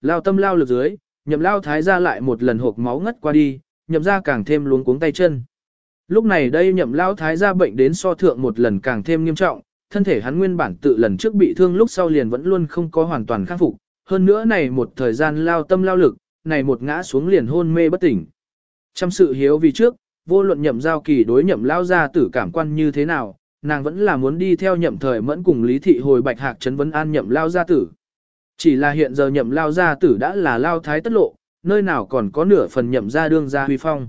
lao tâm lao lực dưới, nhậm lao thái ra lại một lần hộp máu ngất qua đi, nhậm ra càng thêm luống cuống tay chân. Lúc này đây nhậm lao thái ra bệnh đến so thượng một lần càng thêm nghiêm trọng, thân thể hắn nguyên bản tự lần trước bị thương lúc sau liền vẫn luôn không có hoàn toàn khắc phục, hơn nữa này một thời gian lao tâm lao lực, này một ngã xuống liền hôn mê bất tỉnh. Trong sự hiếu vì trước, vô luận nhậm giao kỳ đối nhậm lao ra tử cảm quan như thế nào, nàng vẫn là muốn đi theo nhậm thời mẫn cùng lý thị hồi bạch hạc chấn vấn an nhậm lao gia tử. Chỉ là hiện giờ nhậm lao gia tử đã là lao thái tất lộ, nơi nào còn có nửa phần nhậm gia đương gia huy phong.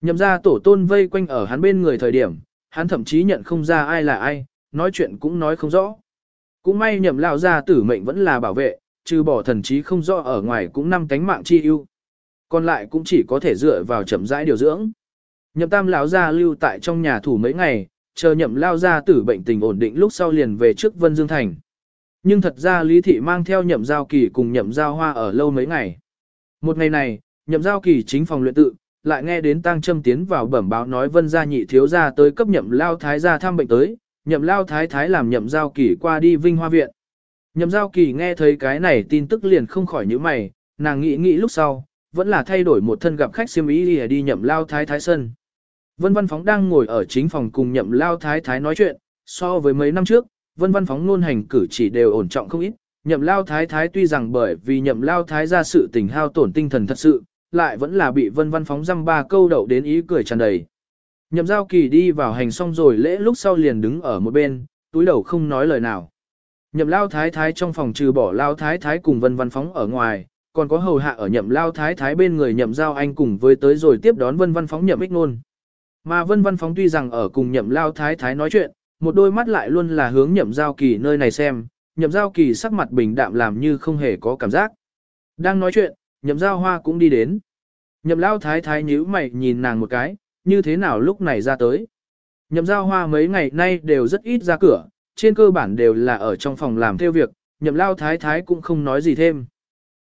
Nhậm gia tổ tôn vây quanh ở hắn bên người thời điểm, hắn thậm chí nhận không ra ai là ai, nói chuyện cũng nói không rõ. Cũng may nhậm lao gia tử mệnh vẫn là bảo vệ, trừ bỏ thần trí không rõ ở ngoài cũng năm cánh mạng chi ưu. Còn lại cũng chỉ có thể dựa vào chậm rãi điều dưỡng. Nhậm tam lão gia lưu tại trong nhà thủ mấy ngày, chờ nhậm lao gia tử bệnh tình ổn định lúc sau liền về trước Vân Dương Thành. Nhưng thật ra Lý Thị mang theo nhậm giao kỳ cùng nhậm giao hoa ở lâu mấy ngày. Một ngày này, nhậm giao kỳ chính phòng luyện tự, lại nghe đến tang Trâm tiến vào bẩm báo nói vân gia nhị thiếu gia tới cấp nhậm lao thái gia thăm bệnh tới, nhậm lao thái thái làm nhậm giao kỳ qua đi vinh hoa viện. Nhậm giao kỳ nghe thấy cái này tin tức liền không khỏi những mày, nàng nghĩ nghĩ lúc sau, vẫn là thay đổi một thân gặp khách siêm ý đi, đi nhậm lao thái thái sân. Vân Văn Phóng đang ngồi ở chính phòng cùng nhậm lao thái thái nói chuyện, so với mấy năm trước, Vân Văn Phóng luôn hành cử chỉ đều ổn trọng không ít. Nhậm lao thái thái tuy rằng bởi vì nhậm lao thái ra sự tình hao tổn tinh thần thật sự, lại vẫn là bị Vân Văn Phóng dăm ba câu đậu đến ý cười tràn đầy. Nhậm giao kỳ đi vào hành xong rồi lễ lúc sau liền đứng ở một bên, túi đầu không nói lời nào. Nhậm lao thái thái trong phòng trừ bỏ lao thái thái cùng Vân Văn Phóng ở ngoài, còn có hầu hạ ở nhậm lao thái thái bên người nhậm giao anh cùng với tới rồi tiếp đón Vân Văn Phóng nhậm ích nôn. Mà Vân Văn Phóng tuy rằng ở cùng nhậm lao thái thái nói chuyện, một đôi mắt lại luôn là hướng nhậm giao kỳ nơi này xem, nhậm giao kỳ sắc mặt bình đạm làm như không hề có cảm giác. Đang nói chuyện, nhậm giao hoa cũng đi đến. Nhậm lao thái thái nhíu mày nhìn nàng một cái, như thế nào lúc này ra tới. Nhậm giao hoa mấy ngày nay đều rất ít ra cửa, trên cơ bản đều là ở trong phòng làm theo việc, nhậm lao thái thái cũng không nói gì thêm.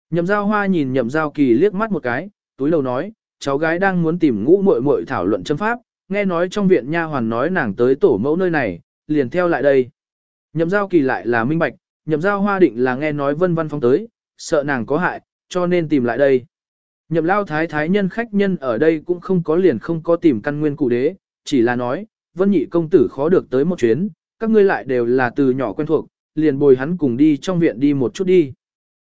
Nhậm giao hoa nhìn nhậm giao kỳ liếc mắt một cái, túi lầu nói, cháu gái đang muốn tìm ngũ muội muội thảo luận châm pháp, nghe nói trong viện nha hoàn nói nàng tới tổ mẫu nơi này, liền theo lại đây. Nhậm giao kỳ lại là minh bạch, nhậm giao hoa định là nghe nói vân văn phong tới, sợ nàng có hại, cho nên tìm lại đây. Nhậm lao thái thái nhân khách nhân ở đây cũng không có liền không có tìm căn nguyên cụ đế, chỉ là nói, vân nhị công tử khó được tới một chuyến, các ngươi lại đều là từ nhỏ quen thuộc, liền bồi hắn cùng đi trong viện đi một chút đi.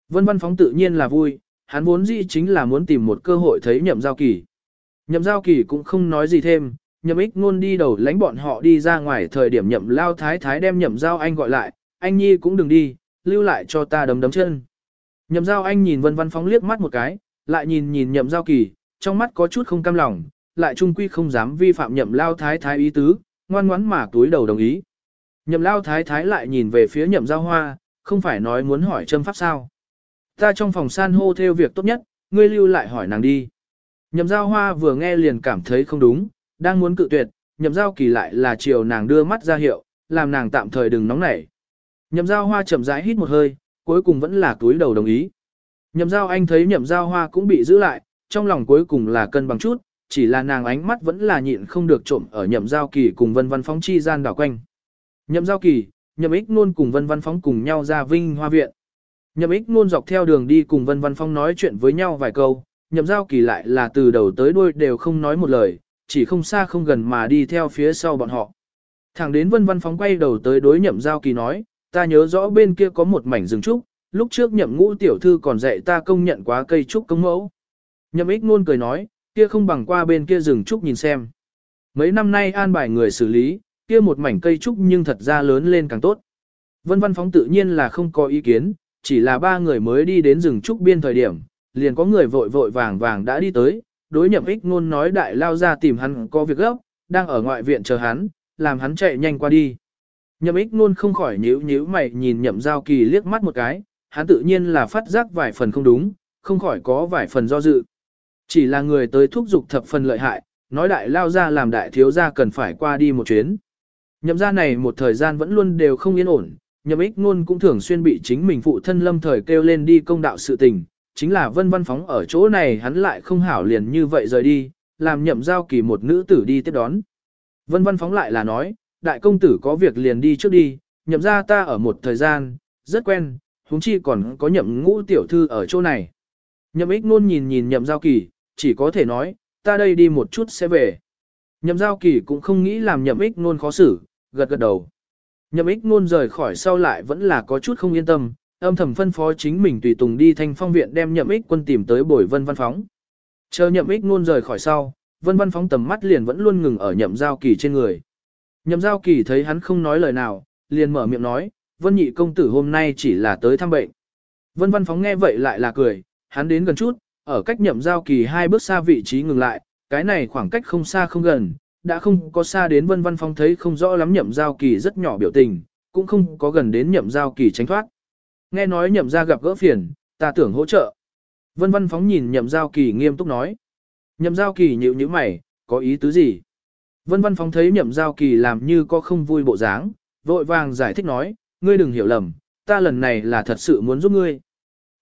Vân văn phóng tự nhiên là vui, hắn vốn dĩ chính là muốn tìm một cơ hội thấy nhậm giao kỳ. Nhậm giao kỳ cũng không nói gì thêm, nhậm ích ngôn đi đầu lánh bọn họ đi ra ngoài thời điểm nhậm lao thái thái đem nhậm giao anh gọi lại, anh nhi cũng đừng đi, lưu lại cho ta đấm đấm chân. Nhậm giao anh nhìn vân văn phóng liếc mắt một cái, lại nhìn nhìn nhậm giao kỳ, trong mắt có chút không cam lòng, lại trung quy không dám vi phạm nhậm lao thái thái ý tứ, ngoan ngoãn mà túi đầu đồng ý. Nhậm lao thái thái lại nhìn về phía nhậm giao hoa, không phải nói muốn hỏi châm pháp sao. Ta trong phòng san hô theo việc tốt nhất, ngươi lưu lại hỏi nàng đi. Nhậm giao hoa vừa nghe liền cảm thấy không đúng, đang muốn cự tuyệt, nhậm giao kỳ lại là chiều nàng đưa mắt ra hiệu, làm nàng tạm thời đừng nóng nảy. Nhậm giao hoa chậm rãi hít một hơi, cuối cùng vẫn là túi đầu đồng ý. Nhậm giao anh thấy nhậm giao hoa cũng bị giữ lại, trong lòng cuối cùng là cân bằng chút, chỉ là nàng ánh mắt vẫn là nhịn không được trộm ở nhậm giao kỳ cùng vân văn phóng chi gian đảo quanh. Nhậm giao kỳ, nhậm ích luôn cùng vân văn phóng cùng nhau ra vinh hoa viện. Nhậm ích luôn dọc theo đường đi cùng vân văn phóng nói chuyện với nhau vài câu, nhậm giao kỳ lại là từ đầu tới đuôi đều không nói một lời, chỉ không xa không gần mà đi theo phía sau bọn họ. Thẳng đến vân văn phóng quay đầu tới đối nhậm giao kỳ nói, ta nhớ rõ bên kia có một mảnh rừng trúc, lúc trước nhậm ngũ tiểu thư còn dạy ta công nhận quá cây trúc công mẫu. Nhậm ích ngôn cười nói, kia không bằng qua bên kia rừng trúc nhìn xem. Mấy năm nay an bài người xử lý, kia một mảnh cây trúc nhưng thật ra lớn lên càng tốt. Vân văn phóng tự nhiên là không có ý kiến, chỉ là ba người mới đi đến rừng trúc biên thời điểm, liền có người vội vội vàng vàng đã đi tới, đối nhậm ích ngôn nói đại lao ra tìm hắn có việc gấp, đang ở ngoại viện chờ hắn, làm hắn chạy nhanh qua đi. Nhậm ích ngôn không khỏi nhíu nhíu mày nhìn nhậm giao kỳ liếc mắt một cái, hắn tự nhiên là phát giác vài phần không đúng, không khỏi có vài phần do dự. Chỉ là người tới thúc giục thập phần lợi hại, nói đại lao ra làm đại thiếu gia cần phải qua đi một chuyến. Nhậm gia này một thời gian vẫn luôn đều không yên ổn, nhậm ích ngôn cũng thường xuyên bị chính mình phụ thân lâm thời kêu lên đi công đạo sự tình, chính là vân văn phóng ở chỗ này hắn lại không hảo liền như vậy rời đi, làm nhậm giao kỳ một nữ tử đi tiếp đón. Vân văn phóng lại là nói, đại công tử có việc liền đi trước đi, nhậm ra ta ở một thời gian, rất quen, huống chi còn có nhậm ngũ tiểu thư ở chỗ này. Nhậm ích nôn nhìn nhìn nhậm giao kỳ, chỉ có thể nói, ta đây đi một chút sẽ về. Nhậm giao kỳ cũng không nghĩ làm nhậm ích nôn khó xử, gật gật đầu. Nhậm ích nôn rời khỏi sau lại vẫn là có chút không yên tâm, âm thầm phân phó chính mình tùy tùng đi thanh phong viện đem nhậm ích quân tìm tới bồi vân văn phóng. Chờ nhậm ích ngôn rời khỏi sau, vân văn phóng tầm mắt liền vẫn luôn ngừng ở nhậm giao kỳ trên người. Nhậm giao kỳ thấy hắn không nói lời nào, liền mở miệng nói, vân nhị công tử hôm nay chỉ là tới thăm bệnh. Vân văn phóng nghe vậy lại là cười, hắn đến gần chút, ở cách nhậm giao kỳ hai bước xa vị trí ngừng lại, cái này khoảng cách không xa không gần, đã không có xa đến vân văn phóng thấy không rõ lắm nhậm giao kỳ rất nhỏ biểu tình, cũng không có gần đến nhậm giao kỳ tránh thoát. Nghe nói nhậm ra gặp gỡ phiền, ta tưởng hỗ trợ. Vân văn phóng nhìn nhậm giao kỳ nghiêm túc nói. Nhậm giao kỳ nhịu như mày, có ý tứ gì? Vân văn phóng thấy nhậm giao kỳ làm như có không vui bộ dáng, vội vàng giải thích nói, ngươi đừng hiểu lầm, ta lần này là thật sự muốn giúp ngươi.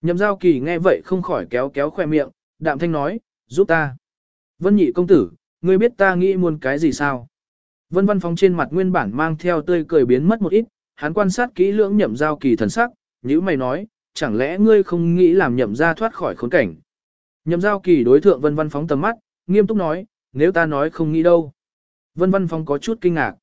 Nhậm giao kỳ nghe vậy không khỏi kéo kéo khoe miệng, đạm thanh nói, giúp ta. Vân nhị công tử, ngươi biết ta nghĩ muốn cái gì sao? Vân văn phóng trên mặt nguyên bản mang theo tươi cười biến mất một ít, hắn quan sát kỹ lưỡng nhậm giao kỳ thần sắc, nếu mày nói, chẳng lẽ ngươi không nghĩ làm nhậm ra thoát khỏi khốn cảnh. Nhậm giao kỳ đối thượng vân văn phóng tầm mắt, nghiêm túc nói, nếu ta nói không nghĩ đâu. Vân văn phóng có chút kinh ngạc.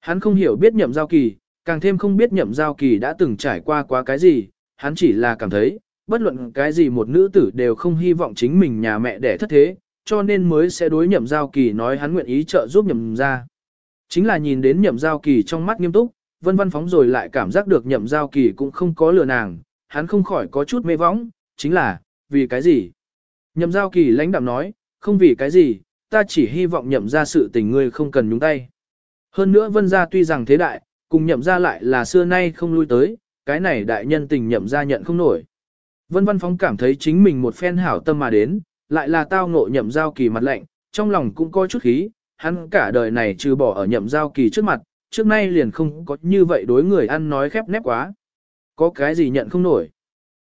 Hắn không hiểu biết nhậm giao kỳ, càng thêm không biết nhậm giao kỳ đã từng trải qua quá cái gì, hắn chỉ là cảm thấy, bất luận cái gì một nữ tử đều không hy vọng chính mình nhà mẹ đẻ thất thế, cho nên mới sẽ đối nhậm giao kỳ nói hắn nguyện ý trợ giúp nhậm ra. Chính là nhìn đến nhậm giao kỳ trong mắt nghiêm túc, vân văn phóng rồi lại cảm giác được nhậm giao kỳ cũng không có lừa nàng, hắn không khỏi có chút mê võng, chính là, vì cái gì? Nhậm giao kỳ lãnh đạm nói, không vì cái gì, ta chỉ hy vọng nhậm ra sự tình ngươi không cần nhúng tay. Hơn nữa vân gia tuy rằng thế đại, cùng nhậm ra lại là xưa nay không lui tới, cái này đại nhân tình nhậm ra nhận không nổi. Vân văn phóng cảm thấy chính mình một phen hảo tâm mà đến, lại là tao ngộ nhậm giao kỳ mặt lạnh, trong lòng cũng có chút khí, hắn cả đời này trừ bỏ ở nhậm giao kỳ trước mặt, trước nay liền không có như vậy đối người ăn nói khép nép quá. Có cái gì nhận không nổi.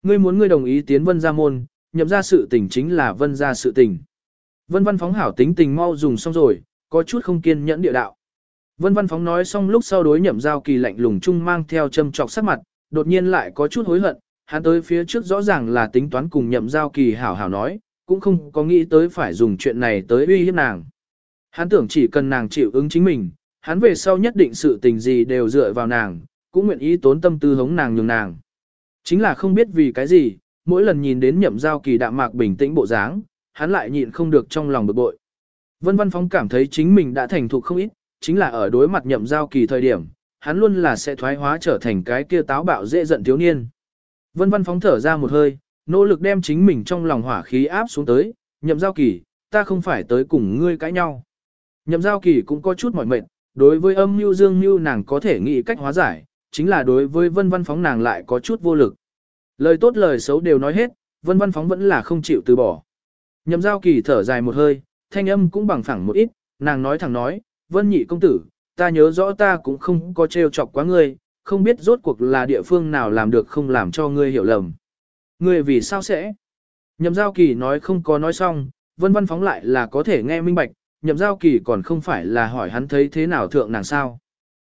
Ngươi muốn ngươi đồng ý tiến vân gia môn, nhậm ra sự tình chính là vân gia sự tình. Vân văn phóng hảo tính tình mau dùng xong rồi, có chút không kiên nhẫn địa đạo. Vân văn phóng nói xong lúc sau đối nhậm giao kỳ lạnh lùng chung mang theo châm trọc sắc mặt, đột nhiên lại có chút hối hận, hắn tới phía trước rõ ràng là tính toán cùng nhậm giao kỳ hảo hảo nói, cũng không có nghĩ tới phải dùng chuyện này tới uy hiếp nàng. Hắn tưởng chỉ cần nàng chịu ứng chính mình, hắn về sau nhất định sự tình gì đều dựa vào nàng, cũng nguyện ý tốn tâm tư hống nàng nhường nàng. Chính là không biết vì cái gì, mỗi lần nhìn đến nhậm giao kỳ đạm mạc bình tĩnh bộ dáng, hắn lại nhịn không được trong lòng bực bội. Vân Văn Phóng cảm thấy chính mình đã thành thục không ít, chính là ở đối mặt nhậm giao kỳ thời điểm, hắn luôn là sẽ thoái hóa trở thành cái kia táo bạo dễ giận thiếu niên. Vân Văn Phóng thở ra một hơi, nỗ lực đem chính mình trong lòng hỏa khí áp xuống tới, nhậm giao kỳ, ta không phải tới cùng ngươi cãi nhau. Nhậm giao kỳ cũng có chút mỏi mệt, đối với âm mưu dương mưu nàng có thể nghĩ cách hóa giải, chính là đối với vân văn phóng nàng lại có chút vô lực. Lời tốt lời xấu đều nói hết, vân văn phóng vẫn là không chịu từ bỏ. Nhậm giao kỳ thở dài một hơi, thanh âm cũng bằng phẳng một ít, nàng nói thẳng nói, vân nhị công tử, ta nhớ rõ ta cũng không có trêu chọc quá ngươi, không biết rốt cuộc là địa phương nào làm được không làm cho ngươi hiểu lầm. Ngươi vì sao sẽ? Nhậm giao kỳ nói không có nói xong, vân văn phóng lại là có thể nghe minh bạch, nhậm giao kỳ còn không phải là hỏi hắn thấy thế nào thượng nàng sao.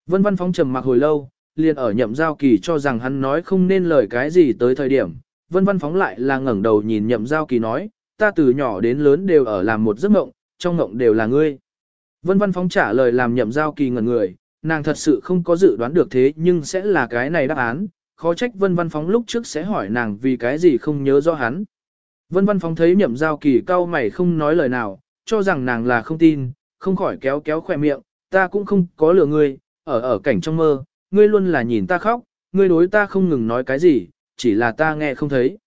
Vân văn phóng trầm mặc hồi lâu, liền ở nhậm giao kỳ cho rằng hắn nói không nên lời cái gì tới thời điểm. Vân văn phóng lại là ngẩng đầu nhìn nhậm giao kỳ nói, ta từ nhỏ đến lớn đều ở làm một giấc mộng, trong mộng đều là ngươi. Vân văn phóng trả lời làm nhậm giao kỳ ngẩn người, nàng thật sự không có dự đoán được thế nhưng sẽ là cái này đáp án, khó trách vân văn phóng lúc trước sẽ hỏi nàng vì cái gì không nhớ rõ hắn. Vân văn phóng thấy nhậm giao kỳ cau mày không nói lời nào, cho rằng nàng là không tin, không khỏi kéo kéo khỏe miệng, ta cũng không có lừa ngươi, ở ở cảnh trong mơ, ngươi luôn là nhìn ta khóc, ngươi đối ta không ngừng nói cái gì, chỉ là ta nghe không thấy.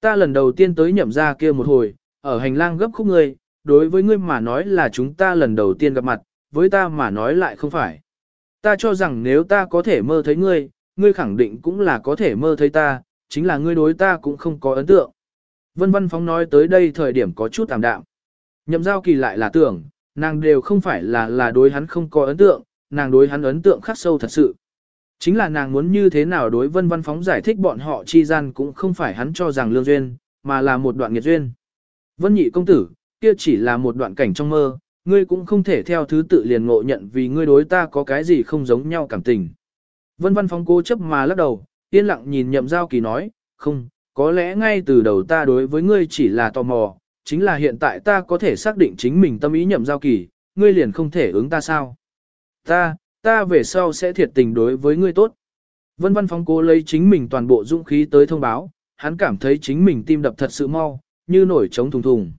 Ta lần đầu tiên tới nhậm ra kia một hồi, ở hành lang gấp khúc ngươi, đối với ngươi mà nói là chúng ta lần đầu tiên gặp mặt, với ta mà nói lại không phải. Ta cho rằng nếu ta có thể mơ thấy ngươi, ngươi khẳng định cũng là có thể mơ thấy ta, chính là ngươi đối ta cũng không có ấn tượng. Vân Văn Phóng nói tới đây thời điểm có chút tạm đạm. Nhậm giao kỳ lại là tưởng, nàng đều không phải là là đối hắn không có ấn tượng, nàng đối hắn ấn tượng khắc sâu thật sự. Chính là nàng muốn như thế nào đối vân văn phóng giải thích bọn họ chi gian cũng không phải hắn cho rằng lương duyên, mà là một đoạn nghiệt duyên. Vân nhị công tử, kia chỉ là một đoạn cảnh trong mơ, ngươi cũng không thể theo thứ tự liền ngộ nhận vì ngươi đối ta có cái gì không giống nhau cảm tình. Vân văn phóng cố chấp mà lắc đầu, Yên lặng nhìn nhậm giao kỳ nói, không, có lẽ ngay từ đầu ta đối với ngươi chỉ là tò mò, chính là hiện tại ta có thể xác định chính mình tâm ý nhậm giao kỳ, ngươi liền không thể ứng ta sao. Ta, ta về sau sẽ thiệt tình đối với ngươi tốt. Vân văn phóng cố lấy chính mình toàn bộ dũng khí tới thông báo, hắn cảm thấy chính mình tim đập thật sự mau, như nổi trống thùng thùng.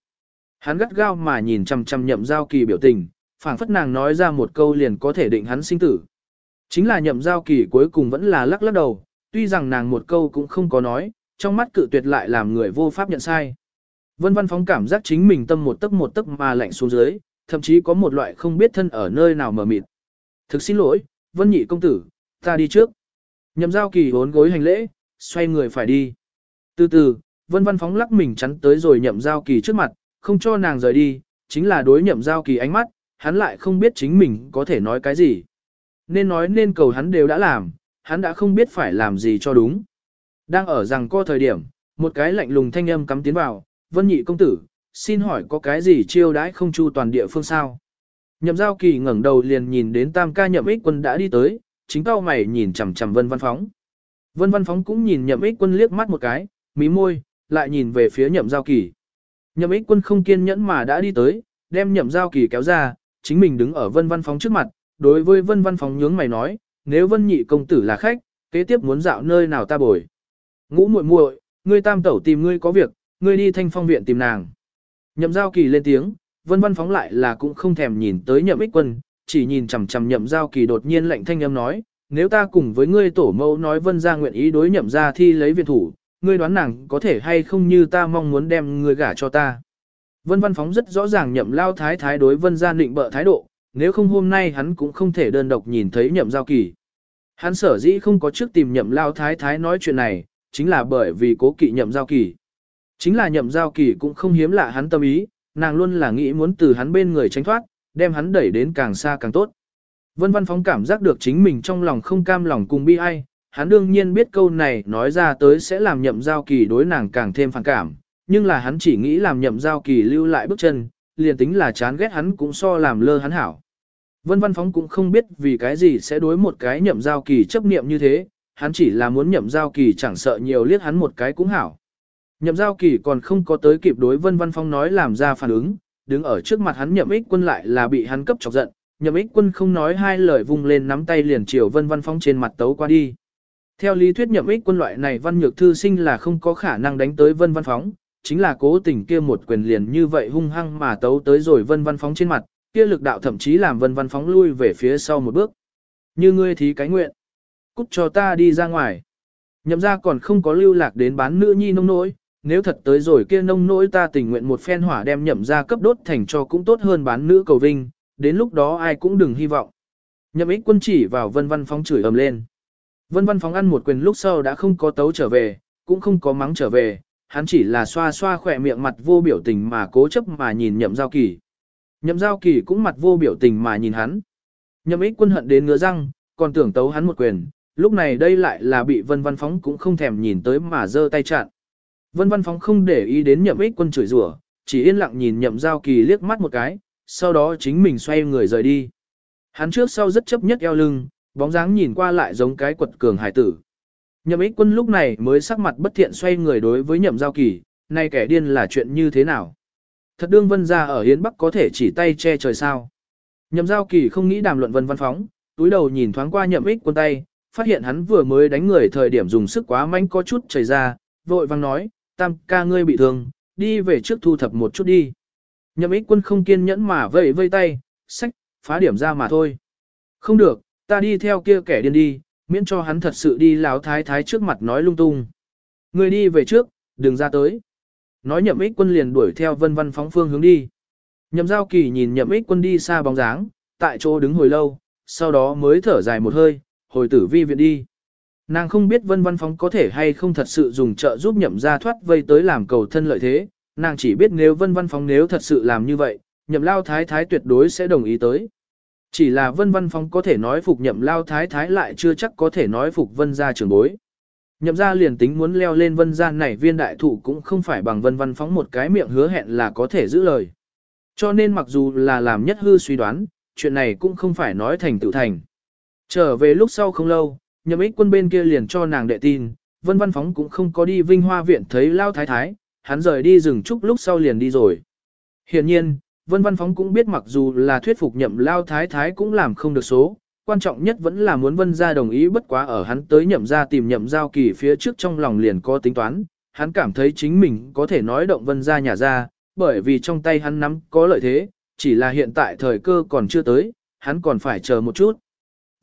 Hắn gắt gao mà nhìn chằm chằm nhậm giao kỳ biểu tình, phảng phất nàng nói ra một câu liền có thể định hắn sinh tử. Chính là nhậm giao kỳ cuối cùng vẫn là lắc lắc đầu, tuy rằng nàng một câu cũng không có nói, trong mắt cự tuyệt lại làm người vô pháp nhận sai. Vân văn phóng cảm giác chính mình tâm một tấc một tấc mà lạnh xuống dưới, thậm chí có một loại không biết thân ở nơi nào mở mịt. Thực xin lỗi, Vân nhị công tử, ta đi trước. Nhậm giao kỳ hốn gối hành lễ, xoay người phải đi. Từ từ, Vân văn phóng lắc mình chắn tới rồi nhậm giao kỳ trước mặt, không cho nàng rời đi, chính là đối nhậm giao kỳ ánh mắt, hắn lại không biết chính mình có thể nói cái gì. Nên nói nên cầu hắn đều đã làm, hắn đã không biết phải làm gì cho đúng. Đang ở rằng co thời điểm, một cái lạnh lùng thanh âm cắm tiến vào, vân nhị công tử, xin hỏi có cái gì chiêu đãi không chu toàn địa phương sao? Nhậm giao kỳ ngẩng đầu liền nhìn đến tam ca nhậm ích quân đã đi tới, chính cao mày nhìn chằm chằm vân văn phóng. Vân văn phóng cũng nhìn nhậm ích quân liếc mắt một cái, mí môi, lại nhìn về phía nhậm giao kỳ. Nhậm ích quân không kiên nhẫn mà đã đi tới, đem nhậm giao kỳ kéo ra, chính mình đứng ở vân văn phóng trước mặt, đối với vân văn phóng nhướng mày nói, nếu vân nhị công tử là khách, kế tiếp muốn dạo nơi nào ta bồi. Ngũ muội muội, ngươi tam tẩu tìm ngươi có việc, ngươi đi thanh phong viện tìm nàng. Nhậm giao kỳ lên tiếng, vân văn phóng lại là cũng không thèm nhìn tới nhậm ích quân, chỉ nhìn chằm chằm nhậm giao kỳ đột nhiên lạnh thanh âm nói, nếu ta cùng với ngươi tổ mẫu nói vân ra nguyện ý đối nhậm ra thi lấy viện thủ, ngươi đoán nàng có thể hay không như ta mong muốn đem ngươi gả cho ta. Vân văn phóng rất rõ ràng nhậm lao thái thái đối vân gia định bợ thái độ, nếu không hôm nay hắn cũng không thể đơn độc nhìn thấy nhậm giao kỳ. Hắn sở dĩ không có trước tìm nhậm lao thái thái nói chuyện này, chính là bởi vì cố kỵ nhậm giao kỳ. Chính là nhậm giao kỳ cũng không hiếm lạ hắn tâm ý, nàng luôn là nghĩ muốn từ hắn bên người tránh thoát, đem hắn đẩy đến càng xa càng tốt. Vân văn phóng cảm giác được chính mình trong lòng không cam lòng cùng bi ai, hắn đương nhiên biết câu này nói ra tới sẽ làm nhậm giao kỳ đối nàng càng thêm phản cảm, nhưng là hắn chỉ nghĩ làm nhậm giao kỳ lưu lại bước chân, liền tính là chán ghét hắn cũng so làm lơ hắn hảo. Vân Văn Phóng cũng không biết vì cái gì sẽ đối một cái nhậm giao kỳ chấp niệm như thế, hắn chỉ là muốn nhậm giao kỳ chẳng sợ nhiều liếc hắn một cái cũng hảo. Nhậm giao kỳ còn không có tới kịp đối Vân Văn Phong nói làm ra phản ứng, đứng ở trước mặt hắn nhậm ích quân lại là bị hắn cấp chọc giận, nhậm ích quân không nói hai lời vung lên nắm tay liền chiều Vân Văn Phong trên mặt tấu qua đi. Theo lý thuyết nhậm ích quân loại này văn nhược thư sinh là không có khả năng đánh tới Vân Văn Phóng, chính là cố tình kia một quyền liền như vậy hung hăng mà tấu tới rồi Vân Văn Phóng trên mặt, kia lực đạo thậm chí làm Vân Văn Phóng lui về phía sau một bước. Như ngươi thí cái nguyện, cút cho ta đi ra ngoài. Nhậm ra còn không có lưu lạc đến bán nữ nhi nông nỗi, nếu thật tới rồi kia nông nỗi ta tình nguyện một phen hỏa đem nhậm ra cấp đốt thành cho cũng tốt hơn bán nữ cầu vinh, đến lúc đó ai cũng đừng hy vọng. Nhậm ích quân chỉ vào Vân Văn Phóng chửi ầm lên. Vân Văn Phóng ăn một quyền lúc sau đã không có tấu trở về, cũng không có mắng trở về, hắn chỉ là xoa xoa khỏe miệng mặt vô biểu tình mà cố chấp mà nhìn nhậm giao kỳ. Nhậm giao kỳ cũng mặt vô biểu tình mà nhìn hắn. Nhậm ích quân hận đến ngứa răng, còn tưởng tấu hắn một quyền, lúc này đây lại là bị vân văn phóng cũng không thèm nhìn tới mà giơ tay chặn. Vân văn phóng không để ý đến nhậm ích quân chửi rủa, chỉ yên lặng nhìn nhậm giao kỳ liếc mắt một cái, sau đó chính mình xoay người rời đi. Hắn trước sau rất chấp nhất eo lưng, bóng dáng nhìn qua lại giống cái quật cường hải tử. Nhậm ích quân lúc này mới sắc mặt bất thiện xoay người đối với nhậm giao kỳ, nay kẻ điên là chuyện như thế nào? Thật đương vân ra ở Hiến Bắc có thể chỉ tay che trời sao? Nhậm giao kỳ không nghĩ đàm luận vân văn phóng, túi đầu nhìn thoáng qua nhậm ích quân tay, phát hiện hắn vừa mới đánh người thời điểm dùng sức quá mạnh có chút chảy ra, vội vang nói, tam ca ngươi bị thương, đi về trước thu thập một chút đi. Nhậm ích quân không kiên nhẫn mà vẫy vây tay, sách, phá điểm ra mà thôi. Không được, ta đi theo kia kẻ điên đi, miễn cho hắn thật sự đi láo thái thái trước mặt nói lung tung. Người đi về trước, đừng ra tới. Nói nhậm ích quân liền đuổi theo vân văn phóng phương hướng đi. Nhậm giao kỳ nhìn nhậm ích quân đi xa bóng dáng, tại chỗ đứng hồi lâu, sau đó mới thở dài một hơi, hồi tử vi viện đi. Nàng không biết vân văn phóng có thể hay không thật sự dùng trợ giúp nhậm ra thoát vây tới làm cầu thân lợi thế, nàng chỉ biết nếu vân văn phóng nếu thật sự làm như vậy, nhậm lao thái thái tuyệt đối sẽ đồng ý tới. Chỉ là vân văn phong có thể nói phục nhậm lao thái thái lại chưa chắc có thể nói phục vân gia trưởng bối. Nhậm gia liền tính muốn leo lên vân gia này viên đại thụ cũng không phải bằng vân văn phóng một cái miệng hứa hẹn là có thể giữ lời. Cho nên mặc dù là làm nhất hư suy đoán, chuyện này cũng không phải nói thành tự thành. Trở về lúc sau không lâu, nhậm ích quân bên kia liền cho nàng đệ tin, vân văn phóng cũng không có đi vinh hoa viện thấy lao thái thái, hắn rời đi rừng trúc lúc sau liền đi rồi. Hiện nhiên, vân văn phóng cũng biết mặc dù là thuyết phục nhậm lao thái thái cũng làm không được số, quan trọng nhất vẫn là muốn vân gia đồng ý bất quá ở hắn tới nhậm gia tìm nhậm giao kỳ phía trước trong lòng liền có tính toán, hắn cảm thấy chính mình có thể nói động vân gia nhà ra, bởi vì trong tay hắn nắm có lợi thế, chỉ là hiện tại thời cơ còn chưa tới, hắn còn phải chờ một chút.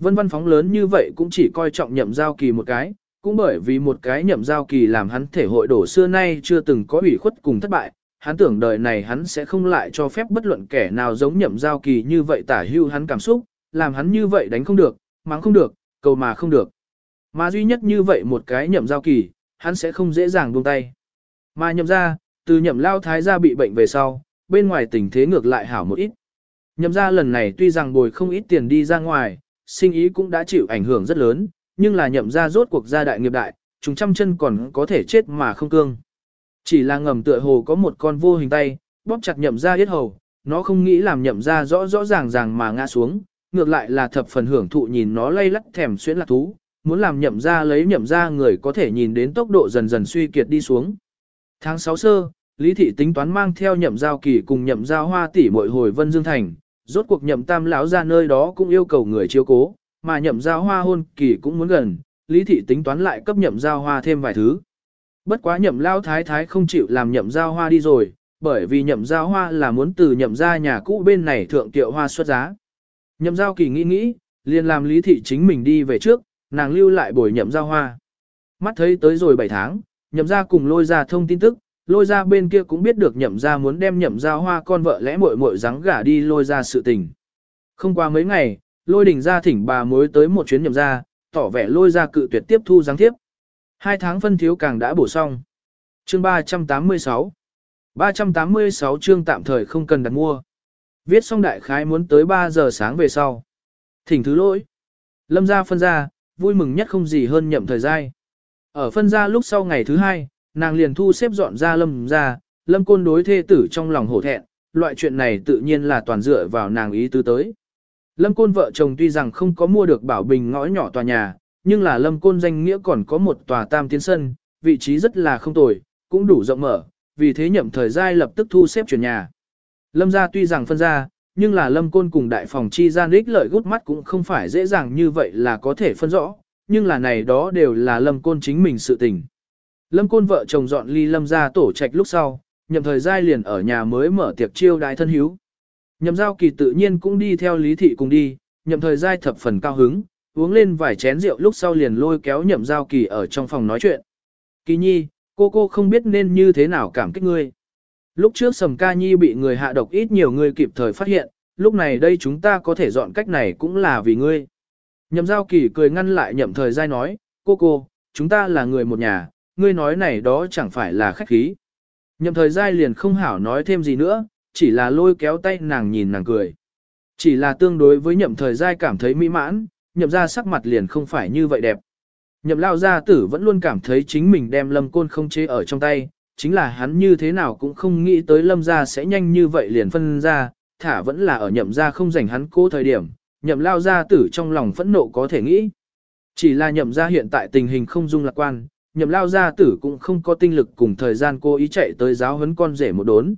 Vân văn phóng lớn như vậy cũng chỉ coi trọng nhậm giao kỳ một cái, cũng bởi vì một cái nhậm giao kỳ làm hắn thể hội đổ xưa nay chưa từng có ủy khuất cùng thất bại, hắn tưởng đời này hắn sẽ không lại cho phép bất luận kẻ nào giống nhậm giao kỳ như vậy tả hưu hắn cảm xúc, làm hắn như vậy đánh không được, mắng không được, cầu mà không được. Mà duy nhất như vậy một cái nhậm giao kỳ, hắn sẽ không dễ dàng buông tay. Mà nhậm ra, từ nhậm lao thái gia bị bệnh về sau, bên ngoài tình thế ngược lại hảo một ít. Nhậm ra lần này tuy rằng bồi không ít tiền đi ra ngoài, sinh ý cũng đã chịu ảnh hưởng rất lớn, nhưng là nhậm ra rốt cuộc gia đại nghiệp đại, chúng trăm chân còn có thể chết mà không cương. Chỉ là ngầm tựa hồ có một con vô hình tay, bóp chặt nhậm ra yết hầu, nó không nghĩ làm nhậm ra rõ rõ ràng ràng mà ngã xuống, ngược lại là thập phần hưởng thụ nhìn nó lay lắc thèm xuyến lạc thú, muốn làm nhậm ra lấy nhậm ra người có thể nhìn đến tốc độ dần dần suy kiệt đi xuống. Tháng 6 sơ, Lý Thị tính toán mang theo nhậm giao kỳ cùng nhậm giao hoa tỷ mỗi hồi Vân Dương Thành, rốt cuộc nhậm tam lão ra nơi đó cũng yêu cầu người chiếu cố, mà nhậm giao hoa hôn kỳ cũng muốn gần, Lý Thị tính toán lại cấp nhậm giao hoa thêm vài thứ. Bất quá nhậm lao thái thái không chịu làm nhậm giao hoa đi rồi, bởi vì nhậm giao hoa là muốn từ nhậm ra nhà cũ bên này thượng tiệu hoa xuất giá. Nhậm giao kỳ nghĩ nghĩ, liền làm lý thị chính mình đi về trước, nàng lưu lại bồi nhậm giao hoa. Mắt thấy tới rồi 7 tháng, nhậm ra cùng lôi ra thông tin tức, lôi ra bên kia cũng biết được nhậm ra muốn đem nhậm ra hoa con vợ lẽ muội muội rắn gả đi lôi ra sự tình. Không qua mấy ngày, lôi đình ra thỉnh bà mối tới một chuyến nhậm ra, tỏ vẻ lôi ra cự tuyệt tiếp thu giáng tiếp. Hai tháng phân thiếu càng đã bổ xong. Chương 386 386 chương tạm thời không cần đặt mua. Viết xong đại khái muốn tới 3 giờ sáng về sau. Thỉnh thứ lỗi. Lâm ra phân ra, vui mừng nhất không gì hơn nhậm thời gian. Ở phân ra lúc sau ngày thứ hai, nàng liền thu xếp dọn ra lâm ra, lâm côn đối thê tử trong lòng hổ thẹn, loại chuyện này tự nhiên là toàn dựa vào nàng ý tứ tới. Lâm côn vợ chồng tuy rằng không có mua được bảo bình ngõ nhỏ tòa nhà, nhưng là lâm côn danh nghĩa còn có một tòa tam tiến sân, vị trí rất là không tồi, cũng đủ rộng mở, vì thế nhậm thời gian lập tức thu xếp chuyển nhà. Lâm gia tuy rằng phân ra, nhưng là lâm côn cùng đại phòng chi gian ích lợi gút mắt cũng không phải dễ dàng như vậy là có thể phân rõ, nhưng là này đó đều là lâm côn chính mình sự tình. Lâm côn vợ chồng dọn ly lâm gia tổ trạch lúc sau, nhậm thời giai liền ở nhà mới mở tiệc chiêu đại thân hiếu. Nhậm giao kỳ tự nhiên cũng đi theo lý thị cùng đi, nhậm thời giai thập phần cao hứng, uống lên vài chén rượu lúc sau liền lôi kéo nhậm giao kỳ ở trong phòng nói chuyện. Kỳ nhi, cô cô không biết nên như thế nào cảm kích ngươi. Lúc trước Sầm Ca Nhi bị người hạ độc ít nhiều người kịp thời phát hiện, lúc này đây chúng ta có thể dọn cách này cũng là vì ngươi. Nhậm giao kỳ cười ngăn lại nhậm thời giai nói, cô cô, chúng ta là người một nhà, ngươi nói này đó chẳng phải là khách khí. Nhậm thời giai liền không hảo nói thêm gì nữa, chỉ là lôi kéo tay nàng nhìn nàng cười. Chỉ là tương đối với nhậm thời giai cảm thấy mỹ mãn, nhậm ra sắc mặt liền không phải như vậy đẹp. Nhậm lao gia tử vẫn luôn cảm thấy chính mình đem lâm côn không chế ở trong tay, chính là hắn như thế nào cũng không nghĩ tới lâm gia sẽ nhanh như vậy liền phân ra, thả vẫn là ở nhậm gia không dành hắn cố thời điểm, nhậm lao gia tử trong lòng phẫn nộ có thể nghĩ. Chỉ là nhậm gia hiện tại tình hình không dung lạc quan, nhậm lao gia tử cũng không có tinh lực cùng thời gian cố ý chạy tới giáo huấn con rể một đốn.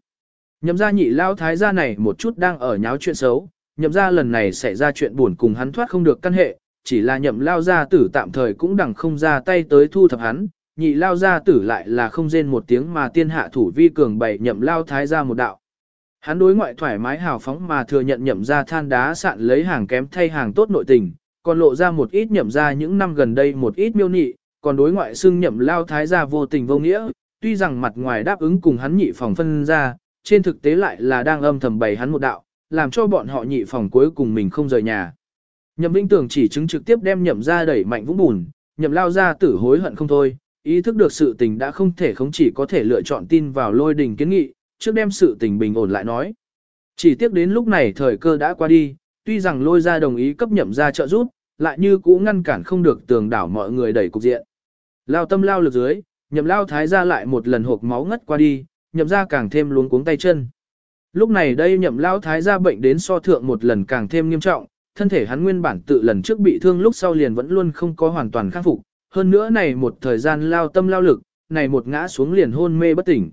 Nhậm gia nhị lao thái gia này một chút đang ở nháo chuyện xấu, nhậm gia lần này xảy ra chuyện buồn cùng hắn thoát không được căn hệ, chỉ là nhậm lao gia tử tạm thời cũng đằng không ra tay tới thu thập hắn, nhị lao gia tử lại là không rên một tiếng mà tiên hạ thủ vi cường bày nhậm lao thái gia một đạo. Hắn đối ngoại thoải mái hào phóng mà thừa nhận nhậm ra than đá sạn lấy hàng kém thay hàng tốt nội tình, còn lộ ra một ít nhậm ra những năm gần đây một ít miêu nị, còn đối ngoại xưng nhậm lao thái gia vô tình vô nghĩa, tuy rằng mặt ngoài đáp ứng cùng hắn nhị phòng phân ra, trên thực tế lại là đang âm thầm bày hắn một đạo, làm cho bọn họ nhị phòng cuối cùng mình không rời nhà. Nhậm Vinh Tưởng chỉ chứng trực tiếp đem nhậm ra đẩy mạnh vũng bùn, nhậm lao ra tử hối hận không thôi, ý thức được sự tình đã không thể không chỉ có thể lựa chọn tin vào lôi đình kiến nghị, trước đem sự tình bình ổn lại nói. Chỉ tiếc đến lúc này thời cơ đã qua đi, tuy rằng lôi ra đồng ý cấp nhậm ra trợ giúp, lại như cũ ngăn cản không được tường đảo mọi người đẩy cục diện. Lao tâm lao lực dưới, nhậm lao thái ra lại một lần hộp máu ngất qua đi, nhậm ra càng thêm luống cuống tay chân. Lúc này đây nhậm lao thái ra bệnh đến so thượng một lần càng thêm nghiêm trọng, thân thể hắn nguyên bản tự lần trước bị thương lúc sau liền vẫn luôn không có hoàn toàn khắc phục, hơn nữa này một thời gian lao tâm lao lực, này một ngã xuống liền hôn mê bất tỉnh.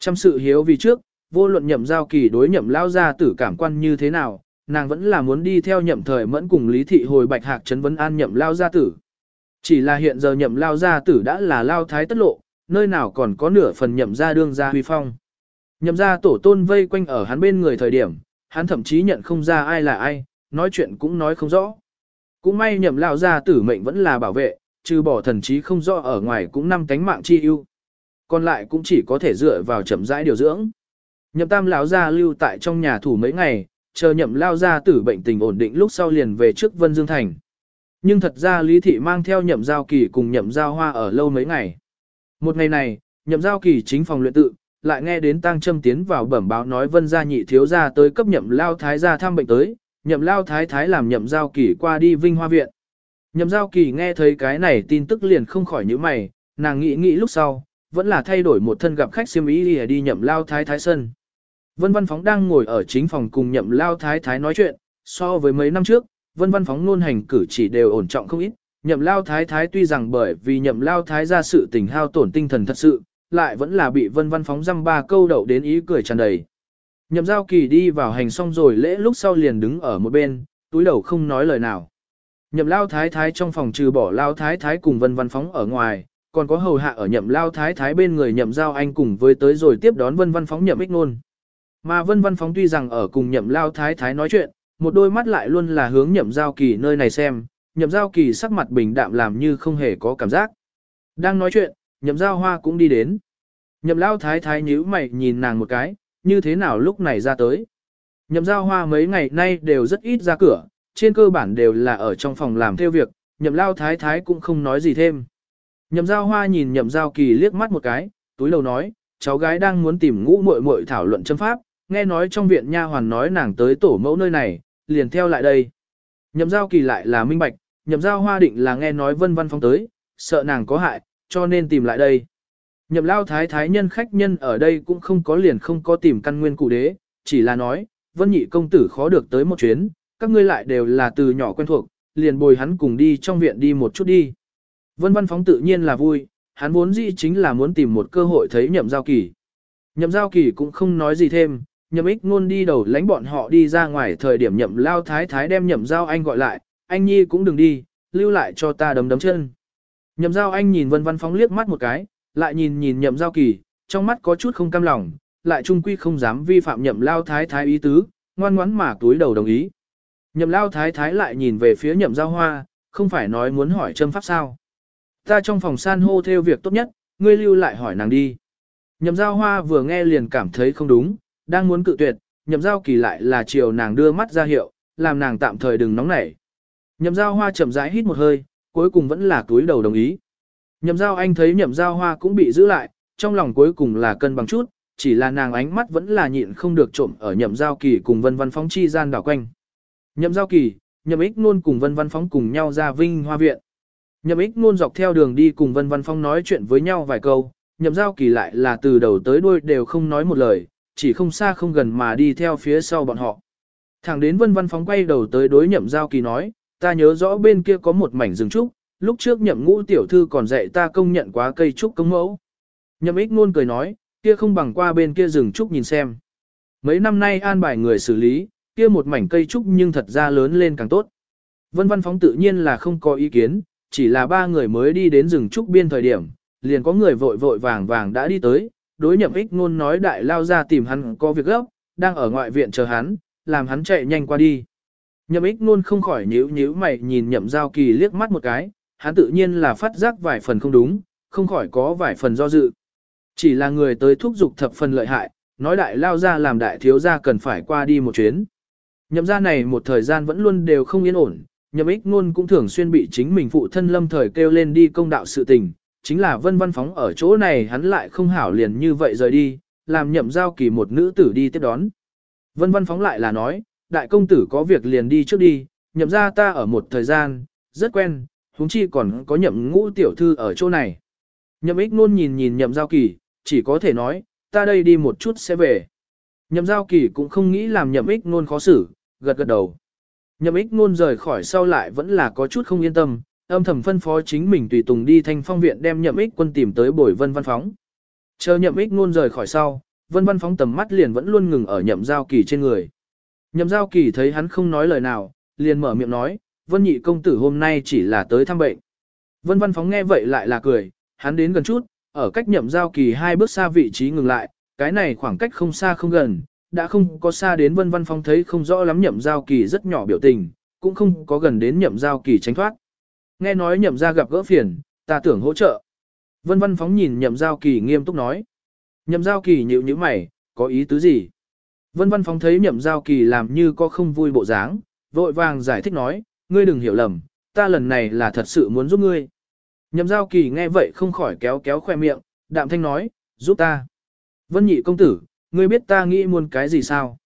Trong sự hiếu vì trước, vô luận nhậm giao kỳ đối nhậm lao ra tử cảm quan như thế nào, nàng vẫn là muốn đi theo nhậm thời mẫn cùng lý thị hồi bạch hạc chấn vấn an nhậm lao gia tử. Chỉ là hiện giờ nhậm lao gia tử đã là lao thái tất lộ, nơi nào còn có nửa phần nhậm gia đương gia huy phong. Nhậm gia tổ tôn vây quanh ở hắn bên người thời điểm, hắn thậm chí nhận không ra ai là ai, nói chuyện cũng nói không rõ. Cũng may nhậm lao gia tử mệnh vẫn là bảo vệ, trừ bỏ thần trí không rõ ở ngoài cũng năm cánh mạng chi ưu. Còn lại cũng chỉ có thể dựa vào chậm rãi điều dưỡng. Nhậm tam lão gia lưu tại trong nhà thủ mấy ngày, chờ nhậm lao gia tử bệnh tình ổn định lúc sau liền về trước Vân Dương Thành. Nhưng thật ra Lý Thị mang theo nhậm giao kỳ cùng nhậm giao hoa ở lâu mấy ngày. Một ngày này, nhậm giao kỳ chính phòng luyện tự, lại nghe đến tăng châm tiến vào bẩm báo nói vân gia nhị thiếu gia tới cấp nhậm lao thái gia thăm bệnh tới, nhậm lao thái thái làm nhậm giao kỳ qua đi vinh hoa viện. Nhậm giao kỳ nghe thấy cái này tin tức liền không khỏi nhíu mày, nàng nghĩ nghĩ lúc sau, vẫn là thay đổi một thân gặp khách siêm ý đi, đi nhậm lao thái thái sân. Vân Văn Phóng đang ngồi ở chính phòng cùng nhậm lao thái thái nói chuyện, so với mấy năm trước, Vân Văn Phóng luôn hành cử chỉ đều ổn trọng không ít, nhậm lao thái thái tuy rằng bởi vì nhậm lao thái ra sự tình hao tổn tinh thần thật sự, lại vẫn là bị Vân Văn Phóng dăm ba câu đậu đến ý cười tràn đầy. Nhậm giao kỳ đi vào hành xong rồi lễ lúc sau liền đứng ở một bên, túi đầu không nói lời nào. Nhậm lao thái thái trong phòng trừ bỏ lao thái thái cùng Vân Văn Phóng ở ngoài, còn có hầu hạ ở nhậm lao thái thái bên người nhậm giao anh cùng với tới rồi tiếp đón Vân Văn Phóng nhậm ích nôn. Mà Vân Văn Phóng tuy rằng ở cùng nhậm lao thái thái nói chuyện, một đôi mắt lại luôn là hướng nhậm giao kỳ nơi này xem, nhậm giao kỳ sắc mặt bình đạm làm như không hề có cảm giác. Đang nói chuyện, nhậm giao hoa cũng đi đến. Nhậm lao thái thái nhíu mày nhìn nàng một cái, như thế nào lúc này ra tới. Nhậm giao hoa mấy ngày nay đều rất ít ra cửa, trên cơ bản đều là ở trong phòng làm theo việc, nhậm lao thái thái cũng không nói gì thêm. Nhậm giao hoa nhìn nhậm giao kỳ liếc mắt một cái, túi lầu nói, cháu gái đang muốn tìm ngũ muội muội thảo luận châm pháp, nghe nói trong viện nha hoàn nói nàng tới tổ mẫu nơi này, liền theo lại đây. Nhậm giao kỳ lại là minh bạch, nhậm giao hoa định là nghe nói vân văn phong tới, sợ nàng có hại, cho nên tìm lại đây. Nhậm lao thái thái nhân khách nhân ở đây cũng không có liền không có tìm căn nguyên cụ đế, chỉ là nói, vân nhị công tử khó được tới một chuyến, các ngươi lại đều là từ nhỏ quen thuộc, liền bồi hắn cùng đi trong viện đi một chút đi. Vân văn phóng tự nhiên là vui, hắn vốn dĩ chính là muốn tìm một cơ hội thấy nhậm giao kỳ. Nhậm giao kỳ cũng không nói gì thêm, nhậm ích ngôn đi đầu lánh bọn họ đi ra ngoài thời điểm nhậm lao thái thái đem nhậm giao anh gọi lại, anh nhi cũng đừng đi, lưu lại cho ta đấm đấm chân. Nhậm giao anh nhìn vân văn phóng liếc mắt một cái, lại nhìn nhìn nhậm giao kỳ, trong mắt có chút không cam lòng, lại trung quy không dám vi phạm nhậm lao thái thái ý tứ, ngoan ngoãn mà túi đầu đồng ý. Nhậm lao thái thái lại nhìn về phía nhậm giao hoa, không phải nói muốn hỏi châm pháp sao. Ta trong phòng san hô theo việc tốt nhất, ngươi lưu lại hỏi nàng đi. Nhậm giao hoa vừa nghe liền cảm thấy không đúng, đang muốn cự tuyệt, nhậm giao kỳ lại là chiều nàng đưa mắt ra hiệu, làm nàng tạm thời đừng nóng nảy. Nhậm giao hoa chậm rãi hít một hơi, cuối cùng vẫn là túi đầu đồng ý. Nhậm giao anh thấy nhậm giao hoa cũng bị giữ lại, trong lòng cuối cùng là cân bằng chút, chỉ là nàng ánh mắt vẫn là nhịn không được trộm ở nhậm giao kỳ cùng vân văn phóng chi gian đảo quanh. Nhậm giao kỳ, nhậm ích luôn cùng vân văn phóng cùng nhau ra vinh hoa viện. Nhậm ích luôn dọc theo đường đi cùng vân văn phóng nói chuyện với nhau vài câu, nhậm giao kỳ lại là từ đầu tới đuôi đều không nói một lời, chỉ không xa không gần mà đi theo phía sau bọn họ. Thẳng đến vân văn phóng quay đầu tới đối nhậm giao kỳ nói, ta nhớ rõ bên kia có một mảnh rừng trúc, lúc trước nhậm ngũ tiểu thư còn dạy ta công nhận quá cây trúc công mẫu. Nhậm ích ngôn cười nói, kia không bằng qua bên kia rừng trúc nhìn xem. Mấy năm nay an bài người xử lý, kia một mảnh cây trúc nhưng thật ra lớn lên càng tốt. Vân văn phóng tự nhiên là không có ý kiến, chỉ là ba người mới đi đến rừng trúc biên thời điểm, liền có người vội vội vàng vàng đã đi tới, đối nhậm ích ngôn nói đại lao ra tìm hắn có việc gấp, đang ở ngoại viện chờ hắn, làm hắn chạy nhanh qua đi. Nhậm ích ngôn không khỏi nhíu nhíu mày nhìn nhậm giao kỳ liếc mắt một cái, hắn tự nhiên là phát giác vài phần không đúng, không khỏi có vài phần do dự. Chỉ là người tới thúc giục thập phần lợi hại, nói đại lao ra làm đại thiếu gia cần phải qua đi một chuyến. Nhậm gia này một thời gian vẫn luôn đều không yên ổn, nhậm ích ngôn cũng thường xuyên bị chính mình phụ thân lâm thời kêu lên đi công đạo sự tình, chính là vân văn phóng ở chỗ này hắn lại không hảo liền như vậy rời đi, làm nhậm giao kỳ một nữ tử đi tiếp đón. Vân văn phóng lại là nói, đại công tử có việc liền đi trước đi, nhậm ra ta ở một thời gian, rất quen, huống chi còn có nhậm ngũ tiểu thư ở chỗ này. Nhậm ích nôn nhìn nhìn nhậm giao kỳ, chỉ có thể nói, ta đây đi một chút sẽ về. Nhậm giao kỳ cũng không nghĩ làm nhậm ích nôn khó xử, gật gật đầu. Nhậm ích nôn rời khỏi sau lại vẫn là có chút không yên tâm, âm thầm phân phó chính mình tùy tùng đi thanh phong viện đem nhậm ích quân tìm tới bồi vân văn phóng. Chờ nhậm ích ngôn rời khỏi sau, vân văn phóng tầm mắt liền vẫn luôn ngừng ở nhậm giao kỳ trên người. Nhậm giao kỳ thấy hắn không nói lời nào, liền mở miệng nói, vân nhị công tử hôm nay chỉ là tới thăm bệnh. Vân văn phóng nghe vậy lại là cười, hắn đến gần chút, ở cách nhậm giao kỳ hai bước xa vị trí ngừng lại, cái này khoảng cách không xa không gần, đã không có xa đến vân văn phóng thấy không rõ lắm nhậm giao kỳ rất nhỏ biểu tình, cũng không có gần đến nhậm giao kỳ tránh thoát. Nghe nói nhậm ra gặp gỡ phiền, ta tưởng hỗ trợ. Vân văn phóng nhìn nhậm giao kỳ nghiêm túc nói. Nhậm giao kỳ nhịu như mày, có ý tứ gì? Vân văn phóng thấy nhậm giao kỳ làm như có không vui bộ dáng, vội vàng giải thích nói, ngươi đừng hiểu lầm, ta lần này là thật sự muốn giúp ngươi. Nhậm giao kỳ nghe vậy không khỏi kéo kéo khoe miệng, đạm thanh nói, giúp ta. Vân nhị công tử, ngươi biết ta nghĩ muốn cái gì sao?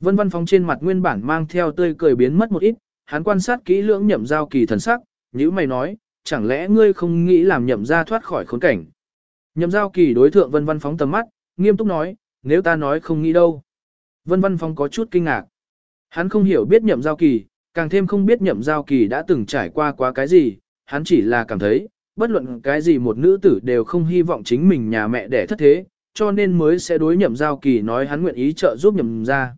Vân văn phóng trên mặt nguyên bản mang theo tươi cười biến mất một ít, hắn quan sát kỹ lưỡng nhậm giao kỳ thần sắc, như mày nói, chẳng lẽ ngươi không nghĩ làm nhậm ra thoát khỏi khốn cảnh. Nhậm giao kỳ đối thượng vân văn phóng tầm mắt, nghiêm túc nói, nếu ta nói không nghĩ đâu. Vân văn phóng có chút kinh ngạc. Hắn không hiểu biết nhậm giao kỳ, càng thêm không biết nhậm giao kỳ đã từng trải qua quá cái gì, hắn chỉ là cảm thấy, bất luận cái gì một nữ tử đều không hy vọng chính mình nhà mẹ đẻ thất thế, cho nên mới sẽ đối nhậm giao kỳ nói hắn nguyện ý trợ giúp nhậm ra.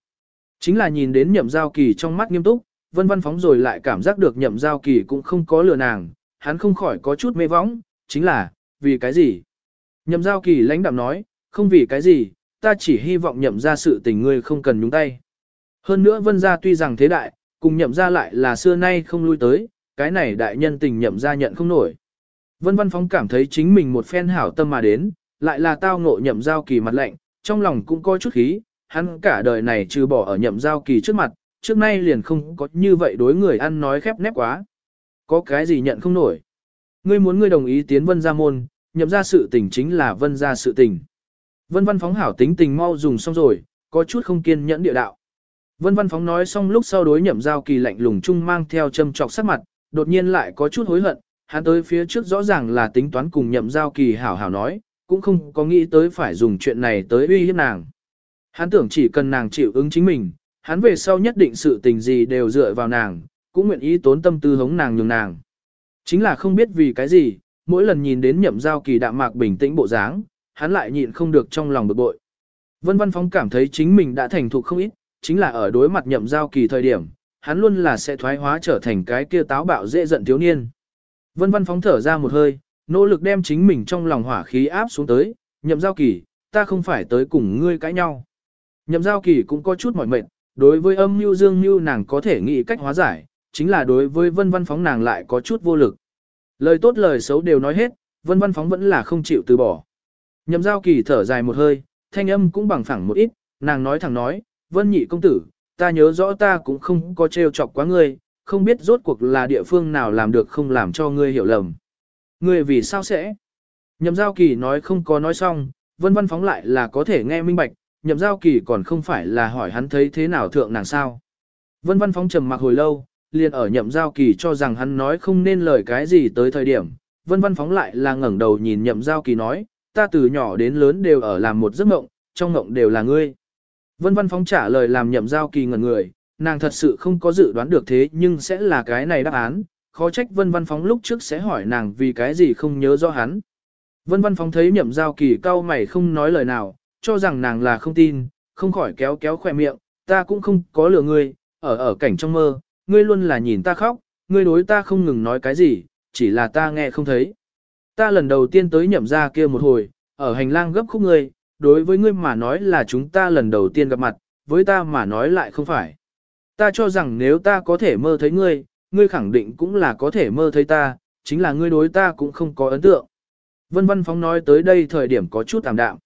Chính là nhìn đến nhậm giao kỳ trong mắt nghiêm túc, vân văn phóng rồi lại cảm giác được nhậm giao kỳ cũng không có lừa nàng, hắn không khỏi có chút mê võng, chính là, vì cái gì? Nhậm giao kỳ lãnh đạm nói, không vì cái gì, ta chỉ hy vọng nhậm ra sự tình ngươi không cần nhúng tay. Hơn nữa vân gia tuy rằng thế đại, cùng nhậm ra lại là xưa nay không lui tới, cái này đại nhân tình nhậm ra nhận không nổi. Vân văn phóng cảm thấy chính mình một phen hảo tâm mà đến, lại là tao ngộ nhậm giao kỳ mặt lạnh, trong lòng cũng có chút khí, hắn cả đời này trừ bỏ ở nhậm giao kỳ trước mặt, trước nay liền không có như vậy đối người ăn nói khép nép quá. Có cái gì nhận không nổi. Ngươi muốn ngươi đồng ý tiến vân gia môn, nhậm ra sự tình chính là vân ra sự tình. Vân văn phóng hảo tính tình mau dùng xong rồi, có chút không kiên nhẫn địa đạo. Vân văn phóng nói xong lúc sau đối nhậm giao kỳ lạnh lùng chung mang theo châm trọc sắc mặt, đột nhiên lại có chút hối hận, hắn tới phía trước rõ ràng là tính toán cùng nhậm giao kỳ hảo hảo nói, cũng không có nghĩ tới phải dùng chuyện này tới uy hiếp nàng. Hắn tưởng chỉ cần nàng chịu ứng chính mình, hắn về sau nhất định sự tình gì đều dựa vào nàng, cũng nguyện ý tốn tâm tư hống nàng nhường nàng. Chính là không biết vì cái gì, mỗi lần nhìn đến nhậm giao kỳ đạm mạc bình tĩnh bộ dáng, hắn lại nhịn không được trong lòng bực bội. Vân Văn Phóng cảm thấy chính mình đã thành thục không ít, chính là ở đối mặt nhậm giao kỳ thời điểm, hắn luôn là sẽ thoái hóa trở thành cái kia táo bạo dễ giận thiếu niên. Vân Văn Phóng thở ra một hơi, nỗ lực đem chính mình trong lòng hỏa khí áp xuống tới, nhậm giao kỳ, ta không phải tới cùng ngươi cãi nhau. Nhậm giao kỳ cũng có chút mỏi mệt, đối với âm mưu dương mưu nàng có thể nghĩ cách hóa giải, chính là đối với vân văn phóng nàng lại có chút vô lực. Lời tốt lời xấu đều nói hết, vân văn phóng vẫn là không chịu từ bỏ. Nhậm giao kỳ thở dài một hơi, thanh âm cũng bằng phẳng một ít, nàng nói thẳng nói, vân nhị công tử, ta nhớ rõ ta cũng không có trêu chọc quá ngươi, không biết rốt cuộc là địa phương nào làm được không làm cho ngươi hiểu lầm. Ngươi vì sao sẽ? Nhậm giao kỳ nói không có nói xong, vân văn phóng lại là có thể nghe minh bạch, nhậm giao kỳ còn không phải là hỏi hắn thấy thế nào thượng nàng sao. Vân văn phóng trầm mặc hồi lâu, liền ở nhậm giao kỳ cho rằng hắn nói không nên lời cái gì tới thời điểm. Vân văn phóng lại là ngẩng đầu nhìn nhậm giao kỳ nói, ta từ nhỏ đến lớn đều ở làm một giấc mộng, trong mộng đều là ngươi. Vân văn phóng trả lời làm nhậm giao kỳ ngẩn người, nàng thật sự không có dự đoán được thế nhưng sẽ là cái này đáp án, khó trách vân văn phóng lúc trước sẽ hỏi nàng vì cái gì không nhớ rõ hắn. Vân văn phóng thấy nhậm giao kỳ cau mày không nói lời nào, cho rằng nàng là không tin, không khỏi kéo kéo khỏe miệng, ta cũng không có lừa ngươi, ở ở cảnh trong mơ, ngươi luôn là nhìn ta khóc, ngươi đối ta không ngừng nói cái gì, chỉ là ta nghe không thấy. Ta lần đầu tiên tới nhậm ra kia một hồi, ở hành lang gấp khúc ngươi, đối với ngươi mà nói là chúng ta lần đầu tiên gặp mặt, với ta mà nói lại không phải. Ta cho rằng nếu ta có thể mơ thấy ngươi, ngươi khẳng định cũng là có thể mơ thấy ta, chính là ngươi đối ta cũng không có ấn tượng. Vân Văn Phóng nói tới đây thời điểm có chút tạm đạm.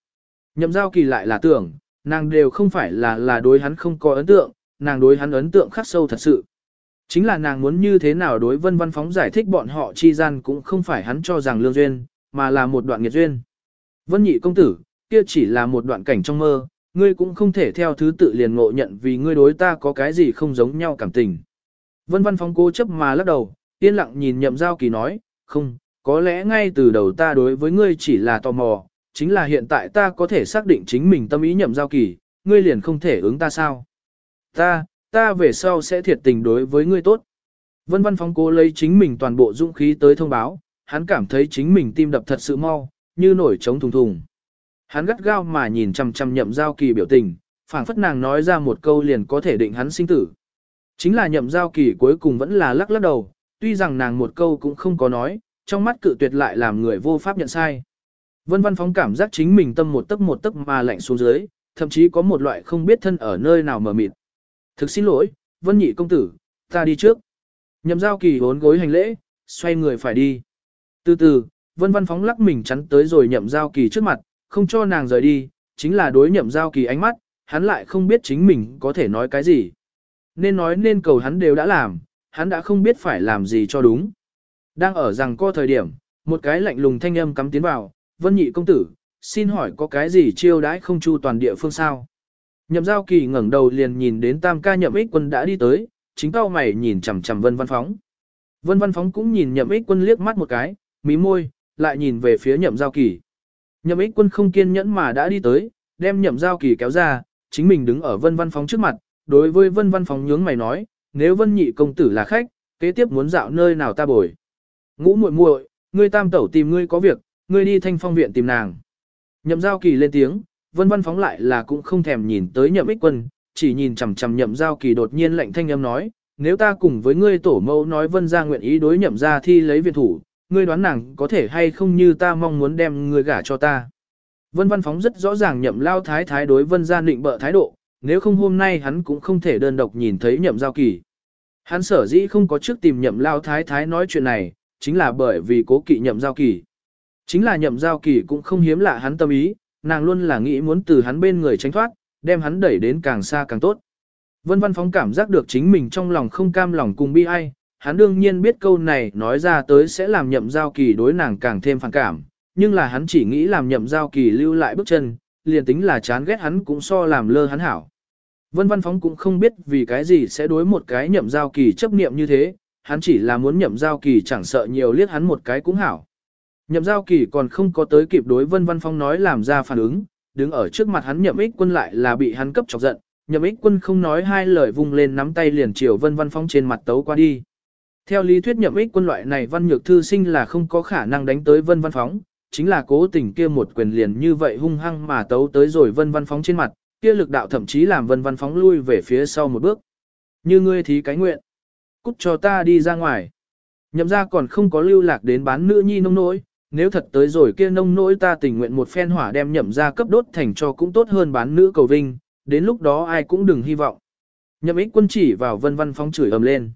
Nhậm giao kỳ lại là tưởng, nàng đều không phải là là đối hắn không có ấn tượng, nàng đối hắn ấn tượng khắc sâu thật sự. Chính là nàng muốn như thế nào đối vân văn phóng giải thích bọn họ chi gian cũng không phải hắn cho rằng lương duyên, mà là một đoạn nghiệt duyên. Vân nhị công tử, kia chỉ là một đoạn cảnh trong mơ, ngươi cũng không thể theo thứ tự liền ngộ nhận vì ngươi đối ta có cái gì không giống nhau cảm tình. Vân văn phóng cố chấp mà lắc đầu, yên lặng nhìn nhậm giao kỳ nói, không, có lẽ ngay từ đầu ta đối với ngươi chỉ là tò mò, chính là hiện tại ta có thể xác định chính mình tâm ý nhậm giao kỳ, ngươi liền không thể ứng ta sao. Ta, ta về sau sẽ thiệt tình đối với ngươi tốt. Vân văn phóng cố lấy chính mình toàn bộ dũng khí tới thông báo, hắn cảm thấy chính mình tim đập thật sự mau, như nổi trống thùng thùng. Hắn gắt gao mà nhìn chằm chằm nhậm giao kỳ biểu tình, phảng phất nàng nói ra một câu liền có thể định hắn sinh tử. Chính là nhậm giao kỳ cuối cùng vẫn là lắc lắc đầu, tuy rằng nàng một câu cũng không có nói, trong mắt cự tuyệt lại làm người vô pháp nhận sai. Vân văn phóng cảm giác chính mình tâm một tấc một tấc mà lạnh xuống dưới, thậm chí có một loại không biết thân ở nơi nào mở mịt. Thực xin lỗi, Vân nhị công tử, ta đi trước. Nhậm giao kỳ bốn gối hành lễ, xoay người phải đi. Từ từ, Vân văn phóng lắc mình chắn tới rồi nhậm giao kỳ trước mặt, không cho nàng rời đi, chính là đối nhậm giao kỳ ánh mắt, hắn lại không biết chính mình có thể nói cái gì. Nên nói nên cầu hắn đều đã làm, hắn đã không biết phải làm gì cho đúng. Đang ở rằng co thời điểm, một cái lạnh lùng thanh âm cắm tiến vào, vân nhị công tử, xin hỏi có cái gì chiêu đãi không chu toàn địa phương sao? Nhậm giao kỳ ngẩng đầu liền nhìn đến tam ca nhậm ích quân đã đi tới, chính cao mày nhìn chằm chằm vân văn phóng. Vân văn phóng cũng nhìn nhậm ích quân liếc mắt một cái, mí môi, lại nhìn về phía nhậm giao kỳ. Nhậm ích quân không kiên nhẫn mà đã đi tới, đem nhậm giao kỳ kéo ra, chính mình đứng ở vân văn phóng trước mặt, đối với vân văn phóng nhướng mày nói, nếu vân nhị công tử là khách, kế tiếp muốn dạo nơi nào ta bồi. Ngũ muội muội, ngươi tam tẩu tìm ngươi có việc, ngươi đi thanh phong viện tìm nàng. Nhậm giao kỳ lên tiếng, vân văn phóng lại là cũng không thèm nhìn tới nhậm ích quân, chỉ nhìn chằm chằm nhậm giao kỳ đột nhiên lệnh thanh âm nói, nếu ta cùng với ngươi tổ mẫu nói vân ra nguyện ý đối nhậm ra thi lấy viện thủ, ngươi đoán nàng có thể hay không như ta mong muốn đem ngươi gả cho ta. Vân văn phóng rất rõ ràng nhậm lao thái thái đối vân gia định bợ thái độ, nếu không hôm nay hắn cũng không thể đơn độc nhìn thấy nhậm giao kỳ. Hắn sở dĩ không có trước tìm nhậm lao thái thái nói chuyện này, chính là bởi vì cố kỵ nhậm giao kỳ. Chính là nhậm giao kỳ cũng không hiếm lạ hắn tâm ý, nàng luôn là nghĩ muốn từ hắn bên người tránh thoát, đem hắn đẩy đến càng xa càng tốt. Vân văn phóng cảm giác được chính mình trong lòng không cam lòng cùng bi ai, hắn đương nhiên biết câu này nói ra tới sẽ làm nhậm giao kỳ đối nàng càng thêm phản cảm, nhưng là hắn chỉ nghĩ làm nhậm giao kỳ lưu lại bước chân, liền tính là chán ghét hắn cũng so làm lơ hắn hảo. Vân Văn Phóng cũng không biết vì cái gì sẽ đối một cái nhậm giao kỳ chấp niệm như thế, hắn chỉ là muốn nhậm giao kỳ chẳng sợ nhiều liếc hắn một cái cũng hảo. Nhậm giao kỳ còn không có tới kịp đối Vân Văn Phong nói làm ra phản ứng, đứng ở trước mặt hắn nhậm ích quân lại là bị hắn cấp chọc giận, nhậm ích quân không nói hai lời vung lên nắm tay liền chiều Vân Văn Phong trên mặt tấu qua đi. Theo lý thuyết nhậm ích quân loại này văn nhược thư sinh là không có khả năng đánh tới Vân Văn Phóng, chính là cố tình kia một quyền liền như vậy hung hăng mà tấu tới rồi Vân Văn Phóng trên mặt, kia lực đạo thậm chí làm Vân Văn Phóng lui về phía sau một bước. Như ngươi thí cái nguyện, cút cho ta đi ra ngoài. Nhậm ra còn không có lưu lạc đến bán nữ nhi nông nỗi, nếu thật tới rồi kia nông nỗi ta tình nguyện một phen hỏa đem nhậm ra cấp đốt thành cho cũng tốt hơn bán nữ cầu vinh, đến lúc đó ai cũng đừng hy vọng. Nhậm ích quân chỉ vào Vân Văn Phóng chửi ầm lên.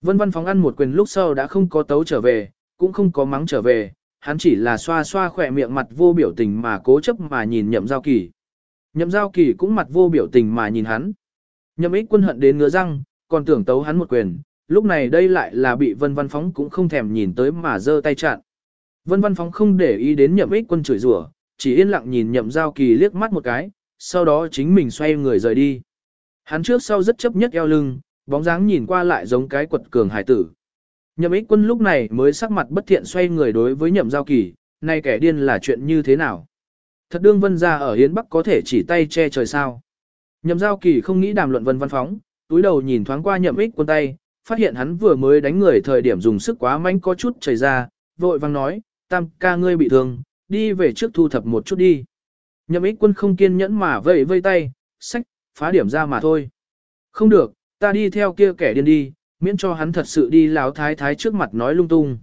Vân Văn Phóng ăn một quyền lúc sau đã không có tấu trở về, cũng không có mắng trở về, hắn chỉ là xoa xoa khỏe miệng mặt vô biểu tình mà cố chấp mà nhìn nhậm giao kỳ. Nhậm giao kỳ cũng mặt vô biểu tình mà nhìn hắn. Nhậm ích quân hận đến ngứa răng, còn tưởng tấu hắn một quyền, lúc này đây lại là bị vân văn phóng cũng không thèm nhìn tới mà giơ tay chặn. Vân văn phóng không để ý đến nhậm ích quân chửi rủa, chỉ yên lặng nhìn nhậm giao kỳ liếc mắt một cái, sau đó chính mình xoay người rời đi. Hắn trước sau rất chấp nhất eo lưng, bóng dáng nhìn qua lại giống cái quật cường hải tử. Nhậm ích quân lúc này mới sắc mặt bất thiện xoay người đối với nhậm giao kỳ, nay kẻ điên là chuyện như thế nào? Thật đương vân ra ở Hiến Bắc có thể chỉ tay che trời sao? Nhậm giao kỳ không nghĩ đàm luận vân văn phóng, túi đầu nhìn thoáng qua nhậm ích quân tay, phát hiện hắn vừa mới đánh người thời điểm dùng sức quá mạnh có chút chảy ra, vội vang nói, tam ca ngươi bị thương, đi về trước thu thập một chút đi. Nhậm ích quân không kiên nhẫn mà vẫy vây tay, sách, phá điểm ra mà thôi. Không được, ta đi theo kia kẻ điên đi, miễn cho hắn thật sự đi láo thái thái trước mặt nói lung tung.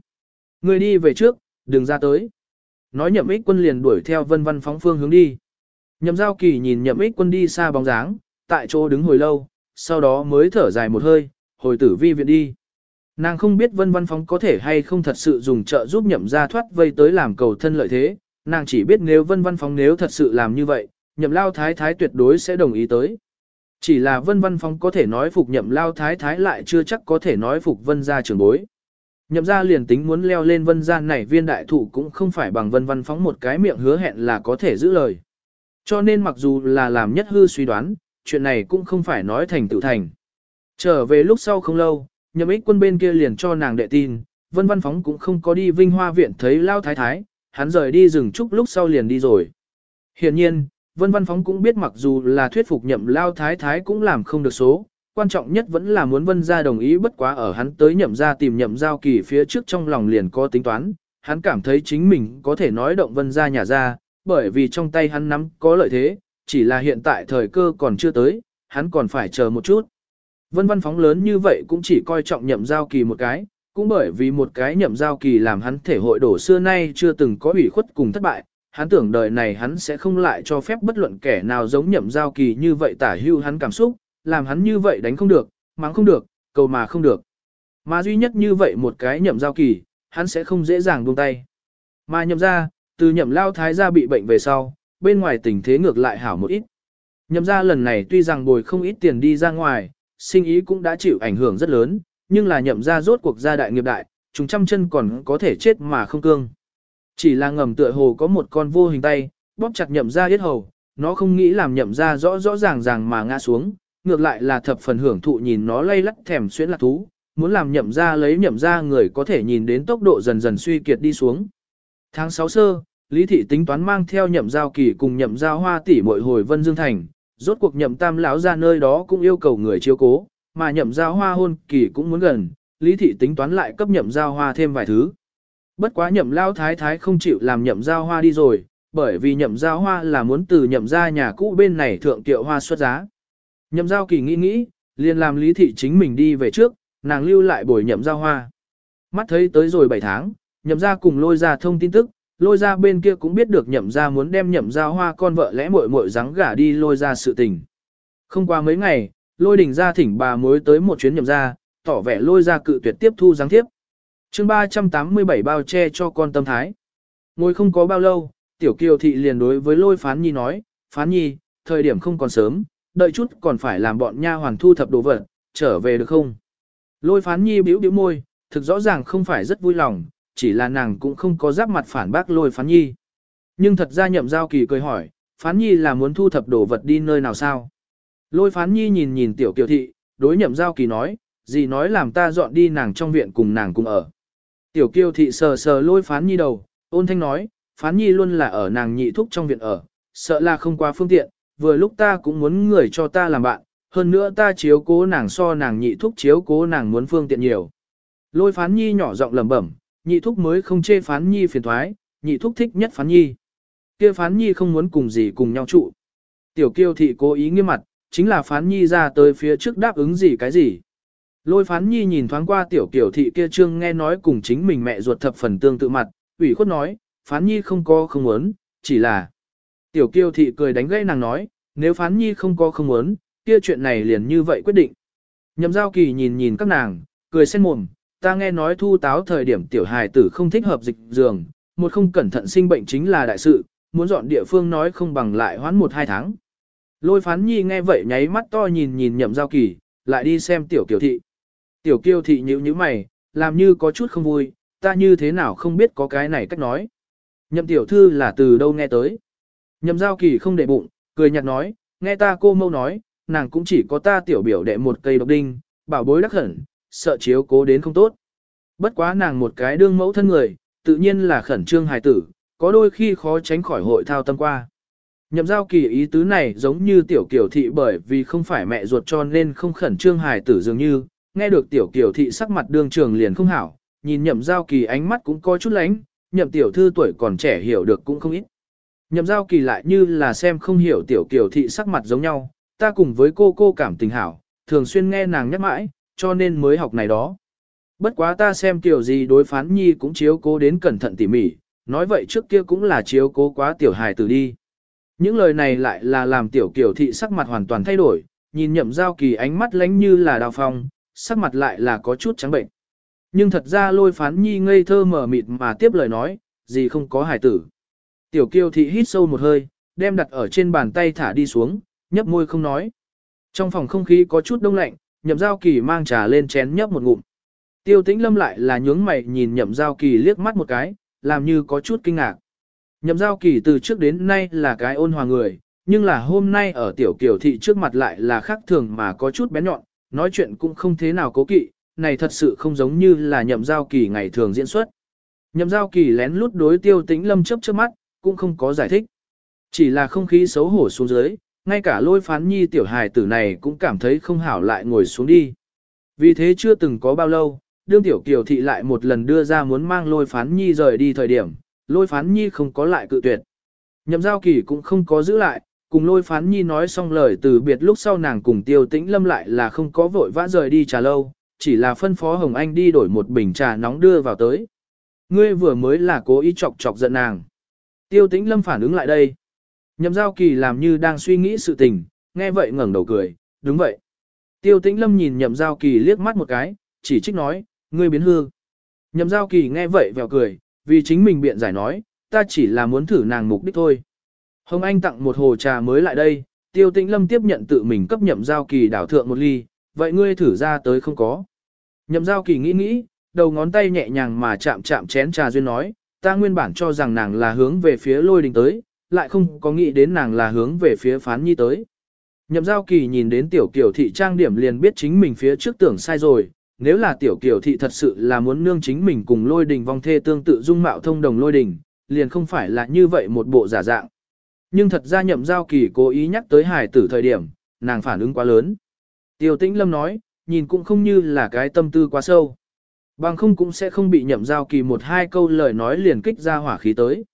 Ngươi đi về trước, đừng ra tới. Nói nhậm ích quân liền đuổi theo vân văn phóng phương hướng đi. Nhậm giao kỳ nhìn nhậm ích quân đi xa bóng dáng, tại chỗ đứng hồi lâu, sau đó mới thở dài một hơi, hồi tử vi viện đi. Nàng không biết vân văn phóng có thể hay không thật sự dùng trợ giúp nhậm ra thoát vây tới làm cầu thân lợi thế, nàng chỉ biết nếu vân văn phóng nếu thật sự làm như vậy, nhậm lao thái thái tuyệt đối sẽ đồng ý tới. Chỉ là vân văn phong có thể nói phục nhậm lao thái thái lại chưa chắc có thể nói phục vân gia trưởng bối. Nhậm gia liền tính muốn leo lên vân gia này viên đại thủ cũng không phải bằng vân văn phóng một cái miệng hứa hẹn là có thể giữ lời. Cho nên mặc dù là làm nhất hư suy đoán, chuyện này cũng không phải nói thành tự thành. Trở về lúc sau không lâu, nhậm ích quân bên kia liền cho nàng đệ tin, vân văn phóng cũng không có đi vinh hoa viện thấy lao thái thái, hắn rời đi rừng trúc lúc sau liền đi rồi. Hiện nhiên, Vân Văn Phóng cũng biết mặc dù là thuyết phục nhậm lao thái thái cũng làm không được số, quan trọng nhất vẫn là muốn vân gia đồng ý bất quá ở hắn tới nhậm gia tìm nhậm giao kỳ phía trước trong lòng liền có tính toán, hắn cảm thấy chính mình có thể nói động vân gia nhà ra, bởi vì trong tay hắn nắm có lợi thế, chỉ là hiện tại thời cơ còn chưa tới, hắn còn phải chờ một chút. Vân văn phóng lớn như vậy cũng chỉ coi trọng nhậm giao kỳ một cái, cũng bởi vì một cái nhậm giao kỳ làm hắn thể hội đổ xưa nay chưa từng có ủy khuất cùng thất bại, hắn tưởng đời này hắn sẽ không lại cho phép bất luận kẻ nào giống nhậm giao kỳ như vậy tả hưu hắn cảm xúc, làm hắn như vậy đánh không được, mắng không được, cầu mà không được. Mà duy nhất như vậy một cái nhậm giao kỳ, hắn sẽ không dễ dàng buông tay. Mà nhậm ra, từ nhậm lao thái gia bị bệnh về sau, bên ngoài tình thế ngược lại hảo một ít. Nhậm ra lần này tuy rằng bồi không ít tiền đi ra ngoài, sinh ý cũng đã chịu ảnh hưởng rất lớn, nhưng là nhậm ra rốt cuộc gia đại nghiệp đại, chúng trăm chân còn có thể chết mà không cương. Chỉ là ngầm tựa hồ có một con vô hình tay, bóp chặt nhậm ra yết hầu, nó không nghĩ làm nhậm ra rõ rõ ràng ràng mà ngã xuống, ngược lại là thập phần hưởng thụ nhìn nó lay lắc thèm xuyến lạc thú, muốn làm nhậm ra lấy nhậm ra người có thể nhìn đến tốc độ dần dần suy kiệt đi xuống. Tháng 6 sơ, Lý Thị tính toán mang theo nhậm giao kỳ cùng nhậm giao hoa tỷ muội hồi Vân Dương Thành, rốt cuộc nhậm tam lão ra nơi đó cũng yêu cầu người chiếu cố, mà nhậm giao hoa hôn kỳ cũng muốn gần, Lý Thị tính toán lại cấp nhậm giao hoa thêm vài thứ. Bất quá nhậm lao thái thái không chịu làm nhậm giao hoa đi rồi, bởi vì nhậm giao hoa là muốn từ nhậm ra nhà cũ bên này thượng tiệu hoa xuất giá. Nhậm giao kỳ nghĩ nghĩ, liền làm lý thị chính mình đi về trước, nàng lưu lại bồi nhậm giao hoa. Mắt thấy tới rồi 7 tháng, nhậm ra cùng lôi ra thông tin tức, lôi ra bên kia cũng biết được nhậm ra muốn đem nhậm ra hoa con vợ lẽ muội muội rắn gả đi lôi ra sự tình. Không qua mấy ngày, lôi đình ra thỉnh bà mối tới một chuyến nhậm ra, tỏ vẻ lôi ra cự tuyệt tiếp thu giáng tiếp. chương 387 bao che cho con tâm thái. Ngồi không có bao lâu, tiểu kiều thị liền đối với lôi phán nhi nói, phán nhi, thời điểm không còn sớm, đợi chút còn phải làm bọn nha hoàn thu thập đồ vật, trở về được không? Lôi phán nhi bĩu bĩu môi, thực rõ ràng không phải rất vui lòng, chỉ là nàng cũng không có giáp mặt phản bác lôi phán nhi. Nhưng thật ra nhậm giao kỳ cười hỏi, phán nhi là muốn thu thập đồ vật đi nơi nào sao? Lôi phán nhi nhìn nhìn tiểu kiều thị, đối nhậm giao kỳ nói, gì nói làm ta dọn đi nàng trong viện cùng nàng cùng ở. Tiểu kiều thị sờ sờ lôi phán nhi đầu, ôn thanh nói, phán nhi luôn là ở nàng nhị thúc trong viện ở, sợ là không qua phương tiện, vừa lúc ta cũng muốn người cho ta làm bạn, hơn nữa ta chiếu cố nàng so nàng nhị thúc chiếu cố nàng muốn phương tiện nhiều. Lôi phán nhi nhỏ giọng lẩm bẩm, nhị thúc mới không chê phán nhi phiền thoái, nhị thúc thích nhất phán nhi. kia phán nhi không muốn cùng gì cùng nhau trụ. Tiểu kiêu thị cố ý nghiêm mặt, chính là phán nhi ra tới phía trước đáp ứng gì cái gì. Lôi phán nhi nhìn thoáng qua tiểu kiều thị kia trương nghe nói cùng chính mình mẹ ruột thập phần tương tự mặt, ủy khuất nói, phán nhi không có không muốn, chỉ là Tiểu kiêu thị cười đánh gãy nàng nói, nếu phán nhi không có không muốn, kia chuyện này liền như vậy quyết định. Nhậm giao kỳ nhìn nhìn các nàng, cười sen mồm, ta nghe nói thu táo thời điểm tiểu hài tử không thích hợp dịch giường, một không cẩn thận sinh bệnh chính là đại sự, muốn dọn địa phương nói không bằng lại hoãn một hai tháng. Lôi phán nhi nghe vậy nháy mắt to nhìn nhìn nhậm giao kỳ, lại đi xem tiểu kiều thị. Tiểu kiều thị nhíu nhíu mày, làm như có chút không vui, ta như thế nào không biết có cái này cách nói. Nhậm tiểu thư là từ đâu nghe tới. Nhậm giao kỳ không để bụng, cười nhạt nói, nghe ta cô mâu nói, nàng cũng chỉ có ta tiểu biểu đệ một cây độc đinh, bảo bối đắc hẳn, sợ chiếu cố đến không tốt. Bất quá nàng một cái đương mẫu thân người, tự nhiên là khẩn trương hài tử, có đôi khi khó tránh khỏi hội thao tâm qua. Nhậm giao kỳ ý tứ này giống như tiểu kiểu thị bởi vì không phải mẹ ruột cho nên không khẩn trương hài tử dường như, nghe được tiểu kiểu thị sắc mặt đương trường liền không hảo, nhìn nhậm giao kỳ ánh mắt cũng có chút lánh, nhậm tiểu thư tuổi còn trẻ hiểu được cũng không ít. Nhậm giao kỳ lại như là xem không hiểu tiểu kiểu thị sắc mặt giống nhau, ta cùng với cô cô cảm tình hảo, thường xuyên nghe nàng nhắc mãi, cho nên mới học này đó. Bất quá ta xem tiểu gì đối phán nhi cũng chiếu cố đến cẩn thận tỉ mỉ, nói vậy trước kia cũng là chiếu cố quá tiểu hài tử đi. Những lời này lại là làm tiểu kiểu thị sắc mặt hoàn toàn thay đổi, nhìn nhậm giao kỳ ánh mắt lánh như là đào phong, sắc mặt lại là có chút trắng bệnh. Nhưng thật ra lôi phán nhi ngây thơ mở mịt mà tiếp lời nói, gì không có hài tử. Tiểu kiêu thị hít sâu một hơi, đem đặt ở trên bàn tay thả đi xuống, nhấp môi không nói. Trong phòng không khí có chút đông lạnh, nhậm giao kỳ mang trà lên chén nhấp một ngụm. Tiêu tĩnh lâm lại là nhướng mày nhìn nhậm giao kỳ liếc mắt một cái, làm như có chút kinh ngạc. Nhậm giao kỳ từ trước đến nay là cái ôn hòa người, nhưng là hôm nay ở tiểu kiểu thị trước mặt lại là khác thường mà có chút bé nhọn, nói chuyện cũng không thế nào cố kỵ, này thật sự không giống như là nhậm giao kỳ ngày thường diễn xuất. Nhậm giao kỳ lén lút đối tiêu tĩnh lâm chớp chớp mắt, cũng không có giải thích. Chỉ là không khí xấu hổ xuống dưới, ngay cả lôi phán nhi tiểu hài tử này cũng cảm thấy không hảo lại ngồi xuống đi. Vì thế chưa từng có bao lâu, đương tiểu kiều thị lại một lần đưa ra muốn mang lôi phán nhi rời đi thời điểm, lôi phán nhi không có lại cự tuyệt. Nhậm giao kỳ cũng không có giữ lại, cùng lôi phán nhi nói xong lời từ biệt lúc sau nàng cùng tiêu tĩnh lâm lại là không có vội vã rời đi trà lâu, chỉ là phân phó Hồng Anh đi đổi một bình trà nóng đưa vào tới. Ngươi vừa mới là cố ý chọc chọc giận nàng. Tiêu tĩnh lâm phản ứng lại đây. Nhậm giao kỳ làm như đang suy nghĩ sự tình, nghe vậy ngẩng đầu cười, đúng vậy. Tiêu tĩnh lâm nhìn nhậm giao kỳ liếc mắt một cái, chỉ trích nói, ngươi biến hư. Nhậm giao kỳ nghe vậy vèo cười, vì chính mình biện giải nói, ta chỉ là muốn thử nàng mục đích thôi. Hồng Anh tặng một hồ trà mới lại đây, tiêu tĩnh lâm tiếp nhận tự mình cấp nhậm giao kỳ đảo thượng một ly, vậy ngươi thử ra tới không có. Nhậm giao kỳ nghĩ nghĩ, đầu ngón tay nhẹ nhàng mà chạm chạm chén trà duyên nói, ta nguyên bản cho rằng nàng là hướng về phía lôi đình tới, lại không có nghĩ đến nàng là hướng về phía phán nhi tới. Nhậm giao kỳ nhìn đến tiểu kiểu thị trang điểm liền biết chính mình phía trước tưởng sai rồi, nếu là tiểu kiểu thị thật sự là muốn nương chính mình cùng lôi đình vong thê tương tự dung mạo thông đồng lôi đình, liền không phải là như vậy một bộ giả dạng. Nhưng thật ra nhậm giao kỳ cố ý nhắc tới hài tử thời điểm, nàng phản ứng quá lớn. Tiêu tĩnh lâm nói, nhìn cũng không như là cái tâm tư quá sâu. Bằng không cũng sẽ không bị nhậm giao kỳ một hai câu lời nói liền kích ra hỏa khí tới.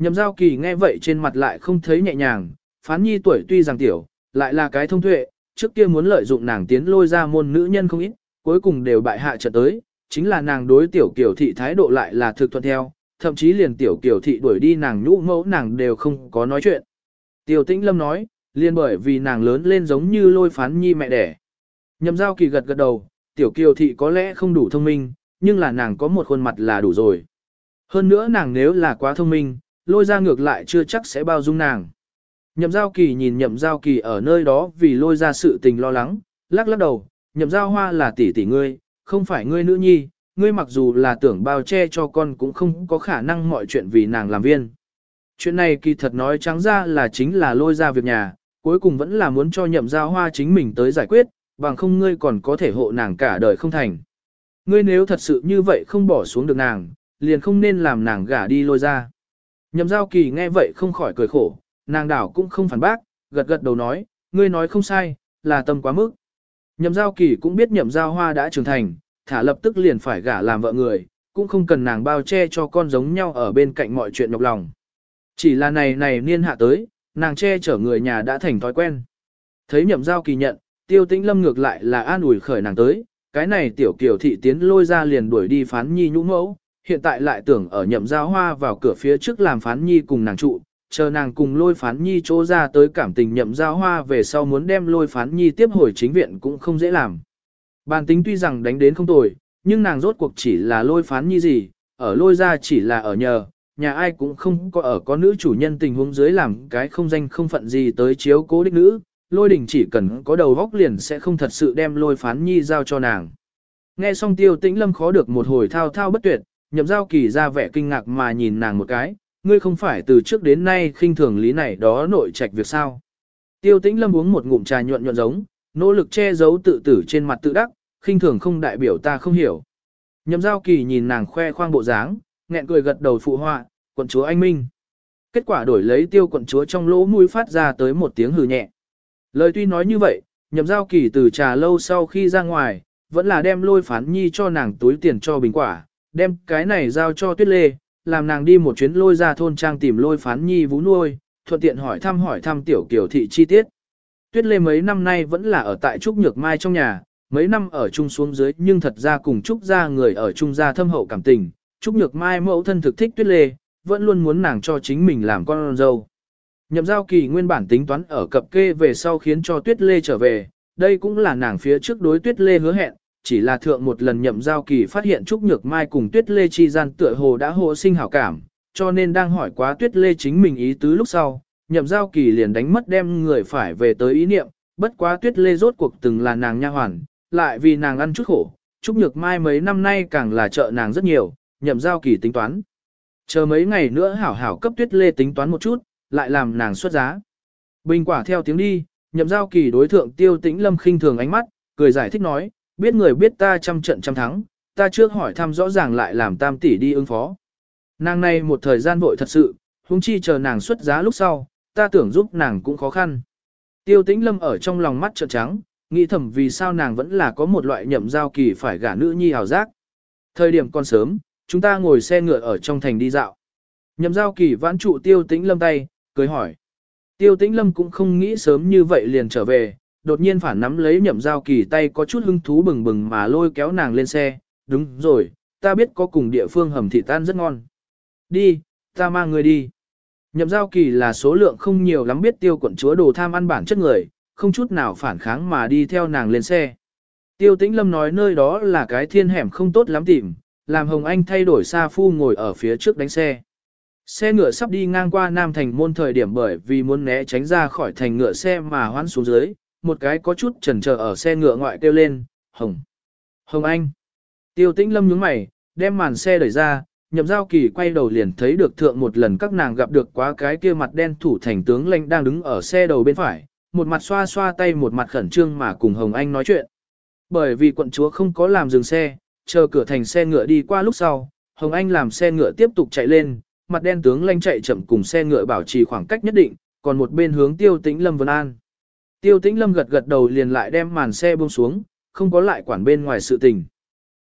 Nhậm giao kỳ nghe vậy trên mặt lại không thấy nhẹ nhàng, phán nhi tuổi tuy rằng tiểu, lại là cái thông tuệ, trước kia muốn lợi dụng nàng tiến lôi ra môn nữ nhân không ít, cuối cùng đều bại hạ trận tới, chính là nàng đối tiểu kiểu thị thái độ lại là thực thuận theo, thậm chí liền tiểu kiểu thị đuổi đi nàng nhũ mẫu nàng đều không có nói chuyện. Tiểu tĩnh lâm nói, liền bởi vì nàng lớn lên giống như lôi phán nhi mẹ đẻ. Nhậm giao kỳ gật gật đầu, tiểu kiều thị có lẽ không đủ thông minh, nhưng là nàng có một khuôn mặt là đủ rồi. Hơn nữa nàng nếu là quá thông minh, lôi ra ngược lại chưa chắc sẽ bao dung nàng. Nhậm giao kỳ nhìn nhậm giao kỳ ở nơi đó vì lôi ra sự tình lo lắng, lắc lắc đầu, nhậm giao hoa là tỷ tỷ ngươi, không phải ngươi nữ nhi, ngươi mặc dù là tưởng bao che cho con cũng không có khả năng mọi chuyện vì nàng làm viên. Chuyện này kỳ thật nói trắng ra là chính là lôi ra việc nhà, cuối cùng vẫn là muốn cho nhậm giao hoa chính mình tới giải quyết, bằng không ngươi còn có thể hộ nàng cả đời không thành. Ngươi nếu thật sự như vậy không bỏ xuống được nàng, liền không nên làm nàng gả đi lôi ra. Nhậm giao kỳ nghe vậy không khỏi cười khổ, nàng đảo cũng không phản bác, gật gật đầu nói, ngươi nói không sai, là tâm quá mức. Nhậm giao kỳ cũng biết nhậm giao hoa đã trưởng thành, thả lập tức liền phải gả làm vợ người, cũng không cần nàng bao che cho con giống nhau ở bên cạnh mọi chuyện nhọc lòng. Chỉ là này này niên hạ tới, nàng che chở người nhà đã thành thói quen. Thấy nhậm giao kỳ nhận, tiêu tĩnh lâm ngược lại là an ủi khởi nàng tới, cái này tiểu kiều thị tiến lôi ra liền đuổi đi phán nhi nhũ mẫu, hiện tại lại tưởng ở nhậm giao hoa vào cửa phía trước làm phán nhi cùng nàng trụ, chờ nàng cùng lôi phán nhi chỗ ra tới cảm tình nhậm giao hoa về sau muốn đem lôi phán nhi tiếp hồi chính viện cũng không dễ làm. Bàn tính tuy rằng đánh đến không tồi, nhưng nàng rốt cuộc chỉ là lôi phán nhi gì, ở lôi ra chỉ là ở nhờ, nhà ai cũng không có ở có nữ chủ nhân tình huống dưới làm cái không danh không phận gì tới chiếu cố đích nữ, lôi đình chỉ cần có đầu góc liền sẽ không thật sự đem lôi phán nhi giao cho nàng. Nghe xong tiêu tĩnh lâm khó được một hồi thao thao bất tuyệt, nhậm giao kỳ ra vẻ kinh ngạc mà nhìn nàng một cái, ngươi không phải từ trước đến nay khinh thường lý này đó nội trạch việc sao. Tiêu tĩnh lâm uống một ngụm trà nhuận nhuận giống, nỗ lực che giấu tự tử trên mặt tự đắc, khinh thường không đại biểu ta không hiểu. Nhậm giao kỳ nhìn nàng khoe khoang bộ dáng, nghẹn cười gật đầu phụ họa, quận chúa anh minh. Kết quả đổi lấy tiêu quận chúa trong lỗ mũi phát ra tới một tiếng hừ nhẹ. Lời tuy nói như vậy, nhậm giao kỳ từ trà lâu sau khi ra ngoài, vẫn là đem lôi phán nhi cho nàng túi tiền cho bình quả, đem cái này giao cho tuyết lê, làm nàng đi một chuyến lôi ra thôn trang tìm lôi phán nhi vú nuôi, thuận tiện hỏi thăm hỏi thăm tiểu kiểu thị chi tiết. Tuyết lê mấy năm nay vẫn là ở tại Trúc Nhược Mai trong nhà, mấy năm ở chung xuống dưới nhưng thật ra cùng Trúc gia người ở chung gia thâm hậu cảm tình. Trúc Nhược Mai mẫu thân thực thích Tuyết lê, vẫn luôn muốn nàng cho chính mình làm con dâu. Nhậm giao kỳ nguyên bản tính toán ở cập kê về sau khiến cho Tuyết lê trở về, đây cũng là nàng phía trước đối Tuyết lê hứa hẹn, chỉ là thượng một lần nhậm giao kỳ phát hiện Trúc Nhược Mai cùng Tuyết Lê chi gian tựa hồ đã hộ sinh hảo cảm, cho nên đang hỏi quá Tuyết Lê chính mình ý tứ lúc sau, nhậm giao kỳ liền đánh mất đem người phải về tới ý niệm, bất quá Tuyết Lê rốt cuộc từng là nàng nha hoàn, lại vì nàng ăn chút khổ, Trúc Nhược Mai mấy năm nay càng là trợ nàng rất nhiều, nhậm giao kỳ tính toán. Chờ mấy ngày nữa hảo hảo cấp Tuyết Lê tính toán một chút, lại làm nàng xuất giá. Bình quả theo tiếng đi, nhậm giao kỳ đối thượng tiêu tĩnh lâm khinh thường ánh mắt, cười giải thích nói, biết người biết ta trăm trận trăm thắng, ta trước hỏi thăm rõ ràng lại làm tam tỷ đi ứng phó. Nàng này một thời gian vội thật sự, huống chi chờ nàng xuất giá lúc sau, ta tưởng giúp nàng cũng khó khăn. Tiêu tĩnh lâm ở trong lòng mắt trợn trắng, nghĩ thầm vì sao nàng vẫn là có một loại nhậm giao kỳ phải gả nữ nhi hào giác. Thời điểm còn sớm, chúng ta ngồi xe ngựa ở trong thành đi dạo. Nhậm giao kỳ vãn trụ tiêu tĩnh lâm tay, cười hỏi. Tiêu tĩnh lâm cũng không nghĩ sớm như vậy liền trở về, đột nhiên phản nắm lấy nhậm giao kỳ tay có chút hưng thú bừng bừng mà lôi kéo nàng lên xe. Đúng rồi, ta biết có cùng địa phương hầm thịt tan rất ngon. Đi, ta mang người đi. Nhậm giao kỳ là số lượng không nhiều lắm biết tiêu quận chúa đồ tham ăn bản chất người, không chút nào phản kháng mà đi theo nàng lên xe. Tiêu tĩnh lâm nói nơi đó là cái thiên hẻm không tốt lắm tìm, làm Hồng Anh thay đổi xa phu ngồi ở phía trước đánh xe. Xe ngựa sắp đi ngang qua Nam Thành môn thời điểm bởi vì muốn né tránh ra khỏi thành ngựa xe mà hoãn xuống dưới, một cái có chút chần chờ ở xe ngựa ngoại kêu lên, Hồng. Hồng Anh. Tiêu tĩnh lâm nhướng mày, đem màn xe đẩy ra, nhậm giao kỳ quay đầu liền thấy được thượng một lần các nàng gặp được quá cái kia mặt đen thủ thành tướng lãnh đang đứng ở xe đầu bên phải, một mặt xoa xoa tay một mặt khẩn trương mà cùng Hồng Anh nói chuyện. Bởi vì quận chúa không có làm dừng xe, chờ cửa thành xe ngựa đi qua lúc sau, Hồng Anh làm xe ngựa tiếp tục chạy lên, mặt đen tướng lãnh chạy chậm cùng xe ngựa bảo trì khoảng cách nhất định, còn một bên hướng Tiêu Tĩnh Lâm Vân An. Tiêu Tĩnh Lâm gật gật đầu liền lại đem màn xe buông xuống, không có lại quản bên ngoài sự tình.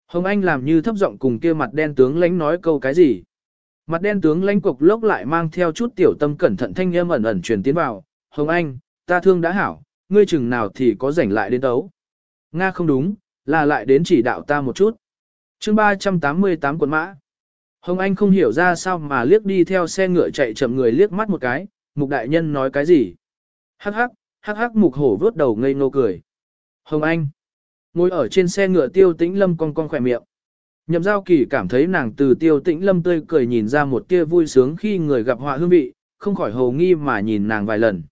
Hồng Anh làm như thấp giọng cùng kia mặt đen tướng lãnh nói câu cái gì. Mặt đen tướng lãnh cục lốc lại mang theo chút tiểu tâm cẩn thận thanh âm ẩn ẩn truyền tiến vào. Hồng Anh, ta thương đã hảo, ngươi chừng nào thì có rảnh lại đến tấu. Nga không đúng, là lại đến chỉ đạo ta một chút. chương 388 quần mã. Hồng Anh không hiểu ra sao mà liếc đi theo xe ngựa chạy chậm người liếc mắt một cái, mục đại nhân nói cái gì. Hắc hắc, hắc hắc mục hổ vớt đầu ngây ngô cười. Hồng Anh. Ngồi ở trên xe ngựa tiêu tĩnh lâm cong cong khỏe miệng. Nhậm giao kỳ cảm thấy nàng từ tiêu tĩnh lâm tươi cười nhìn ra một tia vui sướng khi người gặp họa hương vị, không khỏi hồ nghi mà nhìn nàng vài lần.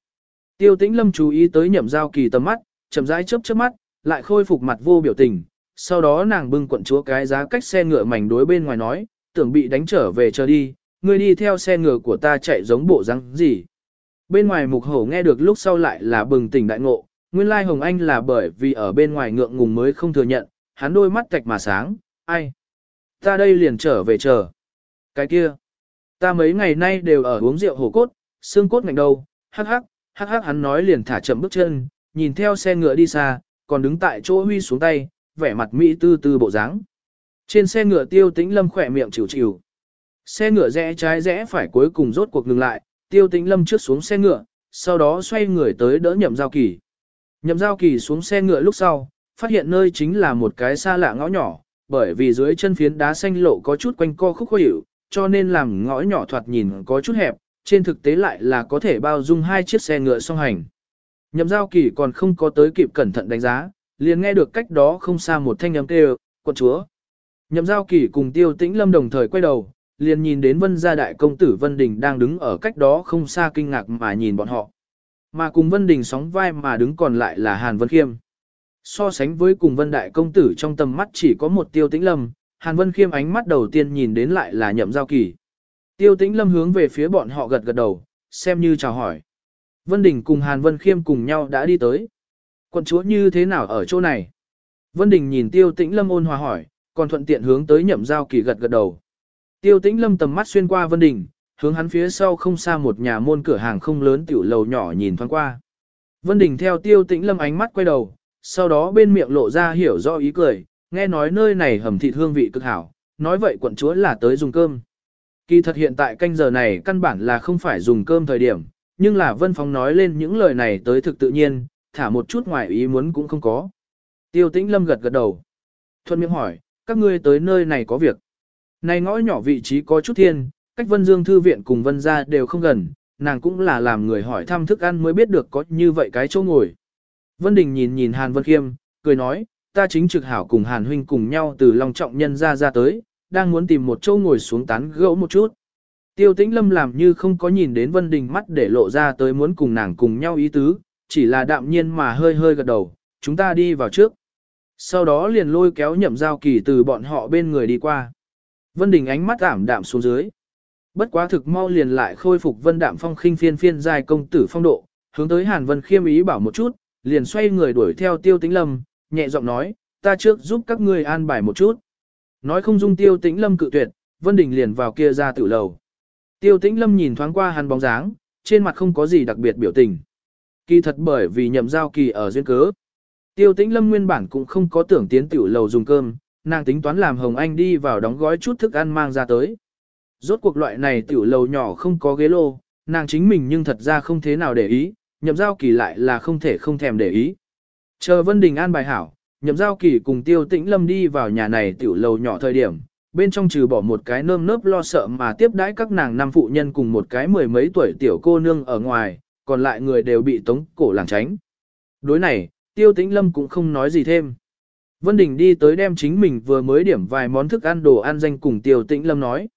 Tiêu tĩnh lâm chú ý tới nhậm giao kỳ tầm mắt, chậm rãi chớp chớp mắt, lại khôi phục mặt vô biểu tình. Sau đó nàng bưng quận chúa cái giá cách xe ngựa mảnh đối bên ngoài nói, tưởng bị đánh trở về chờ đi, ngươi đi theo xe ngựa của ta chạy giống bộ răng gì. Bên ngoài mục hổ nghe được lúc sau lại là bừng tỉnh đại ngộ, nguyên lai Hồng Anh là bởi vì ở bên ngoài ngượng ngùng mới không thừa nhận, hắn đôi mắt tạch mà sáng, ai. Ta đây liền trở về chờ. Cái kia, ta mấy ngày nay đều ở uống rượu hổ cốt, xương cốt ngạnh đầu, hắc hắc, hắc hắc hắn nói liền thả chậm bước chân, nhìn theo xe ngựa đi xa, còn đứng tại chỗ huy xuống tay, vẻ mặt mỹ tư tư bộ dáng. Trên xe ngựa tiêu tĩnh lâm khỏe miệng chịu chịu. Xe ngựa rẽ trái rẽ phải cuối cùng rốt cuộc ngừng lại, tiêu tĩnh lâm trước xuống xe ngựa, sau đó xoay người tới đỡ nhậm giao kỳ. Nhậm giao kỳ xuống xe ngựa lúc sau, phát hiện nơi chính là một cái xa lạ ngõ nhỏ, bởi vì dưới chân phiến đá xanh lộ có chút quanh co khúc khuỷu, cho nên làm ngõ nhỏ thoạt nhìn có chút hẹp, trên thực tế lại là có thể bao dung hai chiếc xe ngựa song hành. Nhậm giao kỳ còn không có tới kịp cẩn thận đánh giá, liền nghe được cách đó không xa một thanh âm kêu, quận chúa. Nhậm giao kỳ cùng tiêu tĩnh lâm đồng thời quay đầu, liền nhìn đến vân gia đại công tử Vân Đình đang đứng ở cách đó không xa kinh ngạc mà nhìn bọn họ. Mà cùng Vân Đình sóng vai mà đứng còn lại là Hàn Vân Khiêm. So sánh với cùng Vân Đại Công Tử trong tầm mắt chỉ có một tiêu tĩnh lâm, Hàn Vân Khiêm ánh mắt đầu tiên nhìn đến lại là nhậm giao kỳ. Tiêu tĩnh lâm hướng về phía bọn họ gật gật đầu, xem như chào hỏi. Vân Đình cùng Hàn Vân Khiêm cùng nhau đã đi tới. Quân chúa như thế nào ở chỗ này? Vân Đình nhìn tiêu tĩnh lâm ôn hòa hỏi, còn thuận tiện hướng tới nhậm giao kỳ gật gật đầu. Tiêu tĩnh lâm tầm mắt xuyên qua Vân Đình, hướng hắn phía sau không xa một nhà môn cửa hàng không lớn tiểu lầu nhỏ nhìn thoáng qua. Vân Đình theo tiêu tĩnh lâm ánh mắt quay đầu, sau đó bên miệng lộ ra hiểu rõ ý cười, nghe nói nơi này hầm thịt hương vị cực hảo, nói vậy quận chúa là tới dùng cơm. Kỳ thật hiện tại canh giờ này căn bản là không phải dùng cơm thời điểm, nhưng là Vân Phong nói lên những lời này tới thực tự nhiên, thả một chút ngoài ý muốn cũng không có. Tiêu tĩnh lâm gật gật đầu. Thuận miệng hỏi, các ngươi tới nơi này có việc. Này ngõ nhỏ vị trí có chút thiên, cách Vân Dương Thư Viện cùng Vân Gia đều không gần, nàng cũng là làm người hỏi thăm thức ăn mới biết được có như vậy cái chỗ ngồi. Vân Đình nhìn nhìn Hàn Vân Khiêm, cười nói, ta chính trực hảo cùng Hàn Huynh cùng nhau từ Long Trọng Nhân ra ra tới, đang muốn tìm một chỗ ngồi xuống tán gẫu một chút. Tiêu Tĩnh Lâm làm như không có nhìn đến Vân Đình mắt để lộ ra tới muốn cùng nàng cùng nhau ý tứ, chỉ là đạm nhiên mà hơi hơi gật đầu, chúng ta đi vào trước. Sau đó liền lôi kéo nhậm giao kỳ từ bọn họ bên người đi qua. Vân Đình ánh mắt ảm đạm xuống dưới. Bất quá thực mau liền lại khôi phục vân đạm phong khinh phiên phiên dài công tử phong độ, hướng tới Hàn Vân khiêm ý bảo một chút, liền xoay người đuổi theo tiêu tĩnh lâm, nhẹ giọng nói, ta trước giúp các ngươi an bài một chút. Nói không dung tiêu tĩnh lâm cự tuyệt, Vân Đình liền vào kia ra tử lầu. Tiêu tĩnh lâm nhìn thoáng qua hàn bóng dáng, trên mặt không có gì đặc biệt biểu tình. Kỳ thật bởi vì nhậm giao kỳ ở duyên cớ. Tiêu tĩnh lâm nguyên bản cũng không có tưởng tiến tiểu lầu dùng cơm, nàng tính toán làm Hồng Anh đi vào đóng gói chút thức ăn mang ra tới. Rốt cuộc loại này tiểu lầu nhỏ không có ghế lô, nàng chính mình nhưng thật ra không thế nào để ý, nhậm giao kỳ lại là không thể không thèm để ý. Chờ Vân Đình an bài hảo, nhậm giao kỳ cùng tiêu tĩnh lâm đi vào nhà này tiểu lầu nhỏ thời điểm, bên trong trừ bỏ một cái nơm nớp lo sợ mà tiếp đãi các nàng năm phụ nhân cùng một cái mười mấy tuổi tiểu cô nương ở ngoài, còn lại người đều bị tống cổ làng tránh. Đối này, tiêu tĩnh lâm cũng không nói gì thêm. Vân Đình đi tới đem chính mình vừa mới điểm vài món thức ăn đồ ăn danh cùng tiêu tĩnh lâm nói.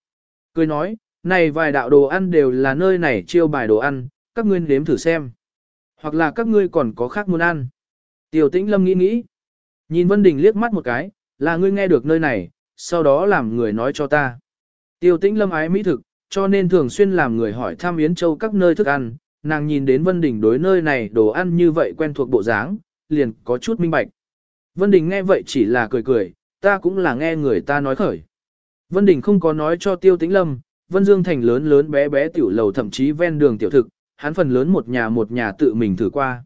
Cười nói, này vài đạo đồ ăn đều là nơi này chiêu bài đồ ăn, các ngươi nếm thử xem. Hoặc là các ngươi còn có khác muốn ăn. Tiêu tĩnh lâm nghĩ nghĩ. Nhìn Vân Đình liếc mắt một cái, là ngươi nghe được nơi này, sau đó làm người nói cho ta. Tiêu tĩnh lâm ái mỹ thực, cho nên thường xuyên làm người hỏi thăm Yến Châu các nơi thức ăn, nàng nhìn đến Vân Đình đối nơi này đồ ăn như vậy quen thuộc bộ dáng, liền có chút minh bạch. Vân Đình nghe vậy chỉ là cười cười, ta cũng là nghe người ta nói khởi. Vân Đình không có nói cho Tiêu Tĩnh Lâm, Vân Dương Thành lớn lớn bé bé tiểu lầu thậm chí ven đường tiểu thực, hắn phần lớn một nhà một nhà tự mình thử qua.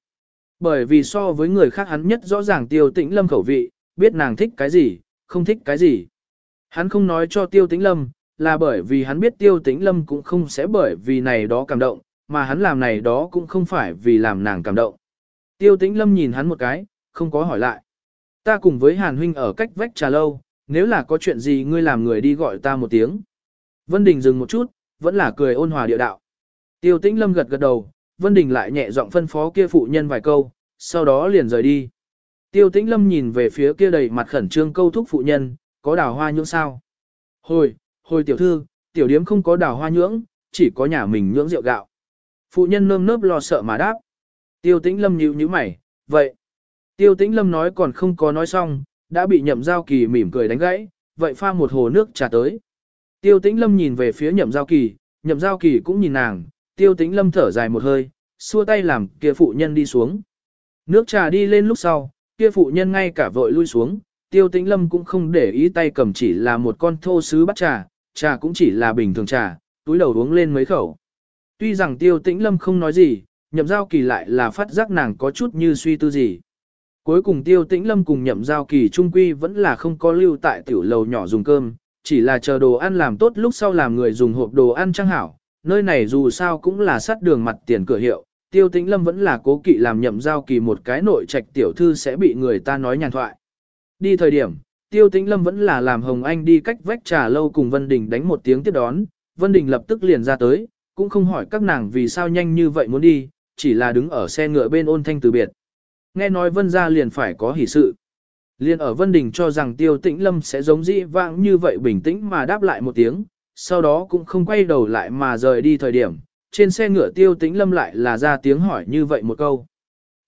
Bởi vì so với người khác hắn nhất rõ ràng Tiêu Tĩnh Lâm khẩu vị, biết nàng thích cái gì, không thích cái gì. Hắn không nói cho Tiêu Tĩnh Lâm, là bởi vì hắn biết Tiêu Tĩnh Lâm cũng không sẽ bởi vì này đó cảm động, mà hắn làm này đó cũng không phải vì làm nàng cảm động. Tiêu Tĩnh Lâm nhìn hắn một cái, không có hỏi lại. Ta cùng với Hàn Huynh ở cách vách trà lâu, nếu là có chuyện gì ngươi làm người đi gọi ta một tiếng. Vân Đình dừng một chút, vẫn là cười ôn hòa địa đạo. Tiêu Tĩnh Lâm gật gật đầu, Vân Đình lại nhẹ giọng phân phó kia phụ nhân vài câu, sau đó liền rời đi. Tiêu Tĩnh Lâm nhìn về phía kia đầy mặt khẩn trương câu thúc phụ nhân, có đào hoa nhưỡng sao? Hồi, hồi tiểu thư, tiểu điếm không có đào hoa nhưỡng, chỉ có nhà mình nhưỡng rượu gạo. Phụ nhân nơm nớp lo sợ mà đáp. Tiêu Tĩnh Lâm nhíu nhíu mày, vậy. Tiêu Tĩnh Lâm nói còn không có nói xong, đã bị nhậm giao kỳ mỉm cười đánh gãy, vậy pha một hồ nước trà tới. Tiêu Tĩnh Lâm nhìn về phía nhậm giao kỳ, nhậm giao kỳ cũng nhìn nàng, tiêu Tĩnh Lâm thở dài một hơi, xua tay làm kia phụ nhân đi xuống. Nước trà đi lên lúc sau, kia phụ nhân ngay cả vội lui xuống, tiêu Tĩnh Lâm cũng không để ý tay cầm chỉ là một con thô sứ bắt trà, trà cũng chỉ là bình thường trà, túi đầu uống lên mấy khẩu. Tuy rằng tiêu Tĩnh Lâm không nói gì, nhậm giao kỳ lại là phát giác nàng có chút như suy tư gì. Cuối cùng tiêu tĩnh lâm cùng nhậm giao kỳ trung quy vẫn là không có lưu tại tiểu lầu nhỏ dùng cơm, chỉ là chờ đồ ăn làm tốt lúc sau làm người dùng hộp đồ ăn trang hảo, nơi này dù sao cũng là sát đường mặt tiền cửa hiệu, tiêu tĩnh lâm vẫn là cố kỵ làm nhậm giao kỳ một cái nội trạch tiểu thư sẽ bị người ta nói nhàn thoại. Đi thời điểm, tiêu tĩnh lâm vẫn là làm Hồng Anh đi cách vách trà lâu cùng Vân Đình đánh một tiếng tiếp đón, Vân Đình lập tức liền ra tới, cũng không hỏi các nàng vì sao nhanh như vậy muốn đi, chỉ là đứng ở xe ngựa bên ôn thanh từ biệt. Nghe nói Vân gia liền phải có hỷ sự. Liên ở Vân Đình cho rằng Tiêu Tĩnh Lâm sẽ giống dĩ vãng như vậy bình tĩnh mà đáp lại một tiếng, sau đó cũng không quay đầu lại mà rời đi thời điểm, trên xe ngựa Tiêu Tĩnh Lâm lại là ra tiếng hỏi như vậy một câu.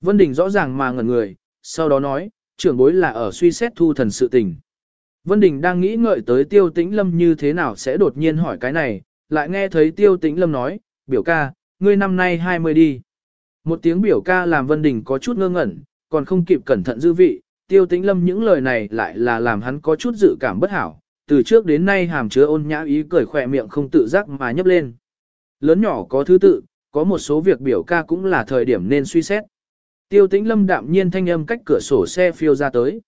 Vân Đình rõ ràng mà ngẩn người, sau đó nói, trưởng bối là ở suy xét thu thần sự tình. Vân Đình đang nghĩ ngợi tới Tiêu Tĩnh Lâm như thế nào sẽ đột nhiên hỏi cái này, lại nghe thấy Tiêu Tĩnh Lâm nói, biểu ca, ngươi năm nay 20 đi. Một tiếng biểu ca làm Vân Đình có chút ngơ ngẩn, còn không kịp cẩn thận dư vị, tiêu tĩnh lâm những lời này lại là làm hắn có chút dự cảm bất hảo, từ trước đến nay hàm chứa ôn nhã ý cười khỏe miệng không tự giác mà nhấp lên. Lớn nhỏ có thứ tự, có một số việc biểu ca cũng là thời điểm nên suy xét. Tiêu tĩnh lâm đạm nhiên thanh âm cách cửa sổ xe phiêu ra tới.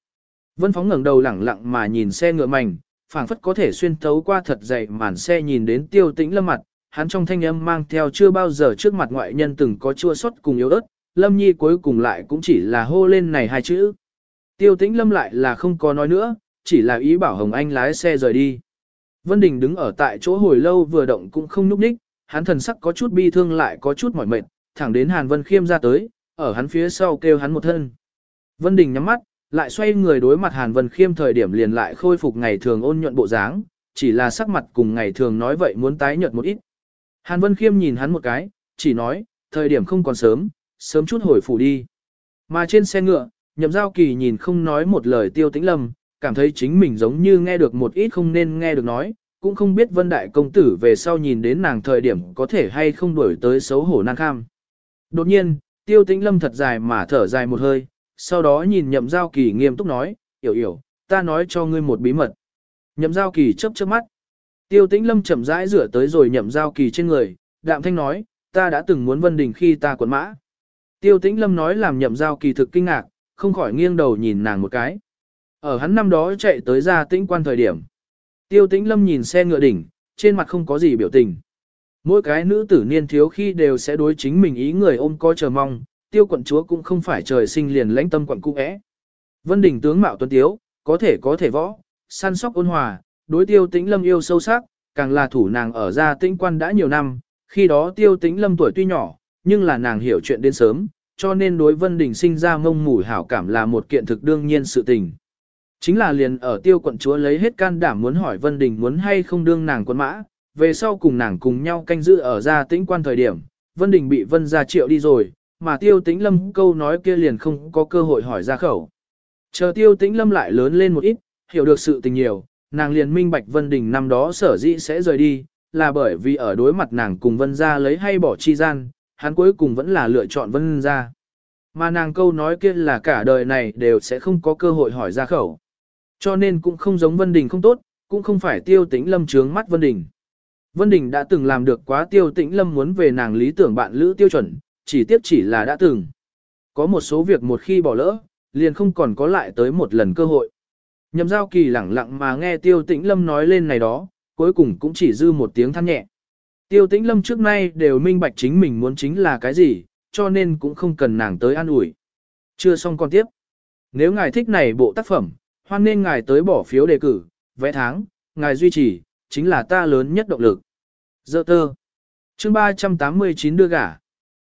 Vân phóng ngẩng đầu lẳng lặng mà nhìn xe ngựa mảnh, phảng phất có thể xuyên thấu qua thật dày màn xe nhìn đến tiêu tĩnh lâm mặt, hắn trong thanh âm mang theo chưa bao giờ trước mặt ngoại nhân từng có chua xót cùng yếu ớt, Lâm Nhi cuối cùng lại cũng chỉ là hô lên này hai chữ. Tiêu tĩnh Lâm lại là không có nói nữa, chỉ là ý bảo Hồng Anh lái xe rời đi. Vân Đình đứng ở tại chỗ hồi lâu vừa động cũng không nhúc nhích, hắn thần sắc có chút bi thương lại có chút mỏi mệt, thẳng đến Hàn Vân Khiêm ra tới, ở hắn phía sau kêu hắn một thân. Vân Đình nhắm mắt, lại xoay người đối mặt Hàn Vân Khiêm thời điểm liền lại khôi phục ngày thường ôn nhuận bộ dáng, chỉ là sắc mặt cùng ngày thường nói vậy muốn tái nhợt một ít. Hàn Vân Khiêm nhìn hắn một cái, chỉ nói, thời điểm không còn sớm, sớm chút hồi phủ đi. Mà trên xe ngựa, nhậm giao kỳ nhìn không nói một lời tiêu tĩnh lâm, cảm thấy chính mình giống như nghe được một ít không nên nghe được nói, cũng không biết vân đại công tử về sau nhìn đến nàng thời điểm có thể hay không đuổi tới xấu hổ nan kham. Đột nhiên, tiêu tĩnh lâm thật dài mà thở dài một hơi, sau đó nhìn nhậm giao kỳ nghiêm túc nói, hiểu hiểu, ta nói cho ngươi một bí mật. Nhậm giao kỳ chớp chớp mắt. Tiêu tĩnh lâm chậm rãi rửa tới rồi nhậm giao kỳ trên người, đạm thanh nói, ta đã từng muốn vân đình khi ta quấn mã. Tiêu tĩnh lâm nói làm nhậm giao kỳ thực kinh ngạc, không khỏi nghiêng đầu nhìn nàng một cái. Ở hắn năm đó chạy tới ra tĩnh quan thời điểm. Tiêu tĩnh lâm nhìn xe ngựa đỉnh, trên mặt không có gì biểu tình. Mỗi cái nữ tử niên thiếu khi đều sẽ đối chính mình ý người ôm coi chờ mong, tiêu quận chúa cũng không phải trời sinh liền lãnh tâm quận cung é. Vân đỉnh tướng mạo tuấn tiếu, có thể có thể võ, săn sóc ôn hòa, đối tiêu tĩnh lâm yêu sâu sắc, càng là thủ nàng ở gia tĩnh quan đã nhiều năm, khi đó tiêu tĩnh lâm tuổi tuy nhỏ, nhưng là nàng hiểu chuyện đến sớm, cho nên đối Vân Đình sinh ra mông mùi hảo cảm là một kiện thực đương nhiên sự tình. Chính là liền ở tiêu quận chúa lấy hết can đảm muốn hỏi Vân Đình muốn hay không đương nàng quân mã, về sau cùng nàng cùng nhau canh giữ ở gia tĩnh quan thời điểm, Vân Đình bị Vân gia triệu đi rồi, mà tiêu tĩnh lâm câu nói kia liền không có cơ hội hỏi ra khẩu. Chờ tiêu tĩnh lâm lại lớn lên một ít, hiểu được sự tình nhiều, nàng liền minh bạch Vân Đình năm đó sở dĩ sẽ rời đi, là bởi vì ở đối mặt nàng cùng Vân gia lấy hay bỏ chi gian, hắn cuối cùng vẫn là lựa chọn Vân gia. Mà nàng câu nói kia là cả đời này đều sẽ không có cơ hội hỏi ra khẩu. Cho nên cũng không giống Vân Đình không tốt, cũng không phải tiêu tĩnh lâm trướng mắt Vân Đình. Vân Đình đã từng làm được quá tiêu tĩnh lâm muốn về nàng lý tưởng bạn lữ tiêu chuẩn, chỉ tiếp chỉ là đã từng. Có một số việc một khi bỏ lỡ, liền không còn có lại tới một lần cơ hội. Nhậm giao kỳ lẳng lặng mà nghe tiêu tĩnh lâm nói lên này đó, cuối cùng cũng chỉ dư một tiếng than nhẹ. Tiêu tĩnh lâm trước nay đều minh bạch chính mình muốn chính là cái gì, cho nên cũng không cần nàng tới an ủi. Chưa xong còn tiếp. Nếu ngài thích này bộ tác phẩm, hoan nên ngài tới bỏ phiếu đề cử, vẽ tháng, ngài duy trì, chính là ta lớn nhất động lực. Dơ tơ. chương 389 đưa gả.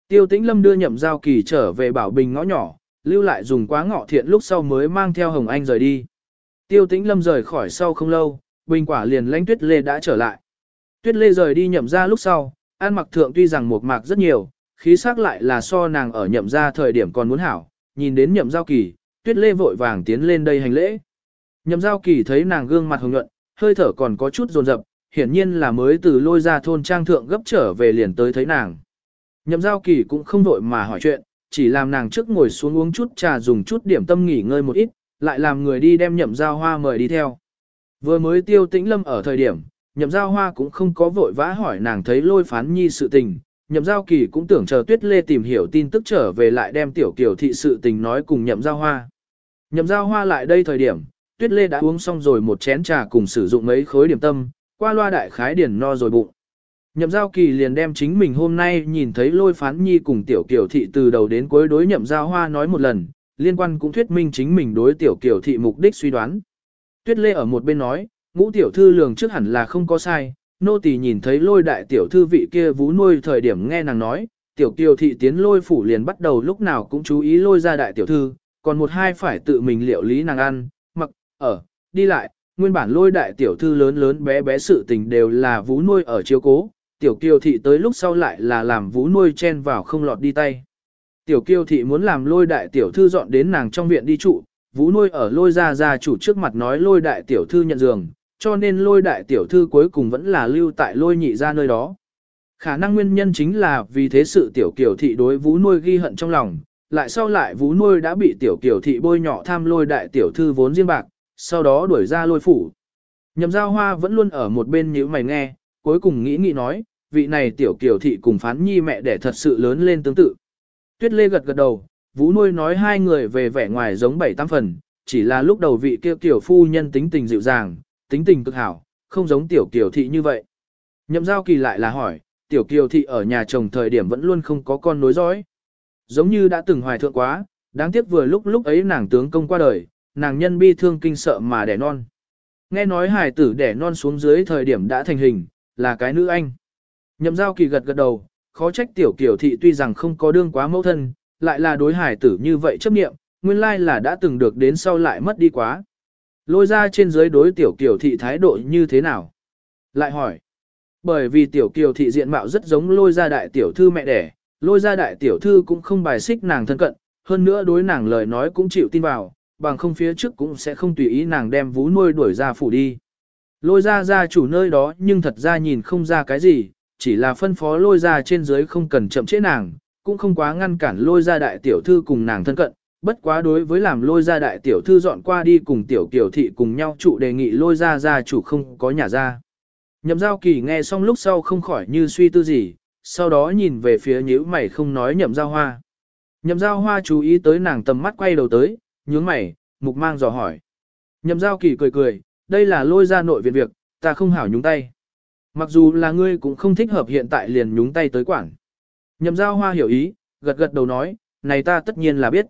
Tiêu tĩnh lâm đưa nhậm giao kỳ trở về bảo bình ngõ nhỏ, lưu lại dùng quá ngọ thiện lúc sau mới mang theo Hồng Anh rời đi. Tiêu tĩnh lâm rời khỏi sau không lâu, bình quả liền lãnh tuyết lê đã trở lại. Tuyết lê rời đi nhậm ra lúc sau, an mặc thượng tuy rằng một mạc rất nhiều, khí sắc lại là so nàng ở nhậm ra thời điểm còn muốn hảo, nhìn đến nhậm giao kỳ, tuyết lê vội vàng tiến lên đây hành lễ. Nhậm giao kỳ thấy nàng gương mặt hồng nhuận, hơi thở còn có chút rồn rập, hiển nhiên là mới từ lôi ra thôn trang thượng gấp trở về liền tới thấy nàng. Nhậm giao kỳ cũng không vội mà hỏi chuyện, chỉ làm nàng trước ngồi xuống uống chút trà dùng chút điểm tâm nghỉ ngơi một ít, lại làm người đi đem nhậm giao hoa mời đi theo. Vừa mới tiêu tĩnh lâm ở thời điểm, nhậm giao hoa cũng không có vội vã hỏi nàng thấy lôi phán nhi sự tình, nhậm giao kỳ cũng tưởng chờ tuyết lê tìm hiểu tin tức trở về lại đem tiểu kiểu thị sự tình nói cùng nhậm giao hoa. Nhậm giao hoa lại đây thời điểm, tuyết lê đã uống xong rồi một chén trà cùng sử dụng mấy khối điểm tâm, qua loa đại khái điển no rồi bụng. Nhậm giao kỳ liền đem chính mình hôm nay nhìn thấy lôi phán nhi cùng tiểu kiểu thị từ đầu đến cuối đối nhậm giao hoa nói một lần, liên quan cũng thuyết minh chính mình đối tiểu kiểu thị mục đích suy đoán. Tuyết lê ở một bên nói, ngũ tiểu thư lường trước hẳn là không có sai, nô tỳ nhìn thấy lôi đại tiểu thư vị kia vú nuôi thời điểm nghe nàng nói, tiểu kiều thị tiến lôi phủ liền bắt đầu lúc nào cũng chú ý lôi ra đại tiểu thư, còn một hai phải tự mình liệu lý nàng ăn, mặc, ở, đi lại, nguyên bản lôi đại tiểu thư lớn lớn bé bé sự tình đều là vú nuôi ở chiếu cố, tiểu kiều thị tới lúc sau lại là làm vú nuôi chen vào không lọt đi tay. Tiểu kiều thị muốn làm lôi đại tiểu thư dọn đến nàng trong viện đi trụ, Vũ nuôi ở lôi ra ra chủ trước mặt nói lôi đại tiểu thư nhận giường, cho nên lôi đại tiểu thư cuối cùng vẫn là lưu tại lôi nhị ra nơi đó. Khả năng nguyên nhân chính là vì thế sự tiểu kiều thị đối Vũ nuôi ghi hận trong lòng, lại sau lại Vũ nuôi đã bị tiểu kiều thị bôi nhỏ tham lôi đại tiểu thư vốn riêng bạc, sau đó đuổi ra lôi phủ. Nhậm giao hoa vẫn luôn ở một bên như mày nghe, cuối cùng nghĩ nghĩ nói, vị này tiểu kiều thị cùng phán nhi mẹ để thật sự lớn lên tương tự. Tuyết lê gật gật đầu, vũ nuôi nói hai người về vẻ ngoài giống bảy tam phần, chỉ là lúc đầu vị kia tiểu phu nhân tính tình dịu dàng, tính tình cực hảo, không giống tiểu kiều thị như vậy. Nhậm giao kỳ lại là hỏi, tiểu kiều thị ở nhà chồng thời điểm vẫn luôn không có con nối dõi. Giống như đã từng hoài thượng quá, đáng tiếc vừa lúc lúc ấy nàng tướng công qua đời, nàng nhân bi thương kinh sợ mà đẻ non. Nghe nói hài tử đẻ non xuống dưới thời điểm đã thành hình, là cái nữ anh. Nhậm giao kỳ gật gật đầu, khó trách tiểu kiểu thị tuy rằng không có đương quá mẫu thân, lại là đối hải tử như vậy chấp nghiệm, nguyên lai là đã từng được đến sau lại mất đi quá. Lôi ra trên dưới đối tiểu kiểu thị thái độ như thế nào? Lại hỏi. Bởi vì tiểu kiều thị diện mạo rất giống lôi ra đại tiểu thư mẹ đẻ, lôi ra đại tiểu thư cũng không bài xích nàng thân cận, hơn nữa đối nàng lời nói cũng chịu tin vào, bằng không phía trước cũng sẽ không tùy ý nàng đem vú nuôi đuổi ra phủ đi. Lôi ra ra chủ nơi đó nhưng thật ra nhìn không ra cái gì, chỉ là phân phó lôi ra trên dưới không cần chậm trễ nàng, cũng không quá ngăn cản lôi ra đại tiểu thư cùng nàng thân cận, bất quá đối với làm lôi ra đại tiểu thư dọn qua đi cùng tiểu kiểu thị cùng nhau trụ đề nghị lôi ra gia chủ không có nhà ra. Nhậm giao kỳ nghe xong lúc sau không khỏi như suy tư gì, sau đó nhìn về phía nhữ mày không nói nhậm giao hoa. Nhậm giao hoa chú ý tới nàng tầm mắt quay đầu tới, nhướng mày, mục mang dò hỏi. Nhậm giao kỳ cười cười, đây là lôi ra nội viện việc, ta không hảo nhúng tay. Mặc dù là ngươi cũng không thích hợp hiện tại liền nhúng tay tới quản. Nhậm giao hoa hiểu ý, gật gật đầu nói, này ta tất nhiên là biết.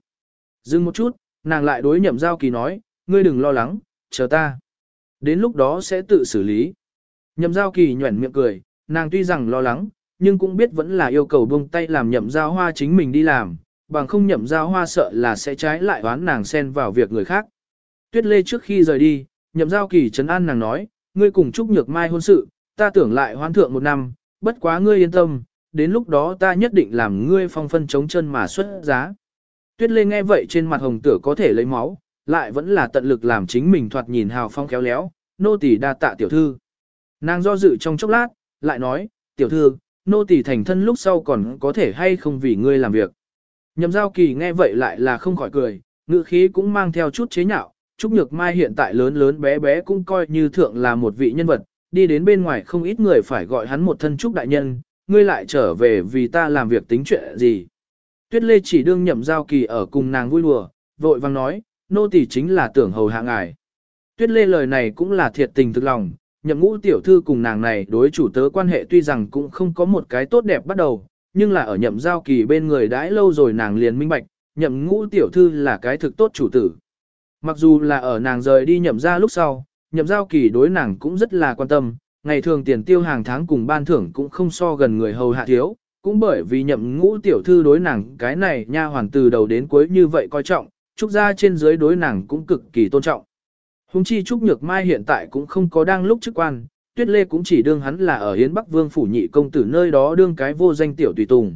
Dừng một chút, nàng lại đối nhậm giao kỳ nói, ngươi đừng lo lắng, chờ ta. Đến lúc đó sẽ tự xử lý. Nhậm giao kỳ nhuẩn miệng cười, nàng tuy rằng lo lắng, nhưng cũng biết vẫn là yêu cầu buông tay làm nhậm giao hoa chính mình đi làm, bằng không nhậm giao hoa sợ là sẽ trái lại oán nàng xen vào việc người khác. Tuyết lê trước khi rời đi, nhậm giao kỳ trấn an nàng nói, ngươi cùng Trúc Nhược Mai hôn sự, ta tưởng lại hoán thượng một năm, bất quá ngươi yên tâm, đến lúc đó ta nhất định làm ngươi phong phân chống chân mà xuất giá. Tuyết lê nghe vậy trên mặt hồng tử có thể lấy máu, lại vẫn là tận lực làm chính mình thoạt nhìn hào phong khéo léo, nô tỳ đa tạ tiểu thư. Nàng do dự trong chốc lát, lại nói, tiểu thư, nô tỳ thành thân lúc sau còn có thể hay không vì ngươi làm việc. Nhậm giao kỳ nghe vậy lại là không khỏi cười, ngữ khí cũng mang theo chút chế nhạo, Trúc Nhược Mai hiện tại lớn lớn bé bé cũng coi như thượng là một vị nhân vật, đi đến bên ngoài không ít người phải gọi hắn một thân Trúc Đại Nhân, ngươi lại trở về vì ta làm việc tính chuyện gì. Tuyết Lê chỉ đương nhậm giao kỳ ở cùng nàng vui đùa, vội vang nói, nô tỳ chính là tưởng hầu hạ ngài. Tuyết Lê lời này cũng là thiệt tình thực lòng, nhậm ngũ tiểu thư cùng nàng này đối chủ tớ quan hệ tuy rằng cũng không có một cái tốt đẹp bắt đầu, nhưng là ở nhậm giao kỳ bên người đãi lâu rồi nàng liền minh bạch, nhậm ngũ tiểu thư là cái thực tốt chủ tử. Mặc dù là ở nàng rời đi nhậm ra lúc sau, nhậm giao kỳ đối nàng cũng rất là quan tâm, ngày thường tiền tiêu hàng tháng cùng ban thưởng cũng không so gần người hầu hạ thiếu, cũng bởi vì nhậm ngũ tiểu thư đối nàng cái này nha hoàn từ đầu đến cuối như vậy coi trọng, trúc gia trên dưới đối nàng cũng cực kỳ tôn trọng. Hùng chi trúc nhược mai hiện tại cũng không có đang lúc chức quan, tuyết lê cũng chỉ đương hắn là ở hiến bắc vương phủ nhị công tử nơi đó đương cái vô danh tiểu tùy tùng.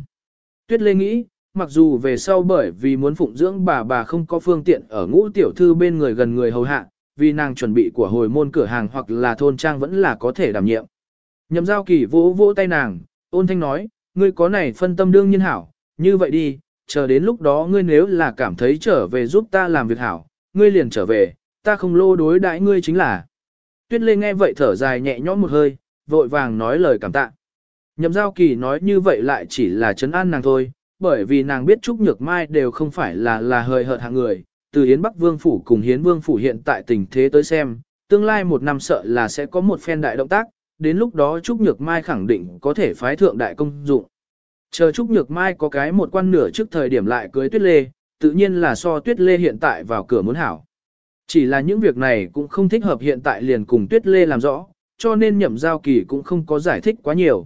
Tuyết lê nghĩ, mặc dù về sau bởi vì muốn phụng dưỡng bà bà không có phương tiện ở ngũ tiểu thư bên người gần người hầu hạ, vì nàng chuẩn bị của hồi môn cửa hàng hoặc là thôn trang vẫn là có thể đảm nhiệm. Nhậm giao kỳ vỗ vỗ tay nàng, ôn thanh nói, ngươi có này phân tâm đương nhiên hảo, như vậy đi, chờ đến lúc đó ngươi nếu là cảm thấy trở về giúp ta làm việc hảo, ngươi liền trở về, ta không lô đối đãi ngươi chính là. Tuyết Lê nghe vậy thở dài nhẹ nhõm một hơi, vội vàng nói lời cảm tạ. Nhậm giao kỳ nói như vậy lại chỉ là chấn an nàng thôi, bởi vì nàng biết Trúc Nhược Mai đều không phải là là hời hợt hạng người, từ Yến Bắc Vương Phủ cùng Hiến Vương Phủ hiện tại tình thế tới xem, tương lai một năm sợ là sẽ có một phen đại động tác, đến lúc đó Trúc Nhược Mai khẳng định có thể phái thượng đại công dụng. Chờ Trúc Nhược Mai có cái một quan nửa trước thời điểm lại cưới Tuyết Lê, tự nhiên là so Tuyết Lê hiện tại vào cửa muốn hảo. Chỉ là những việc này cũng không thích hợp hiện tại liền cùng Tuyết Lê làm rõ, cho nên nhậm giao kỳ cũng không có giải thích quá nhiều.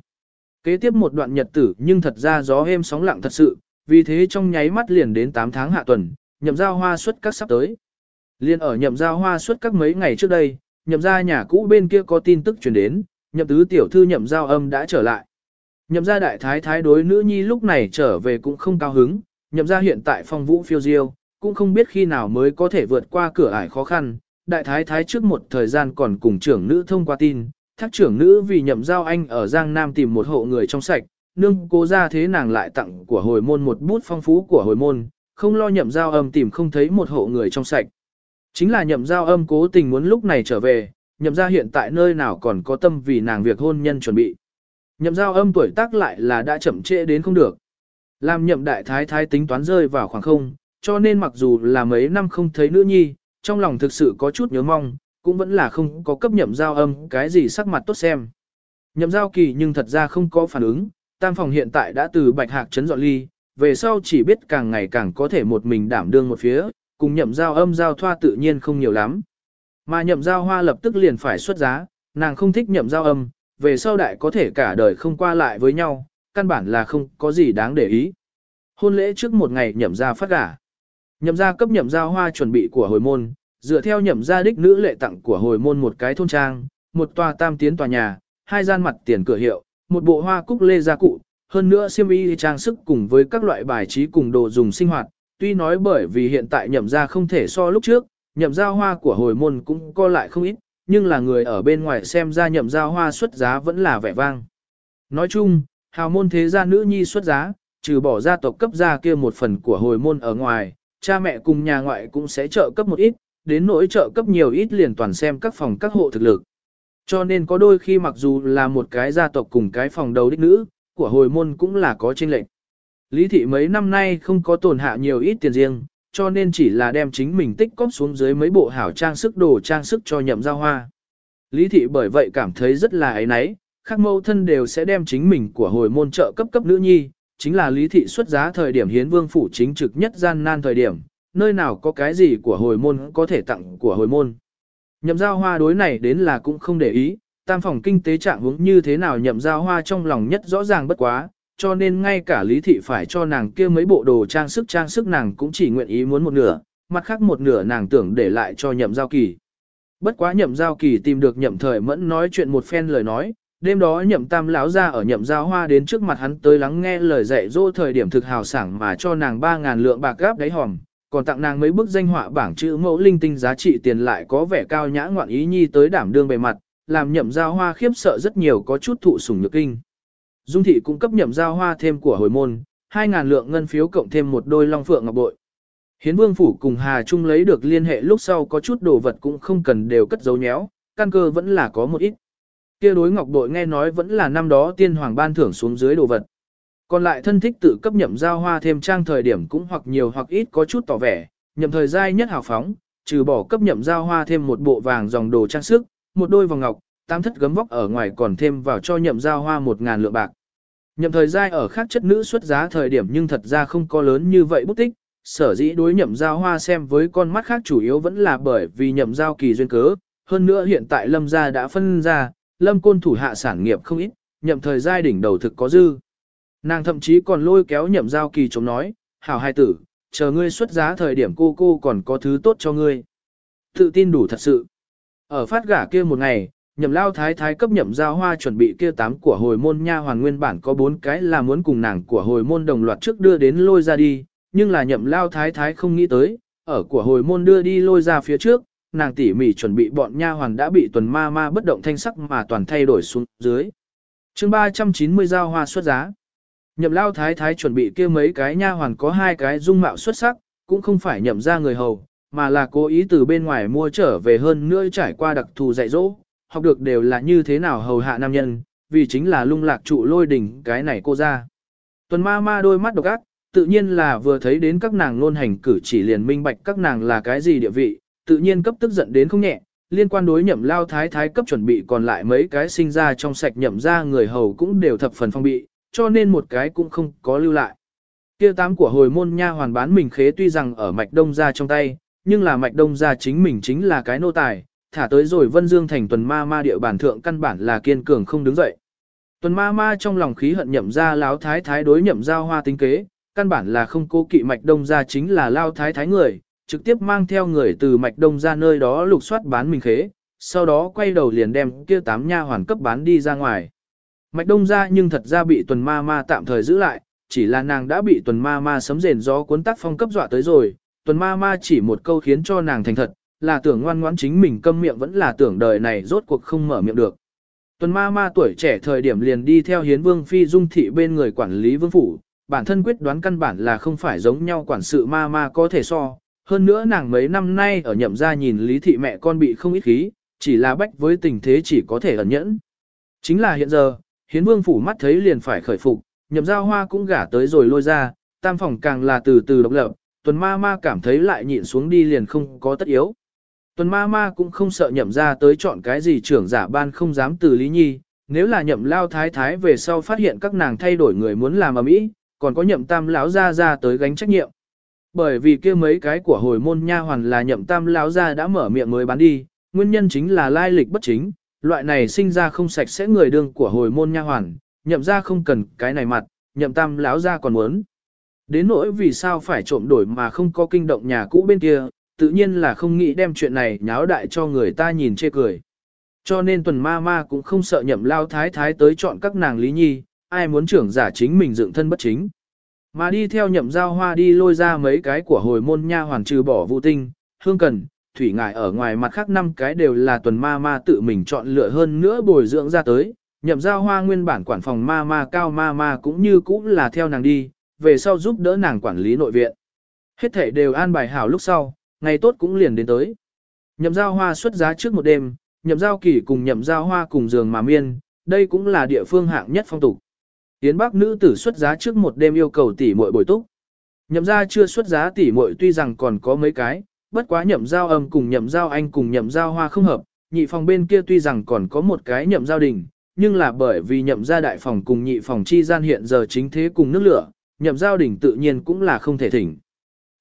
Kế tiếp một đoạn nhật tử nhưng thật ra gió êm sóng lặng thật sự, vì thế trong nháy mắt liền đến 8 tháng hạ tuần, nhậm giao hoa xuất các sắp tới. Liên ở nhậm giao hoa xuất các mấy ngày trước đây, nhậm gia nhà cũ bên kia có tin tức truyền đến, nhậm tứ tiểu thư nhậm giao âm đã trở lại. Nhậm gia đại thái thái đối nữ nhi lúc này trở về cũng không cao hứng, nhậm gia hiện tại phong vũ phiêu diêu, cũng không biết khi nào mới có thể vượt qua cửa ải khó khăn. Đại thái thái trước một thời gian còn cùng trưởng nữ thông qua tin, thác trưởng nữ vì nhậm giao anh ở Giang Nam tìm một hộ người trong sạch, nương cố ra thế nàng lại tặng của hồi môn một bút phong phú của hồi môn, không lo nhậm giao âm tìm không thấy một hộ người trong sạch. Chính là nhậm giao âm cố tình muốn lúc này trở về, nhậm ra hiện tại nơi nào còn có tâm vì nàng việc hôn nhân chuẩn bị. Nhậm giao âm tuổi tác lại là đã chậm trễ đến không được. Làm nhậm đại thái thái tính toán rơi vào khoảng không, cho nên mặc dù là mấy năm không thấy nữ nhi, trong lòng thực sự có chút nhớ mong, cũng vẫn là không có cấp nhậm giao âm cái gì sắc mặt tốt xem. Nhậm giao kỳ nhưng thật ra không có phản ứng, tam phòng hiện tại đã từ bạch hạc chấn dọn ly, về sau chỉ biết càng ngày càng có thể một mình đảm đương một phía, cùng nhậm giao âm giao thoa tự nhiên không nhiều lắm. Mà nhậm giao hoa lập tức liền phải xuất giá, nàng không thích nhậm giao âm, về sau đại có thể cả đời không qua lại với nhau, căn bản là không có gì đáng để ý. Hôn lễ trước một ngày nhậm ra phát gả. Nhậm ra cấp nhậm giao hoa chuẩn bị của hồi môn, dựa theo nhậm gia đích nữ lệ tặng của hồi môn một cái thôn trang, một tòa tam tiến tòa nhà, hai gian mặt tiền cửa hiệu, một bộ hoa cúc lê gia cụ, hơn nữa xiêm y trang sức cùng với các loại bài trí cùng đồ dùng sinh hoạt. Tuy nói bởi vì hiện tại nhậm gia không thể so lúc trước, nhậm ra hoa của hồi môn cũng co lại không ít, nhưng là người ở bên ngoài xem ra nhậm ra hoa xuất giá vẫn là vẻ vang. Nói chung, hào môn thế gia nữ nhi xuất giá, trừ bỏ gia tộc cấp gia kia một phần của hồi môn ở ngoài, cha mẹ cùng nhà ngoại cũng sẽ trợ cấp một ít, đến nỗi trợ cấp nhiều ít liền toàn xem các phòng các hộ thực lực. Cho nên có đôi khi mặc dù là một cái gia tộc cùng cái phòng đầu đích nữ, của hồi môn cũng là có chênh lệch. Lý thị mấy năm nay không có tổn hạ nhiều ít tiền riêng, cho nên chỉ là đem chính mình tích cóp xuống dưới mấy bộ hảo trang sức đồ trang sức cho nhậm giao hoa. Lý thị bởi vậy cảm thấy rất là ấy náy, khác mâu thân đều sẽ đem chính mình của hồi môn trợ cấp cấp nữ nhi, chính là lý thị xuất giá thời điểm hiến vương phủ chính trực nhất gian nan thời điểm, nơi nào có cái gì của hồi môn có thể tặng của hồi môn. Nhậm giao hoa đối này đến là cũng không để ý, tam phòng kinh tế trạng hướng như thế nào nhậm giao hoa trong lòng nhất rõ ràng bất quá, cho nên ngay cả lý thị phải cho nàng kia mấy bộ đồ trang sức trang sức nàng cũng chỉ nguyện ý muốn một nửa, mặt khác một nửa nàng tưởng để lại cho nhậm giao kỳ. Bất quá nhậm giao kỳ tìm được nhậm thời mẫn nói chuyện một phen lời nói, đêm đó nhậm tam lão ra ở nhậm giao hoa đến trước mặt hắn tới lắng nghe lời dạy dỗ thời điểm thực hào sảng mà cho nàng 3.000 lượng bạc gáp đáy hòm, còn tặng nàng mấy bức danh họa bảng chữ mẫu linh tinh giá trị tiền lại có vẻ cao nhã ngoạn ý nhi tới đảm đương bề mặt, làm nhậm giao hoa khiếp sợ rất nhiều có chút thụ sủng nhược kinh. Dung thị cũng cấp nhậm giao hoa thêm của hồi môn, 2.000 lượng ngân phiếu cộng thêm một đôi long phượng ngọc bội. Hiến vương phủ cùng Hà Trung lấy được liên hệ lúc sau có chút đồ vật cũng không cần đều cất giấu nhéo, căn cơ vẫn là có một ít. Kia đối ngọc bội nghe nói vẫn là năm đó tiên hoàng ban thưởng xuống dưới đồ vật. Còn lại thân thích tự cấp nhậm giao hoa thêm trang thời điểm cũng hoặc nhiều hoặc ít có chút tỏ vẻ, nhậm thời giai nhất hào phóng, trừ bỏ cấp nhậm giao hoa thêm một bộ vàng dòng đồ trang sức, một đôi vòng ngọc, tam thất gấm vóc ở ngoài còn thêm vào cho nhậm giao hoa một ngàn lượng bạc. Nhậm thời giai ở khác chất nữ xuất giá thời điểm nhưng thật ra không có lớn như vậy bút tích, sở dĩ đối nhậm giao hoa xem với con mắt khác chủ yếu vẫn là bởi vì nhậm giao kỳ duyên cớ, hơn nữa hiện tại lâm gia đã phân ra, lâm côn thủ hạ sản nghiệp không ít, nhậm thời giai đỉnh đầu thực có dư. Nàng thậm chí còn lôi kéo nhậm giao kỳ chống nói, hảo hai tử, chờ ngươi xuất giá thời điểm cô cô còn có thứ tốt cho ngươi. Tự tin đủ thật sự. Ở phát gả kia một ngày, nhậm lao thái thái cấp nhậm giao hoa chuẩn bị kia tám của hồi môn nha hoàn nguyên bản có bốn cái là muốn cùng nàng của hồi môn đồng loạt trước đưa đến lôi ra đi, nhưng là nhậm lao thái thái không nghĩ tới, ở của hồi môn đưa đi lôi ra phía trước, nàng tỉ mỉ chuẩn bị bọn nha hoàn đã bị tuần ma ma bất động thanh sắc mà toàn thay đổi xuống dưới. chương 390 giao hoa xuất giá. Nhậm lao thái thái chuẩn bị kia mấy cái nha hoàn có hai cái dung mạo xuất sắc, cũng không phải nhậm ra người hầu, mà là cố ý từ bên ngoài mua trở về hơn nữa trải qua đặc thù dạy dỗ, học được đều là như thế nào hầu hạ nam nhân, vì chính là lung lạc trụ lôi đỉnh cái này cô ra. Tuần ma ma đôi mắt độc ác, tự nhiên là vừa thấy đến các nàng luôn hành cử chỉ liền minh bạch các nàng là cái gì địa vị, tự nhiên cấp tức giận đến không nhẹ, liên quan đối nhậm lao thái thái cấp chuẩn bị còn lại mấy cái sinh ra trong sạch nhậm ra người hầu cũng đều thập phần phong bị, cho nên một cái cũng không có lưu lại. Kia tám của hồi môn nha hoàn bán mình khế tuy rằng ở mạch đông ra trong tay, nhưng là mạch đông gia chính mình chính là cái nô tài, thả tới rồi vân dương thành tuần ma ma địa bản thượng căn bản là kiên cường không đứng dậy. Tuần ma ma trong lòng khí hận nhậm ra láo thái thái đối nhậm giao hoa tính kế, căn bản là không cố kỵ mạch đông gia chính là lao thái thái người, trực tiếp mang theo người từ mạch đông ra nơi đó lục soát bán mình khế, sau đó quay đầu liền đem kia tám nha hoàn cấp bán đi ra ngoài. Mạch đông ra nhưng thật ra bị tuần ma ma tạm thời giữ lại, chỉ là nàng đã bị tuần ma ma sấm rền gió cuốn tắt phong cấp dọa tới rồi, tuần ma ma chỉ một câu khiến cho nàng thành thật, là tưởng ngoan ngoãn chính mình câm miệng vẫn là tưởng đời này rốt cuộc không mở miệng được. Tuần ma ma tuổi trẻ thời điểm liền đi theo hiến vương phi dung thị bên người quản lý vương phủ, bản thân quyết đoán căn bản là không phải giống nhau quản sự ma ma có thể so. Hơn nữa nàng mấy năm nay ở nhậm gia nhìn lý thị mẹ con bị không ít khí, chỉ là bách với tình thế chỉ có thể ẩn nhẫn. Chính là hiện giờ, hiến vương phủ mắt thấy liền phải khởi phục, nhậm giao hoa cũng gả tới rồi lôi ra, tam phòng càng là từ từ độc lập, tuần ma ma cảm thấy lại nhịn xuống đi liền không có tất yếu. Tuần ma ma cũng không sợ nhậm ra tới chọn cái gì trưởng giả ban không dám từ lý nhi, nếu là nhậm lao thái thái về sau phát hiện các nàng thay đổi người muốn làm ở mỹ, còn có nhậm tam lão ra ra tới gánh trách nhiệm. Bởi vì kia mấy cái của hồi môn nha hoàn là nhậm tam lão ra đã mở miệng mới bán đi, nguyên nhân chính là lai lịch bất chính, loại này sinh ra không sạch sẽ người đương của hồi môn nha hoàn, nhậm ra không cần cái này mặt, nhậm tam lão ra còn muốn. Đến nỗi vì sao phải trộm đổi mà không có kinh động nhà cũ bên kia, tự nhiên là không nghĩ đem chuyện này nháo đại cho người ta nhìn chê cười. Cho nên tuần ma ma cũng không sợ nhậm lao thái thái tới chọn các nàng lý nhi, ai muốn trưởng giả chính mình dựng thân bất chính. Mà đi theo nhậm giao hoa đi lôi ra mấy cái của hồi môn nha hoàn trừ bỏ vũ tinh, hương cần, thủy ngải ở ngoài mặt khác năm cái đều là tuần ma ma tự mình chọn lựa hơn nữa bồi dưỡng ra tới. Nhậm giao hoa nguyên bản quản phòng ma ma cao ma ma cũng như cũ là theo nàng đi, về sau giúp đỡ nàng quản lý nội viện. Hết thể đều an bài hảo lúc sau, ngày tốt cũng liền đến tới. Nhậm giao hoa xuất giá trước một đêm, nhậm giao kỳ cùng nhậm giao hoa cùng giường mà miên, đây cũng là địa phương hạng nhất phong tục. Yến Bắc nữ tử xuất giá trước một đêm yêu cầu tỷ muội bồi túc. Nhậm gia chưa xuất giá tỷ muội tuy rằng còn có mấy cái, bất quá nhậm giao âm cùng nhậm giao anh cùng nhậm giao hoa không hợp, nhị phòng bên kia tuy rằng còn có một cái nhậm giao đình, nhưng là bởi vì nhậm gia đại phòng cùng nhị phòng chi gian hiện giờ chính thế cùng nước lửa, nhậm giao Đỉnh tự nhiên cũng là không thể thỉnh.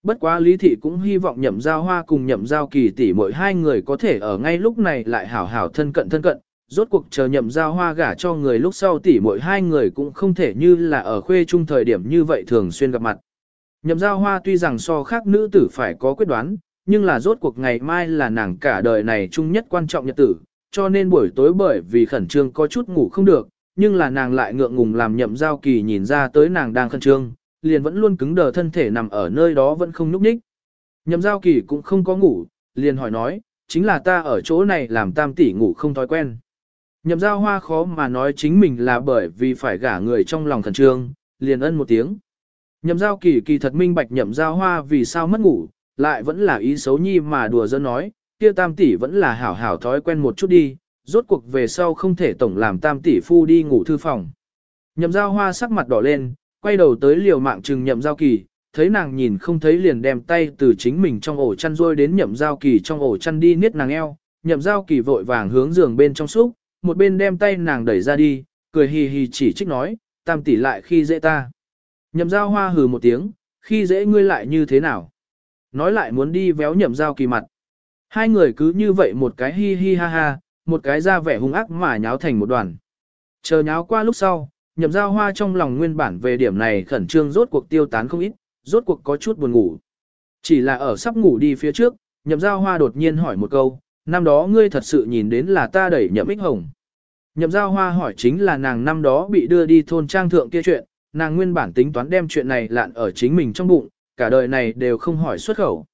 Bất quá lý thị cũng hy vọng nhậm giao hoa cùng nhậm giao kỳ tỷ mỗi hai người có thể ở ngay lúc này lại hảo hảo thân cận thân cận, rốt cuộc chờ nhậm giao hoa gả cho người lúc sau tỷ mỗi hai người cũng không thể như là ở khuê chung thời điểm như vậy thường xuyên gặp mặt. Nhậm giao hoa tuy rằng so khác nữ tử phải có quyết đoán, nhưng là rốt cuộc ngày mai là nàng cả đời này chung nhất quan trọng nhật tử, cho nên buổi tối bởi vì khẩn trương có chút ngủ không được, nhưng là nàng lại ngượng ngùng làm nhậm giao kỳ nhìn ra tới nàng đang khẩn trương, liền vẫn luôn cứng đờ thân thể nằm ở nơi đó vẫn không nhúc nhích. Nhậm giao kỳ cũng không có ngủ, liền hỏi nói, chính là ta ở chỗ này làm tam tỷ ngủ không thói quen. Nhậm giao hoa khó mà nói chính mình là bởi vì phải gả người trong lòng khẩn trương, liền ân một tiếng. Nhậm giao kỳ kỳ thật minh bạch nhậm giao hoa vì sao mất ngủ, lại vẫn là ý xấu nhi mà đùa dân nói, kia tam tỷ vẫn là hảo hảo thói quen một chút đi, rốt cuộc về sau không thể tổng làm tam tỷ phu đi ngủ thư phòng. Nhậm giao hoa sắc mặt đỏ lên, quay đầu tới liều mạng trừng nhậm giao kỳ, thấy nàng nhìn không thấy liền đem tay từ chính mình trong ổ chăn rôi đến nhậm giao kỳ trong ổ chăn đi niết nàng eo, nhậm giao kỳ vội vàng hướng giường bên trong xúc, một bên đem tay nàng đẩy ra đi, cười hì hì chỉ trích nói, tam tỷ lại khi dễ ta. Nhậm giao hoa hừ một tiếng, khi dễ ngươi lại như thế nào? Nói lại muốn đi véo nhậm giao kỳ mặt. Hai người cứ như vậy một cái hi hi ha ha, một cái ra vẻ hung ác mà nháo thành một đoàn. Chờ nháo qua lúc sau, nhậm giao hoa trong lòng nguyên bản về điểm này khẩn trương rốt cuộc tiêu tán không ít, rốt cuộc có chút buồn ngủ. Chỉ là ở sắp ngủ đi phía trước, nhậm giao hoa đột nhiên hỏi một câu, năm đó ngươi thật sự nhìn đến là ta đẩy nhậm ích hồng. Nhậm giao hoa hỏi chính là nàng năm đó bị đưa đi thôn trang thượng kia chuyện, nàng nguyên bản tính toán đem chuyện này lạn ở chính mình trong bụng, cả đời này đều không hỏi xuất khẩu.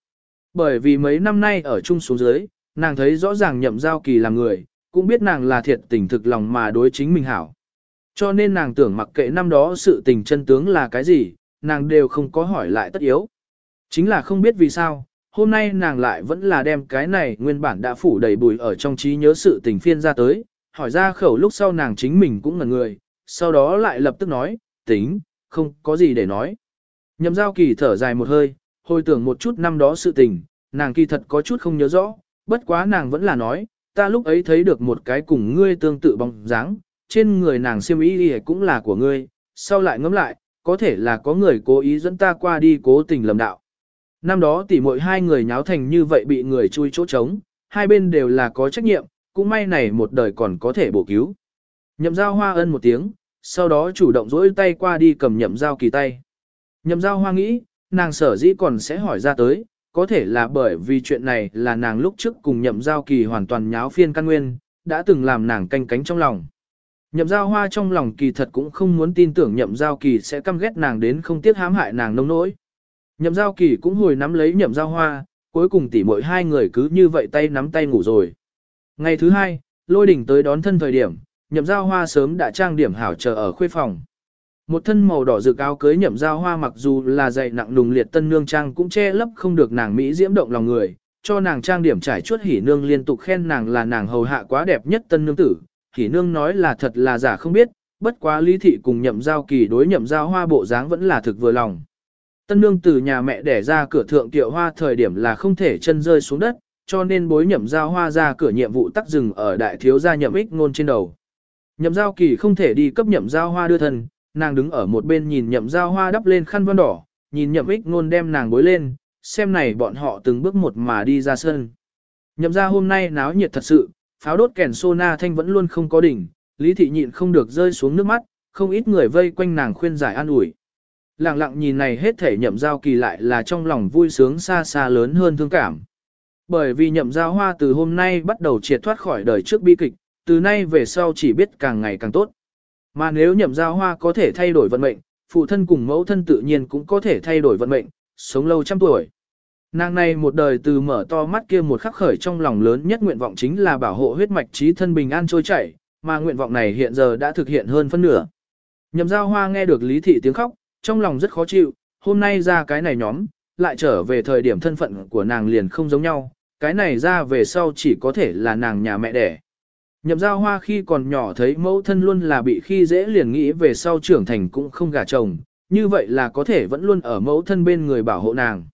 Bởi vì mấy năm nay ở chung xuống dưới, nàng thấy rõ ràng nhậm giao kỳ là người, cũng biết nàng là thiệt tình thực lòng mà đối chính mình hảo. Cho nên nàng tưởng mặc kệ năm đó sự tình chân tướng là cái gì, nàng đều không có hỏi lại tất yếu. Chính là không biết vì sao, hôm nay nàng lại vẫn là đem cái này nguyên bản đã phủ đầy bùi ở trong trí nhớ sự tình phiên ra tới, hỏi ra khẩu lúc sau nàng chính mình cũng ngần người, sau đó lại lập tức nói, tính, không có gì để nói. Nhậm giao kỳ thở dài một hơi, hồi tưởng một chút năm đó sự tình, nàng kỳ thật có chút không nhớ rõ, bất quá nàng vẫn là nói, ta lúc ấy thấy được một cái cùng ngươi tương tự bóng dáng, trên người nàng siêm ý cũng là của ngươi, sau lại ngẫm lại, có thể là có người cố ý dẫn ta qua đi cố tình lầm đạo. Năm đó tỉ mỗi hai người nháo thành như vậy bị người chui chỗ trống, hai bên đều là có trách nhiệm, cũng may này một đời còn có thể bổ cứu. Nhậm giao hoa ân một tiếng, sau đó chủ động dỗi tay qua đi cầm nhậm giao kỳ tay. Nhậm giao hoa nghĩ, nàng sở dĩ còn sẽ hỏi ra tới, có thể là bởi vì chuyện này là nàng lúc trước cùng nhậm giao kỳ hoàn toàn nháo phiên căn nguyên, đã từng làm nàng canh cánh trong lòng. Nhậm giao hoa trong lòng kỳ thật cũng không muốn tin tưởng nhậm giao kỳ sẽ căm ghét nàng đến không tiếc hãm hại nàng nông nỗi. Nhậm giao kỳ cũng hồi nắm lấy nhậm giao hoa, cuối cùng tỉ mỗi hai người cứ như vậy tay nắm tay ngủ rồi. Ngày thứ hai, lôi đỉnh tới đón thân thời điểm, nhậm giao hoa sớm đã trang điểm hảo chờ ở khuê phòng. Một thân màu đỏ rực áo cưới nhậm giao hoa mặc dù là dày nặng nùng liệt tân nương trang cũng che lấp không được nàng Mỹ diễm động lòng người, cho nàng trang điểm trải chuốt hỉ nương liên tục khen nàng là nàng hầu hạ quá đẹp nhất tân nương tử, hỉ nương nói là thật là giả không biết, bất quá lý thị cùng nhậm giao kỳ đối nhậm giao hoa bộ dáng vẫn là thực vừa lòng. Tân nương từ nhà mẹ đẻ ra cửa thượng tiệu hoa thời điểm là không thể chân rơi xuống đất, cho nên bối nhậm giao hoa ra cửa nhiệm vụ tắc rừng ở đại thiếu gia nhậm ích ngôn trên đầu. Nhậm giao kỳ không thể đi cấp nhậm giao hoa đưa thân, nàng đứng ở một bên nhìn nhậm giao hoa đắp lên khăn vân đỏ, nhìn nhậm ích ngôn đem nàng bối lên, xem này bọn họ từng bước một mà đi ra sân. Nhậm ra hôm nay náo nhiệt thật sự, pháo đốt kèn sô na thanh vẫn luôn không có đỉnh, lý thị nhịn không được rơi xuống nước mắt, không ít người vây quanh nàng khuyên giải an ủi. Lặng lặng nhìn này hết thể nhậm giao kỳ lại là trong lòng vui sướng xa xa lớn hơn thương cảm. Bởi vì nhậm giao hoa từ hôm nay bắt đầu triệt thoát khỏi đời trước bi kịch, từ nay về sau chỉ biết càng ngày càng tốt. Mà nếu nhậm giao hoa có thể thay đổi vận mệnh, phụ thân cùng mẫu thân tự nhiên cũng có thể thay đổi vận mệnh, sống lâu trăm tuổi. Nàng này một đời từ mở to mắt kia một khắc khởi trong lòng lớn nhất nguyện vọng chính là bảo hộ huyết mạch trí thân bình an trôi chảy, mà nguyện vọng này hiện giờ đã thực hiện hơn phân nửa. Nhậm giao hoa nghe được lý thị tiếng khóc, trong lòng rất khó chịu, hôm nay ra cái này nhóm, lại trở về thời điểm thân phận của nàng liền không giống nhau, cái này ra về sau chỉ có thể là nàng nhà mẹ đẻ. Nhậm giao hoa khi còn nhỏ thấy mẫu thân luôn là bị khi dễ liền nghĩ về sau trưởng thành cũng không gả chồng, như vậy là có thể vẫn luôn ở mẫu thân bên người bảo hộ nàng.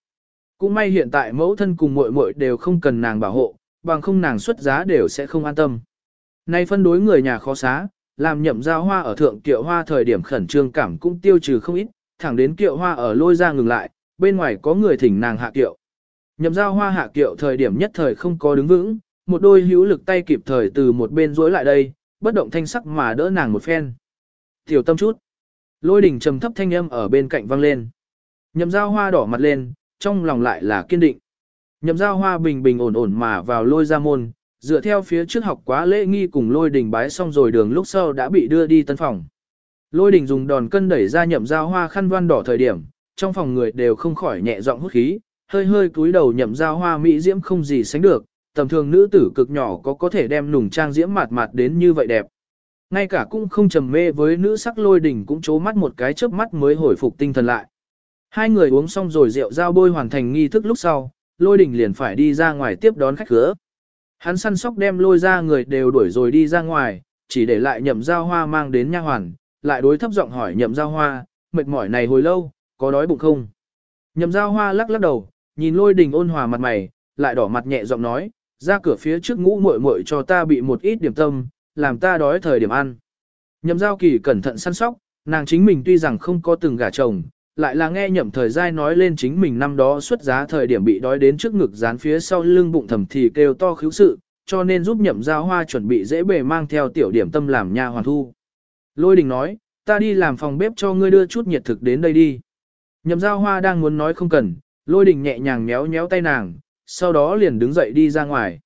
Cũng may hiện tại mẫu thân cùng muội muội đều không cần nàng bảo hộ, bằng không nàng xuất giá đều sẽ không an tâm. Nay phân đối người nhà khó xá, làm nhậm giao hoa ở thượng kiệu hoa thời điểm khẩn trương cảm cũng tiêu trừ không ít, thẳng đến kiệu hoa ở lôi ra ngừng lại, bên ngoài có người thỉnh nàng hạ kiệu. Nhậm giao hoa hạ kiệu thời điểm nhất thời không có đứng vững, một đôi hữu lực tay kịp thời từ một bên rối lại đây, bất động thanh sắc mà đỡ nàng một phen. Tiểu tâm chút. Lôi đỉnh trầm thấp thanh âm ở bên cạnh vang lên. Nhậm giao hoa đỏ mặt lên, trong lòng lại là kiên định. Nhậm giao hoa bình bình ổn ổn mà vào lôi ra môn, dựa theo phía trước học quá lễ nghi cùng lôi đỉnh bái xong rồi đường lúc sau đã bị đưa đi tân phòng. Lôi đỉnh dùng đòn cân đẩy ra nhậm giao hoa khăn văn đỏ thời điểm, trong phòng người đều không khỏi nhẹ giọng hút khí, hơi hơi cúi đầu nhậm giao hoa mỹ diễm không gì sánh được, tầm thường nữ tử cực nhỏ có có thể đem nùng trang diễm mạt mạt đến như vậy đẹp. Ngay cả cũng không trầm mê với nữ sắc lôi đỉnh cũng chố mắt một cái chớp mắt mới hồi phục tinh thần lại. Hai người uống xong rồi rượu giao bôi hoàn thành nghi thức lúc sau, lôi đỉnh liền phải đi ra ngoài tiếp đón khách khứa. Hắn săn sóc đem lôi ra người đều đuổi rồi đi ra ngoài, chỉ để lại nhậm giao hoa mang đến nha hoàn, lại đối thấp giọng hỏi nhậm giao hoa, mệt mỏi này hồi lâu, có đói bụng không? Nhậm giao hoa lắc lắc đầu, nhìn lôi đình ôn hòa mặt mày, lại đỏ mặt nhẹ giọng nói, ra cửa phía trước ngũ muội muội cho ta bị một ít điểm tâm, làm ta đói thời điểm ăn. Nhậm giao kỳ cẩn thận săn sóc, nàng chính mình tuy rằng không có từng gả chồng, lại là nghe nhậm thời gian nói lên chính mình năm đó xuất giá thời điểm bị đói đến trước ngực dán phía sau lưng bụng thầm thì kêu to khíu sự, cho nên giúp nhậm giao hoa chuẩn bị dễ bề mang theo tiểu điểm tâm làm nha hoàn thu. Lôi đình nói, ta đi làm phòng bếp cho ngươi đưa chút nhiệt thực đến đây đi. Nhậm giao hoa đang muốn nói không cần, lôi đình nhẹ nhàng méo méo tay nàng, sau đó liền đứng dậy đi ra ngoài.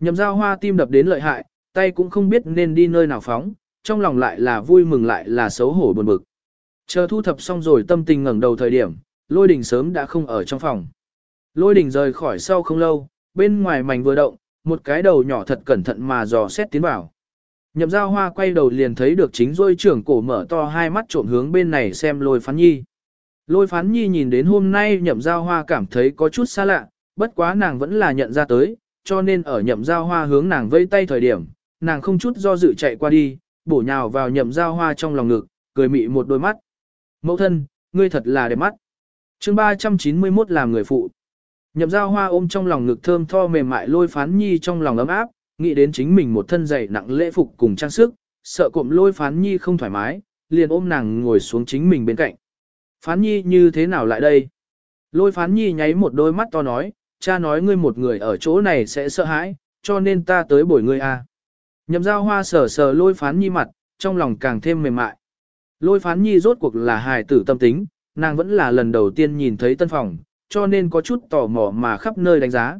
Nhậm giao hoa tim đập đến lợi hại, tay cũng không biết nên đi nơi nào phóng, trong lòng lại là vui mừng lại là xấu hổ buồn bực. Chờ thu thập xong rồi tâm tình ngẩng đầu thời điểm, lôi đình sớm đã không ở trong phòng. Lôi đình rời khỏi sau không lâu, bên ngoài mảnh vừa động, một cái đầu nhỏ thật cẩn thận mà dò xét tiến vào. Nhậm giao hoa quay đầu liền thấy được chính rôi trưởng cổ mở to hai mắt trộm hướng bên này xem lôi phán nhi. Lôi phán nhi nhìn đến hôm nay nhậm giao hoa cảm thấy có chút xa lạ, bất quá nàng vẫn là nhận ra tới, cho nên ở nhậm giao hoa hướng nàng vây tay thời điểm, nàng không chút do dự chạy qua đi, bổ nhào vào nhậm giao hoa trong lòng ngực, cười mị một đôi mắt. Mẫu thân, ngươi thật là đẹp mắt. chương 391 làm người phụ. Nhậm giao hoa ôm trong lòng ngực thơm tho mềm mại lôi phán nhi trong lòng ấm áp, nghĩ đến chính mình một thân dày nặng lễ phục cùng trang sức, sợ cụm lôi phán nhi không thoải mái, liền ôm nàng ngồi xuống chính mình bên cạnh. Phán nhi như thế nào lại đây? Lôi phán nhi nháy một đôi mắt to nói, cha nói ngươi một người ở chỗ này sẽ sợ hãi, cho nên ta tới bồi ngươi a. À. Nhậm giao hoa sờ sờ lôi phán nhi mặt, trong lòng càng thêm mềm mại. Lôi phán nhi rốt cuộc là hài tử tâm tính, nàng vẫn là lần đầu tiên nhìn thấy tân phòng, cho nên có chút tò mò mà khắp nơi đánh giá.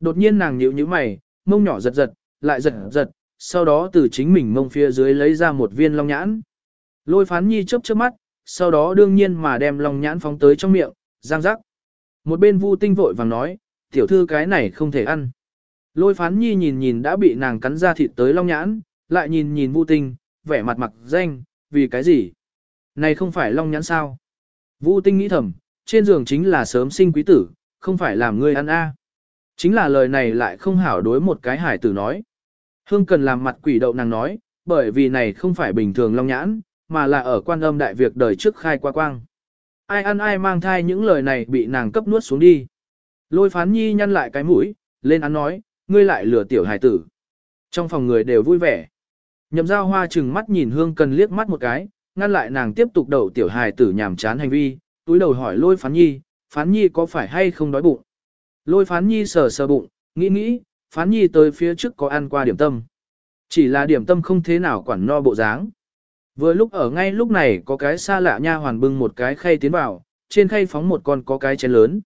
Đột nhiên nàng nhíu nhíu mày, mông nhỏ giật giật, lại giật giật, sau đó từ chính mình mông phía dưới lấy ra một viên long nhãn. Lôi phán nhi chớp chớp mắt, sau đó đương nhiên mà đem long nhãn phóng tới trong miệng, giang giác. Một bên vu tinh vội vàng nói, tiểu thư cái này không thể ăn. Lôi phán nhi nhìn nhìn đã bị nàng cắn ra thịt tới long nhãn, lại nhìn nhìn vu tinh, vẻ mặt mặc danh, vì cái gì? Này không phải long nhãn sao? Vu tinh nghĩ thầm, trên giường chính là sớm sinh quý tử, không phải làm ngươi ăn a. Chính là lời này lại không hảo đối một cái hải tử nói. Hương cần làm mặt quỷ đậu nàng nói, bởi vì này không phải bình thường long nhãn, mà là ở quan âm đại việc đời trước khai qua quang. Ai ăn ai mang thai những lời này bị nàng cấp nuốt xuống đi. Lôi phán nhi nhăn lại cái mũi, lên án nói, ngươi lại lừa tiểu hải tử. Trong phòng người đều vui vẻ. Nhậm giao hoa chừng mắt nhìn hương cần liếc mắt một cái, ngăn lại nàng tiếp tục đậu tiểu hài tử nhảm chán hành vi, túi đầu hỏi lôi phán nhi, phán nhi có phải hay không đói bụng. Lôi phán nhi sờ sờ bụng, nghĩ nghĩ, phán nhi tới phía trước có ăn qua điểm tâm. Chỉ là điểm tâm không thế nào quản no bộ dáng. Vừa lúc ở ngay lúc này có cái xa lạ nha hoàn bưng một cái khay tiến vào, trên khay phóng một con có cái chén lớn.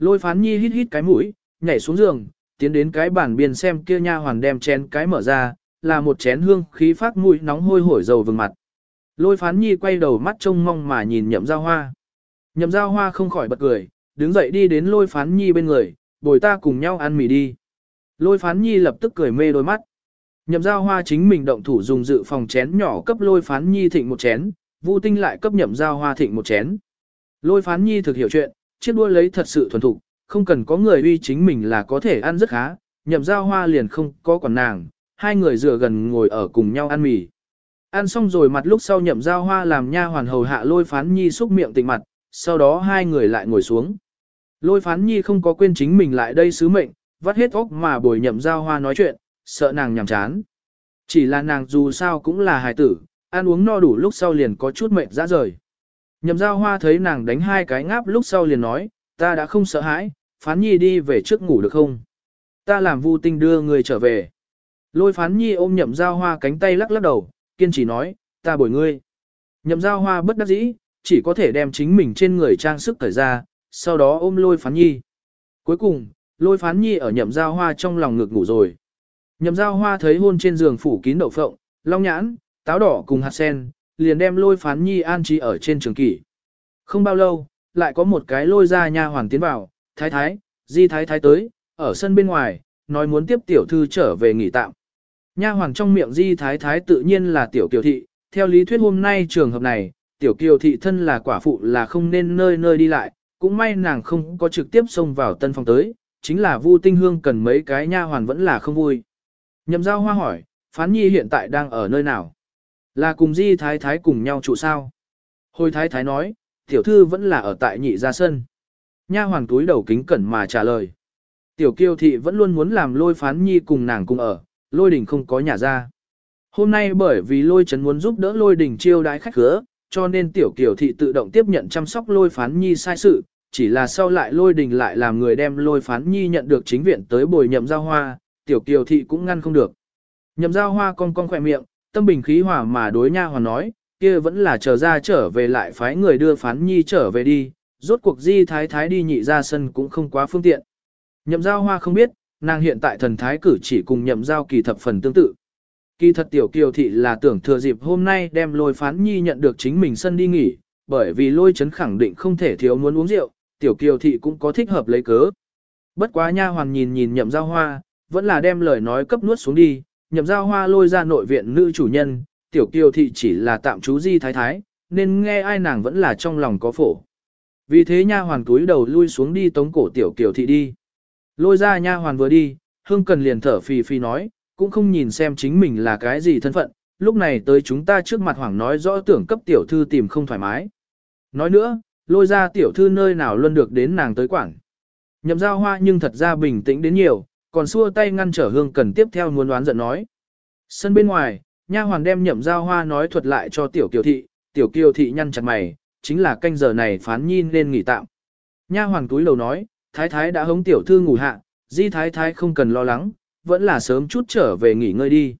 Lôi phán nhi hít hít cái mũi, nhảy xuống giường, tiến đến cái bàn biên xem kia nha hoàn đem chén cái mở ra, là một chén hương khí phát mũi nóng hôi hổi dầu vừng mặt. Lôi phán nhi quay đầu mắt trông mong mà nhìn nhậm giao hoa. Nhậm giao hoa không khỏi bật cười, đứng dậy đi đến lôi phán nhi bên người, bồi ta cùng nhau ăn mì đi. Lôi phán nhi lập tức cười mê đôi mắt. Nhậm giao hoa chính mình động thủ dùng dự phòng chén nhỏ cấp lôi phán nhi thịnh một chén, Vu tinh lại cấp nhậm giao hoa thịnh một chén. Lôi phán nhi thực hiểu chuyện, chiếc đua lấy thật sự thuần thục, không cần có người uy chính mình là có thể ăn rất khá, nhậm giao hoa liền không có quản nàng, hai người dựa gần ngồi ở cùng nhau ăn mì. Ăn xong rồi mặt lúc sau nhậm giao hoa làm nha hoàn hầu hạ lôi phán nhi xúc miệng tịnh mặt, sau đó hai người lại ngồi xuống. Lôi phán nhi không có quên chính mình lại đây sứ mệnh, vắt hết óc mà bồi nhậm giao hoa nói chuyện, sợ nàng nhằm chán. Chỉ là nàng dù sao cũng là hài tử, ăn uống no đủ lúc sau liền có chút mệt ra rời. Nhậm giao hoa thấy nàng đánh hai cái ngáp lúc sau liền nói, ta đã không sợ hãi, phán nhi đi về trước ngủ được không? Ta làm vu tinh đưa người trở về. Lôi phán nhi ôm nhậm giao hoa cánh tay lắc lắc đầu, kiên trì nói, ta bồi ngươi. Nhậm giao hoa bất đắc dĩ, chỉ có thể đem chính mình trên người trang sức thời ra, sau đó ôm lôi phán nhi. Cuối cùng, lôi phán nhi ở nhậm giao hoa trong lòng ngực ngủ rồi. Nhậm giao hoa thấy hôn trên giường phủ kín đậu phộng, long nhãn, táo đỏ cùng hạt sen, liền đem lôi phán nhi an trí ở trên trường kỷ. Không bao lâu, lại có một cái lôi ra nha hoàn tiến vào, thái thái, di thái thái tới, ở sân bên ngoài, nói muốn tiếp tiểu thư trở về nghỉ tạm. Nha hoàn trong miệng di thái thái tự nhiên là tiểu kiều thị, theo lý thuyết hôm nay trường hợp này, tiểu kiều thị thân là quả phụ là không nên nơi nơi đi lại, cũng may nàng không có trực tiếp xông vào tân phòng tới, chính là Vu Tinh Hương cần mấy cái nha hoàn vẫn là không vui. Nhậm giao hoa hỏi, Phán Nhi hiện tại đang ở nơi nào? Là cùng Di Thái Thái cùng nhau trụ sao? Hồi Thái Thái nói, tiểu thư vẫn là ở tại nhị gia sân. Nha Hoàng túi đầu kính cẩn mà trả lời. Tiểu kiêu thị vẫn luôn muốn làm lôi Phán Nhi cùng nàng cùng ở, lôi đình không có nhà ra. Hôm nay bởi vì lôi trấn muốn giúp đỡ lôi đình chiêu đái khách khứa, cho nên tiểu kiều thị tự động tiếp nhận chăm sóc lôi phán nhi sai sự, chỉ là sau lại lôi đình lại làm người đem lôi phán nhi nhận được chính viện tới bồi nhậm giao hoa, tiểu kiều thị cũng ngăn không được. Nhậm giao hoa con con khỏe miệng, tâm bình khí hòa mà đối nha hoàn nói, kia vẫn là chờ ra trở về lại phái người đưa phán nhi trở về đi, rốt cuộc di thái thái đi nhị ra sân cũng không quá phương tiện. Nhậm giao hoa không biết, nàng hiện tại thần thái cử chỉ cùng nhậm giao kỳ thập phần tương tự. Kỳ thật tiểu kiều thị là tưởng thừa dịp hôm nay đem lôi phán nhi nhận được chính mình sân đi nghỉ, bởi vì lôi chấn khẳng định không thể thiếu muốn uống rượu, tiểu kiều thị cũng có thích hợp lấy cớ. Bất quá nha hoàn nhìn nhìn nhậm giao hoa, vẫn là đem lời nói cấp nuốt xuống đi, nhậm giao hoa lôi ra nội viện nữ chủ nhân, tiểu kiều thị chỉ là tạm chú di thái thái, nên nghe ai nàng vẫn là trong lòng có phổ. Vì thế nha hoàn túi đầu lui xuống đi tống cổ tiểu kiều thị đi. Lôi ra nha hoàn vừa đi, hương cần liền thở phì phì nói, cũng không nhìn xem chính mình là cái gì thân phận, lúc này tới chúng ta trước mặt hoảng nói rõ tưởng cấp tiểu thư tìm không thoải mái. Nói nữa, lôi ra tiểu thư nơi nào luôn được đến nàng tới quảng. Nhậm giao hoa nhưng thật ra bình tĩnh đến nhiều, còn xua tay ngăn trở hương cần tiếp theo muốn đoán giận nói. Sân bên ngoài, nha hoàn đem nhậm giao hoa nói thuật lại cho tiểu kiều thị, tiểu kiều thị nhăn chặt mày, chính là canh giờ này phán nhìn nên nghỉ tạm. Nha hoàn túi lầu nói, thái thái đã hống tiểu thư ngủ hạ, di thái thái không cần lo lắng, vẫn là sớm chút trở về nghỉ ngơi đi.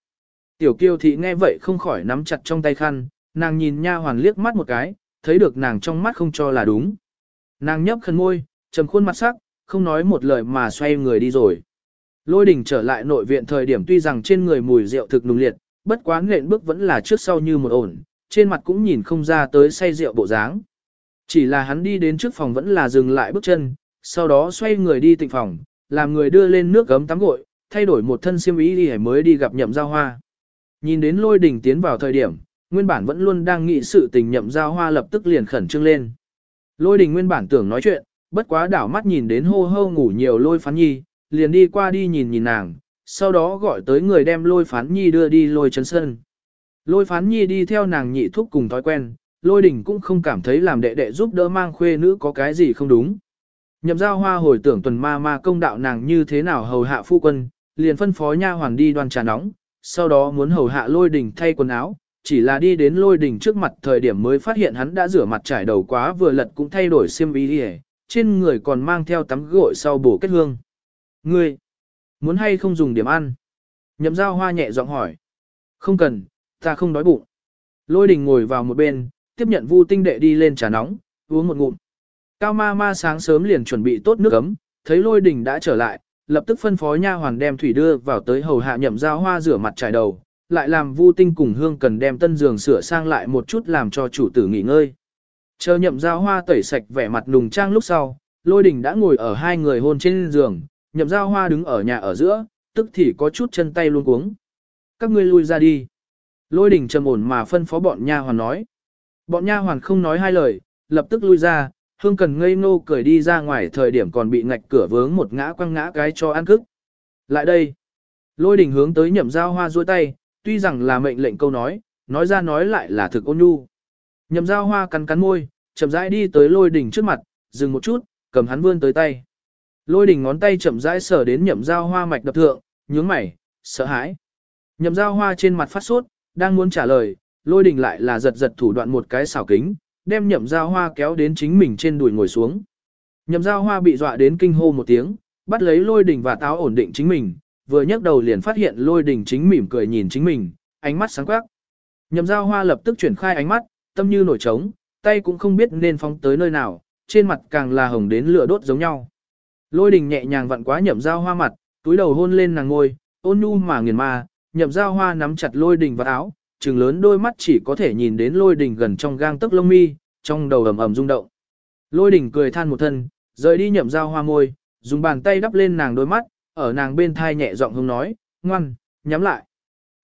Tiểu kiều thị nghe vậy không khỏi nắm chặt trong tay khăn, nàng nhìn nha hoàn liếc mắt một cái, thấy được nàng trong mắt không cho là đúng. Nàng nhấp khăn môi, trầm khuôn mặt sắc, không nói một lời mà xoay người đi rồi. Lôi đình trở lại nội viện thời điểm tuy rằng trên người mùi rượu thực nùng liệt, bất quá nện bước vẫn là trước sau như một ổn, trên mặt cũng nhìn không ra tới say rượu bộ dáng. Chỉ là hắn đi đến trước phòng vẫn là dừng lại bước chân, sau đó xoay người đi tịnh phòng, làm người đưa lên nước gấm tắm gội, thay đổi một thân xiêm y đi mới đi gặp nhậm giao hoa. Nhìn đến lôi đình tiến vào thời điểm, nguyên bản vẫn luôn đang nghĩ sự tình nhậm giao hoa lập tức liền khẩn trương lên. Lôi đình nguyên bản tưởng nói chuyện, bất quá đảo mắt nhìn đến hô hô ngủ nhiều lôi phán nhi, liền đi qua đi nhìn nhìn nàng, sau đó gọi tới người đem lôi phán nhi đưa đi lôi chấn sân. Lôi phán nhi đi theo nàng nhị thúc cùng thói quen, lôi đình cũng không cảm thấy làm đệ đệ giúp đỡ mang khuê nữ có cái gì không đúng. Nhậm giao hoa hồi tưởng tuần ma ma công đạo nàng như thế nào hầu hạ phu quân, liền phân phó nha hoàn đi đoan trà nóng, sau đó muốn hầu hạ lôi đình thay quần áo, chỉ là đi đến lôi đình trước mặt thời điểm mới phát hiện hắn đã rửa mặt trải đầu quá vừa lật cũng thay đổi xiêm y trên người còn mang theo tắm gội sau bổ kết hương. Ngươi, muốn hay không dùng điểm ăn? Nhậm giao hoa nhẹ giọng hỏi. Không cần, ta không đói bụng. Lôi đình ngồi vào một bên, tiếp nhận vu tinh đệ đi lên trà nóng, uống một ngụm. Cao ma ma sáng sớm liền chuẩn bị tốt nước ấm, thấy lôi đình đã trở lại, lập tức phân phó nha hoàn đem thủy đưa vào tới hầu hạ nhậm giao hoa rửa mặt trải đầu, lại làm Vu Tinh cùng Hương cần đem tân giường sửa sang lại một chút làm cho chủ tử nghỉ ngơi. Chờ nhậm giao hoa tẩy sạch vẻ mặt nùng trang lúc sau, lôi đình đã ngồi ở hai người hôn trên giường, nhậm giao hoa đứng ở nhà ở giữa, tức thì có chút chân tay luôn cuống. Các ngươi lui ra đi. Lôi đình trầm ổn mà phân phó bọn nha hoàn nói. Bọn nha hoàn không nói hai lời, lập tức lui ra, hương cần ngây ngô cười đi ra ngoài thời điểm còn bị ngạch cửa vướng một ngã quăng ngã cái cho ăn cức. Lại đây. Lôi đình hướng tới nhậm giao hoa duỗi tay, tuy rằng là mệnh lệnh câu nói, nói ra nói lại là thực ôn nhu. Nhậm giao hoa cắn cắn môi, chậm rãi đi tới lôi đình trước mặt, dừng một chút, cầm hắn vươn tới tay. Lôi đình ngón tay chậm rãi sờ đến nhậm giao hoa mạch đập thượng, nhướng mày, sợ hãi. Nhậm giao hoa trên mặt phát sốt, đang muốn trả lời, lôi đình lại là giật giật thủ đoạn một cái xảo kính, đem nhậm giao hoa kéo đến chính mình trên đùi ngồi xuống. Nhậm giao hoa bị dọa đến kinh hô một tiếng, bắt lấy lôi đình và táo ổn định chính mình, vừa nhấc đầu liền phát hiện lôi đình chính mỉm cười nhìn chính mình, ánh mắt sáng quắc. Nhậm giao hoa lập tức chuyển khai ánh mắt, tâm như nổi trống, tay cũng không biết nên phóng tới nơi nào, trên mặt càng là hồng đến lửa đốt giống nhau. Lôi đình nhẹ nhàng vặn quá nhậm giao hoa mặt, túi đầu hôn lên nàng ngôi, ôn nhu mà nghiền ma, nhậm giao hoa nắm chặt lôi đình vào áo, trừng lớn đôi mắt chỉ có thể nhìn đến lôi đình gần trong gang tấc lông mi, trong đầu ầm ầm rung động. Lôi đình cười than một thân, rời đi nhậm giao hoa môi, dùng bàn tay đắp lên nàng đôi mắt, ở nàng bên thai nhẹ giọng hông nói, ngoan, nhắm lại.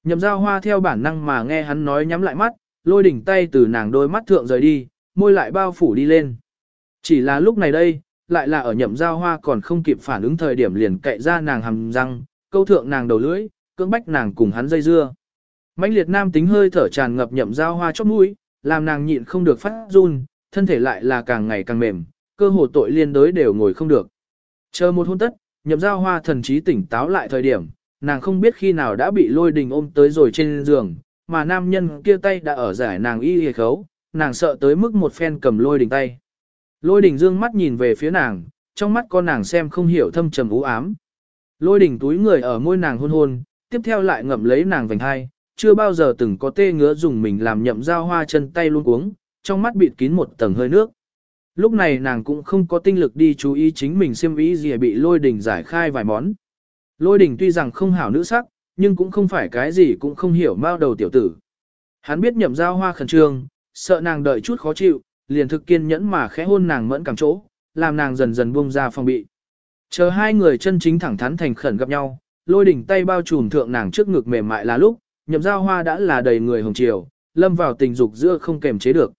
Nhậm giao hoa theo bản năng mà nghe hắn nói nhắm lại mắt, lôi đỉnh tay từ nàng đôi mắt thượng rời đi, môi lại bao phủ đi lên. Chỉ là lúc này đây, lại là ở nhậm giao hoa còn không kịp phản ứng thời điểm liền cậy ra nàng hầm răng, câu thượng nàng đầu lưỡi, cưỡng bách nàng cùng hắn dây dưa. mãnh liệt nam tính hơi thở tràn ngập nhậm giao hoa chóp mũi, làm nàng nhịn không được phát run, thân thể lại là càng ngày càng mềm, cơ hồ tội liên đối đều ngồi không được. Chờ một hôn tất, nhậm giao hoa thần trí tỉnh táo lại thời điểm, nàng không biết khi nào đã bị lôi đình ôm tới rồi trên giường, mà nam nhân kia tay đã ở giải nàng y hề khấu, nàng sợ tới mức một phen cầm lôi đình tay. Lôi đình dương mắt nhìn về phía nàng, trong mắt con nàng xem không hiểu thâm trầm u ám. Lôi đình túi người ở môi nàng hôn hôn, tiếp theo lại ngậm lấy nàng vành hai, chưa bao giờ từng có tê ngứa dùng mình làm nhậm dao hoa chân tay luôn uống, trong mắt bịt kín một tầng hơi nước. Lúc này nàng cũng không có tinh lực đi chú ý chính mình xem ý gì bị lôi đình giải khai vài món. Lôi đình tuy rằng không hảo nữ sắc, nhưng cũng không phải cái gì cũng không hiểu mao đầu tiểu tử. Hắn biết nhậm dao hoa khẩn trương, sợ nàng đợi chút khó chịu, liền thực kiên nhẫn mà khẽ hôn nàng mẫn cảm chỗ, làm nàng dần dần buông ra phòng bị. Chờ hai người chân chính thẳng thắn thành khẩn gặp nhau, lôi đỉnh tay bao trùm thượng nàng trước ngực mềm mại là lúc, nhậm giao hoa đã là đầy người hồng chiều, lâm vào tình dục giữa không kềm chế được.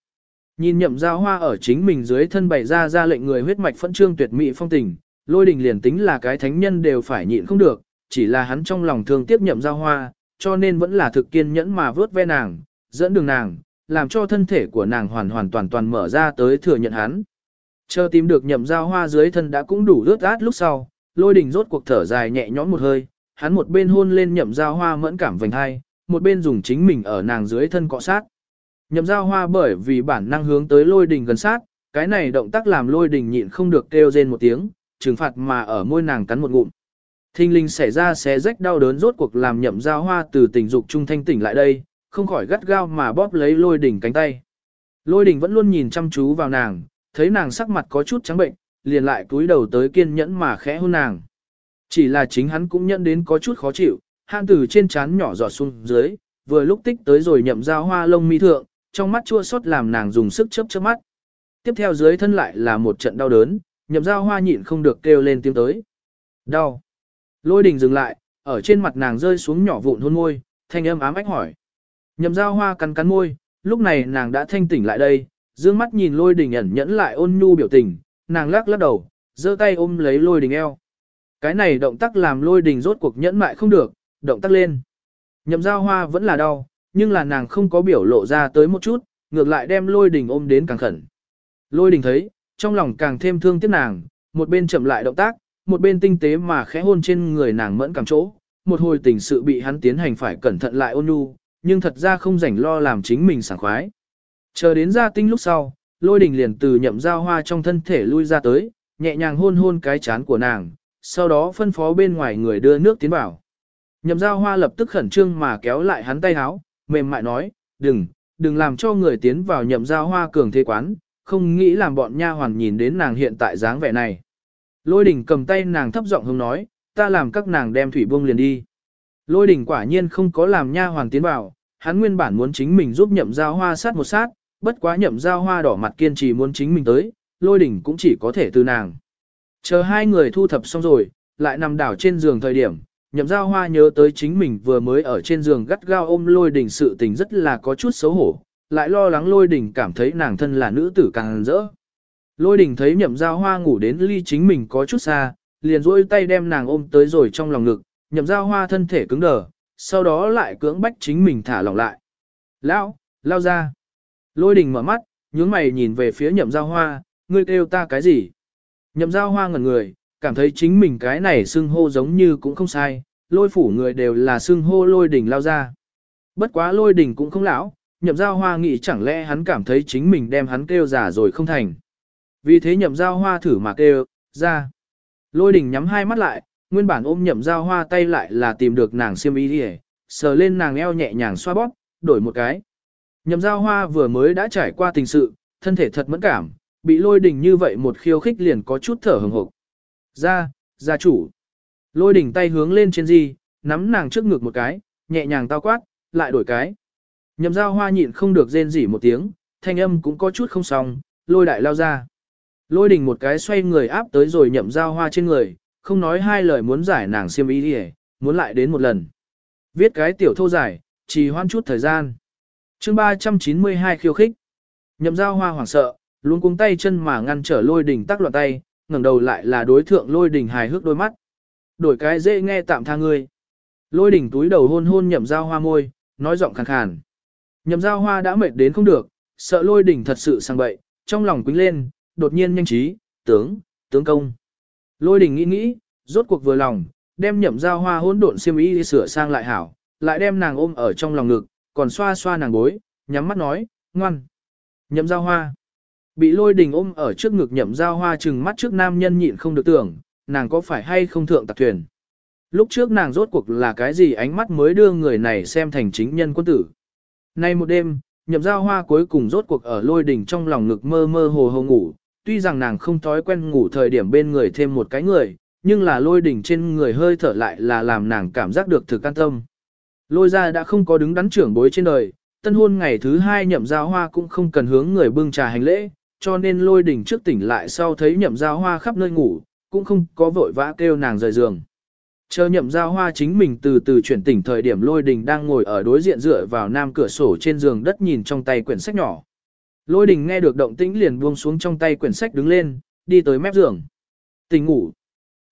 Nhìn nhậm giao hoa ở chính mình dưới thân bày ra ra lệnh người huyết mạch phẫn trương tuyệt mỹ phong tình, lôi đỉnh liền tính là cái thánh nhân đều phải nhịn không được, chỉ là hắn trong lòng thương tiếc nhậm giao hoa, cho nên vẫn là thực kiên nhẫn mà vớt ve nàng, dẫn đường nàng, làm cho thân thể của nàng hoàn hoàn toàn toàn mở ra tới thừa nhận hắn. Chờ tìm được nhậm giao hoa dưới thân đã cũng đủ rớt át lúc sau, lôi đình rốt cuộc thở dài nhẹ nhõm một hơi, hắn một bên hôn lên nhậm giao hoa mẫn cảm vành hai, một bên dùng chính mình ở nàng dưới thân cọ sát. Nhậm giao hoa bởi vì bản năng hướng tới lôi đình gần sát, cái này động tác làm lôi đình nhịn không được kêu rên một tiếng, trừng phạt mà ở môi nàng cắn một ngụm. Thinh linh xảy ra xé rách đau đớn rốt cuộc làm nhậm giao hoa từ tình dục trung thanh tỉnh lại đây, không khỏi gắt gao mà bóp lấy lôi đỉnh cánh tay. Lôi đỉnh vẫn luôn nhìn chăm chú vào nàng, thấy nàng sắc mặt có chút trắng bệnh, liền lại cúi đầu tới kiên nhẫn mà khẽ hôn nàng. Chỉ là chính hắn cũng nhận đến có chút khó chịu, hạng từ trên trán nhỏ giọt xuống dưới, vừa lúc tích tới rồi nhậm ra hoa lông mi thượng, trong mắt chua xót làm nàng dùng sức chớp chớp mắt. Tiếp theo dưới thân lại là một trận đau đớn, nhậm ra hoa nhịn không được kêu lên tiếng tới. Đau. Lôi đình dừng lại, ở trên mặt nàng rơi xuống nhỏ vụn hôn môi, thanh âm ám ách hỏi. Nhậm giao hoa cắn cắn môi, lúc này nàng đã thanh tỉnh lại đây, dương mắt nhìn lôi đình ẩn nhẫn lại ôn nhu biểu tình, nàng lắc lắc đầu, giơ tay ôm lấy lôi đình eo. Cái này động tác làm lôi đình rốt cuộc nhẫn mại không được, động tác lên. Nhậm giao hoa vẫn là đau, nhưng là nàng không có biểu lộ ra tới một chút, ngược lại đem lôi đình ôm đến càng khẩn. Lôi đình thấy, trong lòng càng thêm thương tiếc nàng, một bên chậm lại động tác, một bên tinh tế mà khẽ hôn trên người nàng mẫn cảm chỗ, một hồi tình sự bị hắn tiến hành phải cẩn thận lại ôn nhu, nhưng thật ra không rảnh lo làm chính mình sảng khoái. Chờ đến ra tinh lúc sau, lôi đình liền từ nhậm giao hoa trong thân thể lui ra tới, nhẹ nhàng hôn hôn cái chán của nàng, sau đó phân phó bên ngoài người đưa nước tiến vào. Nhậm giao hoa lập tức khẩn trương mà kéo lại hắn tay háo, mềm mại nói, đừng, đừng làm cho người tiến vào nhậm giao hoa cường thế quán, không nghĩ làm bọn nha hoàn nhìn đến nàng hiện tại dáng vẻ này. Lôi đình cầm tay nàng thấp giọng hướng nói, ta làm các nàng đem thủy buông liền đi. Lôi đỉnh quả nhiên không có làm nha hoàn tiến vào, hắn nguyên bản muốn chính mình giúp nhậm giao hoa sát một sát, bất quá nhậm giao hoa đỏ mặt kiên trì muốn chính mình tới, lôi đỉnh cũng chỉ có thể từ nàng. Chờ hai người thu thập xong rồi, lại nằm đảo trên giường thời điểm, nhậm giao hoa nhớ tới chính mình vừa mới ở trên giường gắt gao ôm lôi đỉnh sự tình rất là có chút xấu hổ, lại lo lắng lôi đỉnh cảm thấy nàng thân là nữ tử càng rỡ. Lôi đỉnh thấy nhậm giao hoa ngủ đến ly chính mình có chút xa, liền rỗi tay đem nàng ôm tới rồi trong lòng ngực, nhậm giao hoa thân thể cứng đờ, sau đó lại cưỡng bách chính mình thả lỏng lại. Lão, lao ra. Lôi đình mở mắt, nhướng mày nhìn về phía nhậm giao hoa, ngươi kêu ta cái gì? Nhậm giao hoa ngẩn người, cảm thấy chính mình cái này xưng hô giống như cũng không sai, lôi phủ người đều là xưng hô lôi đình lao ra. Bất quá lôi đình cũng không lão, nhậm giao hoa nghĩ chẳng lẽ hắn cảm thấy chính mình đem hắn kêu giả rồi không thành. Vì thế nhậm giao hoa thử mà kêu, ra. Lôi đình nhắm hai mắt lại, nguyên bản ôm nhậm giao hoa tay lại là tìm được nàng xiêm y đi sờ lên nàng eo nhẹ nhàng xoa bóp, đổi một cái. Nhậm giao hoa vừa mới đã trải qua tình sự, thân thể thật mẫn cảm, bị lôi đình như vậy một khiêu khích liền có chút thở hừng hộp. Ra, gia chủ. Lôi đình tay hướng lên trên gì, nắm nàng trước ngực một cái, nhẹ nhàng tao quát, lại đổi cái. Nhậm giao hoa nhịn không được rên rỉ một tiếng, thanh âm cũng có chút không xong, lôi đại lao ra. Lôi đình một cái xoay người áp tới rồi nhậm giao hoa trên người, không nói hai lời muốn giải nàng xiêm ý đi muốn lại đến một lần. Viết cái tiểu thô giải, chỉ hoan chút thời gian. chương 392 khiêu khích. Nhậm giao hoa hoảng sợ, luôn cuống tay chân mà ngăn trở lôi đình tắc loạn tay, ngẩng đầu lại là đối thượng lôi đình hài hước đôi mắt. Đổi cái dễ nghe tạm tha ngươi. Lôi đình túi đầu hôn hôn nhậm giao hoa môi, nói giọng khàn khàn. Nhậm giao hoa đã mệt đến không được, sợ lôi đình thật sự sang bậy, trong lòng quính lên, đột nhiên nhanh trí, tướng, tướng công. Lôi đình nghĩ nghĩ, rốt cuộc vừa lòng, đem nhậm giao hoa hỗn độn xiêm y đi sửa sang lại hảo, lại đem nàng ôm ở trong lòng ngực, còn xoa xoa nàng gối, nhắm mắt nói, ngoan. Nhậm giao hoa. Bị lôi đình ôm ở trước ngực nhậm giao hoa chừng mắt trước nam nhân nhịn không được tưởng, nàng có phải hay không thượng tạc thuyền. Lúc trước nàng rốt cuộc là cái gì ánh mắt mới đưa người này xem thành chính nhân quân tử. Nay một đêm, nhậm giao hoa cuối cùng rốt cuộc ở lôi đình trong lòng ngực mơ mơ hồ hồ ngủ, tuy rằng nàng không thói quen ngủ thời điểm bên người thêm một cái người, nhưng là lôi đỉnh trên người hơi thở lại là làm nàng cảm giác được thực an tâm. Lôi ra đã không có đứng đắn trưởng bối trên đời, tân hôn ngày thứ hai nhậm giao hoa cũng không cần hướng người bưng trà hành lễ, cho nên lôi đỉnh trước tỉnh lại sau thấy nhậm giao hoa khắp nơi ngủ, cũng không có vội vã kêu nàng rời giường. Chờ nhậm giao hoa chính mình từ từ chuyển tỉnh thời điểm lôi đình đang ngồi ở đối diện dựa vào nam cửa sổ trên giường đất nhìn trong tay quyển sách nhỏ. Lôi đình nghe được động tĩnh liền buông xuống trong tay quyển sách đứng lên, đi tới mép giường. Tỉnh ngủ.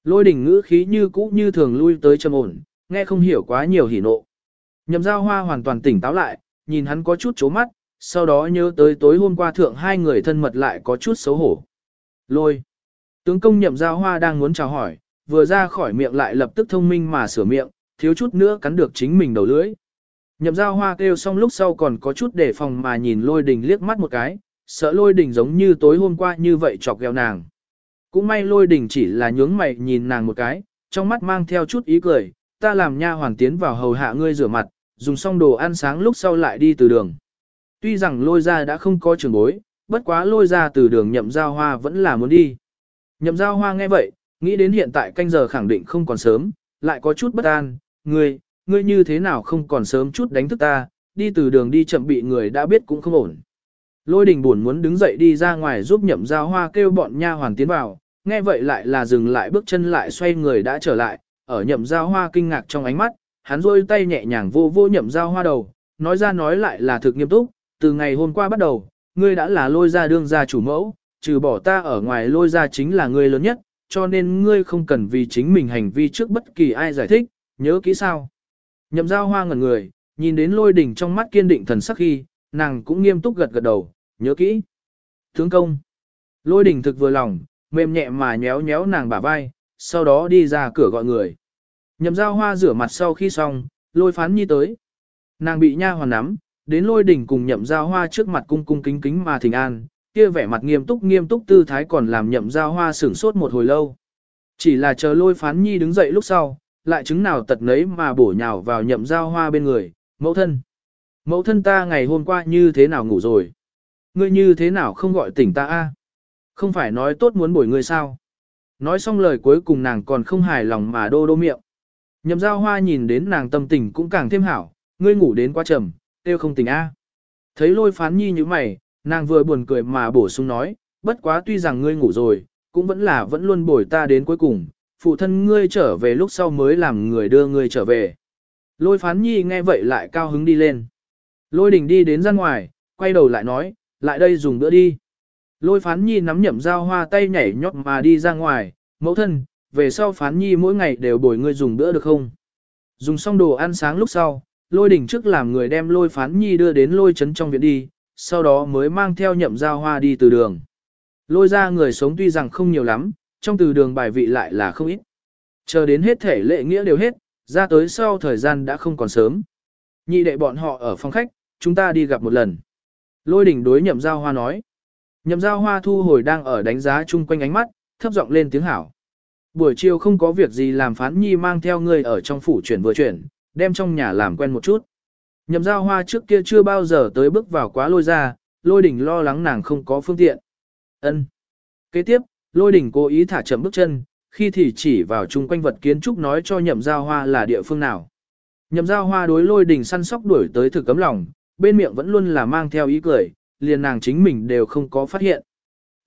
Lôi đình ngữ khí như cũ như thường lui tới trầm ổn, nghe không hiểu quá nhiều hỉ nộ. Nhậm giao hoa hoàn toàn tỉnh táo lại, nhìn hắn có chút chố mắt, sau đó nhớ tới tối hôm qua thượng hai người thân mật lại có chút xấu hổ. Lôi. Tướng công nhậm giao hoa đang muốn chào hỏi, vừa ra khỏi miệng lại lập tức thông minh mà sửa miệng, thiếu chút nữa cắn được chính mình đầu lưỡi. Nhậm giao hoa kêu xong lúc sau còn có chút để phòng mà nhìn lôi đình liếc mắt một cái, sợ lôi đình giống như tối hôm qua như vậy chọc ghẹo nàng. Cũng may lôi đình chỉ là nhướng mày nhìn nàng một cái, trong mắt mang theo chút ý cười, ta làm nha hoàn tiến vào hầu hạ ngươi rửa mặt, dùng xong đồ ăn sáng lúc sau lại đi từ đường. Tuy rằng lôi ra đã không có trường bối, bất quá lôi ra từ đường nhậm giao hoa vẫn là muốn đi. Nhậm giao hoa nghe vậy, nghĩ đến hiện tại canh giờ khẳng định không còn sớm, lại có chút bất an, ngươi, ngươi như thế nào không còn sớm chút đánh thức ta, đi từ đường đi chậm bị người đã biết cũng không ổn. Lôi đình buồn muốn đứng dậy đi ra ngoài giúp nhậm giao hoa kêu bọn nha hoàn tiến vào, nghe vậy lại là dừng lại bước chân lại xoay người đã trở lại, ở nhậm giao hoa kinh ngạc trong ánh mắt, hắn rôi tay nhẹ nhàng vô vô nhậm giao hoa đầu, nói ra nói lại là thực nghiêm túc, từ ngày hôm qua bắt đầu, ngươi đã là lôi ra đương gia chủ mẫu, trừ bỏ ta ở ngoài lôi ra chính là ngươi lớn nhất, cho nên ngươi không cần vì chính mình hành vi trước bất kỳ ai giải thích, nhớ kỹ sao. Nhậm giao hoa ngẩn người, nhìn đến lôi đỉnh trong mắt kiên định thần sắc khi, nàng cũng nghiêm túc gật gật đầu, nhớ kỹ. Thướng công. Lôi đỉnh thực vừa lòng, mềm nhẹ mà nhéo nhéo nàng bả vai, sau đó đi ra cửa gọi người. Nhậm giao hoa rửa mặt sau khi xong, lôi phán nhi tới. Nàng bị nha hoàn nắm, đến lôi đỉnh cùng nhậm giao hoa trước mặt cung cung kính kính mà thỉnh an, kia vẻ mặt nghiêm túc nghiêm túc tư thái còn làm nhậm giao hoa sửng sốt một hồi lâu. Chỉ là chờ lôi phán nhi đứng dậy lúc sau, lại chứng nào tật nấy mà bổ nhào vào nhậm giao hoa bên người, mẫu thân. Mẫu thân ta ngày hôm qua như thế nào ngủ rồi? Ngươi như thế nào không gọi tỉnh ta a? Không phải nói tốt muốn bồi ngươi sao? Nói xong lời cuối cùng nàng còn không hài lòng mà đô đô miệng. Nhậm giao hoa nhìn đến nàng tâm tình cũng càng thêm hảo, ngươi ngủ đến quá trầm, tiêu không tỉnh a. Thấy lôi phán nhi như mày, nàng vừa buồn cười mà bổ sung nói, bất quá tuy rằng ngươi ngủ rồi, cũng vẫn là vẫn luôn bồi ta đến cuối cùng, phụ thân ngươi trở về lúc sau mới làm người đưa ngươi trở về. Lôi phán nhi nghe vậy lại cao hứng đi lên. Lôi đình đi đến ra ngoài, quay đầu lại nói, lại đây dùng bữa đi. Lôi phán nhi nắm nhậm dao hoa tay nhảy nhót mà đi ra ngoài, mẫu thân, về sau phán nhi mỗi ngày đều bồi ngươi dùng bữa được không? Dùng xong đồ ăn sáng lúc sau, lôi đình trước làm người đem lôi phán nhi đưa đến lôi trấn trong viện đi, sau đó mới mang theo nhậm dao hoa đi từ đường. Lôi ra người sống tuy rằng không nhiều lắm, trong từ đường bài vị lại là không ít. Chờ đến hết thể lệ nghĩa đều hết, ra tới sau thời gian đã không còn sớm. Nhị đệ bọn họ ở phòng khách, chúng ta đi gặp một lần. Lôi đỉnh đối nhậm giao hoa nói. Nhậm giao hoa thu hồi đang ở đánh giá chung quanh ánh mắt, thấp giọng lên tiếng hảo. Buổi chiều không có việc gì làm phán nhi mang theo người ở trong phủ chuyển vừa chuyển, đem trong nhà làm quen một chút. Nhậm giao hoa trước kia chưa bao giờ tới bước vào quá lôi ra, lôi đỉnh lo lắng nàng không có phương tiện. ân Kế tiếp, lôi đỉnh cố ý thả chậm bước chân, khi thì chỉ vào chung quanh vật kiến trúc nói cho nhậm giao hoa là địa phương nào. Nhậm giao hoa đối lôi đỉnh săn sóc đuổi tới thử cấm lòng, bên miệng vẫn luôn là mang theo ý cười, liền nàng chính mình đều không có phát hiện.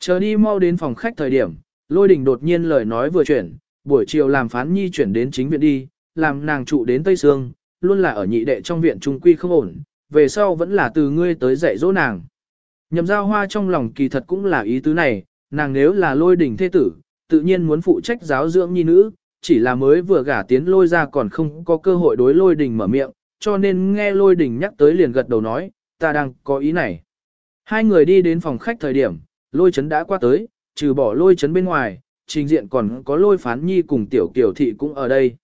Chờ đi mau đến phòng khách thời điểm, lôi đỉnh đột nhiên lời nói vừa chuyển, buổi chiều làm phán nhi chuyển đến chính viện đi, làm nàng trụ đến Tây Sương, luôn là ở nhị đệ trong viện trung quy không ổn, về sau vẫn là từ ngươi tới dạy dỗ nàng. Nhậm giao hoa trong lòng kỳ thật cũng là ý tứ này, nàng nếu là lôi đỉnh thế tử, tự nhiên muốn phụ trách giáo dưỡng nhi nữ, chỉ là mới vừa gả tiến lôi ra còn không có cơ hội đối lôi đỉnh mở miệng, cho nên nghe lôi đỉnh nhắc tới liền gật đầu nói, ta đang có ý này. Hai người đi đến phòng khách thời điểm, lôi chấn đã qua tới, trừ bỏ lôi chấn bên ngoài, trình diện còn có lôi phán nhi cùng tiểu kiều thị cũng ở đây.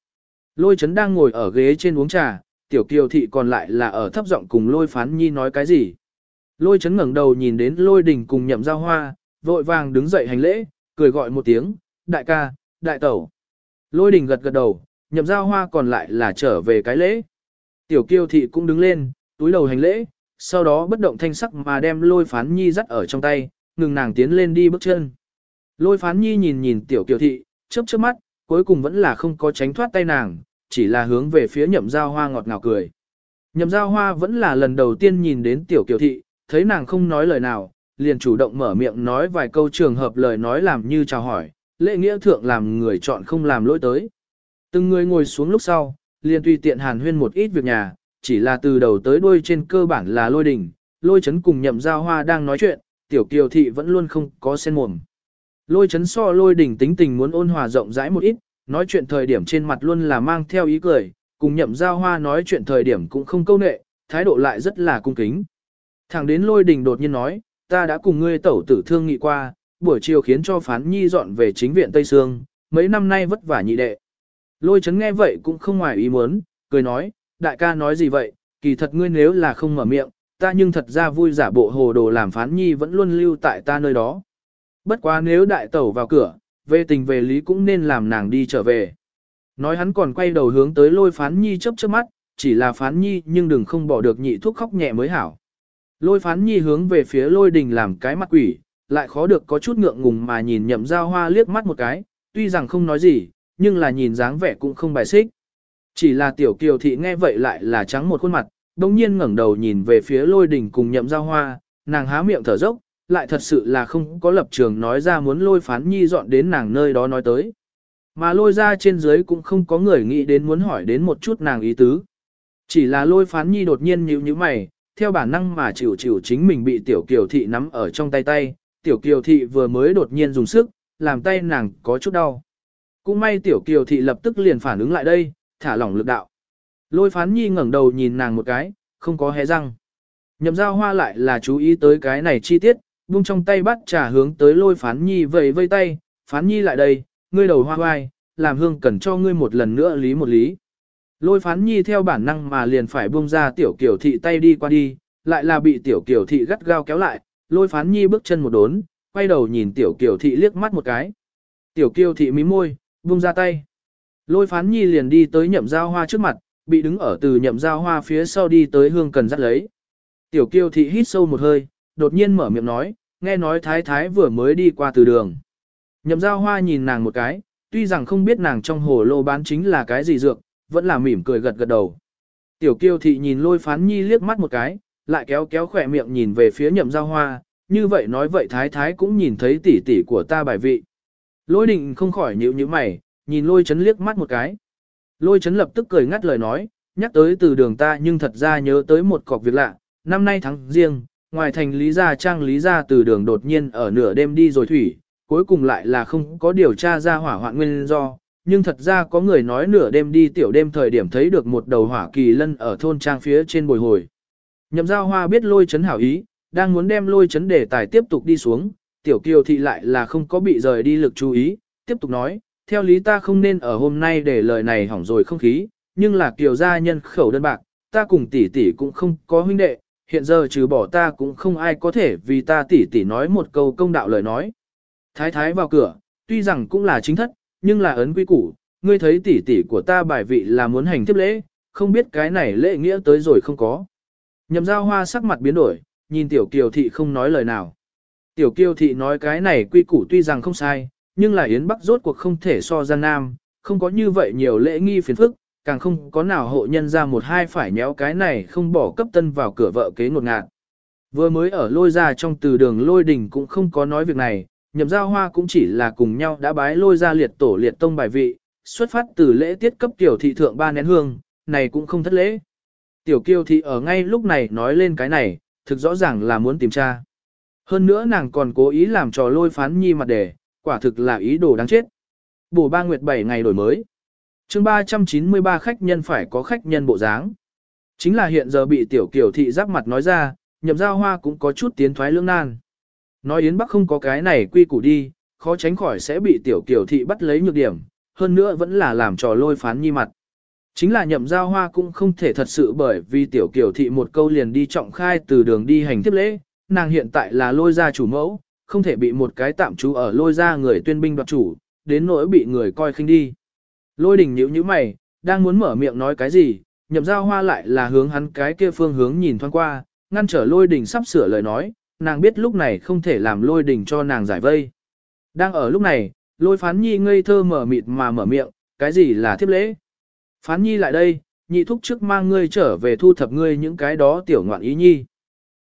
Lôi chấn đang ngồi ở ghế trên uống trà, tiểu kiều thị còn lại là ở thấp giọng cùng lôi phán nhi nói cái gì. Lôi chấn ngẩng đầu nhìn đến lôi đình cùng nhậm giao hoa, vội vàng đứng dậy hành lễ, cười gọi một tiếng, đại ca, đại tẩu. Lôi đình gật gật đầu, nhậm giao hoa còn lại là trở về cái lễ. Tiểu kiều thị cũng đứng lên, túi đầu hành lễ, sau đó bất động thanh sắc mà đem lôi phán nhi dắt ở trong tay, ngừng nàng tiến lên đi bước chân. Lôi phán nhi nhìn nhìn tiểu kiều thị, chớp chớp mắt, cuối cùng vẫn là không có tránh thoát tay nàng, chỉ là hướng về phía nhậm giao hoa ngọt ngào cười. Nhậm giao hoa vẫn là lần đầu tiên nhìn đến tiểu kiều thị, thấy nàng không nói lời nào, liền chủ động mở miệng nói vài câu trường hợp lời nói làm như chào hỏi, lễ nghĩa thượng làm người chọn không làm lỗi tới. Từng người ngồi xuống lúc sau, liền tùy tiện hàn huyên một ít việc nhà, chỉ là từ đầu tới đuôi trên cơ bản là lôi đỉnh, lôi chấn cùng nhậm giao hoa đang nói chuyện, tiểu kiều thị vẫn luôn không có sen mồm. Lôi chấn so lôi đỉnh tính tình muốn ôn hòa rộng rãi một ít, nói chuyện thời điểm trên mặt luôn là mang theo ý cười, cùng nhậm giao hoa nói chuyện thời điểm cũng không câu nệ, thái độ lại rất là cung kính. Thẳng đến lôi đình đột nhiên nói, ta đã cùng ngươi tẩu tử thương nghị qua, buổi chiều khiến cho phán nhi dọn về chính viện Tây Sương, mấy năm nay vất vả nhị đệ. Lôi chấn nghe vậy cũng không ngoài ý muốn, cười nói, đại ca nói gì vậy, kỳ thật ngươi nếu là không mở miệng, ta nhưng thật ra vui giả bộ hồ đồ làm phán nhi vẫn luôn lưu tại ta nơi đó. Bất quá nếu đại tẩu vào cửa, về tình về lý cũng nên làm nàng đi trở về. Nói hắn còn quay đầu hướng tới lôi phán nhi chớp chớp mắt, chỉ là phán nhi nhưng đừng không bỏ được nhị thuốc khóc nhẹ mới hảo. Lôi phán nhi hướng về phía lôi đình làm cái mặt quỷ, lại khó được có chút ngượng ngùng mà nhìn nhậm giao hoa liếc mắt một cái, tuy rằng không nói gì, nhưng là nhìn dáng vẻ cũng không bài xích. Chỉ là tiểu kiều thị nghe vậy lại là trắng một khuôn mặt, đồng nhiên ngẩng đầu nhìn về phía lôi đình cùng nhậm giao hoa, nàng há miệng thở dốc, lại thật sự là không có lập trường nói ra muốn lôi phán nhi dọn đến nàng nơi đó nói tới. Mà lôi ra trên dưới cũng không có người nghĩ đến muốn hỏi đến một chút nàng ý tứ. Chỉ là lôi phán nhi đột nhiên nhíu như mày, theo bản năng mà chịu chịu chính mình bị tiểu kiều thị nắm ở trong tay tay, tiểu kiều thị vừa mới đột nhiên dùng sức, làm tay nàng có chút đau. Cũng may tiểu kiều thị lập tức liền phản ứng lại đây, thả lỏng lực đạo. Lôi phán nhi ngẩng đầu nhìn nàng một cái, không có hé răng. Nhậm giao hoa lại là chú ý tới cái này chi tiết, buông trong tay bắt trà hướng tới lôi phán nhi vầy vây tay, phán nhi lại đây, ngươi đầu hoa hoai, làm hương cần cho ngươi một lần nữa lý một lý. Lôi phán nhi theo bản năng mà liền phải buông ra tiểu kiểu thị tay đi qua đi, lại là bị tiểu kiểu thị gắt gao kéo lại, lôi phán nhi bước chân một đốn, quay đầu nhìn tiểu kiểu thị liếc mắt một cái. Tiểu kiều thị mím môi, buông ra tay. Lôi phán nhi liền đi tới nhậm giao hoa trước mặt, bị đứng ở từ nhậm giao hoa phía sau đi tới hương cần dắt lấy. Tiểu kiều thị hít sâu một hơi, đột nhiên mở miệng nói, nghe nói thái thái vừa mới đi qua từ đường. Nhậm giao hoa nhìn nàng một cái, tuy rằng không biết nàng trong hồ lô bán chính là cái gì dược, vẫn là mỉm cười gật gật đầu. Tiểu kiêu thị nhìn lôi phán nhi liếc mắt một cái, lại kéo kéo khỏe miệng nhìn về phía nhậm giao hoa, như vậy nói vậy thái thái cũng nhìn thấy tỷ tỷ của ta bài vị. Lôi định không khỏi nhíu như mày, nhìn lôi chấn liếc mắt một cái. Lôi chấn lập tức cười ngắt lời nói, nhắc tới từ đường ta nhưng thật ra nhớ tới một cọc việc lạ, năm nay tháng riêng, ngoài thành lý gia trang lý gia từ đường đột nhiên ở nửa đêm đi rồi thủy, cuối cùng lại là không có điều tra ra hỏa hoạn nguyên do, nhưng thật ra có người nói nửa đêm đi tiểu đêm thời điểm thấy được một đầu hỏa kỳ lân ở thôn trang phía trên bồi hồi. Nhậm giao hoa biết lôi chấn hảo ý, đang muốn đem lôi chấn đề tài tiếp tục đi xuống, tiểu kiều thị lại là không có bị rời đi lực chú ý, tiếp tục nói, theo lý ta không nên ở hôm nay để lời này hỏng rồi không khí, nhưng là kiều gia nhân khẩu đơn bạc, ta cùng tỷ tỷ cũng không có huynh đệ, hiện giờ trừ bỏ ta cũng không ai có thể vì ta tỷ tỷ nói một câu công đạo lời nói. Thái thái vào cửa, tuy rằng cũng là chính thất, nhưng là ấn quy củ, ngươi thấy tỷ tỷ của ta bài vị là muốn hành tiếp lễ, không biết cái này lễ nghĩa tới rồi không có. Nhậm giao hoa sắc mặt biến đổi, nhìn tiểu kiều thị không nói lời nào. Tiểu kiều thị nói cái này quy củ tuy rằng không sai, nhưng là Yến Bắc rốt cuộc không thể so ra nam, không có như vậy nhiều lễ nghi phiền phức, càng không có nào hộ nhân ra một hai phải nhéo cái này không bỏ cấp tân vào cửa vợ kế ngột ngạt. Vừa mới ở lôi ra trong từ đường lôi đình cũng không có nói việc này, nhậm giao hoa cũng chỉ là cùng nhau đã bái lôi ra liệt tổ liệt tông bài vị, xuất phát từ lễ tiết cấp tiểu thị thượng ba nén hương, này cũng không thất lễ. Tiểu kiêu thị ở ngay lúc này nói lên cái này, thực rõ ràng là muốn tìm tra. Hơn nữa nàng còn cố ý làm trò lôi phán nhi mặt đề, quả thực là ý đồ đáng chết. Bổ ba nguyệt bảy ngày đổi mới. chương 393 khách nhân phải có khách nhân bộ dáng. Chính là hiện giờ bị tiểu kiều thị giáp mặt nói ra, nhậm giao hoa cũng có chút tiến thoái lưỡng nan. Nói Yến Bắc không có cái này quy củ đi, khó tránh khỏi sẽ bị tiểu kiểu thị bắt lấy nhược điểm, hơn nữa vẫn là làm trò lôi phán nhi mặt. Chính là nhậm giao hoa cũng không thể thật sự bởi vì tiểu kiểu thị một câu liền đi trọng khai từ đường đi hành tiếp lễ, nàng hiện tại là lôi gia chủ mẫu, không thể bị một cái tạm trú ở lôi gia người tuyên binh đoạt chủ, đến nỗi bị người coi khinh đi. Lôi đình nhíu nhíu mày, đang muốn mở miệng nói cái gì, nhậm giao hoa lại là hướng hắn cái kia phương hướng nhìn thoáng qua, ngăn trở lôi đình sắp sửa lời nói, nàng biết lúc này không thể làm lôi đình cho nàng giải vây. Đang ở lúc này, lôi phán nhi ngây thơ mở mịt mà mở miệng, cái gì là thiếp lễ? Phán nhi lại đây, nhị thúc trước mang ngươi trở về thu thập ngươi những cái đó tiểu ngoạn ý nhi.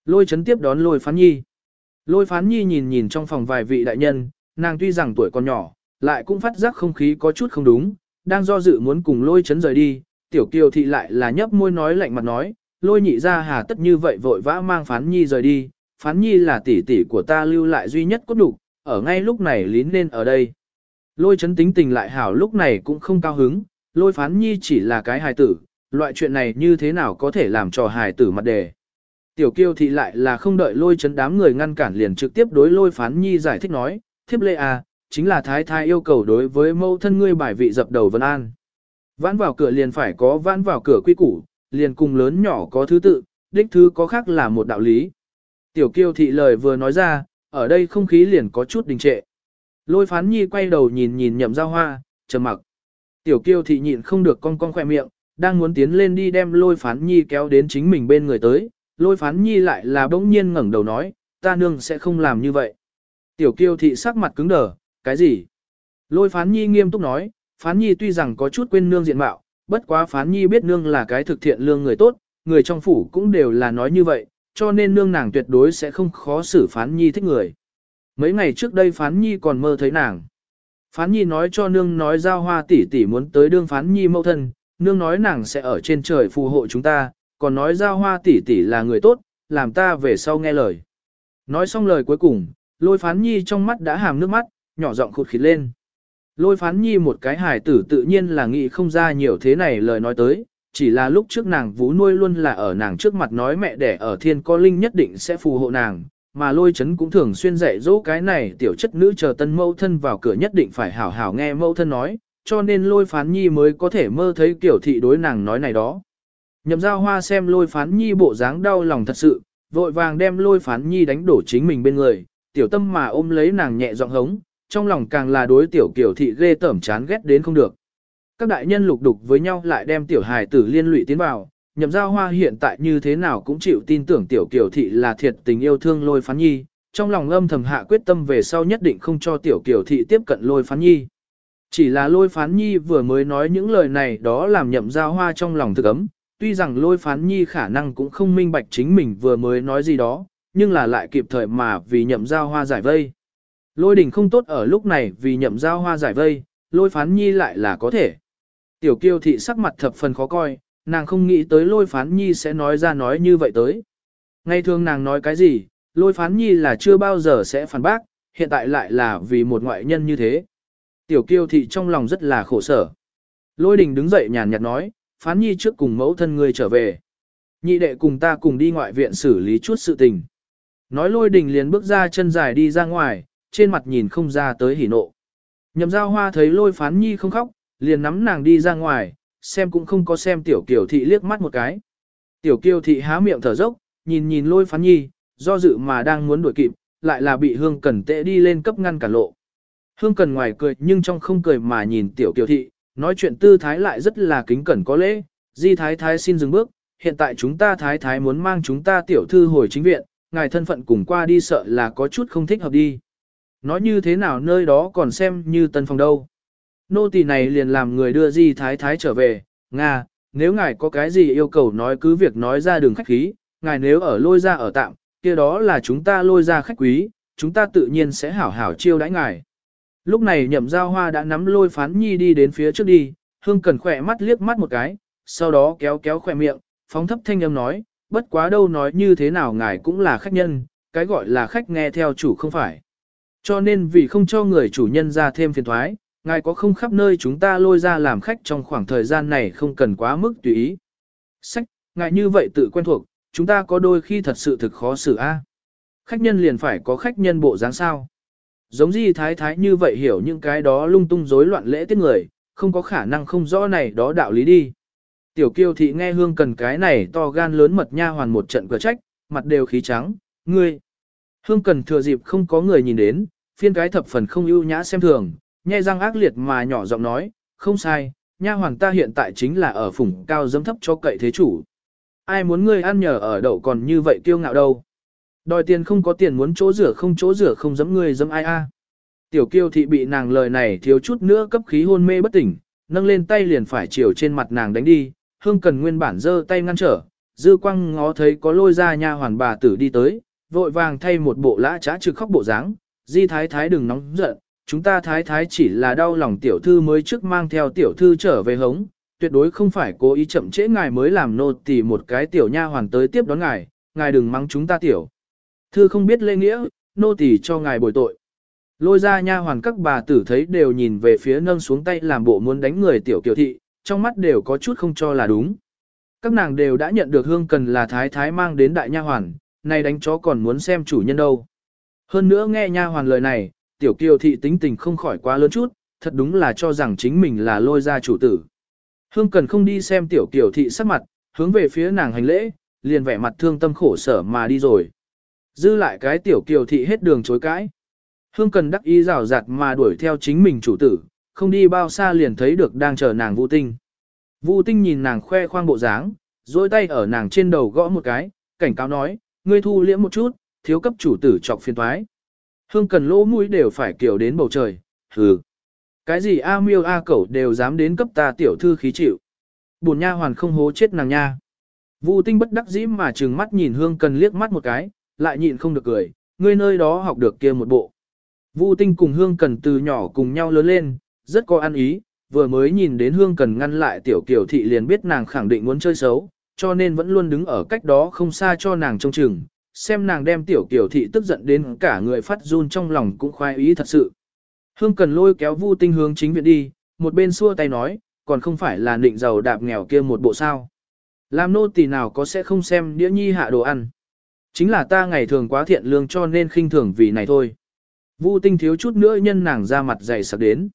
Lôi chấn tiếp đón lôi phán nhi. Lôi phán nhi nhìn nhìn trong phòng vài vị đại nhân, nàng tuy rằng tuổi còn nhỏ, lại cũng phát giác không khí có chút không đúng, đang do dự muốn cùng lôi chấn rời đi, tiểu kiều thị lại là nhấp môi nói lạnh mặt nói, lôi nhị ra hà tất như vậy vội vã mang phán nhi rời đi, phán nhi là tỷ tỷ của ta lưu lại duy nhất cốt đủ, ở ngay lúc này lín lên ở đây. Lôi chấn tính tình lại hảo lúc này cũng không cao hứng, lôi phán nhi chỉ là cái hài tử, loại chuyện này như thế nào có thể làm cho hài tử mặt đề. Tiểu kiêu thị lại là không đợi lôi chấn đám người ngăn cản liền trực tiếp đối lôi phán nhi giải thích nói, thiếp lệ à, chính là thái thái yêu cầu đối với mâu thân ngươi bài vị dập đầu vân an. Vãn vào cửa liền phải có vãn vào cửa quy củ, liền cùng lớn nhỏ có thứ tự, đích thứ có khác là một đạo lý. Tiểu kiêu thị lời vừa nói ra, ở đây không khí liền có chút đình trệ. Lôi phán nhi quay đầu nhìn nhìn nhậm giao hoa, trầm mặc. Tiểu kiêu thị nhịn không được cong cong khỏe miệng, đang muốn tiến lên đi đem lôi phán nhi kéo đến chính mình bên người tới, lôi phán nhi lại là bỗng nhiên ngẩng đầu nói, ta nương sẽ không làm như vậy. Tiểu kiêu thị sắc mặt cứng đờ, cái gì? Lôi phán nhi nghiêm túc nói, phán nhi tuy rằng có chút quên nương diện mạo, bất quá phán nhi biết nương là cái thực thiện lương người tốt, người trong phủ cũng đều là nói như vậy, cho nên nương nàng tuyệt đối sẽ không khó xử phán nhi thích người. Mấy ngày trước đây phán nhi còn mơ thấy nàng. Phán nhi nói cho nương nói giao hoa tỷ tỷ muốn tới đương phán nhi mẫu thân, nương nói nàng sẽ ở trên trời phù hộ chúng ta, còn nói giao hoa tỷ tỷ là người tốt, làm ta về sau nghe lời. Nói xong lời cuối cùng, lôi phán nhi trong mắt đã hàm nước mắt, nhỏ giọng khụt khịt lên. Lôi phán nhi một cái hài tử tự nhiên là nghĩ không ra nhiều thế này lời nói tới, chỉ là lúc trước nàng vú nuôi luôn là ở nàng trước mặt nói mẹ đẻ ở thiên có linh nhất định sẽ phù hộ nàng, mà lôi chấn cũng thường xuyên dạy dỗ cái này tiểu chất nữ chờ tân mâu thân vào cửa nhất định phải hảo hảo nghe mâu thân nói, cho nên lôi phán nhi mới có thể mơ thấy kiểu thị đối nàng nói này đó. Nhậm giao hoa xem lôi phán nhi bộ dáng đau lòng thật sự, vội vàng đem lôi phán nhi đánh đổ chính mình bên người, tiểu tâm mà ôm lấy nàng nhẹ giọng hống, trong lòng càng là đối tiểu kiểu thị ghê tởm chán ghét đến không được. Các đại nhân lục đục với nhau lại đem tiểu hài tử liên lụy tiến vào, nhậm giao hoa hiện tại như thế nào cũng chịu tin tưởng tiểu kiểu thị là thiệt tình yêu thương lôi phán nhi, trong lòng âm thầm hạ quyết tâm về sau nhất định không cho tiểu kiểu thị tiếp cận lôi phán nhi. Chỉ là lôi phán nhi vừa mới nói những lời này đó làm nhậm giao hoa trong lòng thực ấm, tuy rằng lôi phán nhi khả năng cũng không minh bạch chính mình vừa mới nói gì đó, nhưng là lại kịp thời mà vì nhậm giao hoa giải vây. Lôi đình không tốt ở lúc này vì nhậm giao hoa giải vây, lôi phán nhi lại là có thể. Tiểu kiêu thị sắc mặt thập phần khó coi, nàng không nghĩ tới lôi phán nhi sẽ nói ra nói như vậy tới. Ngày thường nàng nói cái gì, lôi phán nhi là chưa bao giờ sẽ phản bác, hiện tại lại là vì một ngoại nhân như thế. Tiểu kiêu thị trong lòng rất là khổ sở. Lôi đình đứng dậy nhàn nhạt nói, phán nhi trước cùng mẫu thân người trở về. Nhị đệ cùng ta cùng đi ngoại viện xử lý chút sự tình. Nói lôi đình liền bước ra chân dài đi ra ngoài, trên mặt nhìn không ra tới hỉ nộ. Nhậm giao hoa thấy lôi phán nhi không khóc, liền nắm nàng đi ra ngoài, xem cũng không có xem tiểu kiều thị liếc mắt một cái. Tiểu kiều thị há miệng thở dốc, nhìn nhìn lôi phán nhi, do dự mà đang muốn đuổi kịp, lại là bị hương cần tệ đi lên cấp ngăn cản lộ. Hương cần ngoài cười nhưng trong không cười mà nhìn tiểu kiều thị, nói chuyện tư thái lại rất là kính cẩn có lễ, di thái thái xin dừng bước, hiện tại chúng ta thái thái muốn mang chúng ta tiểu thư hồi chính viện, ngài thân phận cùng qua đi sợ là có chút không thích hợp đi. Nói như thế nào nơi đó còn xem như tân phòng đâu. Nô tỳ này liền làm người đưa di thái thái trở về, Nga, nếu ngài có cái gì yêu cầu nói cứ việc nói ra đường khách khí, ngài nếu ở lôi ra ở tạm, kia đó là chúng ta lôi ra khách quý, chúng ta tự nhiên sẽ hảo hảo chiêu đãi ngài. Lúc này nhậm giao hoa đã nắm lôi phán nhi đi đến phía trước đi, hương cần khỏe mắt liếc mắt một cái, sau đó kéo kéo khỏe miệng, phóng thấp thanh âm nói, bất quá đâu nói như thế nào ngài cũng là khách nhân, cái gọi là khách nghe theo chủ không phải. Cho nên vì không cho người chủ nhân ra thêm phiền thoái, ngài có không khắp nơi chúng ta lôi ra làm khách trong khoảng thời gian này không cần quá mức tùy ý. Sách, ngài như vậy tự quen thuộc, chúng ta có đôi khi thật sự thực khó xử a. Khách nhân liền phải có khách nhân bộ dáng sao. Giống gì thái thái như vậy hiểu những cái đó lung tung rối loạn lễ tiết người, không có khả năng không rõ này đó đạo lý đi. Tiểu kiêu thị nghe hương cần cái này to gan lớn mật nha hoàn một trận cửa trách, mặt đều khí trắng, ngươi. Hương cần thừa dịp không có người nhìn đến, phiên cái thập phần không ưu nhã xem thường, nhe răng ác liệt mà nhỏ giọng nói, không sai, nha hoàn ta hiện tại chính là ở phủng cao dấm thấp cho cậy thế chủ. Ai muốn ngươi ăn nhờ ở đậu còn như vậy kiêu ngạo đâu. Đòi tiền không có tiền muốn chỗ rửa không chỗ rửa không dẫm ngươi dẫm ai a. Tiểu kiêu thị bị nàng lời này thiếu chút nữa cấp khí hôn mê bất tỉnh, nâng lên tay liền phải chiều trên mặt nàng đánh đi, hương cần nguyên bản giơ tay ngăn trở, dư quăng ngó thấy có lôi ra nha hoàn bà tử đi tới, vội vàng thay một bộ lã trá trực khóc bộ dáng, di thái thái đừng nóng giận, chúng ta thái thái chỉ là đau lòng tiểu thư mới trước mang theo tiểu thư trở về hống, tuyệt đối không phải cố ý chậm trễ ngài mới làm nô tỳ một cái tiểu nha hoàn tới tiếp đón ngài, ngài đừng mắng chúng ta tiểu. Thư không biết lễ nghĩa, nô tỳ cho ngài bồi tội. Lôi ra nha hoàn các bà tử thấy đều nhìn về phía nâng xuống tay làm bộ muốn đánh người tiểu kiều thị, trong mắt đều có chút không cho là đúng. Các nàng đều đã nhận được hương cần là thái thái mang đến đại nha hoàn, nay đánh chó còn muốn xem chủ nhân đâu. Hơn nữa nghe nha hoàn lời này, tiểu kiều thị tính tình không khỏi quá lớn chút, thật đúng là cho rằng chính mình là lôi ra chủ tử. Hương cần không đi xem tiểu kiều thị sắc mặt, hướng về phía nàng hành lễ, liền vẻ mặt thương tâm khổ sở mà đi rồi. Dư lại cái tiểu kiều thị hết đường chối cãi. Hương cần đắc ý rào rạt mà đuổi theo chính mình chủ tử, không đi bao xa liền thấy được đang chờ nàng Vu Tinh. Vu Tinh nhìn nàng khoe khoang bộ dáng, dôi tay ở nàng trên đầu gõ một cái, cảnh cáo nói, ngươi thu liễm một chút, thiếu cấp chủ tử chọc phiền toái. Hương cần lỗ mũi đều phải kiểu đến bầu trời, hừ. Cái gì A miêu A cẩu đều dám đến cấp ta tiểu thư khí chịu. Bùn nha hoàn không hố chết nàng nha. Vu Tinh bất đắc dĩ mà trừng mắt nhìn Hương cần liếc mắt một cái, lại nhịn không được cười, ngươi nơi đó học được kia một bộ. Vu Tinh cùng Hương Cần từ nhỏ cùng nhau lớn lên, rất có ăn ý, vừa mới nhìn đến Hương Cần ngăn lại tiểu kiểu thị liền biết nàng khẳng định muốn chơi xấu, cho nên vẫn luôn đứng ở cách đó không xa cho nàng trông chừng, xem nàng đem tiểu kiểu thị tức giận đến cả người phát run trong lòng cũng khoái ý thật sự. Hương Cần lôi kéo Vu Tinh hướng chính viện đi, một bên xua tay nói, còn không phải là định giàu đạp nghèo kia một bộ sao. Làm nô tỳ nào có sẽ không xem đĩa nhi hạ đồ ăn. Chính là ta ngày thường quá thiện lương cho nên khinh thường vì này thôi. Vu tinh thiếu chút nữa nhân nàng ra mặt dày sặc đến.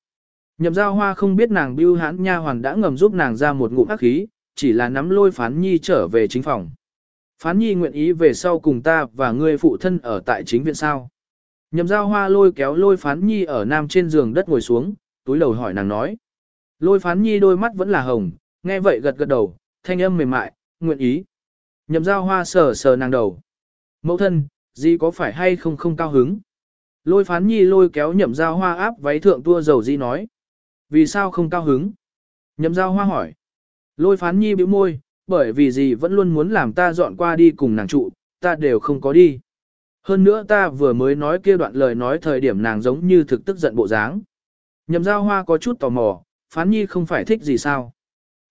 Nhậm giao hoa không biết nàng bưu hãn nha hoàn đã ngầm giúp nàng ra một ngụm ác khí, chỉ là nắm lôi phán nhi trở về chính phòng. Phán nhi nguyện ý về sau cùng ta và ngươi phụ thân ở tại chính viện sao. Nhậm giao hoa lôi kéo lôi phán nhi ở nam trên giường đất ngồi xuống, túi đầu hỏi nàng nói. Lôi phán nhi đôi mắt vẫn là hồng, nghe vậy gật gật đầu, thanh âm mềm mại, nguyện ý. Nhậm giao hoa sờ sờ nàng đầu. Mẫu thân, gì có phải hay không không cao hứng? Lôi phán nhi lôi kéo nhậm giao hoa áp váy thượng tua dầu di nói. Vì sao không cao hứng? Nhậm giao hoa hỏi. Lôi phán nhi bĩu môi, bởi vì gì vẫn luôn muốn làm ta dọn qua đi cùng nàng trụ, ta đều không có đi. Hơn nữa ta vừa mới nói kia đoạn lời nói thời điểm nàng giống như thực tức giận bộ dáng. Nhậm giao hoa có chút tò mò, phán nhi không phải thích gì sao?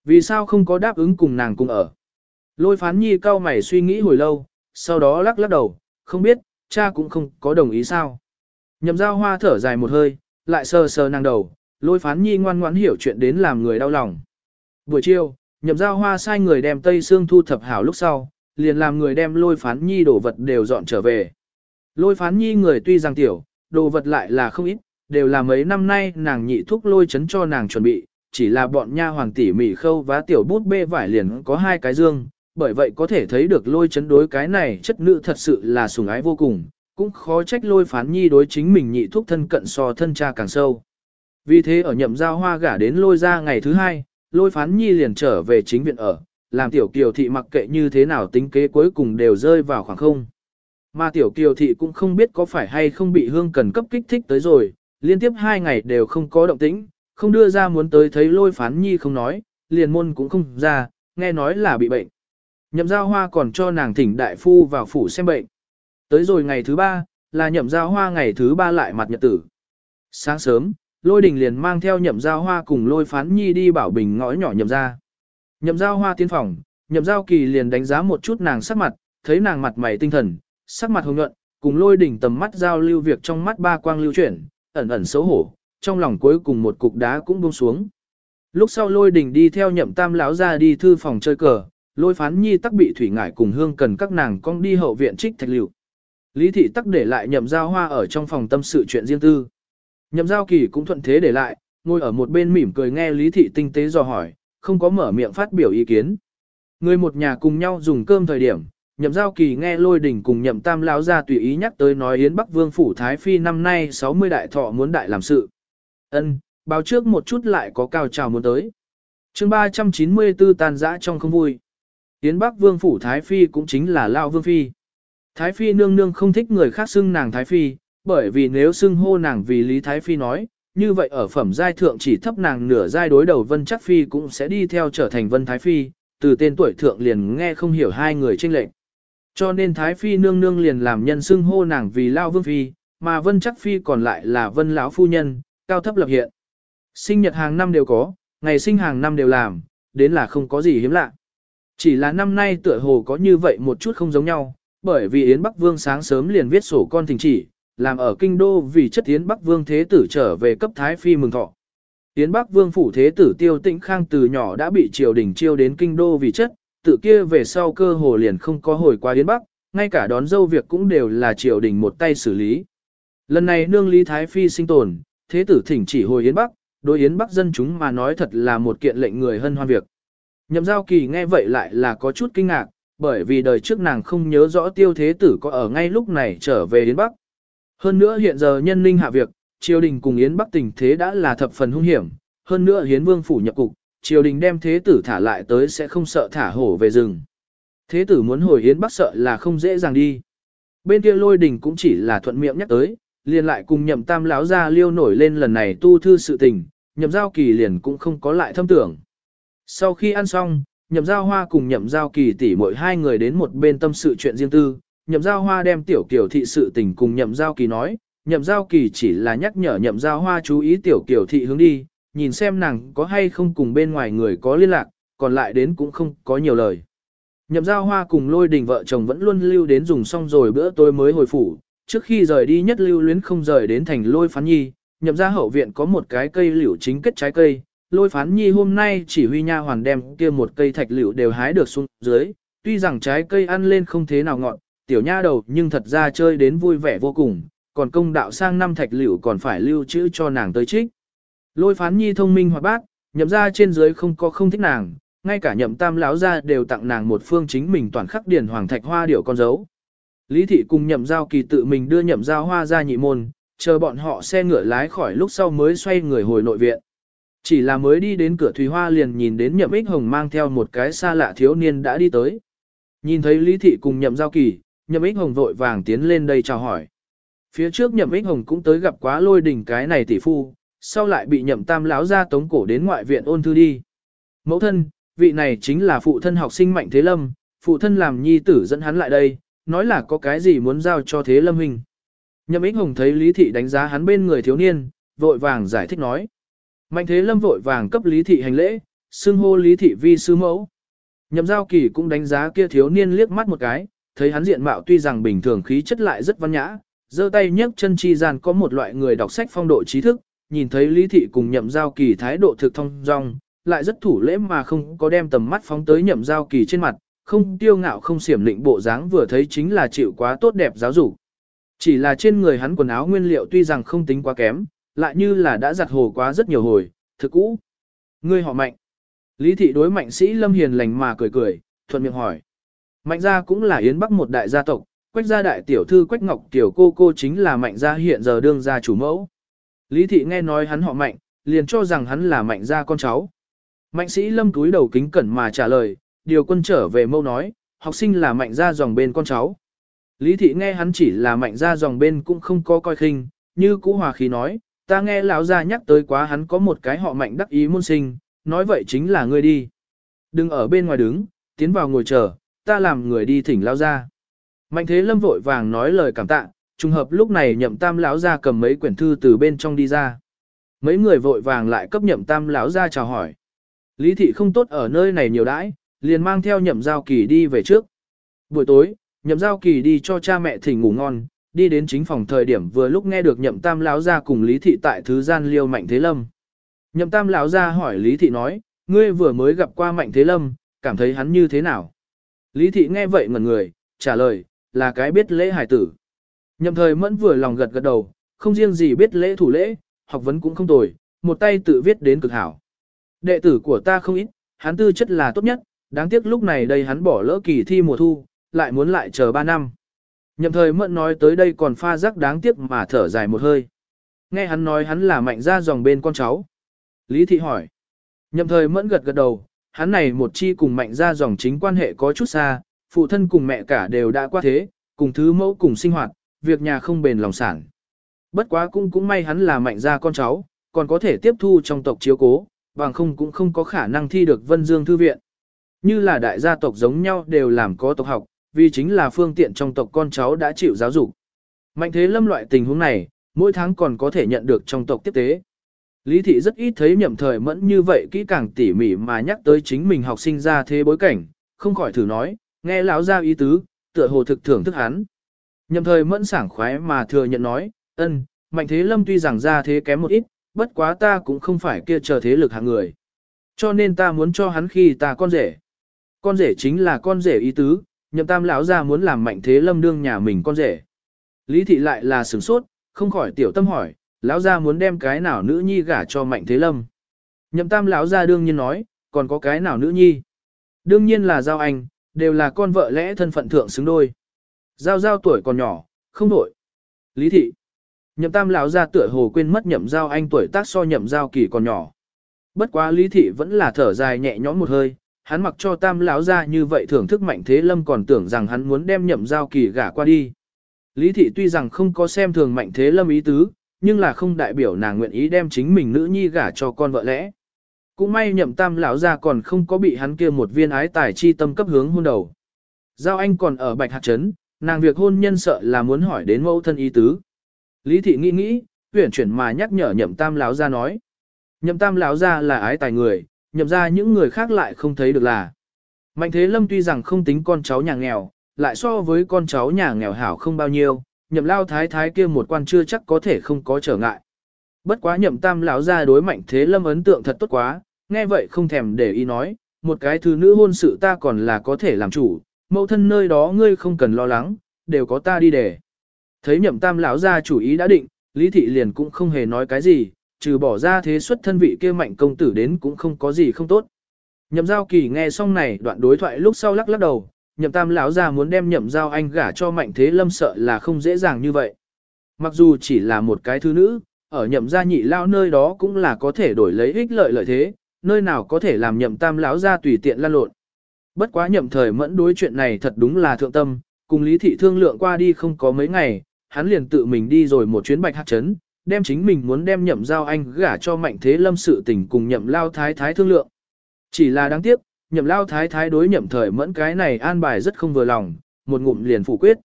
Vì sao không có đáp ứng cùng nàng cùng ở? Lôi phán nhi cau mày suy nghĩ hồi lâu, sau đó lắc lắc đầu, không biết, cha cũng không có đồng ý sao. Nhậm giao hoa thở dài một hơi, lại sờ sờ nàng đầu, lôi phán nhi ngoan ngoãn hiểu chuyện đến làm người đau lòng. Buổi chiều, nhậm giao hoa sai người đem tây xương thu thập hảo lúc sau, liền làm người đem lôi phán nhi đồ vật đều dọn trở về. Lôi phán nhi người tuy rằng tiểu, đồ vật lại là không ít, đều là mấy năm nay nàng nhị thúc lôi chấn cho nàng chuẩn bị, chỉ là bọn nha hoàng tỉ mỉ khâu vá tiểu bút bê vải liền có hai cái dương, bởi vậy có thể thấy được lôi chấn đối cái này chất nữ thật sự là sủng ái vô cùng, cũng khó trách lôi phán nhi đối chính mình nhị thúc thân cận so thân cha càng sâu. Vì thế ở nhậm giao hoa gả đến lôi ra ngày thứ hai, lôi phán nhi liền trở về chính viện ở, làm tiểu kiều thị mặc kệ như thế nào tính kế cuối cùng đều rơi vào khoảng không. Mà tiểu kiều thị cũng không biết có phải hay không bị hương cần cấp kích thích tới rồi, liên tiếp hai ngày đều không có động tĩnh, không đưa ra muốn tới thấy lôi phán nhi không nói, liền môn cũng không ra, nghe nói là bị bệnh. Nhậm giao hoa còn cho nàng thỉnh đại phu vào phủ xem bệnh. Tới rồi ngày thứ ba, là nhậm giao hoa ngày thứ ba lại mặt nhật tử. Sáng sớm, lôi đình liền mang theo nhậm giao hoa cùng lôi phán nhi đi bảo bình ngõ nhỏ nhậm ra. Nhậm giao hoa tiến phòng, nhậm giao kỳ liền đánh giá một chút nàng sắc mặt, thấy nàng mặt mày tinh thần, sắc mặt hồng nhuận, cùng lôi Đình tầm mắt giao lưu việc trong mắt ba quang lưu chuyển, ẩn ẩn xấu hổ, trong lòng cuối cùng một cục đá cũng buông xuống. Lúc sau lôi Đình đi theo nhậm tam lão ra đi thư phòng chơi cờ, lôi phán nhi tắc bị thủy ngải cùng hương cần các nàng con đi hậu viện trích thạch liệu. Lý thị tắc để lại nhậm giao hoa ở trong phòng tâm sự chuyện riêng tư. Nhậm giao kỳ cũng thuận thế để lại, ngồi ở một bên mỉm cười nghe lý thị tinh tế dò hỏi, không có mở miệng phát biểu ý kiến. Người một nhà cùng nhau dùng cơm thời điểm, nhậm giao kỳ nghe lôi đình cùng nhậm tam lão ra tùy ý nhắc tới nói Yến Bắc Vương Phủ Thái Phi năm nay 60 đại thọ muốn đại làm sự. ân báo trước một chút lại có cao trào muốn tới. chương 394 tàn dã trong không vui. Yến Bắc Vương Phủ Thái Phi cũng chính là Lao Vương Phi. Thái Phi nương nương không thích người khác xưng nàng Thái Phi, bởi vì nếu xưng hô nàng vì Lý Thái Phi nói, như vậy ở phẩm giai thượng chỉ thấp nàng nửa giai đối đầu Vân Chắc Phi cũng sẽ đi theo trở thành Vân Thái Phi, từ tên tuổi thượng liền nghe không hiểu hai người tranh lệch. Cho nên Thái Phi nương nương liền làm nhân xưng hô nàng vì Lao Vương Phi, mà Vân Chắc Phi còn lại là Vân lão Phu Nhân, cao thấp lập hiện. Sinh nhật hàng năm đều có, ngày sinh hàng năm đều làm, đến là không có gì hiếm lạ. Chỉ là năm nay tựa hồ có như vậy một chút không giống nhau, bởi vì Yến Bắc Vương sáng sớm liền viết sổ con thỉnh chỉ, làm ở kinh đô vì chất Yến Bắc Vương Thế Tử trở về cấp Thái Phi mừng thọ. Yến Bắc Vương Phủ Thế Tử Tiêu Tĩnh Khang từ nhỏ đã bị triều đình chiêu đến kinh đô vì chất, tự kia về sau cơ hồ liền không có hồi qua Yến Bắc, ngay cả đón dâu việc cũng đều là triều đình một tay xử lý. Lần này nương Lý Thái Phi sinh tồn, Thế Tử thỉnh chỉ hồi Yến Bắc, đối Yến Bắc dân chúng mà nói thật là một kiện lệnh người hân hoan việc. Nhậm giao kỳ nghe vậy lại là có chút kinh ngạc, bởi vì đời trước nàng không nhớ rõ tiêu thế tử có ở ngay lúc này trở về Yến Bắc. Hơn nữa hiện giờ nhân linh hạ việc, triều đình cùng Yến Bắc tình thế đã là thập phần hung hiểm, hơn nữa Hiến Vương phủ nhập cục, triều đình đem thế tử thả lại tới sẽ không sợ thả hổ về rừng. Thế tử muốn hồi Yến Bắc sợ là không dễ dàng đi. Bên kia lôi đình cũng chỉ là thuận miệng nhắc tới, liền lại cùng nhậm tam lão ra liêu nổi lên lần này tu thư sự tình, nhậm giao kỳ liền cũng không có lại thâm tưởng. Sau khi ăn xong, nhậm giao hoa cùng nhậm giao kỳ tỷ mỗi hai người đến một bên tâm sự chuyện riêng tư, nhậm giao hoa đem tiểu kiểu thị sự tình cùng nhậm giao kỳ nói, nhậm giao kỳ chỉ là nhắc nhở nhậm giao hoa chú ý tiểu kiểu thị hướng đi, nhìn xem nàng có hay không cùng bên ngoài người có liên lạc, còn lại đến cũng không có nhiều lời. Nhậm giao hoa cùng lôi đình vợ chồng vẫn luôn lưu đến dùng xong rồi bữa tối mới hồi phủ, trước khi rời đi nhất lưu luyến không rời đến thành lôi phán nhi, nhậm ra hậu viện có một cái cây liễu chính kết trái cây, lôi phán nhi hôm nay chỉ huy nha hoàn đem kia một cây thạch liễu đều hái được xuống dưới, tuy rằng trái cây ăn lên không thế nào ngọt, tiểu nha đầu nhưng thật ra chơi đến vui vẻ vô cùng, còn công đạo sang năm thạch liễu còn phải lưu trữ cho nàng tới trích. Lôi phán nhi thông minh hoạt bát, nhậm ra trên dưới không có không thích nàng, ngay cả nhậm tam lão ra đều tặng nàng một phương chính mình toàn khắc điển hoàng thạch hoa điểu con dấu. Lý thị cùng nhậm giao kỳ tự mình đưa nhậm giao hoa ra nhị môn, chờ bọn họ xe ngựa lái khỏi lúc sau mới xoay người hồi nội viện. Chỉ là mới đi đến cửa Thùy Hoa liền nhìn đến nhậm ích hồng mang theo một cái xa lạ thiếu niên đã đi tới. Nhìn thấy Lý Thị cùng nhậm giao kỳ, nhậm ích hồng vội vàng tiến lên đây chào hỏi. Phía trước nhậm ích hồng cũng tới gặp quá lôi đỉnh cái này tỷ phu, sau lại bị nhậm tam lão ra tống cổ đến ngoại viện ôn thư đi. Mẫu thân, vị này chính là phụ thân học sinh mạnh thế lâm, phụ thân làm nhi tử dẫn hắn lại đây, nói là có cái gì muốn giao cho thế lâm hình. Nhậm ích hồng thấy Lý Thị đánh giá hắn bên người thiếu niên, vội vàng giải thích nói. Mạnh thế lâm vội vàng cấp Lý Thị hành lễ, xưng hô Lý Thị vi sư mẫu. Nhậm giao kỳ cũng đánh giá kia thiếu niên liếc mắt một cái, thấy hắn diện mạo tuy rằng bình thường khí chất lại rất văn nhã, giơ tay nhấc chân chi gian có một loại người đọc sách phong độ trí thức, nhìn thấy Lý Thị cùng nhậm giao kỳ thái độ thực thông dong, lại rất thủ lễ mà không có đem tầm mắt phóng tới nhậm giao kỳ trên mặt, không tiêu ngạo không xiểm lịnh bộ dáng vừa thấy chính là chịu quá tốt đẹp giáo dục. Chỉ là trên người hắn quần áo nguyên liệu tuy rằng không tính quá kém, lại như là đã giặt hồ quá rất nhiều hồi, thực cũ. Ngươi họ mạnh. Lý thị đối mạnh sĩ lâm hiền lành mà cười cười, thuận miệng hỏi. Mạnh gia cũng là Yến Bắc một đại gia tộc, quách gia đại tiểu thư quách ngọc tiểu cô cô chính là mạnh gia hiện giờ đương gia chủ mẫu. Lý thị nghe nói hắn họ mạnh, liền cho rằng hắn là mạnh gia con cháu. Mạnh sĩ lâm túi đầu kính cẩn mà trả lời, điều quân trở về mâu nói, học sinh là mạnh gia dòng bên con cháu. Lý thị nghe hắn chỉ là mạnh gia dòng bên cũng không có coi khinh, như cũ hòa khí nói, ta nghe lão gia nhắc tới quá hắn có một cái họ mạnh đắc ý môn sinh, nói vậy chính là ngươi đi. Đừng ở bên ngoài đứng, tiến vào ngồi chờ, ta làm người đi thỉnh lão gia. Mạnh thế lâm vội vàng nói lời cảm tạ, trùng hợp lúc này nhậm tam lão gia cầm mấy quyển thư từ bên trong đi ra. Mấy người vội vàng lại cấp nhậm tam lão gia chào hỏi. Lý thị không tốt ở nơi này nhiều đãi, liền mang theo nhậm giao kỳ đi về trước. Buổi tối, nhậm giao kỳ đi cho cha mẹ thỉnh ngủ ngon, đi đến chính phòng thời điểm vừa lúc nghe được nhậm tam lão gia cùng lý thị tại thứ gian liêu mạnh thế lâm. Nhậm tam lão gia hỏi lý thị nói, ngươi vừa mới gặp qua mạnh thế lâm, cảm thấy hắn như thế nào? Lý thị nghe vậy ngẩn người, trả lời, là cái biết lễ hải tử. Nhậm thời mẫn vừa lòng gật gật đầu, không riêng gì biết lễ thủ lễ, học vấn cũng không tồi, một tay tự viết đến cực hảo. Đệ tử của ta không ít, hắn tư chất là tốt nhất, đáng tiếc lúc này đây hắn bỏ lỡ kỳ thi mùa thu, lại muốn lại chờ 3 năm. Nhậm thời mẫn nói tới đây còn pha rắc đáng tiếc mà thở dài một hơi. Nghe hắn nói hắn là mạnh ra dòng bên con cháu. Lý thị hỏi. Nhậm thời mẫn gật gật đầu, hắn này một chi cùng mạnh ra dòng chính quan hệ có chút xa, phụ thân cùng mẹ cả đều đã qua thế, cùng thứ mẫu cùng sinh hoạt, việc nhà không bền lòng sản. Bất quá cũng cũng may hắn là mạnh ra con cháu, còn có thể tiếp thu trong tộc chiếu cố, bằng không cũng không có khả năng thi được Vân Dương Thư Viện. Như là đại gia tộc giống nhau đều làm có tộc học, vì chính là phương tiện trong tộc con cháu đã chịu giáo dục. Mạnh thế lâm loại tình huống này, mỗi tháng còn có thể nhận được trong tộc tiếp tế. Lý thị rất ít thấy nhậm thời mẫn như vậy kỹ càng tỉ mỉ mà nhắc tới chính mình học sinh ra thế bối cảnh, không khỏi thử nói, nghe lão ra ý tứ, tựa hồ thực thưởng thức hắn. Nhậm thời mẫn sảng khoái mà thừa nhận nói, ân, mạnh thế lâm tuy rằng ra thế kém một ít, bất quá ta cũng không phải kia chờ thế lực hạng người. Cho nên ta muốn cho hắn khi ta con rể. Con rể chính là con rể ý tứ, nhậm tam lão ra muốn làm mạnh thế lâm đương nhà mình con rể. Lý thị lại là sửng sốt, không khỏi tiểu tâm hỏi, lão gia muốn đem cái nào nữ nhi gả cho mạnh thế lâm. Nhậm tam lão gia đương nhiên nói, còn có cái nào nữ nhi. Đương nhiên là giao anh, đều là con vợ lẽ thân phận thượng xứng đôi. Giao giao tuổi còn nhỏ, không đổi. Lý thị. Nhậm tam lão gia tựa hồ quên mất nhậm giao anh tuổi tác so nhậm giao kỳ còn nhỏ. Bất quá lý thị vẫn là thở dài nhẹ nhõm một hơi, hắn mặc cho tam lão gia như vậy thưởng thức mạnh thế lâm còn tưởng rằng hắn muốn đem nhậm giao kỳ gả qua đi. Lý thị tuy rằng không có xem thường mạnh thế lâm ý tứ, nhưng là không đại biểu nàng nguyện ý đem chính mình nữ nhi gả cho con vợ lẽ. Cũng may nhậm tam lão ra còn không có bị hắn kia một viên ái tài chi tâm cấp hướng hôn đầu. Giao anh còn ở bạch hạt trấn, nàng việc hôn nhân sợ là muốn hỏi đến mẫu thân ý tứ. Lý thị nghĩ nghĩ, tuyển chuyển mà nhắc nhở nhậm tam lão ra nói. Nhậm tam lão ra là ái tài người, nhậm ra những người khác lại không thấy được là. Mạnh thế lâm tuy rằng không tính con cháu nhà nghèo, lại so với con cháu nhà nghèo hảo không bao nhiêu, nhậm lao thái thái kia một quan chưa chắc có thể không có trở ngại. Bất quá nhậm tam lão ra đối mạnh thế lâm ấn tượng thật tốt quá, nghe vậy không thèm để ý nói, một cái thứ nữ hôn sự ta còn là có thể làm chủ, mẫu thân nơi đó ngươi không cần lo lắng, đều có ta đi để. Thấy nhậm tam lão ra chủ ý đã định, lý thị liền cũng không hề nói cái gì, trừ bỏ ra thế xuất thân vị kia mạnh công tử đến cũng không có gì không tốt. Nhậm giao kỳ nghe xong này đoạn đối thoại lúc sau lắc lắc đầu, nhậm tam lão ra muốn đem nhậm giao anh gả cho mạnh thế lâm sợ là không dễ dàng như vậy. Mặc dù chỉ là một cái thứ nữ, ở nhậm gia nhị lao nơi đó cũng là có thể đổi lấy ích lợi lợi thế, nơi nào có thể làm nhậm tam lão ra tùy tiện lan lộn. Bất quá nhậm thời mẫn đối chuyện này thật đúng là thượng tâm, cùng lý thị thương lượng qua đi không có mấy ngày, hắn liền tự mình đi rồi một chuyến bạch hạt chấn, đem chính mình muốn đem nhậm giao anh gả cho mạnh thế lâm sự tình cùng nhậm lao thái thái thương lượng. Chỉ là đáng tiếc, nhậm lao thái thái đối nhậm thời mẫn cái này an bài rất không vừa lòng, một ngụm liền phủ quyết.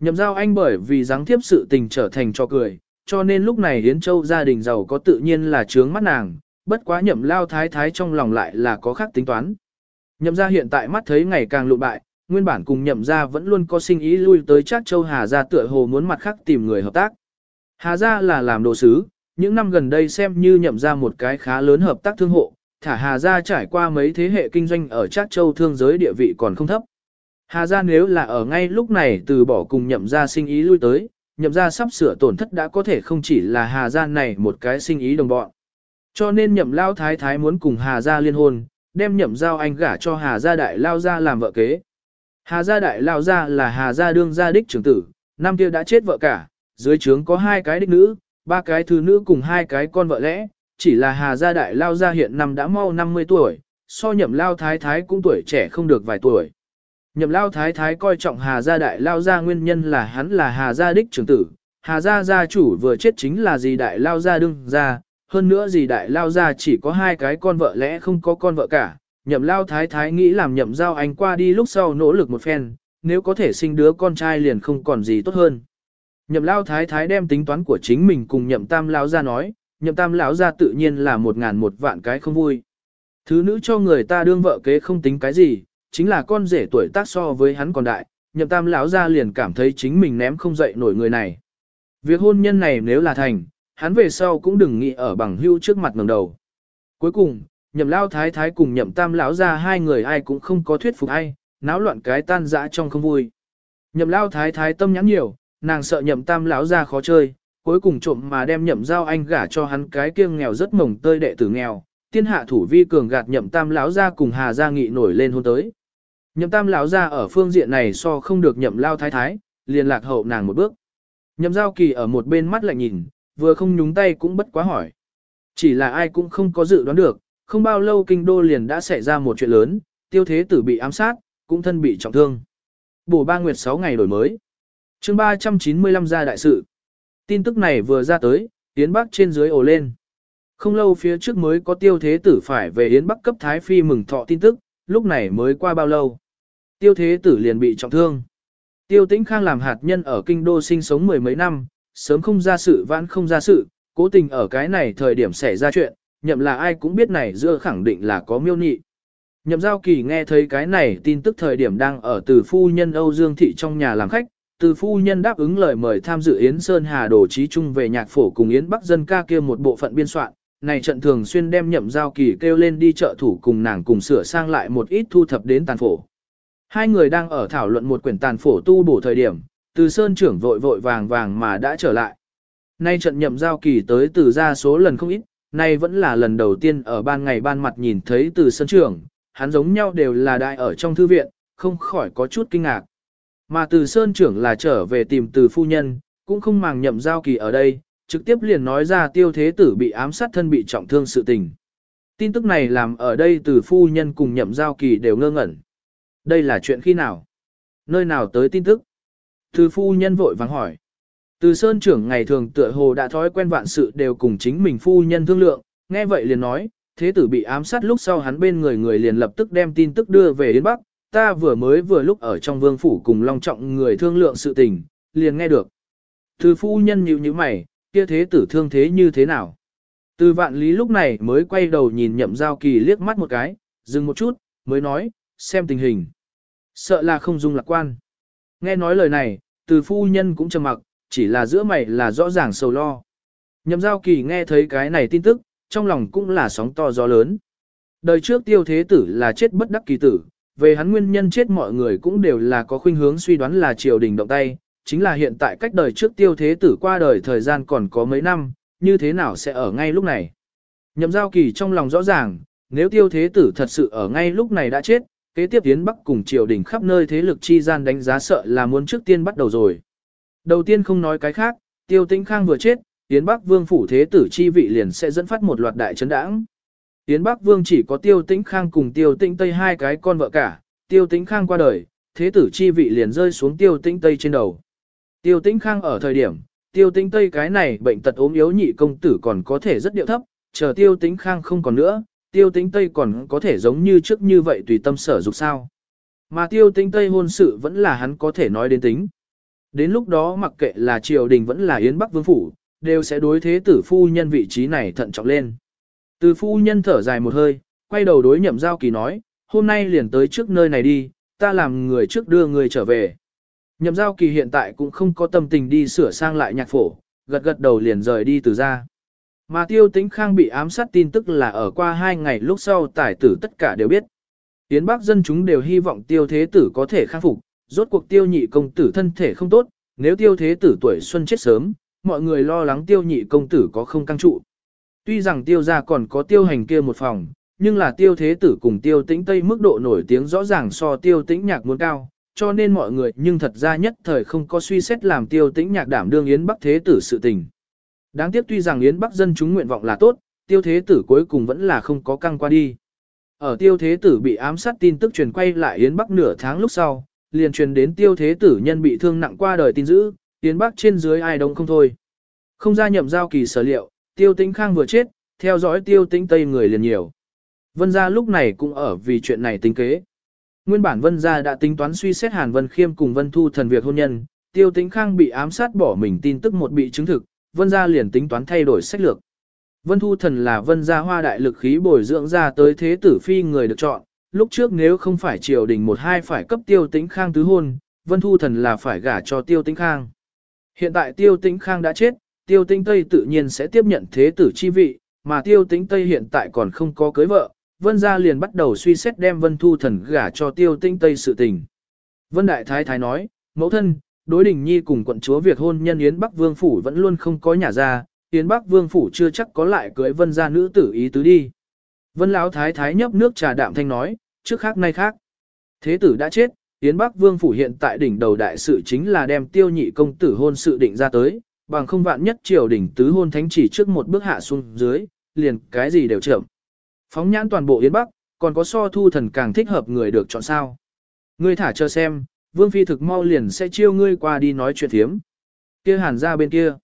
Nhậm giao anh bởi vì dáng tiếp sự tình trở thành cho cười, cho nên lúc này Yến Châu gia đình giàu có tự nhiên là trướng mắt nàng, bất quá nhậm lao thái thái trong lòng lại là có khác tính toán. Nhậm gia hiện tại mắt thấy ngày càng lụ bại, nguyên bản cùng nhậm gia vẫn luôn có sinh ý lui tới Trác Châu Hà gia tựa hồ muốn mặt khác tìm người hợp tác. Hà gia là làm đồ sứ, những năm gần đây xem như nhậm Gia một cái khá lớn hợp tác thương hộ, thả Hà Gia trải qua mấy thế hệ kinh doanh ở Trác Châu thương giới địa vị còn không thấp. Hà Gia nếu là ở ngay lúc này từ bỏ cùng nhậm Gia sinh ý lui tới, nhậm Gia sắp sửa tổn thất đã có thể không chỉ là Hà Gia này một cái sinh ý đồng bọn. Cho nên nhậm lao thái thái muốn cùng Hà Gia liên hôn, đem nhậm giao anh gả cho Hà Gia đại lao gia làm vợ kế. Hà Gia đại lao gia là Hà Gia đương gia đích trưởng tử, năm kia đã chết vợ cả, dưới trướng có hai cái đích nữ, ba cái thứ nữ cùng hai cái con vợ lẽ, chỉ là Hà Gia đại lao gia hiện năm đã mau 50 tuổi, so nhậm lao thái thái cũng tuổi trẻ không được vài tuổi. Nhậm lao thái thái coi trọng Hà Gia đại lao gia nguyên nhân là hắn là Hà Gia đích trưởng tử, Hà Gia gia chủ vừa chết chính là gì đại lao gia đương gia, hơn nữa gì đại lao gia chỉ có hai cái con vợ lẽ không có con vợ cả, nhậm lao thái thái nghĩ làm nhậm giao anh qua đi lúc sau nỗ lực một phen, nếu có thể sinh đứa con trai liền không còn gì tốt hơn. Nhậm lao thái thái đem tính toán của chính mình cùng nhậm tam lao ra nói, nhậm tam lão ra tự nhiên là một ngàn một vạn cái không vui. Thứ nữ cho người ta đương vợ kế không tính cái gì, chính là con rể tuổi tác so với hắn còn đại, nhậm tam lão ra liền cảm thấy chính mình ném không dậy nổi người này. Việc hôn nhân này nếu là thành, hắn về sau cũng đừng nghĩ ở bằng hưu trước mặt ngẩng đầu. Cuối cùng, nhậm lao thái thái cùng nhậm tam lão ra hai người ai cũng không có thuyết phục ai, náo loạn cái tan dã trong không vui. Nhậm lao thái thái tâm nhắn nhiều, nàng sợ nhậm tam lão ra khó chơi, cuối cùng trộm mà đem nhậm giao anh gả cho hắn cái kiêng nghèo rất mồng tơi đệ tử nghèo, tiên hạ thủ vi cường gạt nhậm tam lão ra cùng hà gia nghị nổi lên hôn tới. Nhậm tam lão ra ở phương diện này so không được nhậm lao thái thái, liền lạc hậu nàng một bước. Nhậm giao kỳ ở một bên mắt lại nhìn, vừa không nhúng tay cũng bất quá hỏi. Chỉ là ai cũng không có dự đoán được, không bao lâu kinh đô liền đã xảy ra một chuyện lớn, tiêu thế tử bị ám sát, cũng thân bị trọng thương. Bổ ba nguyệt 6 ngày đổi mới. chương 395 ra đại sự. Tin tức này vừa ra tới, Yến Bắc trên dưới ồ lên. Không lâu phía trước mới có tiêu thế tử phải về Yến Bắc cấp Thái Phi mừng thọ tin tức, lúc này mới qua bao lâu. Tiêu thế tử liền bị trọng thương. Tiêu tĩnh khang làm hạt nhân ở kinh đô sinh sống mười mấy năm, sớm không ra sự vãn không ra sự, cố tình ở cái này thời điểm xảy ra chuyện, nhậm là ai cũng biết này giữa khẳng định là có miêu nhị. Nhậm giao kỳ nghe thấy cái này tin tức thời điểm đang ở từ phu nhân Âu Dương Thị trong nhà làm khách, từ phu nhân đáp ứng lời mời tham dự Yến Sơn Hà Đồ Trí chung về nhạc phổ cùng Yến Bắc dân ca kia một bộ phận biên soạn. Này trận thường xuyên đem nhậm giao kỳ kêu lên đi chợ thủ cùng nàng cùng sửa sang lại một ít thu thập đến tàn phổ. Hai người đang ở thảo luận một quyển tàn phổ tu bổ thời điểm, từ Sơn trưởng vội vội vàng vàng mà đã trở lại. Nay trận nhậm giao kỳ tới từ ra số lần không ít, nay vẫn là lần đầu tiên ở ban ngày ban mặt nhìn thấy từ Sơn trưởng, hắn giống nhau đều là đại ở trong thư viện, không khỏi có chút kinh ngạc. Mà từ Sơn trưởng là trở về tìm từ phu nhân, cũng không màng nhậm giao kỳ ở đây, trực tiếp liền nói ra tiêu thế tử bị ám sát thân bị trọng thương sự tình. Tin tức này làm ở đây từ phu nhân cùng nhậm giao kỳ đều ngơ ngẩn. Đây là chuyện khi nào? Nơi nào tới tin tức? Từ phu nhân vội vàng hỏi. Từ Sơn trưởng ngày thường tựa hồ đã thói quen vạn sự đều cùng chính mình phu nhân thương lượng, nghe vậy liền nói, thế tử bị ám sát lúc sau hắn bên người người liền lập tức đem tin tức đưa về đến Bắc, ta vừa mới vừa lúc ở trong vương phủ cùng long trọng người thương lượng sự tình, liền nghe được. Từ phu nhân nhíu như mày, kia thế tử thương thế như thế nào? Từ vạn lý lúc này mới quay đầu nhìn nhậm giao kỳ liếc mắt một cái, dừng một chút, mới nói, xem tình hình. Sợ là không dung lạc quan. Nghe nói lời này, từ phu nhân cũng trầm mặc, chỉ là giữa mày là rõ ràng sầu lo. Nhậm giao kỳ nghe thấy cái này tin tức, trong lòng cũng là sóng to gió lớn. Đời trước tiêu thế tử là chết bất đắc kỳ tử, về hắn nguyên nhân chết mọi người cũng đều là có khuynh hướng suy đoán là triều đình động tay, chính là hiện tại cách đời trước tiêu thế tử qua đời thời gian còn có mấy năm, như thế nào sẽ ở ngay lúc này. Nhậm giao kỳ trong lòng rõ ràng, nếu tiêu thế tử thật sự ở ngay lúc này đã chết, kế tiếp tiến bắc cùng triều đình khắp nơi thế lực chi gian đánh giá sợ là muốn trước tiên bắt đầu rồi. Đầu tiên không nói cái khác, tiêu tĩnh khang vừa chết, tiến bắc vương phủ thế tử chi vị liền sẽ dẫn phát một loạt đại chấn đảng. Yến Bắc Vương chỉ có Tiêu Tĩnh Khang cùng Tiêu Tĩnh Tây hai cái con vợ cả, Tiêu Tĩnh Khang qua đời, thế tử chi vị liền rơi xuống Tiêu Tĩnh Tây trên đầu. Tiêu Tĩnh Khang ở thời điểm, Tiêu Tĩnh Tây cái này bệnh tật ốm yếu nhị công tử còn có thể rất điệu thấp, chờ Tiêu Tĩnh Khang không còn nữa, Tiêu Tĩnh Tây còn có thể giống như trước như vậy tùy tâm sở dục sao. Mà Tiêu Tĩnh Tây hôn sự vẫn là hắn có thể nói đến tính. Đến lúc đó mặc kệ là triều đình vẫn là Yến Bắc Vương Phủ, đều sẽ đối thế tử phu nhân vị trí này thận trọng lên. Từ phu nhân thở dài một hơi, quay đầu đối nhậm giao kỳ nói, hôm nay liền tới trước nơi này đi, ta làm người trước đưa người trở về. Nhậm giao kỳ hiện tại cũng không có tâm tình đi sửa sang lại nhạc phổ, gật gật đầu liền rời đi từ ra. Mà tiêu tĩnh khang bị ám sát tin tức là ở qua hai ngày lúc sau tài tử tất cả đều biết. Tiến Bắc dân chúng đều hy vọng tiêu thế tử có thể khắc phục, rốt cuộc tiêu nhị công tử thân thể không tốt, nếu tiêu thế tử tuổi xuân chết sớm, mọi người lo lắng tiêu nhị công tử có không căng trụ. Tuy rằng tiêu gia còn có tiêu hành kia một phòng, nhưng là tiêu thế tử cùng tiêu tĩnh tây mức độ nổi tiếng rõ ràng so tiêu tĩnh nhạc muốn cao, cho nên mọi người nhưng thật ra nhất thời không có suy xét làm tiêu tĩnh nhạc đảm đương Yến Bắc thế tử sự tình. Đáng tiếc tuy rằng Yến Bắc dân chúng nguyện vọng là tốt, tiêu thế tử cuối cùng vẫn là không có căng qua đi. Ở tiêu thế tử bị ám sát tin tức truyền quay lại Yến Bắc nửa tháng lúc sau, liền truyền đến tiêu thế tử nhân bị thương nặng qua đời tin dữ, Yến Bắc trên dưới ai đông không thôi. Không ra nhậm giao kỳ sở liệu, tiêu tĩnh khang vừa chết, theo dõi tiêu tĩnh tây người liền nhiều. Vân gia lúc này cũng ở vì chuyện này tính kế. Nguyên bản Vân gia đã tính toán suy xét Hàn Vân Khiêm cùng Vân Thu thần việc hôn nhân, tiêu tĩnh khang bị ám sát bỏ mình tin tức một bị chứng thực, Vân gia liền tính toán thay đổi sách lược. Vân Thu Thần là Vân gia hoa đại lực khí bồi dưỡng ra tới thế tử phi người được chọn, lúc trước nếu không phải triều đình một hai phải cấp tiêu tĩnh khang tứ hôn, Vân Thu Thần là phải gả cho tiêu tĩnh khang. Hiện tại tiêu tĩnh khang đã chết, tiêu tĩnh Tây tự nhiên sẽ tiếp nhận thế tử chi vị, mà tiêu tĩnh Tây hiện tại còn không có cưới vợ, Vân gia liền bắt đầu suy xét đem Vân Thu Thần gả cho tiêu tĩnh Tây sự tình. Vân Đại Thái Thái nói, mẫu thân, đối đình nhi cùng quận chúa việc hôn nhân Yến Bắc Vương Phủ vẫn luôn không có nhà ra, Yến Bắc Vương Phủ chưa chắc có lại cưới vân gia nữ tử ý tứ đi. Vân Lão Thái Thái nhấp nước trà đạm thanh nói, trước khác nay khác. Thế tử đã chết, Yến Bắc Vương Phủ hiện tại đỉnh đầu đại sự chính là đem tiêu nhị công tử hôn sự định ra tới, bằng không vạn nhất triều đỉnh tứ hôn thánh chỉ trước một bước hạ xuống dưới, liền cái gì đều chậm. Phóng nhãn toàn bộ Yến Bắc, còn có so thu thần càng thích hợp người được chọn sao. Ngươi thả cho xem, Vương Phi thực mau liền sẽ chiêu ngươi qua đi nói chuyện thiếm. Kia hàn ra bên kia.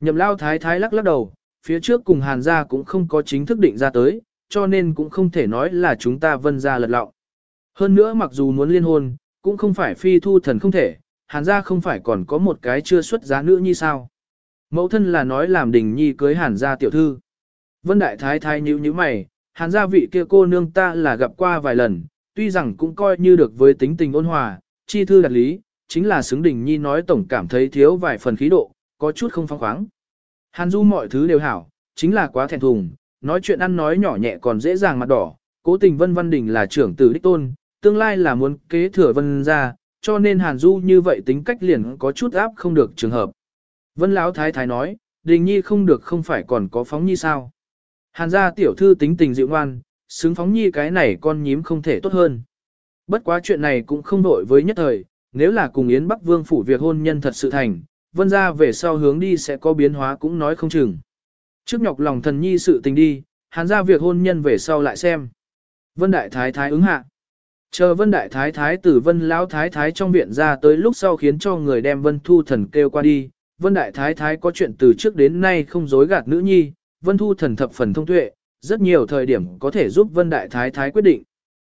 Nhậm lao thái thái lắc lắc đầu, phía trước cùng hàn gia cũng không có chính thức định ra tới, cho nên cũng không thể nói là chúng ta vân ra lật lọng. Hơn nữa mặc dù muốn liên hôn, cũng không phải phi thu thần không thể, hàn gia không phải còn có một cái chưa xuất giá nữa như sao. Mẫu thân là nói làm đình nhi cưới hàn gia tiểu thư. Vân đại thái thái nhíu nhíu mày, hàn gia vị kia cô nương ta là gặp qua vài lần, tuy rằng cũng coi như được với tính tình ôn hòa, chi thư đặt lý, chính là xứng đình nhi nói tổng cảm thấy thiếu vài phần khí độ, có chút không phong khoáng. Hàn Du mọi thứ đều hảo, chính là quá thẹn thùng, nói chuyện ăn nói nhỏ nhẹ còn dễ dàng mặt đỏ, cố tình Vân Văn Đình là trưởng tử đích tôn, tương lai là muốn kế thừa Vân ra, cho nên Hàn Du như vậy tính cách liền có chút áp không được trường hợp. Vân Lão Thái Thái nói, Đình Nhi không được không phải còn có phóng nhi sao. Hàn gia tiểu thư tính tình dịu ngoan, xứng phóng nhi cái này con nhím không thể tốt hơn. Bất quá chuyện này cũng không đội với nhất thời, nếu là cùng Yến Bắc Vương phủ việc hôn nhân thật sự thành, vân ra về sau hướng đi sẽ có biến hóa cũng nói không chừng. Trước nhọc lòng thần nhi sự tình đi, hàn ra việc hôn nhân về sau lại xem. Vân Đại Thái Thái ứng hạ. Chờ Vân Đại Thái Thái từ Vân Lão Thái Thái trong viện ra tới lúc sau khiến cho người đem Vân Thu Thần kêu qua đi. Vân Đại Thái Thái có chuyện từ trước đến nay không dối gạt nữ nhi, Vân Thu Thần thập phần thông tuệ, rất nhiều thời điểm có thể giúp Vân Đại Thái Thái quyết định.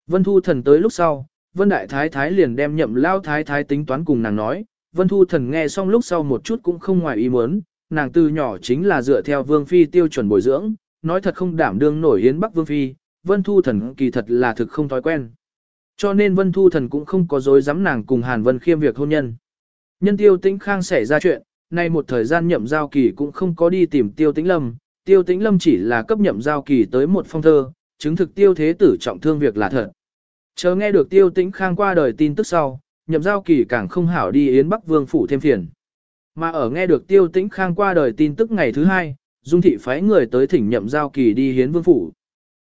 Vân Thu Thần tới lúc sau, Vân Đại Thái Thái liền đem nhậm Lao Thái Thái tính toán cùng nàng nói, Vân Thu Thần nghe xong lúc sau một chút cũng không ngoài ý muốn, nàng từ nhỏ chính là dựa theo Vương Phi tiêu chuẩn bồi dưỡng, nói thật không đảm đương nổi hiến Bắc Vương Phi, Vân Thu Thần kỳ thật là thực không thói quen. Cho nên Vân Thu Thần cũng không có dối dám nàng cùng Hàn Vân Khiêm việc hôn nhân. Nhân tiêu tĩnh khang xảy ra chuyện, nay một thời gian nhậm giao kỳ cũng không có đi tìm tiêu tĩnh lâm, tiêu tĩnh lâm chỉ là cấp nhậm giao kỳ tới một phong thơ, chứng thực tiêu thế tử trọng thương việc là thật. Chờ nghe được tiêu tĩnh khang qua đời tin tức sau, nhậm giao kỳ càng không hảo đi Yến Bắc Vương phủ thêm phiền. Mà ở nghe được tiêu tĩnh khang qua đời tin tức ngày thứ hai, Dung Thị phái người tới thỉnh nhậm giao kỳ đi Hiến Vương phủ.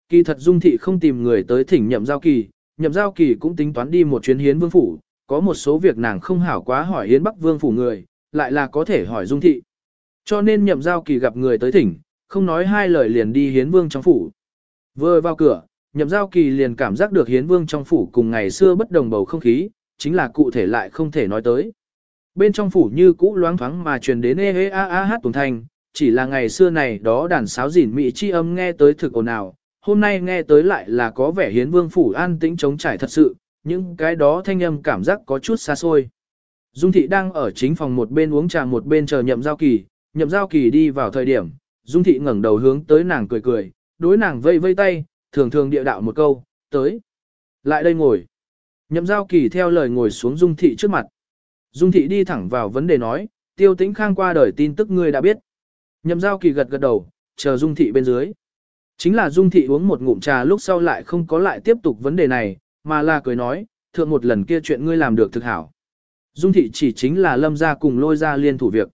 Kỳ thật Dung Thị không tìm người tới thỉnh nhậm giao kỳ, nhậm giao kỳ cũng tính toán đi một chuyến Hiến Vương phủ, có một số việc nàng không hảo quá hỏi Hiến Bắc Vương phủ người, lại là có thể hỏi Dung Thị. Cho nên nhậm giao kỳ gặp người tới thỉnh, không nói hai lời liền đi Hiến Vương trong phủ. Vừa vào cửa, nhậm giao kỳ liền cảm giác được Hiến Vương trong phủ cùng ngày xưa bất đồng bầu không khí, chính là cụ thể lại không thể nói tới. Bên trong phủ như cũ loáng thoáng mà truyền đến ê ê a a hát tuần thanh, chỉ là ngày xưa này đó đàn sáo dỉn mị chi âm nghe tới thực ồn ào, hôm nay nghe tới lại là có vẻ hiến vương phủ an tĩnh chống trải thật sự, những cái đó thanh âm cảm giác có chút xa xôi. Dung thị đang ở chính phòng một bên uống trà một bên chờ nhậm giao kỳ, nhậm giao kỳ đi vào thời điểm, Dung thị ngẩng đầu hướng tới nàng cười cười, đối nàng vây vây tay, thường thường địa đạo một câu, tới. Lại đây ngồi. Nhậm giao kỳ theo lời ngồi xuống Dung Thị trước mặt. Dung Thị đi thẳng vào vấn đề nói, tiêu tĩnh khang qua đời tin tức ngươi đã biết. Nhậm giao kỳ gật gật đầu, chờ dung thị bên dưới. Chính là dung thị uống một ngụm trà lúc sau lại không có lại tiếp tục vấn đề này, mà là cười nói, thượng một lần kia chuyện ngươi làm được thực hảo. Dung thị chỉ chính là lâm ra cùng lôi ra liên thủ việc.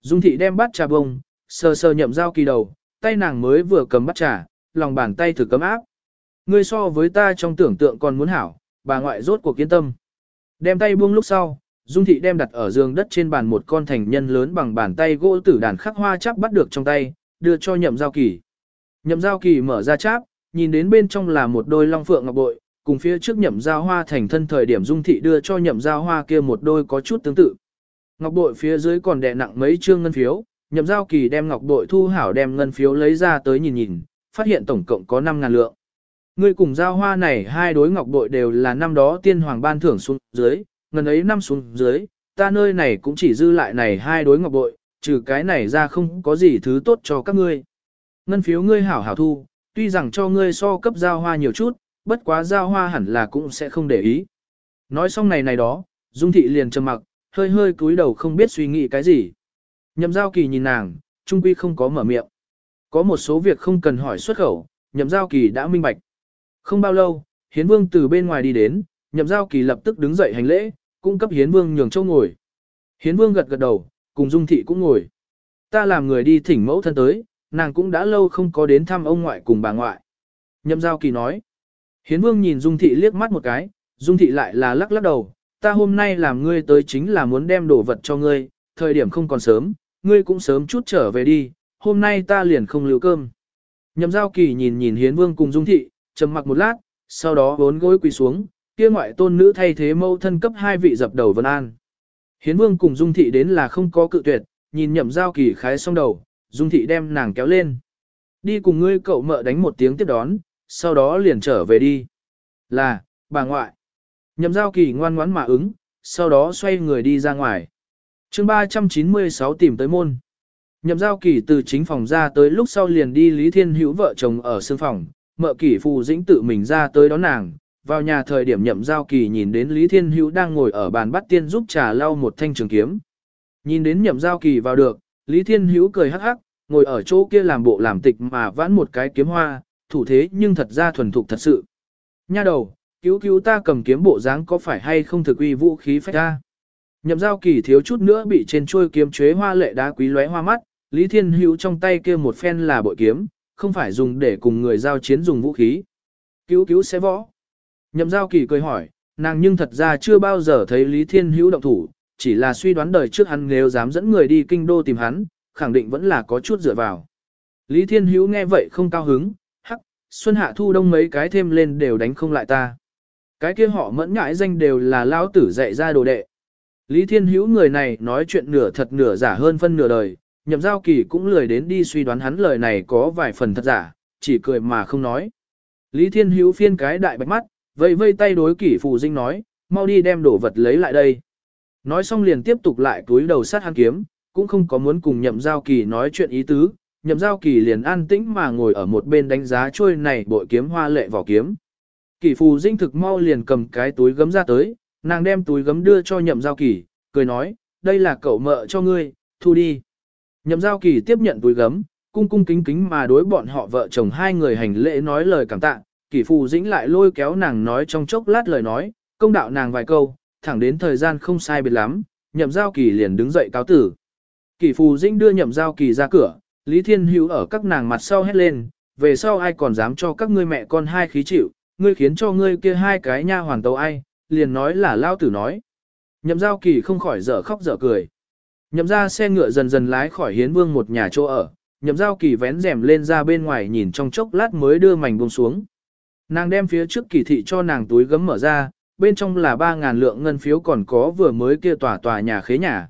Dung thị đem bát trà bông, sờ sờ nhậm dao kỳ đầu, tay nàng mới vừa cầm bát trà, lòng bàn tay thử cấm áp. Ngươi so với ta trong tưởng tượng còn muốn hảo, bà ngoại rốt cuộc kiên tâm. Đem tay buông lúc sau, Dung thị đem đặt ở giường đất trên bàn một con thành nhân lớn bằng bàn tay gỗ tử đàn khắc hoa chắp bắt được trong tay, đưa cho nhậm giao kỳ. Nhậm giao kỳ mở ra cháp, nhìn đến bên trong là một đôi long phượng ngọc bội, cùng phía trước nhậm giao hoa thành thân thời điểm Dung thị đưa cho nhậm giao hoa kia một đôi có chút tương tự. Ngọc bội phía dưới còn đè nặng mấy trương ngân phiếu, nhậm giao kỳ đem ngọc bội thu hảo đem ngân phiếu lấy ra tới nhìn nhìn, phát hiện tổng cộng có 5 ngàn lượng. Ngươi cùng giao hoa này hai đối ngọc bội đều là năm đó tiên hoàng ban thưởng xuống dưới, ngần ấy năm xuống dưới, ta nơi này cũng chỉ dư lại này hai đối ngọc bội, trừ cái này ra không có gì thứ tốt cho các ngươi. Ngân phiếu ngươi hảo hảo thu, tuy rằng cho ngươi so cấp giao hoa nhiều chút, bất quá giao hoa hẳn là cũng sẽ không để ý. Nói xong này này đó, Dung thị liền trầm mặc, hơi hơi cúi đầu không biết suy nghĩ cái gì. Nhậm giao kỳ nhìn nàng, trung quy không có mở miệng. Có một số việc không cần hỏi xuất khẩu, nhậm giao kỳ đã minh bạch. Không bao lâu, hiến vương từ bên ngoài đi đến, nhậm giao kỳ lập tức đứng dậy hành lễ, cung cấp hiến vương nhường châu ngồi. Hiến vương gật gật đầu, cùng dung thị cũng ngồi. Ta làm người đi thỉnh mẫu thân tới, nàng cũng đã lâu không có đến thăm ông ngoại cùng bà ngoại. Nhậm giao kỳ nói. Hiến vương nhìn dung thị liếc mắt một cái, dung thị lại là lắc lắc đầu. Ta hôm nay làm ngươi tới chính là muốn đem đồ vật cho ngươi, thời điểm không còn sớm, ngươi cũng sớm chút trở về đi, hôm nay ta liền không lưu cơm. Nhậm giao kỳ nhìn nhìn hiến vương cùng dung thị, trầm mặc một lát, sau đó bốn gối quỳ xuống, kia ngoại tôn nữ thay thế mâu thân cấp hai vị dập đầu vân an. Hiến vương cùng dung thị đến là không có cự tuyệt, nhìn nhậm giao kỳ khái xong đầu, dung thị đem nàng kéo lên. Đi cùng ngươi cậu mợ đánh một tiếng tiếp đón, sau đó liền trở về đi. Là, bà ngoại. Nhậm giao kỳ ngoan ngoãn mà ứng, sau đó xoay người đi ra ngoài. chương 396 tìm tới môn. Nhậm giao kỳ từ chính phòng ra tới lúc sau liền đi Lý Thiên Hữu vợ chồng ở sương phòng, mợ kỳ phù dĩnh tự mình ra tới đón nàng. Vào nhà thời điểm nhậm giao kỳ nhìn đến Lý Thiên Hữu đang ngồi ở bàn bắt tiên giúp trà lau một thanh trường kiếm. Nhìn đến nhậm giao kỳ vào được, Lý Thiên Hữu cười hắc hắc, ngồi ở chỗ kia làm bộ làm tịch mà vãn một cái kiếm hoa, thủ thế nhưng thật ra thuần thục thật sự. Nha đầu, cứu cứu ta cầm kiếm bộ dáng có phải hay không thực uy vũ khí phách ta. Nhậm giao kỳ thiếu chút nữa bị trên chuôi kiếm chế hoa lệ đá quý lóe hoa mắt, Lý Thiên Hữu trong tay kia một phen là bội kiếm, không phải dùng để cùng người giao chiến dùng vũ khí. Cứu cứu sẽ võ. Nhậm giao kỳ cười hỏi, nàng nhưng thật ra chưa bao giờ thấy Lý Thiên Hữu động thủ, chỉ là suy đoán đời trước hắn nếu dám dẫn người đi kinh đô tìm hắn, khẳng định vẫn là có chút dựa vào. Lý Thiên Hữu nghe vậy không cao hứng, xuân hạ thu đông mấy cái thêm lên đều đánh không lại ta. Cái kia họ mẫn ngãi danh đều là lao tử dạy ra đồ đệ. Lý Thiên Hữu người này nói chuyện nửa thật nửa giả hơn phân nửa đời, nhậm giao kỳ cũng lười đến đi suy đoán hắn lời này có vài phần thật giả, chỉ cười mà không nói. Lý Thiên Hữu phiên cái đại bạch mắt, vây vây tay đối kỷ phù dinh nói, mau đi đem đồ vật lấy lại đây. Nói xong liền tiếp tục lại túi đầu sát hắn kiếm, cũng không có muốn cùng nhậm giao kỳ nói chuyện ý tứ, nhậm giao kỳ liền an tĩnh mà ngồi ở một bên đánh giá trôi này bội kiếm hoa lệ vỏ kiếm. Kỳ phù dinh thực mau liền cầm cái túi gấm ra tới, nàng đem túi gấm đưa cho nhậm giao kỳ, cười nói, đây là cậu mợ cho ngươi, thu đi. Nhậm giao kỳ tiếp nhận túi gấm, cung cung kính kính mà đối bọn họ vợ chồng hai người hành lễ nói lời cảm tạ, kỷ phù dĩnh lại lôi kéo nàng nói trong chốc lát lời nói, công đạo nàng vài câu, thẳng đến thời gian không sai biệt lắm, nhậm giao kỳ liền đứng dậy cáo tử. Kỷ phù dĩnh đưa nhậm giao kỳ ra cửa, Lý Thiên Hữu ở các nàng mặt sau hét lên, về sau ai còn dám cho các ngươi mẹ con hai khí chịu, ngươi khiến cho ngươi kia hai cái nha hoàn tấu ai, liền nói là lao tử nói. Nhậm giao kỳ không khỏi dở khóc dở cười. Nhậm ra xe ngựa dần dần lái khỏi hiến vương một nhà chỗ ở, nhậm giao kỳ vén rèm lên ra bên ngoài nhìn trong chốc lát mới đưa mảnh buông xuống. Nàng đem phía trước kỳ thị cho nàng túi gấm mở ra, bên trong là 3.000 lượng ngân phiếu còn có vừa mới kia tòa tòa nhà khế nhà.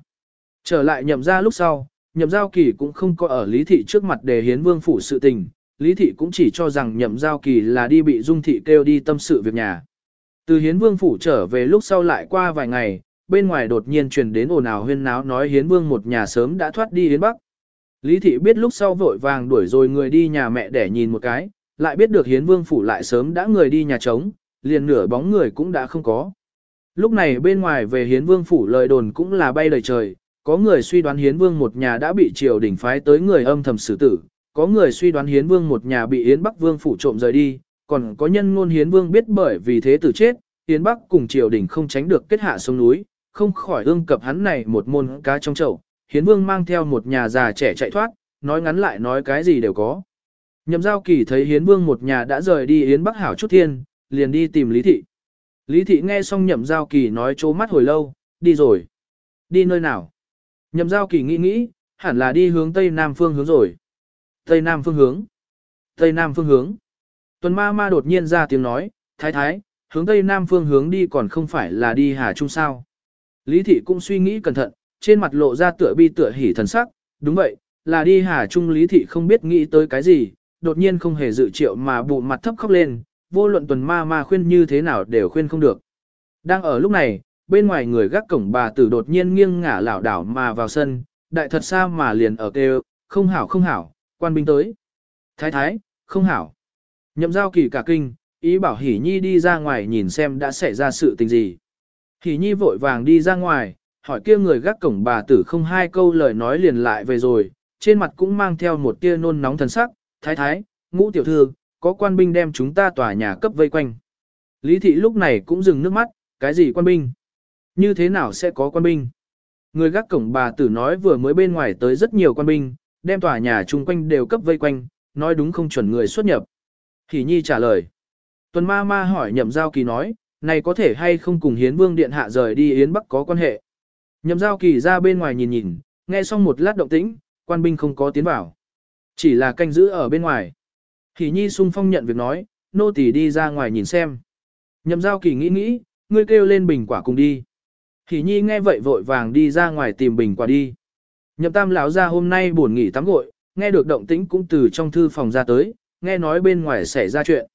Trở lại nhậm ra lúc sau, nhậm giao kỳ cũng không có ở lý thị trước mặt để hiến vương phủ sự tình, lý thị cũng chỉ cho rằng nhậm giao kỳ là đi bị dung thị kêu đi tâm sự việc nhà. Từ hiến vương phủ trở về lúc sau lại qua vài ngày, bên ngoài đột nhiên truyền đến ồn ào huyên náo nói hiến vương một nhà sớm đã thoát đi hiến bắc. Lý thị biết lúc sau vội vàng đuổi rồi người đi nhà mẹ để nhìn một cái, lại biết được hiến vương phủ lại sớm đã người đi nhà trống, liền nửa bóng người cũng đã không có. Lúc này bên ngoài về hiến vương phủ lời đồn cũng là bay lời trời, có người suy đoán hiến vương một nhà đã bị triều đình phái tới người âm thầm xử tử, có người suy đoán Hiến Vương một nhà bị Yến Bắc Vương phủ trộm rời đi, còn có nhân ngôn Hiến Vương biết bởi vì thế tử chết, Yến Bắc cùng triều đình không tránh được kết hạ sông núi, không khỏi ương cập hắn này một môn cá trong chậu. Hiến Vương mang theo một nhà già trẻ chạy thoát, nói ngắn lại nói cái gì đều có. Nhậm giao kỳ thấy Hiến Vương một nhà đã rời đi Yến Bắc hảo chút thiên, liền đi tìm Lý Thị. Lý Thị nghe xong nhậm giao kỳ nói chố mắt hồi lâu, đi rồi. Đi nơi nào? Nhậm giao kỳ nghĩ nghĩ, hẳn là đi hướng Tây Nam phương hướng rồi. Tây Nam phương hướng. Tây Nam phương hướng. Tuần ma ma đột nhiên ra tiếng nói, thái thái, hướng Tây Nam phương hướng đi còn không phải là đi Hà Trung sao. Lý thị cũng suy nghĩ cẩn thận, trên mặt lộ ra tựa bi tựa hỉ thần sắc, đúng vậy, là đi Hà Trung Lý thị không biết nghĩ tới cái gì, đột nhiên không hề dự triệu mà bụ mặt thấp khóc lên, vô luận tuần ma ma khuyên như thế nào đều khuyên không được. Đang ở lúc này, bên ngoài người gác cổng bà tử đột nhiên nghiêng ngả lảo đảo mà vào sân, đại thật xa mà liền ở kêu, không hảo không hảo, quan binh tới. Thái thái, không hảo. Nhậm giao kỳ cả kinh, ý bảo Hỷ Nhi đi ra ngoài nhìn xem đã xảy ra sự tình gì. Hỷ Nhi vội vàng đi ra ngoài, hỏi kia người gác cổng bà tử không hai câu lời nói liền lại về rồi, trên mặt cũng mang theo một tia nôn nóng thần sắc, thái thái, ngũ tiểu thư, có quan binh đem chúng ta tòa nhà cấp vây quanh. Lý thị lúc này cũng dừng nước mắt, cái gì quan binh? Như thế nào sẽ có quan binh? Người gác cổng bà tử nói vừa mới bên ngoài tới rất nhiều quan binh, đem tòa nhà chung quanh đều cấp vây quanh, nói đúng không chuẩn người xuất nhập. Hỷ Nhi trả lời. Tuần ma ma hỏi nhậm giao kỳ nói, này có thể hay không cùng hiến vương điện hạ rời đi Yến Bắc có quan hệ. Nhậm giao kỳ ra bên ngoài nhìn nhìn, nghe xong một lát động tĩnh, quan binh không có tiến vào. Chỉ là canh giữ ở bên ngoài. Hỷ Nhi sung phong nhận việc nói, nô tỳ đi ra ngoài nhìn xem. Nhậm giao kỳ nghĩ nghĩ, ngươi kêu lên bình quả cùng đi. Hỷ Nhi nghe vậy vội vàng đi ra ngoài tìm bình quả đi. Nhậm tam lão ra hôm nay buồn nghỉ tắm gội, nghe được động tĩnh cũng từ trong thư phòng ra tới, nghe nói bên ngoài xảy ra chuyện.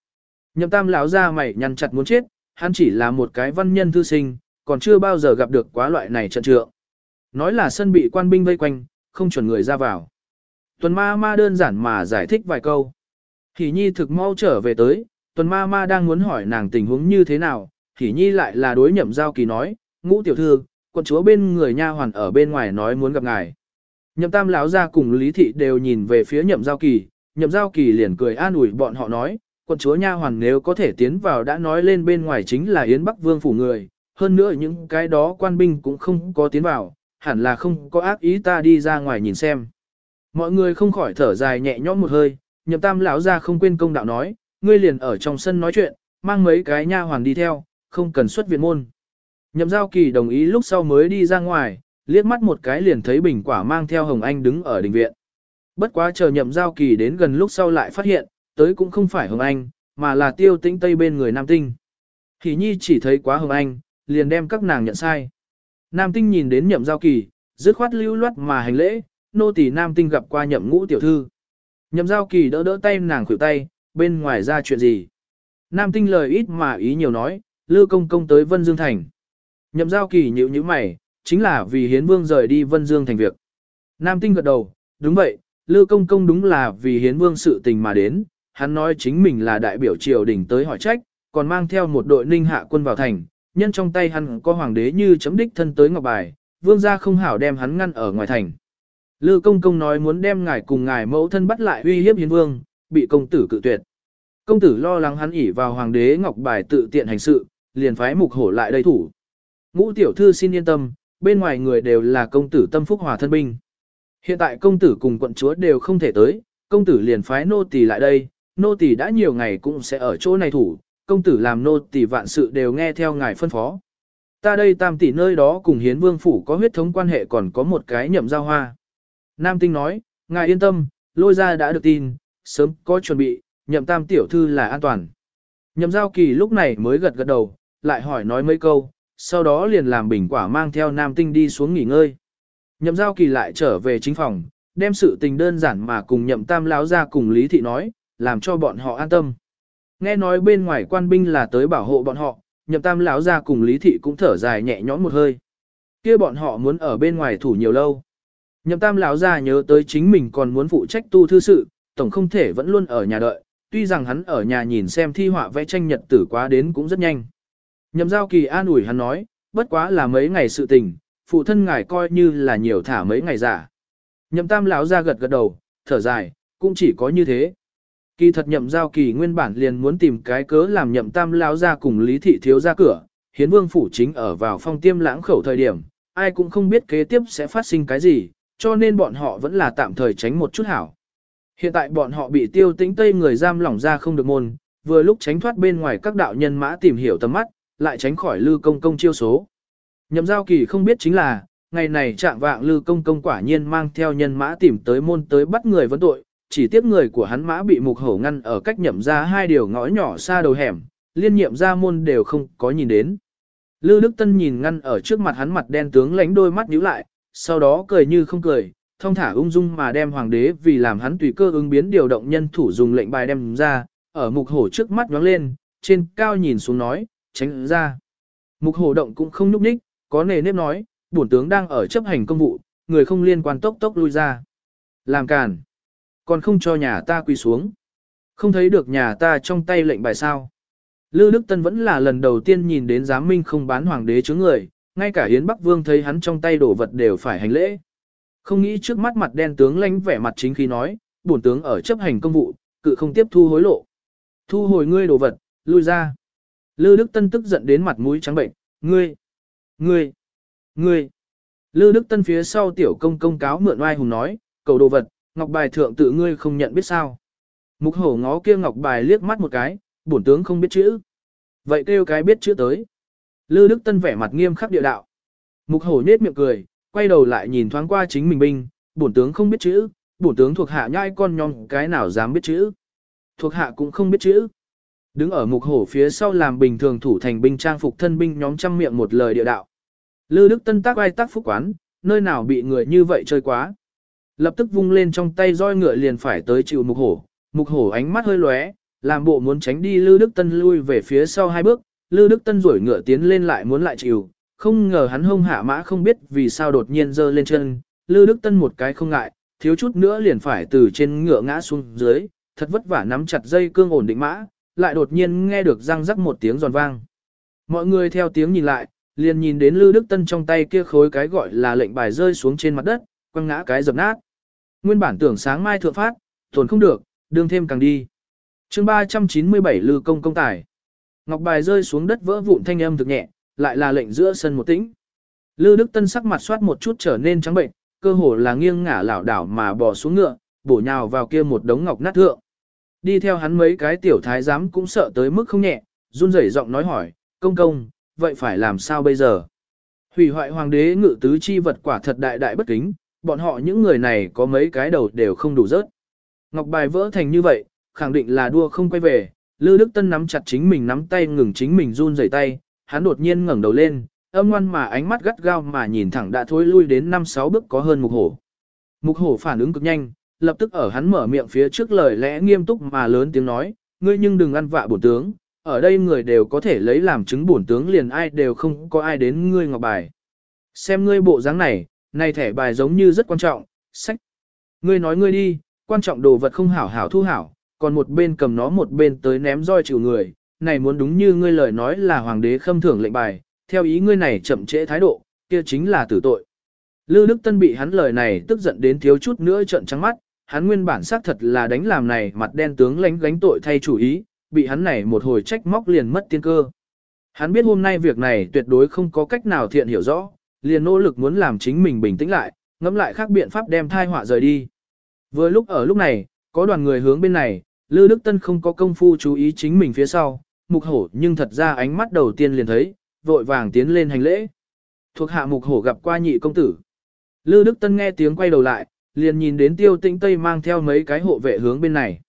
Nhậm tam lão ra mày nhăn chặt muốn chết, hắn chỉ là một cái văn nhân thư sinh, còn chưa bao giờ gặp được quá loại này trận trượng. Nói là sân bị quan binh vây quanh, không chuẩn người ra vào. Tuần ma ma đơn giản mà giải thích vài câu. Hỷ nhi thực mau trở về tới, tuần ma ma đang muốn hỏi nàng tình huống như thế nào, Hỷ nhi lại là đối nhậm giao kỳ nói, ngũ tiểu thư, quận chúa bên người nha hoàn ở bên ngoài nói muốn gặp ngài. Nhậm tam lão ra cùng lý thị đều nhìn về phía nhậm giao kỳ, nhậm giao kỳ liền cười an ủi bọn họ nói, quận chúa nha hoàn nếu có thể tiến vào đã nói lên bên ngoài chính là Yến Bắc Vương phủ người, hơn nữa những cái đó quan binh cũng không có tiến vào, hẳn là không có ác ý ta đi ra ngoài nhìn xem. Mọi người không khỏi thở dài nhẹ nhõm một hơi, nhậm tam lão ra không quên công đạo nói, ngươi liền ở trong sân nói chuyện, mang mấy cái nha hoàn đi theo, không cần xuất viện môn. Nhậm giao kỳ đồng ý lúc sau mới đi ra ngoài, liếc mắt một cái liền thấy bình quả mang theo Hồng Anh đứng ở đình viện. Bất quá chờ nhậm giao kỳ đến gần lúc sau lại phát hiện, tới cũng không phải Hồng Anh, mà là tiêu tĩnh tây bên người Nam Tinh. Hỷ nhi chỉ thấy quá Hồng Anh, liền đem các nàng nhận sai. Nam Tinh nhìn đến nhậm giao kỳ, dứt khoát lưu loát mà hành lễ, nô tỳ Nam Tinh gặp qua nhậm ngũ tiểu thư. Nhậm giao kỳ đỡ đỡ tay nàng khuỷu tay, bên ngoài ra chuyện gì. Nam Tinh lời ít mà ý nhiều nói, lư công công tới Vân Dương Thành. Nhậm giao kỳ nhữ như mày, chính là vì hiến vương rời đi Vân Dương Thành việc. Nam Tinh gật đầu, đúng vậy, lư công công đúng là vì hiến vương sự tình mà đến, hắn nói chính mình là đại biểu triều đình tới hỏi trách, còn mang theo một đội ninh hạ quân vào thành, nhân trong tay hắn có hoàng đế như chấm đích thân tới ngọc bài, vương gia không hảo đem hắn ngăn ở ngoài thành. Lư công công nói muốn đem ngài cùng ngài mẫu thân bắt lại uy hiếp hiến vương, bị công tử cự tuyệt. Công tử lo lắng hắn ỉ vào hoàng đế ngọc bài tự tiện hành sự, liền phái mục hổ lại đây thủ. Ngũ tiểu thư xin yên tâm, bên ngoài người đều là công tử tâm phúc hòa thân binh. Hiện tại công tử cùng quận chúa đều không thể tới, công tử liền phái nô tỳ lại đây, nô tỳ đã nhiều ngày cũng sẽ ở chỗ này thủ, công tử làm nô tỳ vạn sự đều nghe theo ngài phân phó. Ta đây tam tỷ nơi đó cùng hiến vương phủ có huyết thống quan hệ còn có một cái nhậm giao hoa. Nam tinh nói, ngài yên tâm, lôi ra đã được tin, sớm có chuẩn bị, nhậm tam tiểu thư là an toàn. Nhậm giao kỳ lúc này mới gật gật đầu, lại hỏi nói mấy câu, sau đó liền làm bình quả mang theo nam tinh đi xuống nghỉ ngơi. Nhậm giao kỳ lại trở về chính phòng, đem sự tình đơn giản mà cùng nhậm tam lão ra cùng Lý Thị nói, làm cho bọn họ an tâm. Nghe nói bên ngoài quan binh là tới bảo hộ bọn họ, nhậm tam lão ra cùng Lý Thị cũng thở dài nhẹ nhõm một hơi. kia bọn họ muốn ở bên ngoài thủ nhiều lâu. Nhậm tam lão ra nhớ tới chính mình còn muốn phụ trách tu thư sự, tổng không thể vẫn luôn ở nhà đợi, tuy rằng hắn ở nhà nhìn xem thi họa vẽ tranh nhật tử quá đến cũng rất nhanh. Nhậm giao kỳ an ủi hắn nói, bất quá là mấy ngày sự tình, phụ thân ngài coi như là nhiều thả mấy ngày giả. Nhậm tam lão ra gật gật đầu, thở dài, cũng chỉ có như thế. Kỳ thật nhậm giao kỳ nguyên bản liền muốn tìm cái cớ làm nhậm tam Lão ra cùng lý thị thiếu ra cửa, hiến vương phủ chính ở vào phong tiêm lãng khẩu thời điểm, ai cũng không biết kế tiếp sẽ phát sinh cái gì, cho nên bọn họ vẫn là tạm thời tránh một chút hảo. Hiện tại bọn họ bị tiêu tĩnh tây người giam lỏng ra không được môn, vừa lúc tránh thoát bên ngoài các đạo nhân mã tìm hiểu tầm mắt, lại tránh khỏi lư công công chiêu số. Nhậm giao kỳ không biết chính là, ngày này trạng vạng lư công công quả nhiên mang theo nhân mã tìm tới môn tới bắt người vấn tội, chỉ tiếp người của hắn mã bị mục hổ ngăn ở cách nhậm ra hai điều ngõ nhỏ xa đầu hẻm, liên nhiệm ra môn đều không có nhìn đến. Lư Đức Tân nhìn ngăn ở trước mặt hắn mặt đen tướng lánh đôi mắt nhíu lại, sau đó cười như không cười, thông thả ung dung mà đem hoàng đế vì làm hắn tùy cơ ứng biến điều động nhân thủ dùng lệnh bài đem ra, ở mục hổ trước mắt nhóng lên, trên cao nhìn xuống nói, tránh ra. Mục hổ động cũng không núp ních, có nề nếp nói, bổn tướng đang ở chấp hành công vụ, người không liên quan tốc tốc lui ra. Làm càn. Còn không cho nhà ta quỳ xuống. Không thấy được nhà ta trong tay lệnh bài sao. Lư Đức Tân vẫn là lần đầu tiên nhìn đến giám minh không bán hoàng đế chướng người, ngay cả Hiến Bắc Vương thấy hắn trong tay đổ vật đều phải hành lễ. Không nghĩ trước mắt mặt đen tướng lánh vẻ mặt chính khi nói, bổn tướng ở chấp hành công vụ, cự không tiếp thu hối lộ. Thu hồi ngươi đồ vật, lui ra. Lư Đức Tân tức giận đến mặt mũi trắng bệnh, ngươi, ngươi, ngươi. Lư Đức Tân phía sau tiểu công công cáo mượn oai hùng nói, cầu đồ vật, ngọc bài thượng tự ngươi không nhận biết sao. Mục hổ ngó kia ngọc bài liếc mắt một cái, bổn tướng không biết chữ. Vậy kêu cái biết chữ tới. Lư Đức Tân vẻ mặt nghiêm khắc địa đạo. Mục hổ nết miệng cười, quay đầu lại nhìn thoáng qua chính mình binh, bổn tướng không biết chữ, bổn tướng thuộc hạ nhai con nhong cái nào dám biết chữ. Thuộc hạ cũng không biết chữ. Đứng ở mục hổ phía sau làm bình thường thủ thành binh trang phục thân binh nhóm trăm miệng một lời địa đạo. Lư Đức Tân tác ai tác phúc quán, nơi nào bị người như vậy chơi quá. Lập tức vung lên trong tay roi ngựa liền phải tới chịu mục hổ, mục hổ ánh mắt hơi lóe, làm bộ muốn tránh đi Lư Đức Tân lui về phía sau hai bước, Lư Đức Tân rủi ngựa tiến lên lại muốn lại chịu, không ngờ hắn hông hạ mã không biết vì sao đột nhiên giơ lên chân, Lư Đức Tân một cái không ngại, thiếu chút nữa liền phải từ trên ngựa ngã xuống dưới, thật vất vả nắm chặt dây cương ổn định mã, lại đột nhiên nghe được răng rắc một tiếng giòn vang. Mọi người theo tiếng nhìn lại, liền nhìn đến Lư Đức Tân trong tay kia khối cái gọi là lệnh bài rơi xuống trên mặt đất, quăng ngã cái dập nát. Nguyên bản tưởng sáng mai thượng phát, tồn không được, đương thêm càng đi. chương 397 Lư Công Công Tài. Ngọc bài rơi xuống đất vỡ vụn thanh âm thực nhẹ, lại là lệnh giữa sân một tĩnh. Lư Đức Tân sắc mặt soát một chút trở nên trắng bệnh, cơ hồ là nghiêng ngả lảo đảo mà bò xuống ngựa, bổ nhào vào kia một đống ngọc nát thượng. Đi theo hắn mấy cái tiểu thái giám cũng sợ tới mức không nhẹ, run rẩy giọng nói hỏi, công công, vậy phải làm sao bây giờ? Hủy hoại hoàng đế ngự tứ chi vật quả thật đại đại bất kính, bọn họ những người này có mấy cái đầu đều không đủ rớt. Ngọc bài vỡ thành như vậy, khẳng định là đua không quay về, Lư Đức Tân nắm chặt chính mình nắm tay ngừng chính mình run rẩy tay, hắn đột nhiên ngẩng đầu lên, âm ngoan mà ánh mắt gắt gao mà nhìn thẳng đã thối lui đến 5-6 bước có hơn mục hổ. Mục hổ phản ứng cực nhanh, lập tức ở hắn mở miệng phía trước lời lẽ nghiêm túc mà lớn tiếng nói, ngươi nhưng đừng ăn vạ bổn tướng, ở đây người đều có thể lấy làm chứng bổn tướng liền ai đều không có ai đến ngươi ngọc bài. Xem ngươi bộ dáng này, này thẻ bài giống như rất quan trọng, sách. Ngươi nói ngươi đi, quan trọng đồ vật không hảo hảo thu hảo, còn một bên cầm nó một bên tới ném roi chịu người, này muốn đúng như ngươi lời nói là hoàng đế khâm thưởng lệnh bài, theo ý ngươi này chậm trễ thái độ, kia chính là tử tội. Lư Đức Tân bị hắn lời này tức giận đến thiếu chút nữa trợn trắng mắt, hắn nguyên bản xác thật là đánh làm này mặt đen tướng lánh gánh tội thay chủ ý, bị hắn này một hồi trách móc liền mất tiên cơ. Hắn biết hôm nay việc này tuyệt đối không có cách nào thiện hiểu rõ, liền nỗ lực muốn làm chính mình bình tĩnh lại, ngẫm lại khác biện pháp đem thai họa rời đi. Vừa lúc ở lúc này, có đoàn người hướng bên này, Lư Đức Tân không có công phu chú ý chính mình phía sau, mục hổ nhưng thật ra ánh mắt đầu tiên liền thấy, vội vàng tiến lên hành lễ. Thuộc hạ mục hổ gặp qua nhị công tử. Lư Đức Tân nghe tiếng quay đầu lại, liền nhìn đến tiêu tĩnh Tây mang theo mấy cái hộ vệ hướng bên này.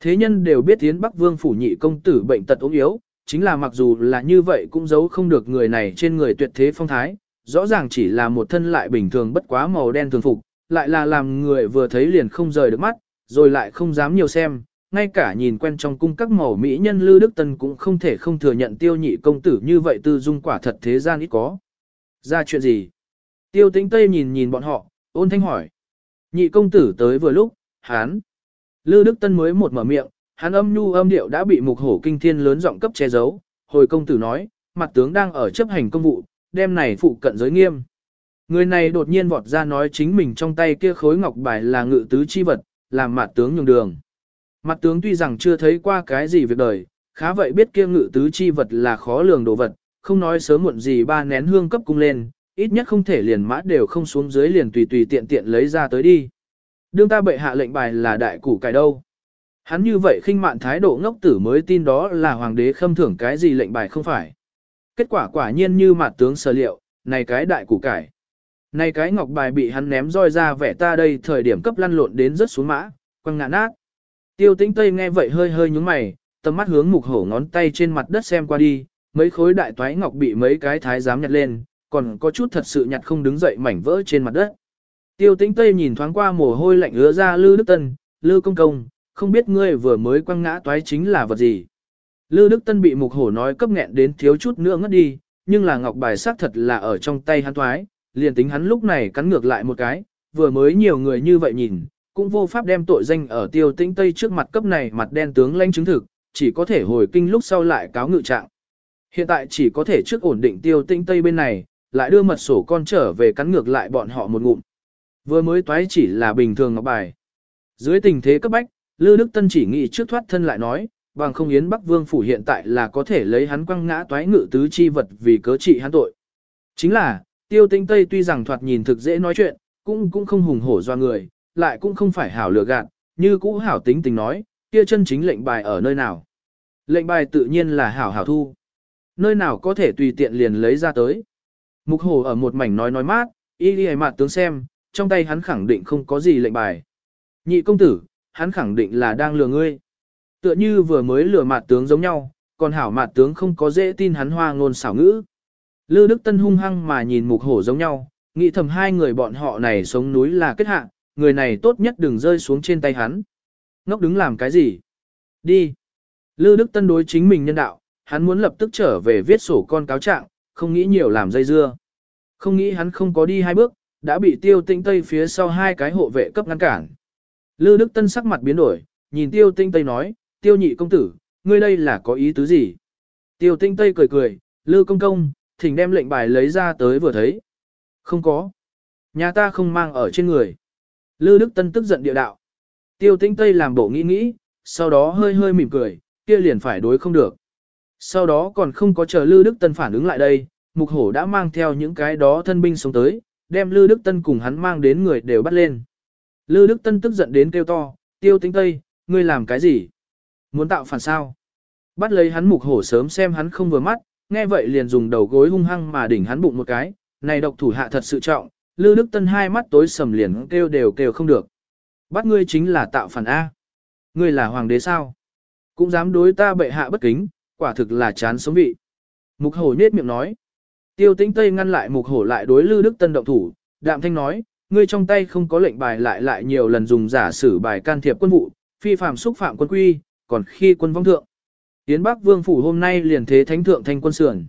Thế nhân đều biết tiến Bắc Vương phủ nhị công tử bệnh tật ốm yếu, chính là mặc dù là như vậy cũng giấu không được người này trên người tuyệt thế phong thái, rõ ràng chỉ là một thân lại bình thường bất quá màu đen thường phục, lại là làm người vừa thấy liền không rời được mắt, rồi lại không dám nhiều xem, ngay cả nhìn quen trong cung các màu mỹ nhân Lư Đức Tân cũng không thể không thừa nhận tiêu nhị công tử như vậy tư dung quả thật thế gian ít có. Ra chuyện gì? Tiêu tĩnh Tây nhìn nhìn bọn họ, ôn thanh hỏi. Nhị công tử tới vừa lúc, hán. Lư Đức Tân mới một mở miệng, hắn âm nhu âm điệu đã bị mục hổ kinh thiên lớn giọng cấp che giấu. Hồi công tử nói, mặt tướng đang ở chấp hành công vụ, đêm này phụ cận giới nghiêm. Người này đột nhiên vọt ra nói chính mình trong tay kia khối ngọc bài là ngự tứ chi vật, làm mặt tướng nhường đường. Mặt tướng tuy rằng chưa thấy qua cái gì việc đời, khá vậy biết kia ngự tứ chi vật là khó lường đồ vật, không nói sớm muộn gì ba nén hương cấp cung lên, ít nhất không thể liền mã đều không xuống dưới liền tùy tùy tiện tiện lấy ra tới đi. Đương ta bệ hạ lệnh bài là đại củ cải đâu. Hắn như vậy khinh mạn thái độ ngốc tử mới tin đó là hoàng đế khâm thưởng cái gì lệnh bài không phải. Kết quả quả nhiên như mặt tướng sở liệu, này cái đại củ cải. Này cái ngọc bài bị hắn ném roi ra vẻ ta đây thời điểm cấp lăn lộn đến rất xuống mã, quăng ngã nát. Tiêu tĩnh Tây nghe vậy hơi hơi nhúng mày, tầm mắt hướng mục hổ ngón tay trên mặt đất xem qua đi, mấy khối đại toái ngọc bị mấy cái thái giám nhặt lên, còn có chút thật sự nhặt không đứng dậy mảnh vỡ trên mặt đất. Tiêu tĩnh Tây nhìn thoáng qua mồ hôi lạnh ứa ra Lư Đức Tân, Lư Công Công, không biết ngươi vừa mới quăng ngã toái chính là vật gì. Lư Đức Tân bị mục hổ nói cấp nghẹn đến thiếu chút nữa ngất đi, nhưng là ngọc bài xác thật là ở trong tay hắn toái, liền tính hắn lúc này cắn ngược lại một cái, vừa mới nhiều người như vậy nhìn, cũng vô pháp đem tội danh ở tiêu tĩnh Tây trước mặt cấp này mặt đen tướng lãnh chứng thực, chỉ có thể hồi kinh lúc sau lại cáo ngự trạng. Hiện tại chỉ có thể trước ổn định tiêu tĩnh Tây bên này, lại đưa mật sổ con trở về cắn ngược lại bọn họ một ngụm. Vừa mới toái chỉ là bình thường ngọc bài. Dưới tình thế cấp bách, Lư Đức Tân chỉ nghĩ trước thoát thân lại nói, bằng không Yến Bắc Vương phủ hiện tại là có thể lấy hắn quăng ngã toái ngự tứ chi vật vì cớ trị hắn tội. Chính là, tiêu tinh Tây tuy rằng thoạt nhìn thực dễ nói chuyện, cũng cũng không hùng hổ do người, lại cũng không phải hảo lừa gạt, như cũ hảo tính tình nói, kia chân chính lệnh bài ở nơi nào. Lệnh bài tự nhiên là hảo hảo thu. Nơi nào có thể tùy tiện liền lấy ra tới. Mục Hồ ở một mảnh nói nói mát, y đi mặt tướng xem, trong tay hắn khẳng định không có gì lệnh bài. Nhị công tử, hắn khẳng định là đang lừa ngươi. Tựa như vừa mới lừa mặt tướng giống nhau, còn hảo mặt tướng không có dễ tin hắn hoa ngôn xảo ngữ. Lư Đức Tân hung hăng mà nhìn mục hổ giống nhau, nghĩ thầm hai người bọn họ này sống núi là kết hạ, người này tốt nhất đừng rơi xuống trên tay hắn. Ngốc đứng làm cái gì? Đi. Lư Đức Tân đối chính mình nhân đạo, hắn muốn lập tức trở về viết sổ con cáo trạng, không nghĩ nhiều làm dây dưa. Không nghĩ hắn không có đi hai bước, đã bị tiêu tinh tây phía sau hai cái hộ vệ cấp ngăn cản. Lư Đức Tân sắc mặt biến đổi, nhìn tiêu tinh tây nói, tiêu nhị công tử, ngươi đây là có ý tứ gì? Tiêu tinh tây cười cười, Lư công công, thỉnh đem lệnh bài lấy ra tới vừa thấy. Không có. Nhà ta không mang ở trên người. Lư Đức Tân tức giận địa đạo. Tiêu tinh tây làm bộ nghĩ nghĩ, sau đó hơi hơi mỉm cười, kia liền phải đối không được. Sau đó còn không có chờ Lư Đức Tân phản ứng lại đây, Mục Hổ đã mang theo những cái đó thân binh sống tới, đem Lư Đức Tân cùng hắn mang đến người đều bắt lên. Lư Đức Tân tức giận đến kêu to, tiêu tính tây, ngươi làm cái gì? Muốn tạo phản sao? Bắt lấy hắn Mục Hổ sớm xem hắn không vừa mắt, nghe vậy liền dùng đầu gối hung hăng mà đỉnh hắn bụng một cái, này độc thủ hạ thật sự trọng, Lư Đức Tân hai mắt tối sầm liền kêu đều kêu không được. Bắt ngươi chính là tạo phản A. Ngươi là hoàng đế sao? Cũng dám đối ta bệ hạ bất kính, quả thực là chán sống vị. Mục hổ nhết miệng nói. Tiêu tĩnh Tây ngăn lại mục hổ lại đối Lư Đức Tân động thủ, đạm thanh nói, ngươi trong tay không có lệnh bài lại lại nhiều lần dùng giả sử bài can thiệp quân vụ, phi phạm xúc phạm quân quy, còn khi quân vong thượng. Yến Bắc Vương phủ hôm nay liền thế thánh thượng thanh quân sườn.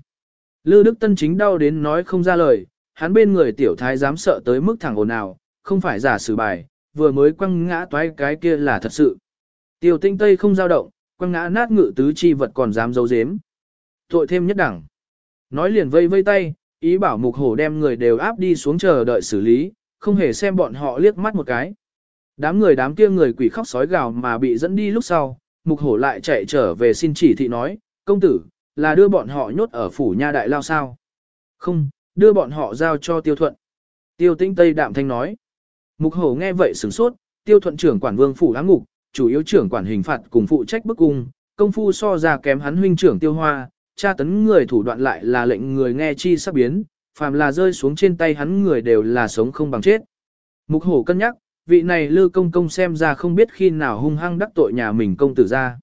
Lư Đức Tân chính đau đến nói không ra lời, hắn bên người tiểu thái dám sợ tới mức thẳng ồn nào, không phải giả sử bài, vừa mới quăng ngã toái cái kia là thật sự. Tiêu tinh Tây không dao động, quăng ngã nát ngự tứ chi vật còn dám giấu dếm. Tội thêm nhất đẳng. Nói liền vây vây tay, ý bảo mục hổ đem người đều áp đi xuống chờ đợi xử lý, không hề xem bọn họ liếc mắt một cái. Đám người đám kia người quỷ khóc sói gào mà bị dẫn đi lúc sau, mục hổ lại chạy trở về xin chỉ thị nói, công tử, là đưa bọn họ nhốt ở phủ nha đại lao sao. Không, đưa bọn họ giao cho tiêu thuận. Tiêu tĩnh Tây đạm thanh nói. Mục hổ nghe vậy sửng sốt, tiêu thuận trưởng quản vương phủ áng ngục, chủ yếu trưởng quản hình phạt cùng phụ trách bức cung, công phu so ra kém hắn huynh trưởng tiêu hoa, tra tấn người thủ đoạn lại là lệnh người nghe chi sắp biến, phàm là rơi xuống trên tay hắn người đều là sống không bằng chết. Mục hổ cân nhắc, vị này lư công công xem ra không biết khi nào hung hăng đắc tội nhà mình công tử ra.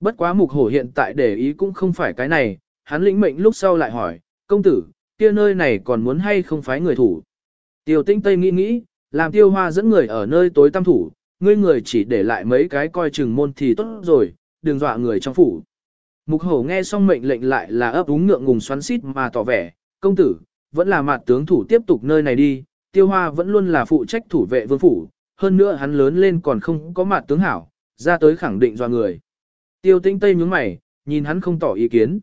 Bất quá mục hổ hiện tại để ý cũng không phải cái này, hắn lĩnh mệnh lúc sau lại hỏi, công tử, kia nơi này còn muốn hay không phái người thủ. Tiêu tinh tây nghĩ nghĩ, làm tiêu hoa dẫn người ở nơi tối tam thủ, ngươi người chỉ để lại mấy cái coi chừng môn thì tốt rồi, đừng dọa người trong phủ. Mục hổ nghe xong mệnh lệnh lại là ấp úng ngượng ngùng xoắn xít mà tỏ vẻ, công tử, vẫn là mặt tướng thủ tiếp tục nơi này đi, tiêu hoa vẫn luôn là phụ trách thủ vệ vương phủ, hơn nữa hắn lớn lên còn không có mặt tướng hảo, ra tới khẳng định dọa người. Tiêu tinh tây nhướng mày, nhìn hắn không tỏ ý kiến.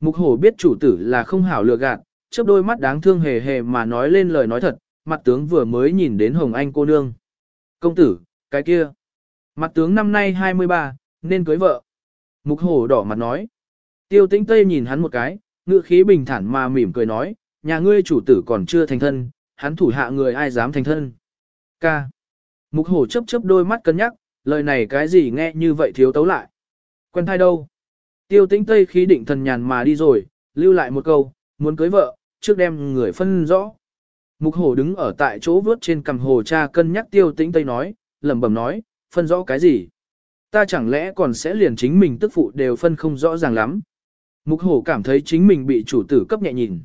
Mục hổ biết chủ tử là không hảo lừa gạt, chớp đôi mắt đáng thương hề hề mà nói lên lời nói thật, mặt tướng vừa mới nhìn đến Hồng Anh cô nương. Công tử, cái kia. Mặt tướng năm nay 23, nên cưới vợ. Mục hổ đỏ mặt nói. Tiêu tĩnh Tây nhìn hắn một cái, ngựa khí bình thản mà mỉm cười nói, nhà ngươi chủ tử còn chưa thành thân, hắn thủ hạ người ai dám thành thân. Ca. Mục hổ chấp chấp đôi mắt cân nhắc, lời này cái gì nghe như vậy thiếu tấu lại. Quen thai đâu? Tiêu tĩnh Tây khí định thần nhàn mà đi rồi, lưu lại một câu, muốn cưới vợ, trước đem người phân rõ. Mục hổ đứng ở tại chỗ vớt trên cằm hồ cha cân nhắc tiêu tĩnh Tây nói, lẩm bẩm nói, phân rõ cái gì? Ta chẳng lẽ còn sẽ liền chính mình tức phụ đều phân không rõ ràng lắm. Mục hổ cảm thấy chính mình bị chủ tử cấp nhẹ nhìn.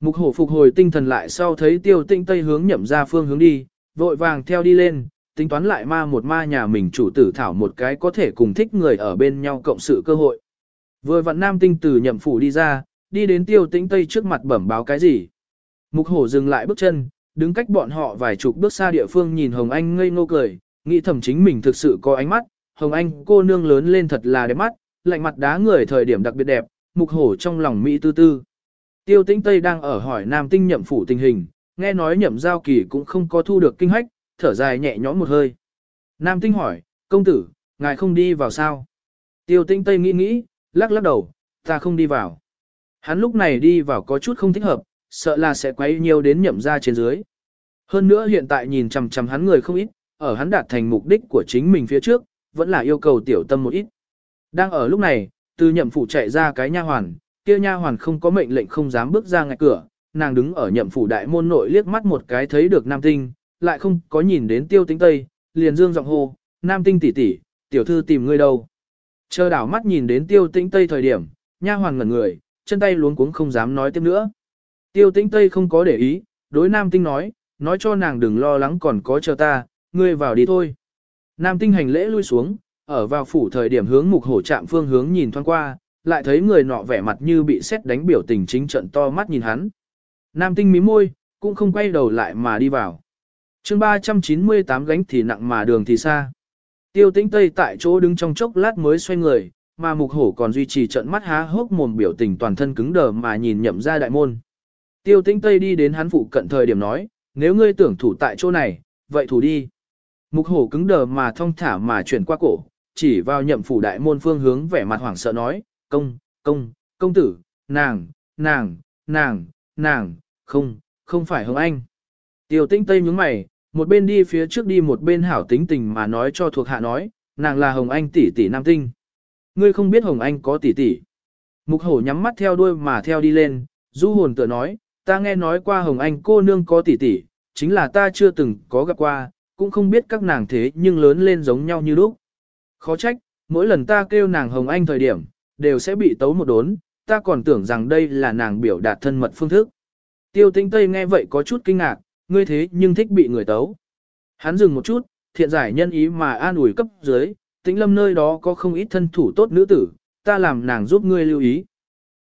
Mục hổ phục hồi tinh thần lại sau thấy tiêu tinh Tây hướng nhậm ra phương hướng đi, vội vàng theo đi lên, tính toán lại ma một ma nhà mình chủ tử thảo một cái có thể cùng thích người ở bên nhau cộng sự cơ hội. Vừa vặn nam tinh từ nhậm phủ đi ra, đi đến tiêu tinh tây trước mặt bẩm báo cái gì. Mục hổ dừng lại bước chân, đứng cách bọn họ vài chục bước xa địa phương nhìn Hồng Anh ngây ngô cười, nghĩ thầm chính mình thực sự có ánh mắt, Hồng Anh cô nương lớn lên thật là đẹp mắt, lạnh mặt đá người thời điểm đặc biệt đẹp, mục hổ trong lòng Mỹ tư tư. Tiêu tĩnh Tây đang ở hỏi nam tinh nhậm phủ tình hình, nghe nói nhậm giao kỳ cũng không có thu được kinh hách, thở dài nhẹ nhõm một hơi. Nam tinh hỏi, công tử, ngài không đi vào sao? Tiêu tĩnh Tây nghĩ nghĩ, lắc lắc đầu, ta không đi vào. Hắn lúc này đi vào có chút không thích hợp, sợ là sẽ quấy nhiều đến nhậm ra trên dưới. Hơn nữa hiện tại nhìn chằm chằm hắn người không ít, ở hắn đạt thành mục đích của chính mình phía trước, vẫn là yêu cầu tiểu tâm một ít. Đang ở lúc này, từ nhậm phủ chạy ra cái nha hoàn, kia nha hoàn không có mệnh lệnh không dám bước ra ngạch cửa, nàng đứng ở nhậm phủ đại môn nội liếc mắt một cái thấy được nam tinh, lại không có nhìn đến tiêu tính tây, liền dương giọng hô, nam tinh tỷ tỷ, tiểu thư tìm ngươi đâu. Chờ đảo mắt nhìn đến tiêu tĩnh tây thời điểm, nha hoàn ngẩn người, chân tay luống cuống không dám nói tiếp nữa. Tiêu tĩnh tây không có để ý, đối nam tinh nói, nói cho nàng đừng lo lắng còn có chờ ta, ngươi vào đi thôi. Nam tinh hành lễ lui xuống, ở vào phủ thời điểm hướng mục hổ trạm phương hướng nhìn thoáng qua, lại thấy người nọ vẻ mặt như bị xét đánh biểu tình chính trận to mắt nhìn hắn. Nam tinh mím môi, cũng không quay đầu lại mà đi vào. chương 398 gánh thì nặng mà đường thì xa. Tiêu tĩnh Tây tại chỗ đứng trong chốc lát mới xoay người, mà mục hổ còn duy trì trận mắt há hốc mồm biểu tình toàn thân cứng đờ mà nhìn nhậm ra đại môn. Tiêu tĩnh Tây đi đến hắn phụ cận thời điểm nói, nếu ngươi tưởng thủ tại chỗ này, vậy thủ đi. Mục hổ cứng đờ mà thong thả mà chuyển qua cổ, chỉ vào nhậm phủ đại môn phương hướng vẻ mặt hoảng sợ nói, công, công, công tử, nàng, nàng, nàng, nàng, không, không phải Hồng Anh. Tiêu tĩnh Tây nhướng mày, một bên đi phía trước đi một bên hảo tính tình mà nói cho thuộc hạ nói, nàng là Hồng Anh tỷ tỷ nam tinh. Ngươi không biết Hồng Anh có tỷ tỷ. Mục hổ nhắm mắt theo đuôi mà theo đi lên, du hồn tựa nói, ta nghe nói qua Hồng Anh cô nương có tỷ tỷ, chính là ta chưa từng có gặp qua, cũng không biết các nàng thế nhưng lớn lên giống nhau như lúc. Khó trách, mỗi lần ta kêu nàng Hồng Anh thời điểm, đều sẽ bị tấu một đốn, ta còn tưởng rằng đây là nàng biểu đạt thân mật phương thức. Tiêu tinh Tây nghe vậy có chút kinh ngạc, ngươi thế nhưng thích bị người tấu. Hắn dừng một chút, thiện giải nhân ý mà an ủi cấp dưới, tĩnh lâm nơi đó có không ít thân thủ tốt nữ tử, ta làm nàng giúp ngươi lưu ý.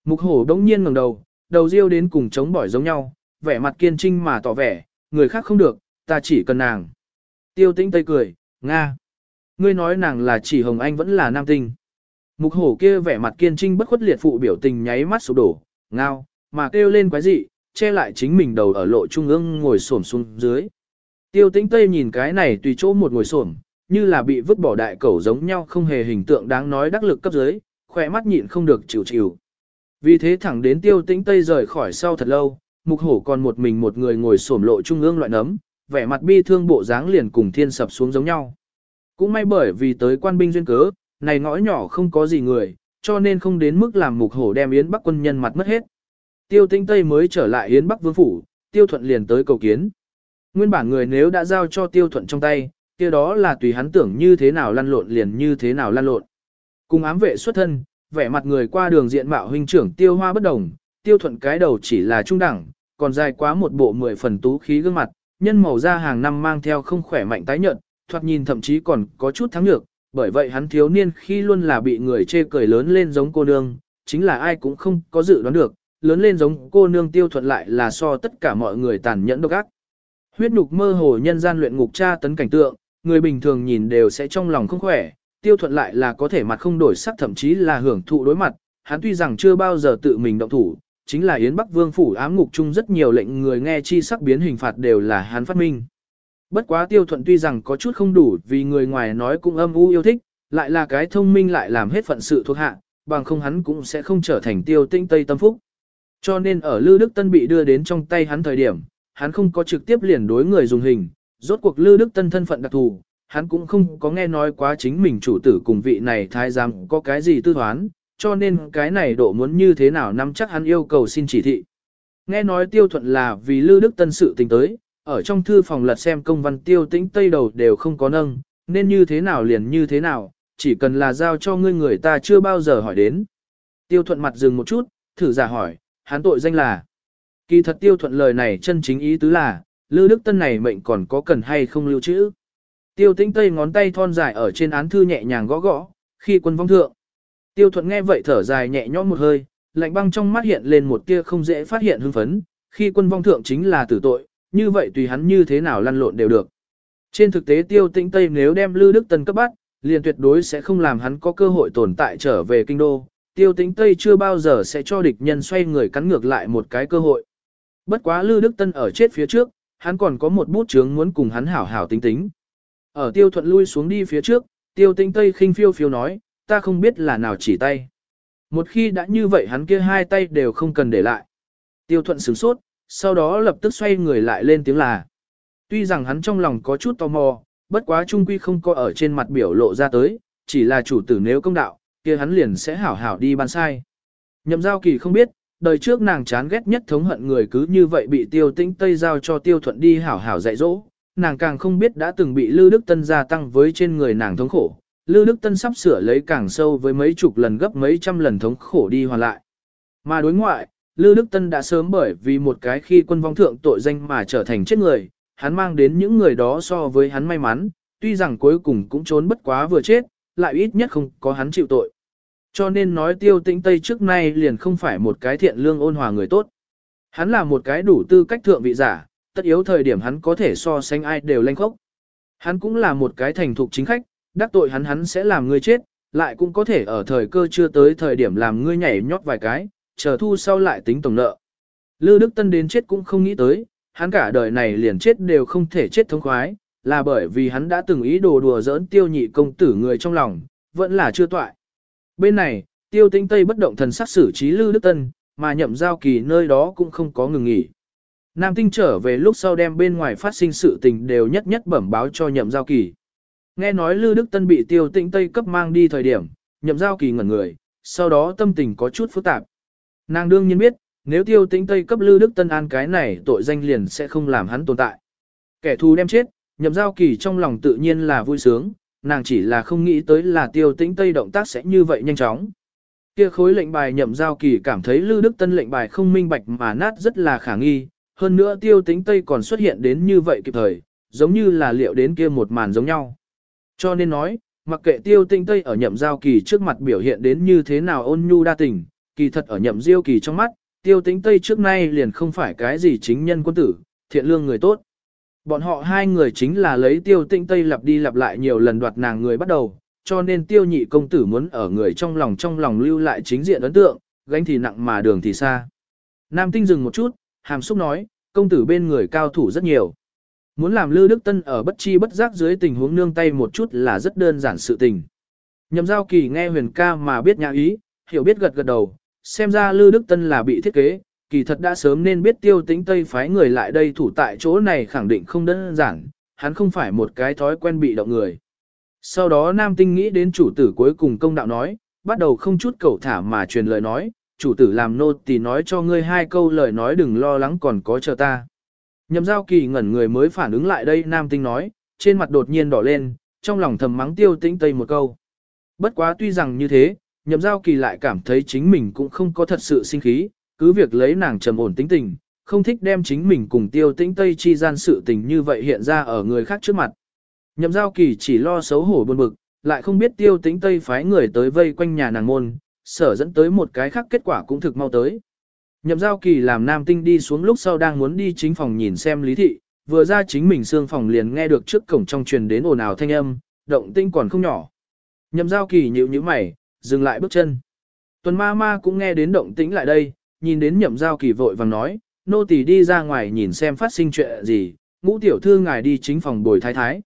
Mục hổ đống nhiên ngẩng đầu, đầu riêu đến cùng chống bỏi giống nhau, vẻ mặt kiên trinh mà tỏ vẻ, người khác không được, ta chỉ cần nàng. Tiêu tĩnh tây cười, Nga. Ngươi nói nàng là chỉ Hồng Anh vẫn là nam tinh. Mục hổ kia vẻ mặt kiên trinh bất khuất liệt phụ biểu tình nháy mắt sụp đổ, ngao, mà kêu lên quái dị, che lại chính mình đầu ở lộ trung ương ngồi xổm xuống dưới. Tiêu tĩnh Tây nhìn cái này tùy chỗ một ngồi xổm, như là bị vứt bỏ đại cẩu giống nhau không hề hình tượng đáng nói đắc lực cấp dưới, khỏe mắt nhịn không được chịu chịu. Vì thế thẳng đến tiêu tĩnh Tây rời khỏi sau thật lâu, mục hổ còn một mình một người ngồi xổm lộ trung ương loại nấm, vẻ mặt bi thương bộ dáng liền cùng thiên sập xuống giống nhau. Cũng may bởi vì tới quan binh duyên cớ, này ngõ nhỏ không có gì người, cho nên không đến mức làm mục hổ đem yến bắc quân nhân mặt mất hết. Tiêu Tinh Tây mới trở lại Yến Bắc Vương Phủ, Tiêu Thuận liền tới cầu kiến. Nguyên bản người nếu đã giao cho Tiêu Thuận trong tay, kia đó là tùy hắn tưởng như thế nào lăn lộn liền như thế nào lăn lộn. Cùng ám vệ xuất thân, vẻ mặt người qua đường diện mạo huynh trưởng Tiêu Hoa bất đồng, Tiêu Thuận cái đầu chỉ là trung đẳng, còn dài quá một bộ mười phần tú khí gương mặt, nhân màu da hàng năm mang theo không khỏe mạnh tái nhợt, thoạt nhìn thậm chí còn có chút thắng nhược, bởi vậy hắn thiếu niên khi luôn là bị người chê cười lớn lên giống cô nương, chính là ai cũng không có dự đoán được, lớn lên giống cô nương tiêu thuận lại là so tất cả mọi người tàn nhẫn độc ác. Huyết nhục mơ hồ nhân gian luyện ngục tra tấn cảnh tượng, người bình thường nhìn đều sẽ trong lòng không khỏe, tiêu thuận lại là có thể mặt không đổi sắc thậm chí là hưởng thụ đối mặt, hắn tuy rằng chưa bao giờ tự mình động thủ, chính là Yến Bắc Vương phủ ám ngục chung rất nhiều lệnh người nghe chi sắc biến hình phạt đều là hắn phát minh. Bất quá tiêu thuận tuy rằng có chút không đủ vì người ngoài nói cũng âm u yêu thích, lại là cái thông minh lại làm hết phận sự thuộc hạ, bằng không hắn cũng sẽ không trở thành tiêu tinh tây tâm phúc. Cho nên ở Lư Đức Tân bị đưa đến trong tay hắn thời điểm, hắn không có trực tiếp liền đối người dùng hình, rốt cuộc Lư Đức Tân thân phận đặc thù, hắn cũng không có nghe nói quá chính mình chủ tử cùng vị này thái giám có cái gì tư toán, cho nên cái này độ muốn như thế nào nắm chắc hắn yêu cầu xin chỉ thị. Nghe nói tiêu thuận là vì Lư Đức Tân sự tình tới, ở trong thư phòng lật xem công văn tiêu tĩnh tây đầu đều không có nâng, nên như thế nào liền như thế nào, chỉ cần là giao cho ngươi người ta chưa bao giờ hỏi đến. Tiêu thuận mặt dừng một chút, thử giả hỏi, hắn tội danh là. Kỳ thật tiêu thuận lời này chân chính ý tứ là, Lư Đức Tân này mệnh còn có cần hay không lưu trữ. Tiêu tĩnh tây ngón tay thon dài ở trên án thư nhẹ nhàng gõ gõ, khi quân vong thượng. Tiêu thuận nghe vậy thở dài nhẹ nhõm một hơi, lạnh băng trong mắt hiện lên một tia không dễ phát hiện hưng phấn, khi quân vong thượng chính là tử tội, như vậy tùy hắn như thế nào lăn lộn đều được. Trên thực tế tiêu tĩnh Tây nếu đem Lư Đức Tân cấp bắt, liền tuyệt đối sẽ không làm hắn có cơ hội tồn tại trở về kinh đô. Tiêu tĩnh Tây chưa bao giờ sẽ cho địch nhân xoay người cắn ngược lại một cái cơ hội. Bất quá Lư Đức Tân ở chết phía trước, hắn còn có một bút chướng muốn cùng hắn hảo hảo tính tính. Ở tiêu thuận lui xuống đi phía trước, tiêu tinh Tây khinh phiêu phiêu nói, ta không biết là nào chỉ tay. Một khi đã như vậy hắn kia hai tay đều không cần để lại. Tiêu thuận sửng sốt, sau đó lập tức xoay người lại lên tiếng là. Tuy rằng hắn trong lòng có chút tò mò, bất quá trung quy không có ở trên mặt biểu lộ ra tới, chỉ là chủ tử nếu công đạo, kia hắn liền sẽ hảo hảo đi ban sai. Nhậm giao kỳ không biết, đời trước nàng chán ghét nhất thống hận người cứ như vậy bị tiêu tĩnh Tây giao cho tiêu thuận đi hảo hảo dạy dỗ, nàng càng không biết đã từng bị Lư Đức Tân gia tăng với trên người nàng thống khổ. Lư Đức Tân sắp sửa lấy càng sâu với mấy chục lần gấp mấy trăm lần thống khổ đi hoàn lại. Mà đối ngoại, Lư Đức Tân đã sớm bởi vì một cái khi quân vong thượng tội danh mà trở thành chết người, hắn mang đến những người đó so với hắn may mắn, tuy rằng cuối cùng cũng trốn bất quá vừa chết, lại ít nhất không có hắn chịu tội. Cho nên nói tiêu tĩnh Tây trước nay liền không phải một cái thiện lương ôn hòa người tốt. Hắn là một cái đủ tư cách thượng vị giả, tất yếu thời điểm hắn có thể so sánh ai đều lanh khốc. Hắn cũng là một cái thành thục chính khách, đắc tội hắn hắn sẽ làm ngươi chết, lại cũng có thể ở thời cơ chưa tới thời điểm làm ngươi nhảy nhót vài cái, chờ thu sau lại tính tổng nợ. Lư Đức Tân đến chết cũng không nghĩ tới, hắn cả đời này liền chết đều không thể chết thống khoái, là bởi vì hắn đã từng ý đồ đùa giỡn tiêu nhị công tử người trong lòng, vẫn là chưa toại. Bên này, tiêu tinh tây bất động thần sắc xử trí Lư Đức Tân, mà nhậm giao kỳ nơi đó cũng không có ngừng nghỉ. Nam tinh trở về lúc sau đem bên ngoài phát sinh sự tình đều nhất nhất bẩm báo cho nhậm giao kỳ. Nghe nói Lư Đức Tân bị tiêu tinh tây cấp mang đi thời điểm, nhậm giao kỳ ngẩn người, sau đó tâm tình có chút phức tạp. Nàng đương nhiên biết, nếu tiêu tĩnh Tây cấp Lư Đức Tân An cái này tội danh liền sẽ không làm hắn tồn tại. Kẻ thù đem chết, nhậm giao kỳ trong lòng tự nhiên là vui sướng, nàng chỉ là không nghĩ tới là tiêu tĩnh Tây động tác sẽ như vậy nhanh chóng. Kia khối lệnh bài nhậm giao kỳ cảm thấy Lư Đức Tân lệnh bài không minh bạch mà nát rất là khả nghi, hơn nữa tiêu tính Tây còn xuất hiện đến như vậy kịp thời, giống như là liệu đến kia một màn giống nhau. Cho nên nói, mặc kệ tiêu tinh Tây ở nhậm giao kỳ trước mặt biểu hiện đến như thế nào ôn nhu đa tình, kỳ thật ở nhậm diêu kỳ trong mắt, tiêu tính Tây trước nay liền không phải cái gì chính nhân quân tử, thiện lương người tốt. Bọn họ hai người chính là lấy tiêu tinh Tây lặp đi lặp lại nhiều lần đoạt nàng người bắt đầu, cho nên tiêu nhị công tử muốn ở người trong lòng trong lòng lưu lại chính diện ấn tượng, gánh thì nặng mà đường thì xa. Nam tinh dừng một chút, hàm xúc nói, công tử bên người cao thủ rất nhiều. Muốn làm Lư Đức Tân ở bất chi bất giác dưới tình huống nương tay một chút là rất đơn giản sự tình. Nhậm giao kỳ nghe huyền ca mà biết nhã ý, hiểu biết gật gật đầu, xem ra Lư Đức Tân là bị thiết kế, kỳ thật đã sớm nên biết tiêu tính Tây phái người lại đây thủ tại chỗ này khẳng định không đơn giản, hắn không phải một cái thói quen bị động người. Sau đó Nam Tinh nghĩ đến chủ tử cuối cùng công đạo nói, bắt đầu không chút cầu thả mà truyền lời nói, chủ tử làm nô tỳ nói cho ngươi hai câu lời nói đừng lo lắng còn có chờ ta. Nhậm giao kỳ ngẩn người mới phản ứng lại đây Nam Tinh nói, trên mặt đột nhiên đỏ lên, trong lòng thầm mắng tiêu tĩnh Tây một câu. Bất quá tuy rằng như thế, nhậm giao kỳ lại cảm thấy chính mình cũng không có thật sự sinh khí, cứ việc lấy nàng trầm ổn tính tình, không thích đem chính mình cùng tiêu tĩnh tây chi gian sự tình như vậy hiện ra ở người khác trước mặt. Nhậm giao kỳ chỉ lo xấu hổ buồn bực, lại không biết tiêu tĩnh tây phái người tới vây quanh nhà nàng môn, sở dẫn tới một cái khác kết quả cũng thực mau tới. Nhậm giao kỳ làm nam tinh đi xuống lúc sau đang muốn đi chính phòng nhìn xem lý thị, vừa ra chính mình xương phòng liền nghe được trước cổng trong truyền đến ồn ào thanh âm, động tinh còn không nhỏ. Nhậm giao kỳ nhịu như mày, dừng lại bước chân. Tuần ma ma cũng nghe đến động tĩnh lại đây, nhìn đến nhậm giao kỳ vội vàng nói, nô tỳ đi ra ngoài nhìn xem phát sinh chuyện gì, ngũ tiểu thư ngài đi chính phòng bồi thái thái.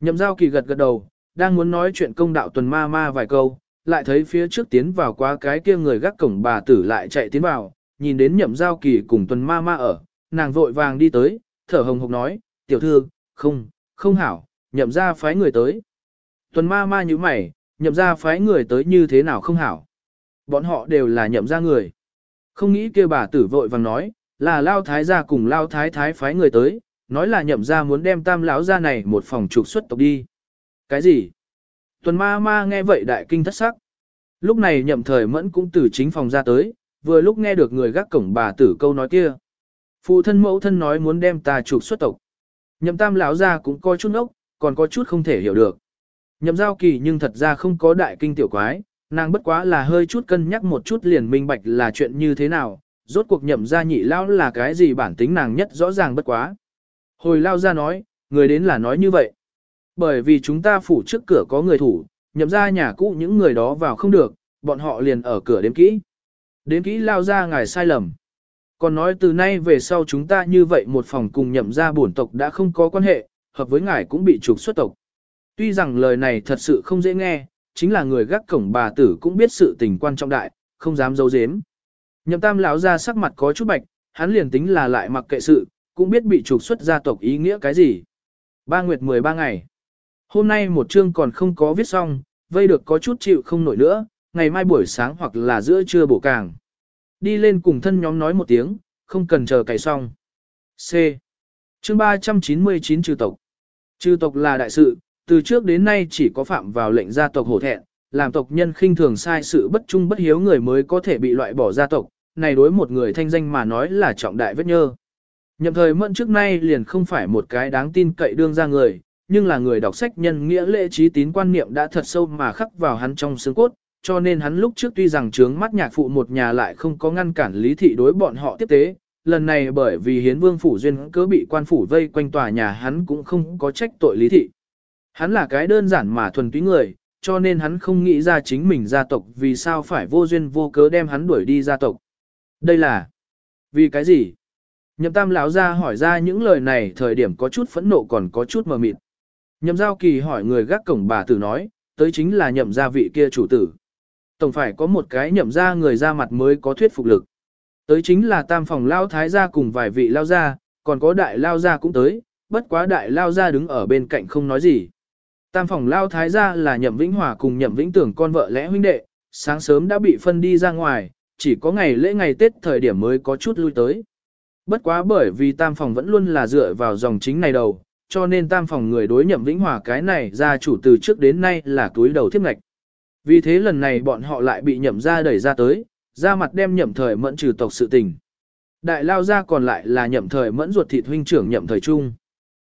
Nhậm giao kỳ gật gật đầu, đang muốn nói chuyện công đạo tuần ma ma vài câu, lại thấy phía trước tiến vào qua cái kia người gác cổng bà tử lại chạy tiến vào, nhìn đến nhậm giao kỳ cùng tuần ma ma ở, nàng vội vàng đi tới, thở hồng hộc nói, tiểu thư, không, không hảo, nhậm ra phái người tới. Tuần ma ma như mày, nhậm ra phái người tới như thế nào không hảo. Bọn họ đều là nhậm ra người. Không nghĩ kia bà tử vội vàng nói, là lao thái gia cùng lao thái thái phái người tới, nói là nhậm ra muốn đem tam lão ra này một phòng trục xuất tộc đi. Cái gì? Tuần ma ma nghe vậy đại kinh thất sắc. Lúc này nhậm thời mẫn cũng từ chính phòng ra tới, vừa lúc nghe được người gác cổng bà tử câu nói kia. Phụ thân mẫu thân nói muốn đem ta trục xuất tộc. Nhậm tam lão ra cũng coi chút ốc, còn có chút không thể hiểu được. Nhậm giao kỳ nhưng thật ra không có đại kinh tiểu quái, nàng bất quá là hơi chút cân nhắc một chút liền minh bạch là chuyện như thế nào, rốt cuộc nhậm ra nhị lão là cái gì bản tính nàng nhất rõ ràng bất quá. Hồi lao ra nói, người đến là nói như vậy. Bởi vì chúng ta phủ trước cửa có người thủ, nhậm ra nhà cũ những người đó vào không được, bọn họ liền ở cửa đếm kỹ. Đếm kỹ lao ra ngài sai lầm. Còn nói từ nay về sau chúng ta như vậy một phòng cùng nhậm ra bổn tộc đã không có quan hệ, hợp với ngài cũng bị trục xuất tộc. Tuy rằng lời này thật sự không dễ nghe, chính là người gác cổng bà tử cũng biết sự tình quan trọng đại, không dám giấu giếm. Nhậm tam lão ra sắc mặt có chút bạch, hắn liền tính là lại mặc kệ sự, cũng biết bị trục xuất gia tộc ý nghĩa cái gì. Ba nguyệt 13 ngày. Hôm nay một chương còn không có viết xong, vây được có chút chịu không nổi nữa, ngày mai buổi sáng hoặc là giữa trưa bổ càng. Đi lên cùng thân nhóm nói một tiếng, không cần chờ cày xong. C. Chương 399 trừ tộc. Trừ tộc là đại sự, từ trước đến nay chỉ có phạm vào lệnh gia tộc hổ thẹn, làm tộc nhân khinh thường sai sự bất trung bất hiếu người mới có thể bị loại bỏ gia tộc, này đối một người thanh danh mà nói là trọng đại vết nhơ. Nhậm thời mẫn trước nay liền không phải một cái đáng tin cậy đương ra người, nhưng là người đọc sách nhân nghĩa lễ trí tín quan niệm đã thật sâu mà khắc vào hắn trong xương cốt, cho nên hắn lúc trước tuy rằng trướng mắt nhạc phụ một nhà lại không có ngăn cản lý thị đối bọn họ tiếp tế, lần này bởi vì hiến vương phủ duyên cớ bị quan phủ vây quanh tòa nhà hắn cũng không có trách tội lý thị. Hắn là cái đơn giản mà thuần túy người, cho nên hắn không nghĩ ra chính mình gia tộc vì sao phải vô duyên vô cớ đem hắn đuổi đi gia tộc. Đây là vì cái gì? Nhậm tam lão ra hỏi ra những lời này thời điểm có chút phẫn nộ còn có chút mờ mịt. Nhậm giao kỳ hỏi người gác cổng bà tử nói, tới chính là nhậm gia vị kia chủ tử. Tổng phải có một cái nhậm gia người ra mặt mới có thuyết phục lực. Tới chính là tam phòng lao thái gia cùng vài vị lao gia, còn có đại lao gia cũng tới, bất quá đại lao gia đứng ở bên cạnh không nói gì. Tam phòng lao thái gia là nhậm vĩnh hòa cùng nhậm vĩnh tưởng con vợ lẽ huynh đệ, sáng sớm đã bị phân đi ra ngoài, chỉ có ngày lễ ngày Tết thời điểm mới có chút lui tới. Bất quá bởi vì tam phòng vẫn luôn là dựa vào dòng chính này đầu, cho nên tam phòng người đối nhậm vĩnh hòa cái này ra chủ từ trước đến nay là túi đầu thiếp ngạch. Vì thế lần này bọn họ lại bị nhậm ra đẩy ra tới, ra mặt đem nhậm thời mẫn trừ tộc sự tình. Đại lao ra còn lại là nhậm thời mẫn ruột thịt huynh trưởng nhậm thời trung.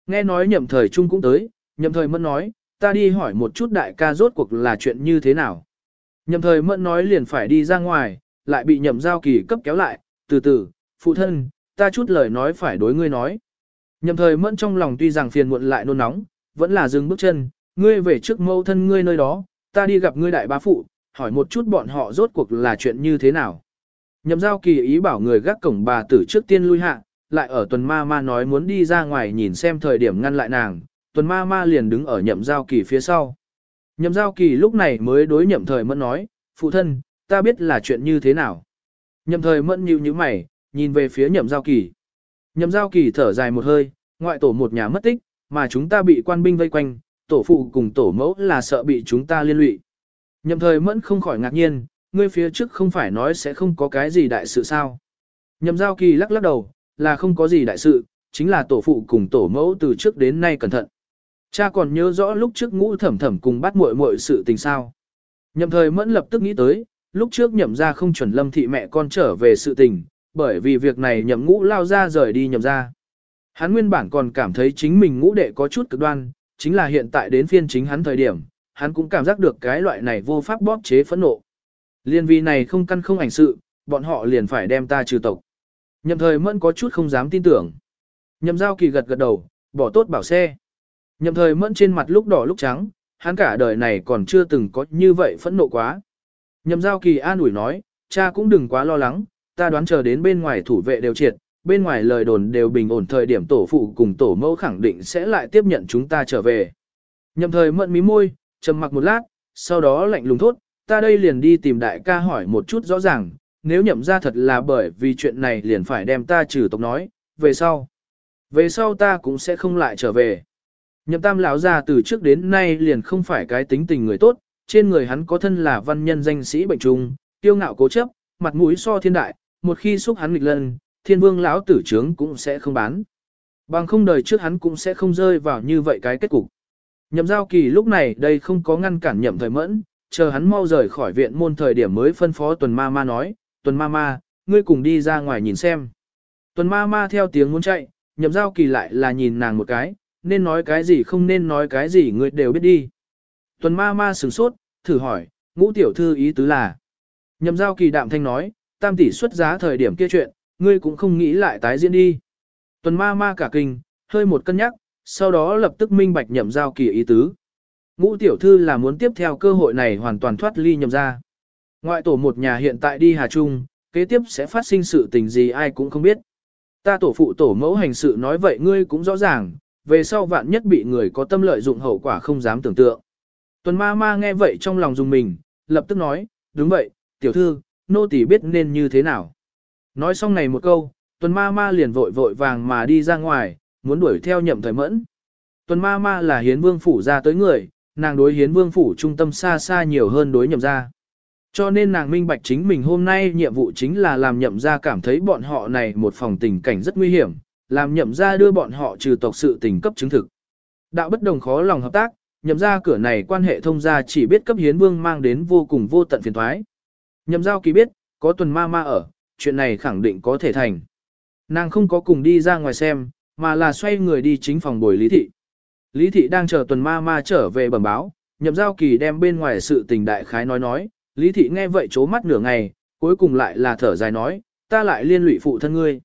Nghe nói nhậm thời trung cũng tới, nhậm thời mẫn nói, ta đi hỏi một chút đại ca rốt cuộc là chuyện như thế nào. Nhậm thời mẫn nói liền phải đi ra ngoài, lại bị nhậm giao kỳ cấp kéo lại, từ từ, phụ thân, ta chút lời nói phải đối ngươi nói. Nhậm thời mẫn trong lòng tuy rằng phiền muộn lại nôn nóng, vẫn là dừng bước chân, ngươi về trước mâu thân ngươi nơi đó, ta đi gặp ngươi đại bá phụ, hỏi một chút bọn họ rốt cuộc là chuyện như thế nào. Nhậm giao kỳ ý bảo người gác cổng bà tử trước tiên lui hạ, lại ở tuần ma ma nói muốn đi ra ngoài nhìn xem thời điểm ngăn lại nàng, tuần ma ma liền đứng ở nhậm giao kỳ phía sau. Nhậm giao kỳ lúc này mới đối nhậm thời mẫn nói, phụ thân, ta biết là chuyện như thế nào. Nhậm thời mẫn nhíu như mày, nhìn về phía nhậm giao kỳ. Nhậm giao kỳ thở dài một hơi, ngoại tổ một nhà mất tích, mà chúng ta bị quan binh vây quanh, tổ phụ cùng tổ mẫu là sợ bị chúng ta liên lụy. Nhậm thời mẫn không khỏi ngạc nhiên, ngươi phía trước không phải nói sẽ không có cái gì đại sự sao. Nhậm giao kỳ lắc lắc đầu, là không có gì đại sự, chính là tổ phụ cùng tổ mẫu từ trước đến nay cẩn thận. Cha còn nhớ rõ lúc trước ngũ thẩm thẩm cùng bắt muội muội sự tình sao. Nhậm thời mẫn lập tức nghĩ tới, lúc trước nhậm ra không chuẩn lâm thị mẹ con trở về sự tình, bởi vì việc này nhậm ngũ lao ra rời đi nhậm ra. Hắn nguyên bản còn cảm thấy chính mình ngũ đệ có chút cực đoan, chính là hiện tại đến phiên chính hắn thời điểm, hắn cũng cảm giác được cái loại này vô pháp bóp chế phẫn nộ. Liên vì này không căn không ảnh sự, bọn họ liền phải đem ta trừ tộc. Nhậm thời mẫn có chút không dám tin tưởng. Nhậm giao kỳ gật gật đầu, bỏ tốt bảo xe. Nhậm thời mẫn trên mặt lúc đỏ lúc trắng, hắn cả đời này còn chưa từng có như vậy phẫn nộ quá. Nhậm giao kỳ an ủi nói, cha cũng đừng quá lo lắng, ta đoán chờ đến bên ngoài thủ vệ đều triệt, bên ngoài lời đồn đều bình ổn thời điểm tổ phụ cùng tổ mẫu khẳng định sẽ lại tiếp nhận chúng ta trở về. Nhậm thời mận mí môi, trầm mặc một lát, sau đó lạnh lùng thốt, ta đây liền đi tìm đại ca hỏi một chút rõ ràng, nếu nhậm ra thật là bởi vì chuyện này liền phải đem ta trừ tộc nói, về sau. Về sau ta cũng sẽ không lại trở về. Nhậm tam lão ra từ trước đến nay liền không phải cái tính tình người tốt, trên người hắn có thân là văn nhân danh sĩ bệnh trung, tiêu ngạo cố chấp, mặt mũi so thiên đại, một khi xúc hắn nghịch lần, thiên vương lão tử trướng cũng sẽ không bán. Bằng không đời trước hắn cũng sẽ không rơi vào như vậy cái kết cục. Nhậm giao kỳ lúc này đây không có ngăn cản nhậm thời mẫn, chờ hắn mau rời khỏi viện môn thời điểm mới phân phó tuần ma ma nói, tuần ma ma, ngươi cùng đi ra ngoài nhìn xem. Tuần ma ma theo tiếng muốn chạy, nhậm giao kỳ lại là nhìn nàng một cái, nên nói cái gì không nên nói cái gì ngươi đều biết đi. Tuần ma ma sửng sốt, thử hỏi, ngũ tiểu thư ý tứ là. Nhậm giao kỳ đạm thanh nói, tam tỷ xuất giá thời điểm kia chuyện, ngươi cũng không nghĩ lại tái diễn đi. Tuần ma ma cả kinh, hơi một cân nhắc, sau đó lập tức minh bạch nhậm giao kỳ ý tứ. Ngũ tiểu thư là muốn tiếp theo cơ hội này hoàn toàn thoát ly nhậm ra. Ngoại tổ một nhà hiện tại đi Hà Trung, kế tiếp sẽ phát sinh sự tình gì ai cũng không biết. Ta tổ phụ tổ mẫu hành sự nói vậy ngươi cũng rõ ràng, về sau vạn nhất bị người có tâm lợi dụng hậu quả không dám tưởng tượng. Tuần ma ma nghe vậy trong lòng dùng mình, lập tức nói, đúng vậy, tiểu thư, nô tỳ biết nên như thế nào. Nói xong này một câu, tuần ma ma liền vội vội vàng mà đi ra ngoài, muốn đuổi theo nhậm thời mẫn. Tuần ma ma là hiến vương phủ ra tới người, nàng đối hiến vương phủ trung tâm xa xa nhiều hơn đối nhậm ra. Cho nên nàng minh bạch chính mình hôm nay nhiệm vụ chính là làm nhậm ra cảm thấy bọn họ này một phòng tình cảnh rất nguy hiểm, làm nhậm ra đưa bọn họ trừ tộc sự tình cấp chứng thực. Đạo bất đồng khó lòng hợp tác, nhậm ra cửa này quan hệ thông gia chỉ biết cấp hiến vương mang đến vô cùng vô tận phiền thoái. Nhậm giao kỳ biết, có tuần ma ma ở, chuyện này khẳng định có thể thành. Nàng không có cùng đi ra ngoài xem, mà là xoay người đi chính phòng bồi Lý Thị. Lý Thị đang chờ tuần ma ma trở về bẩm báo, nhậm giao kỳ đem bên ngoài sự tình đại khái nói nói, Lý Thị nghe vậy chố mắt nửa ngày, cuối cùng lại là thở dài nói, ta lại liên lụy phụ thân ngươi.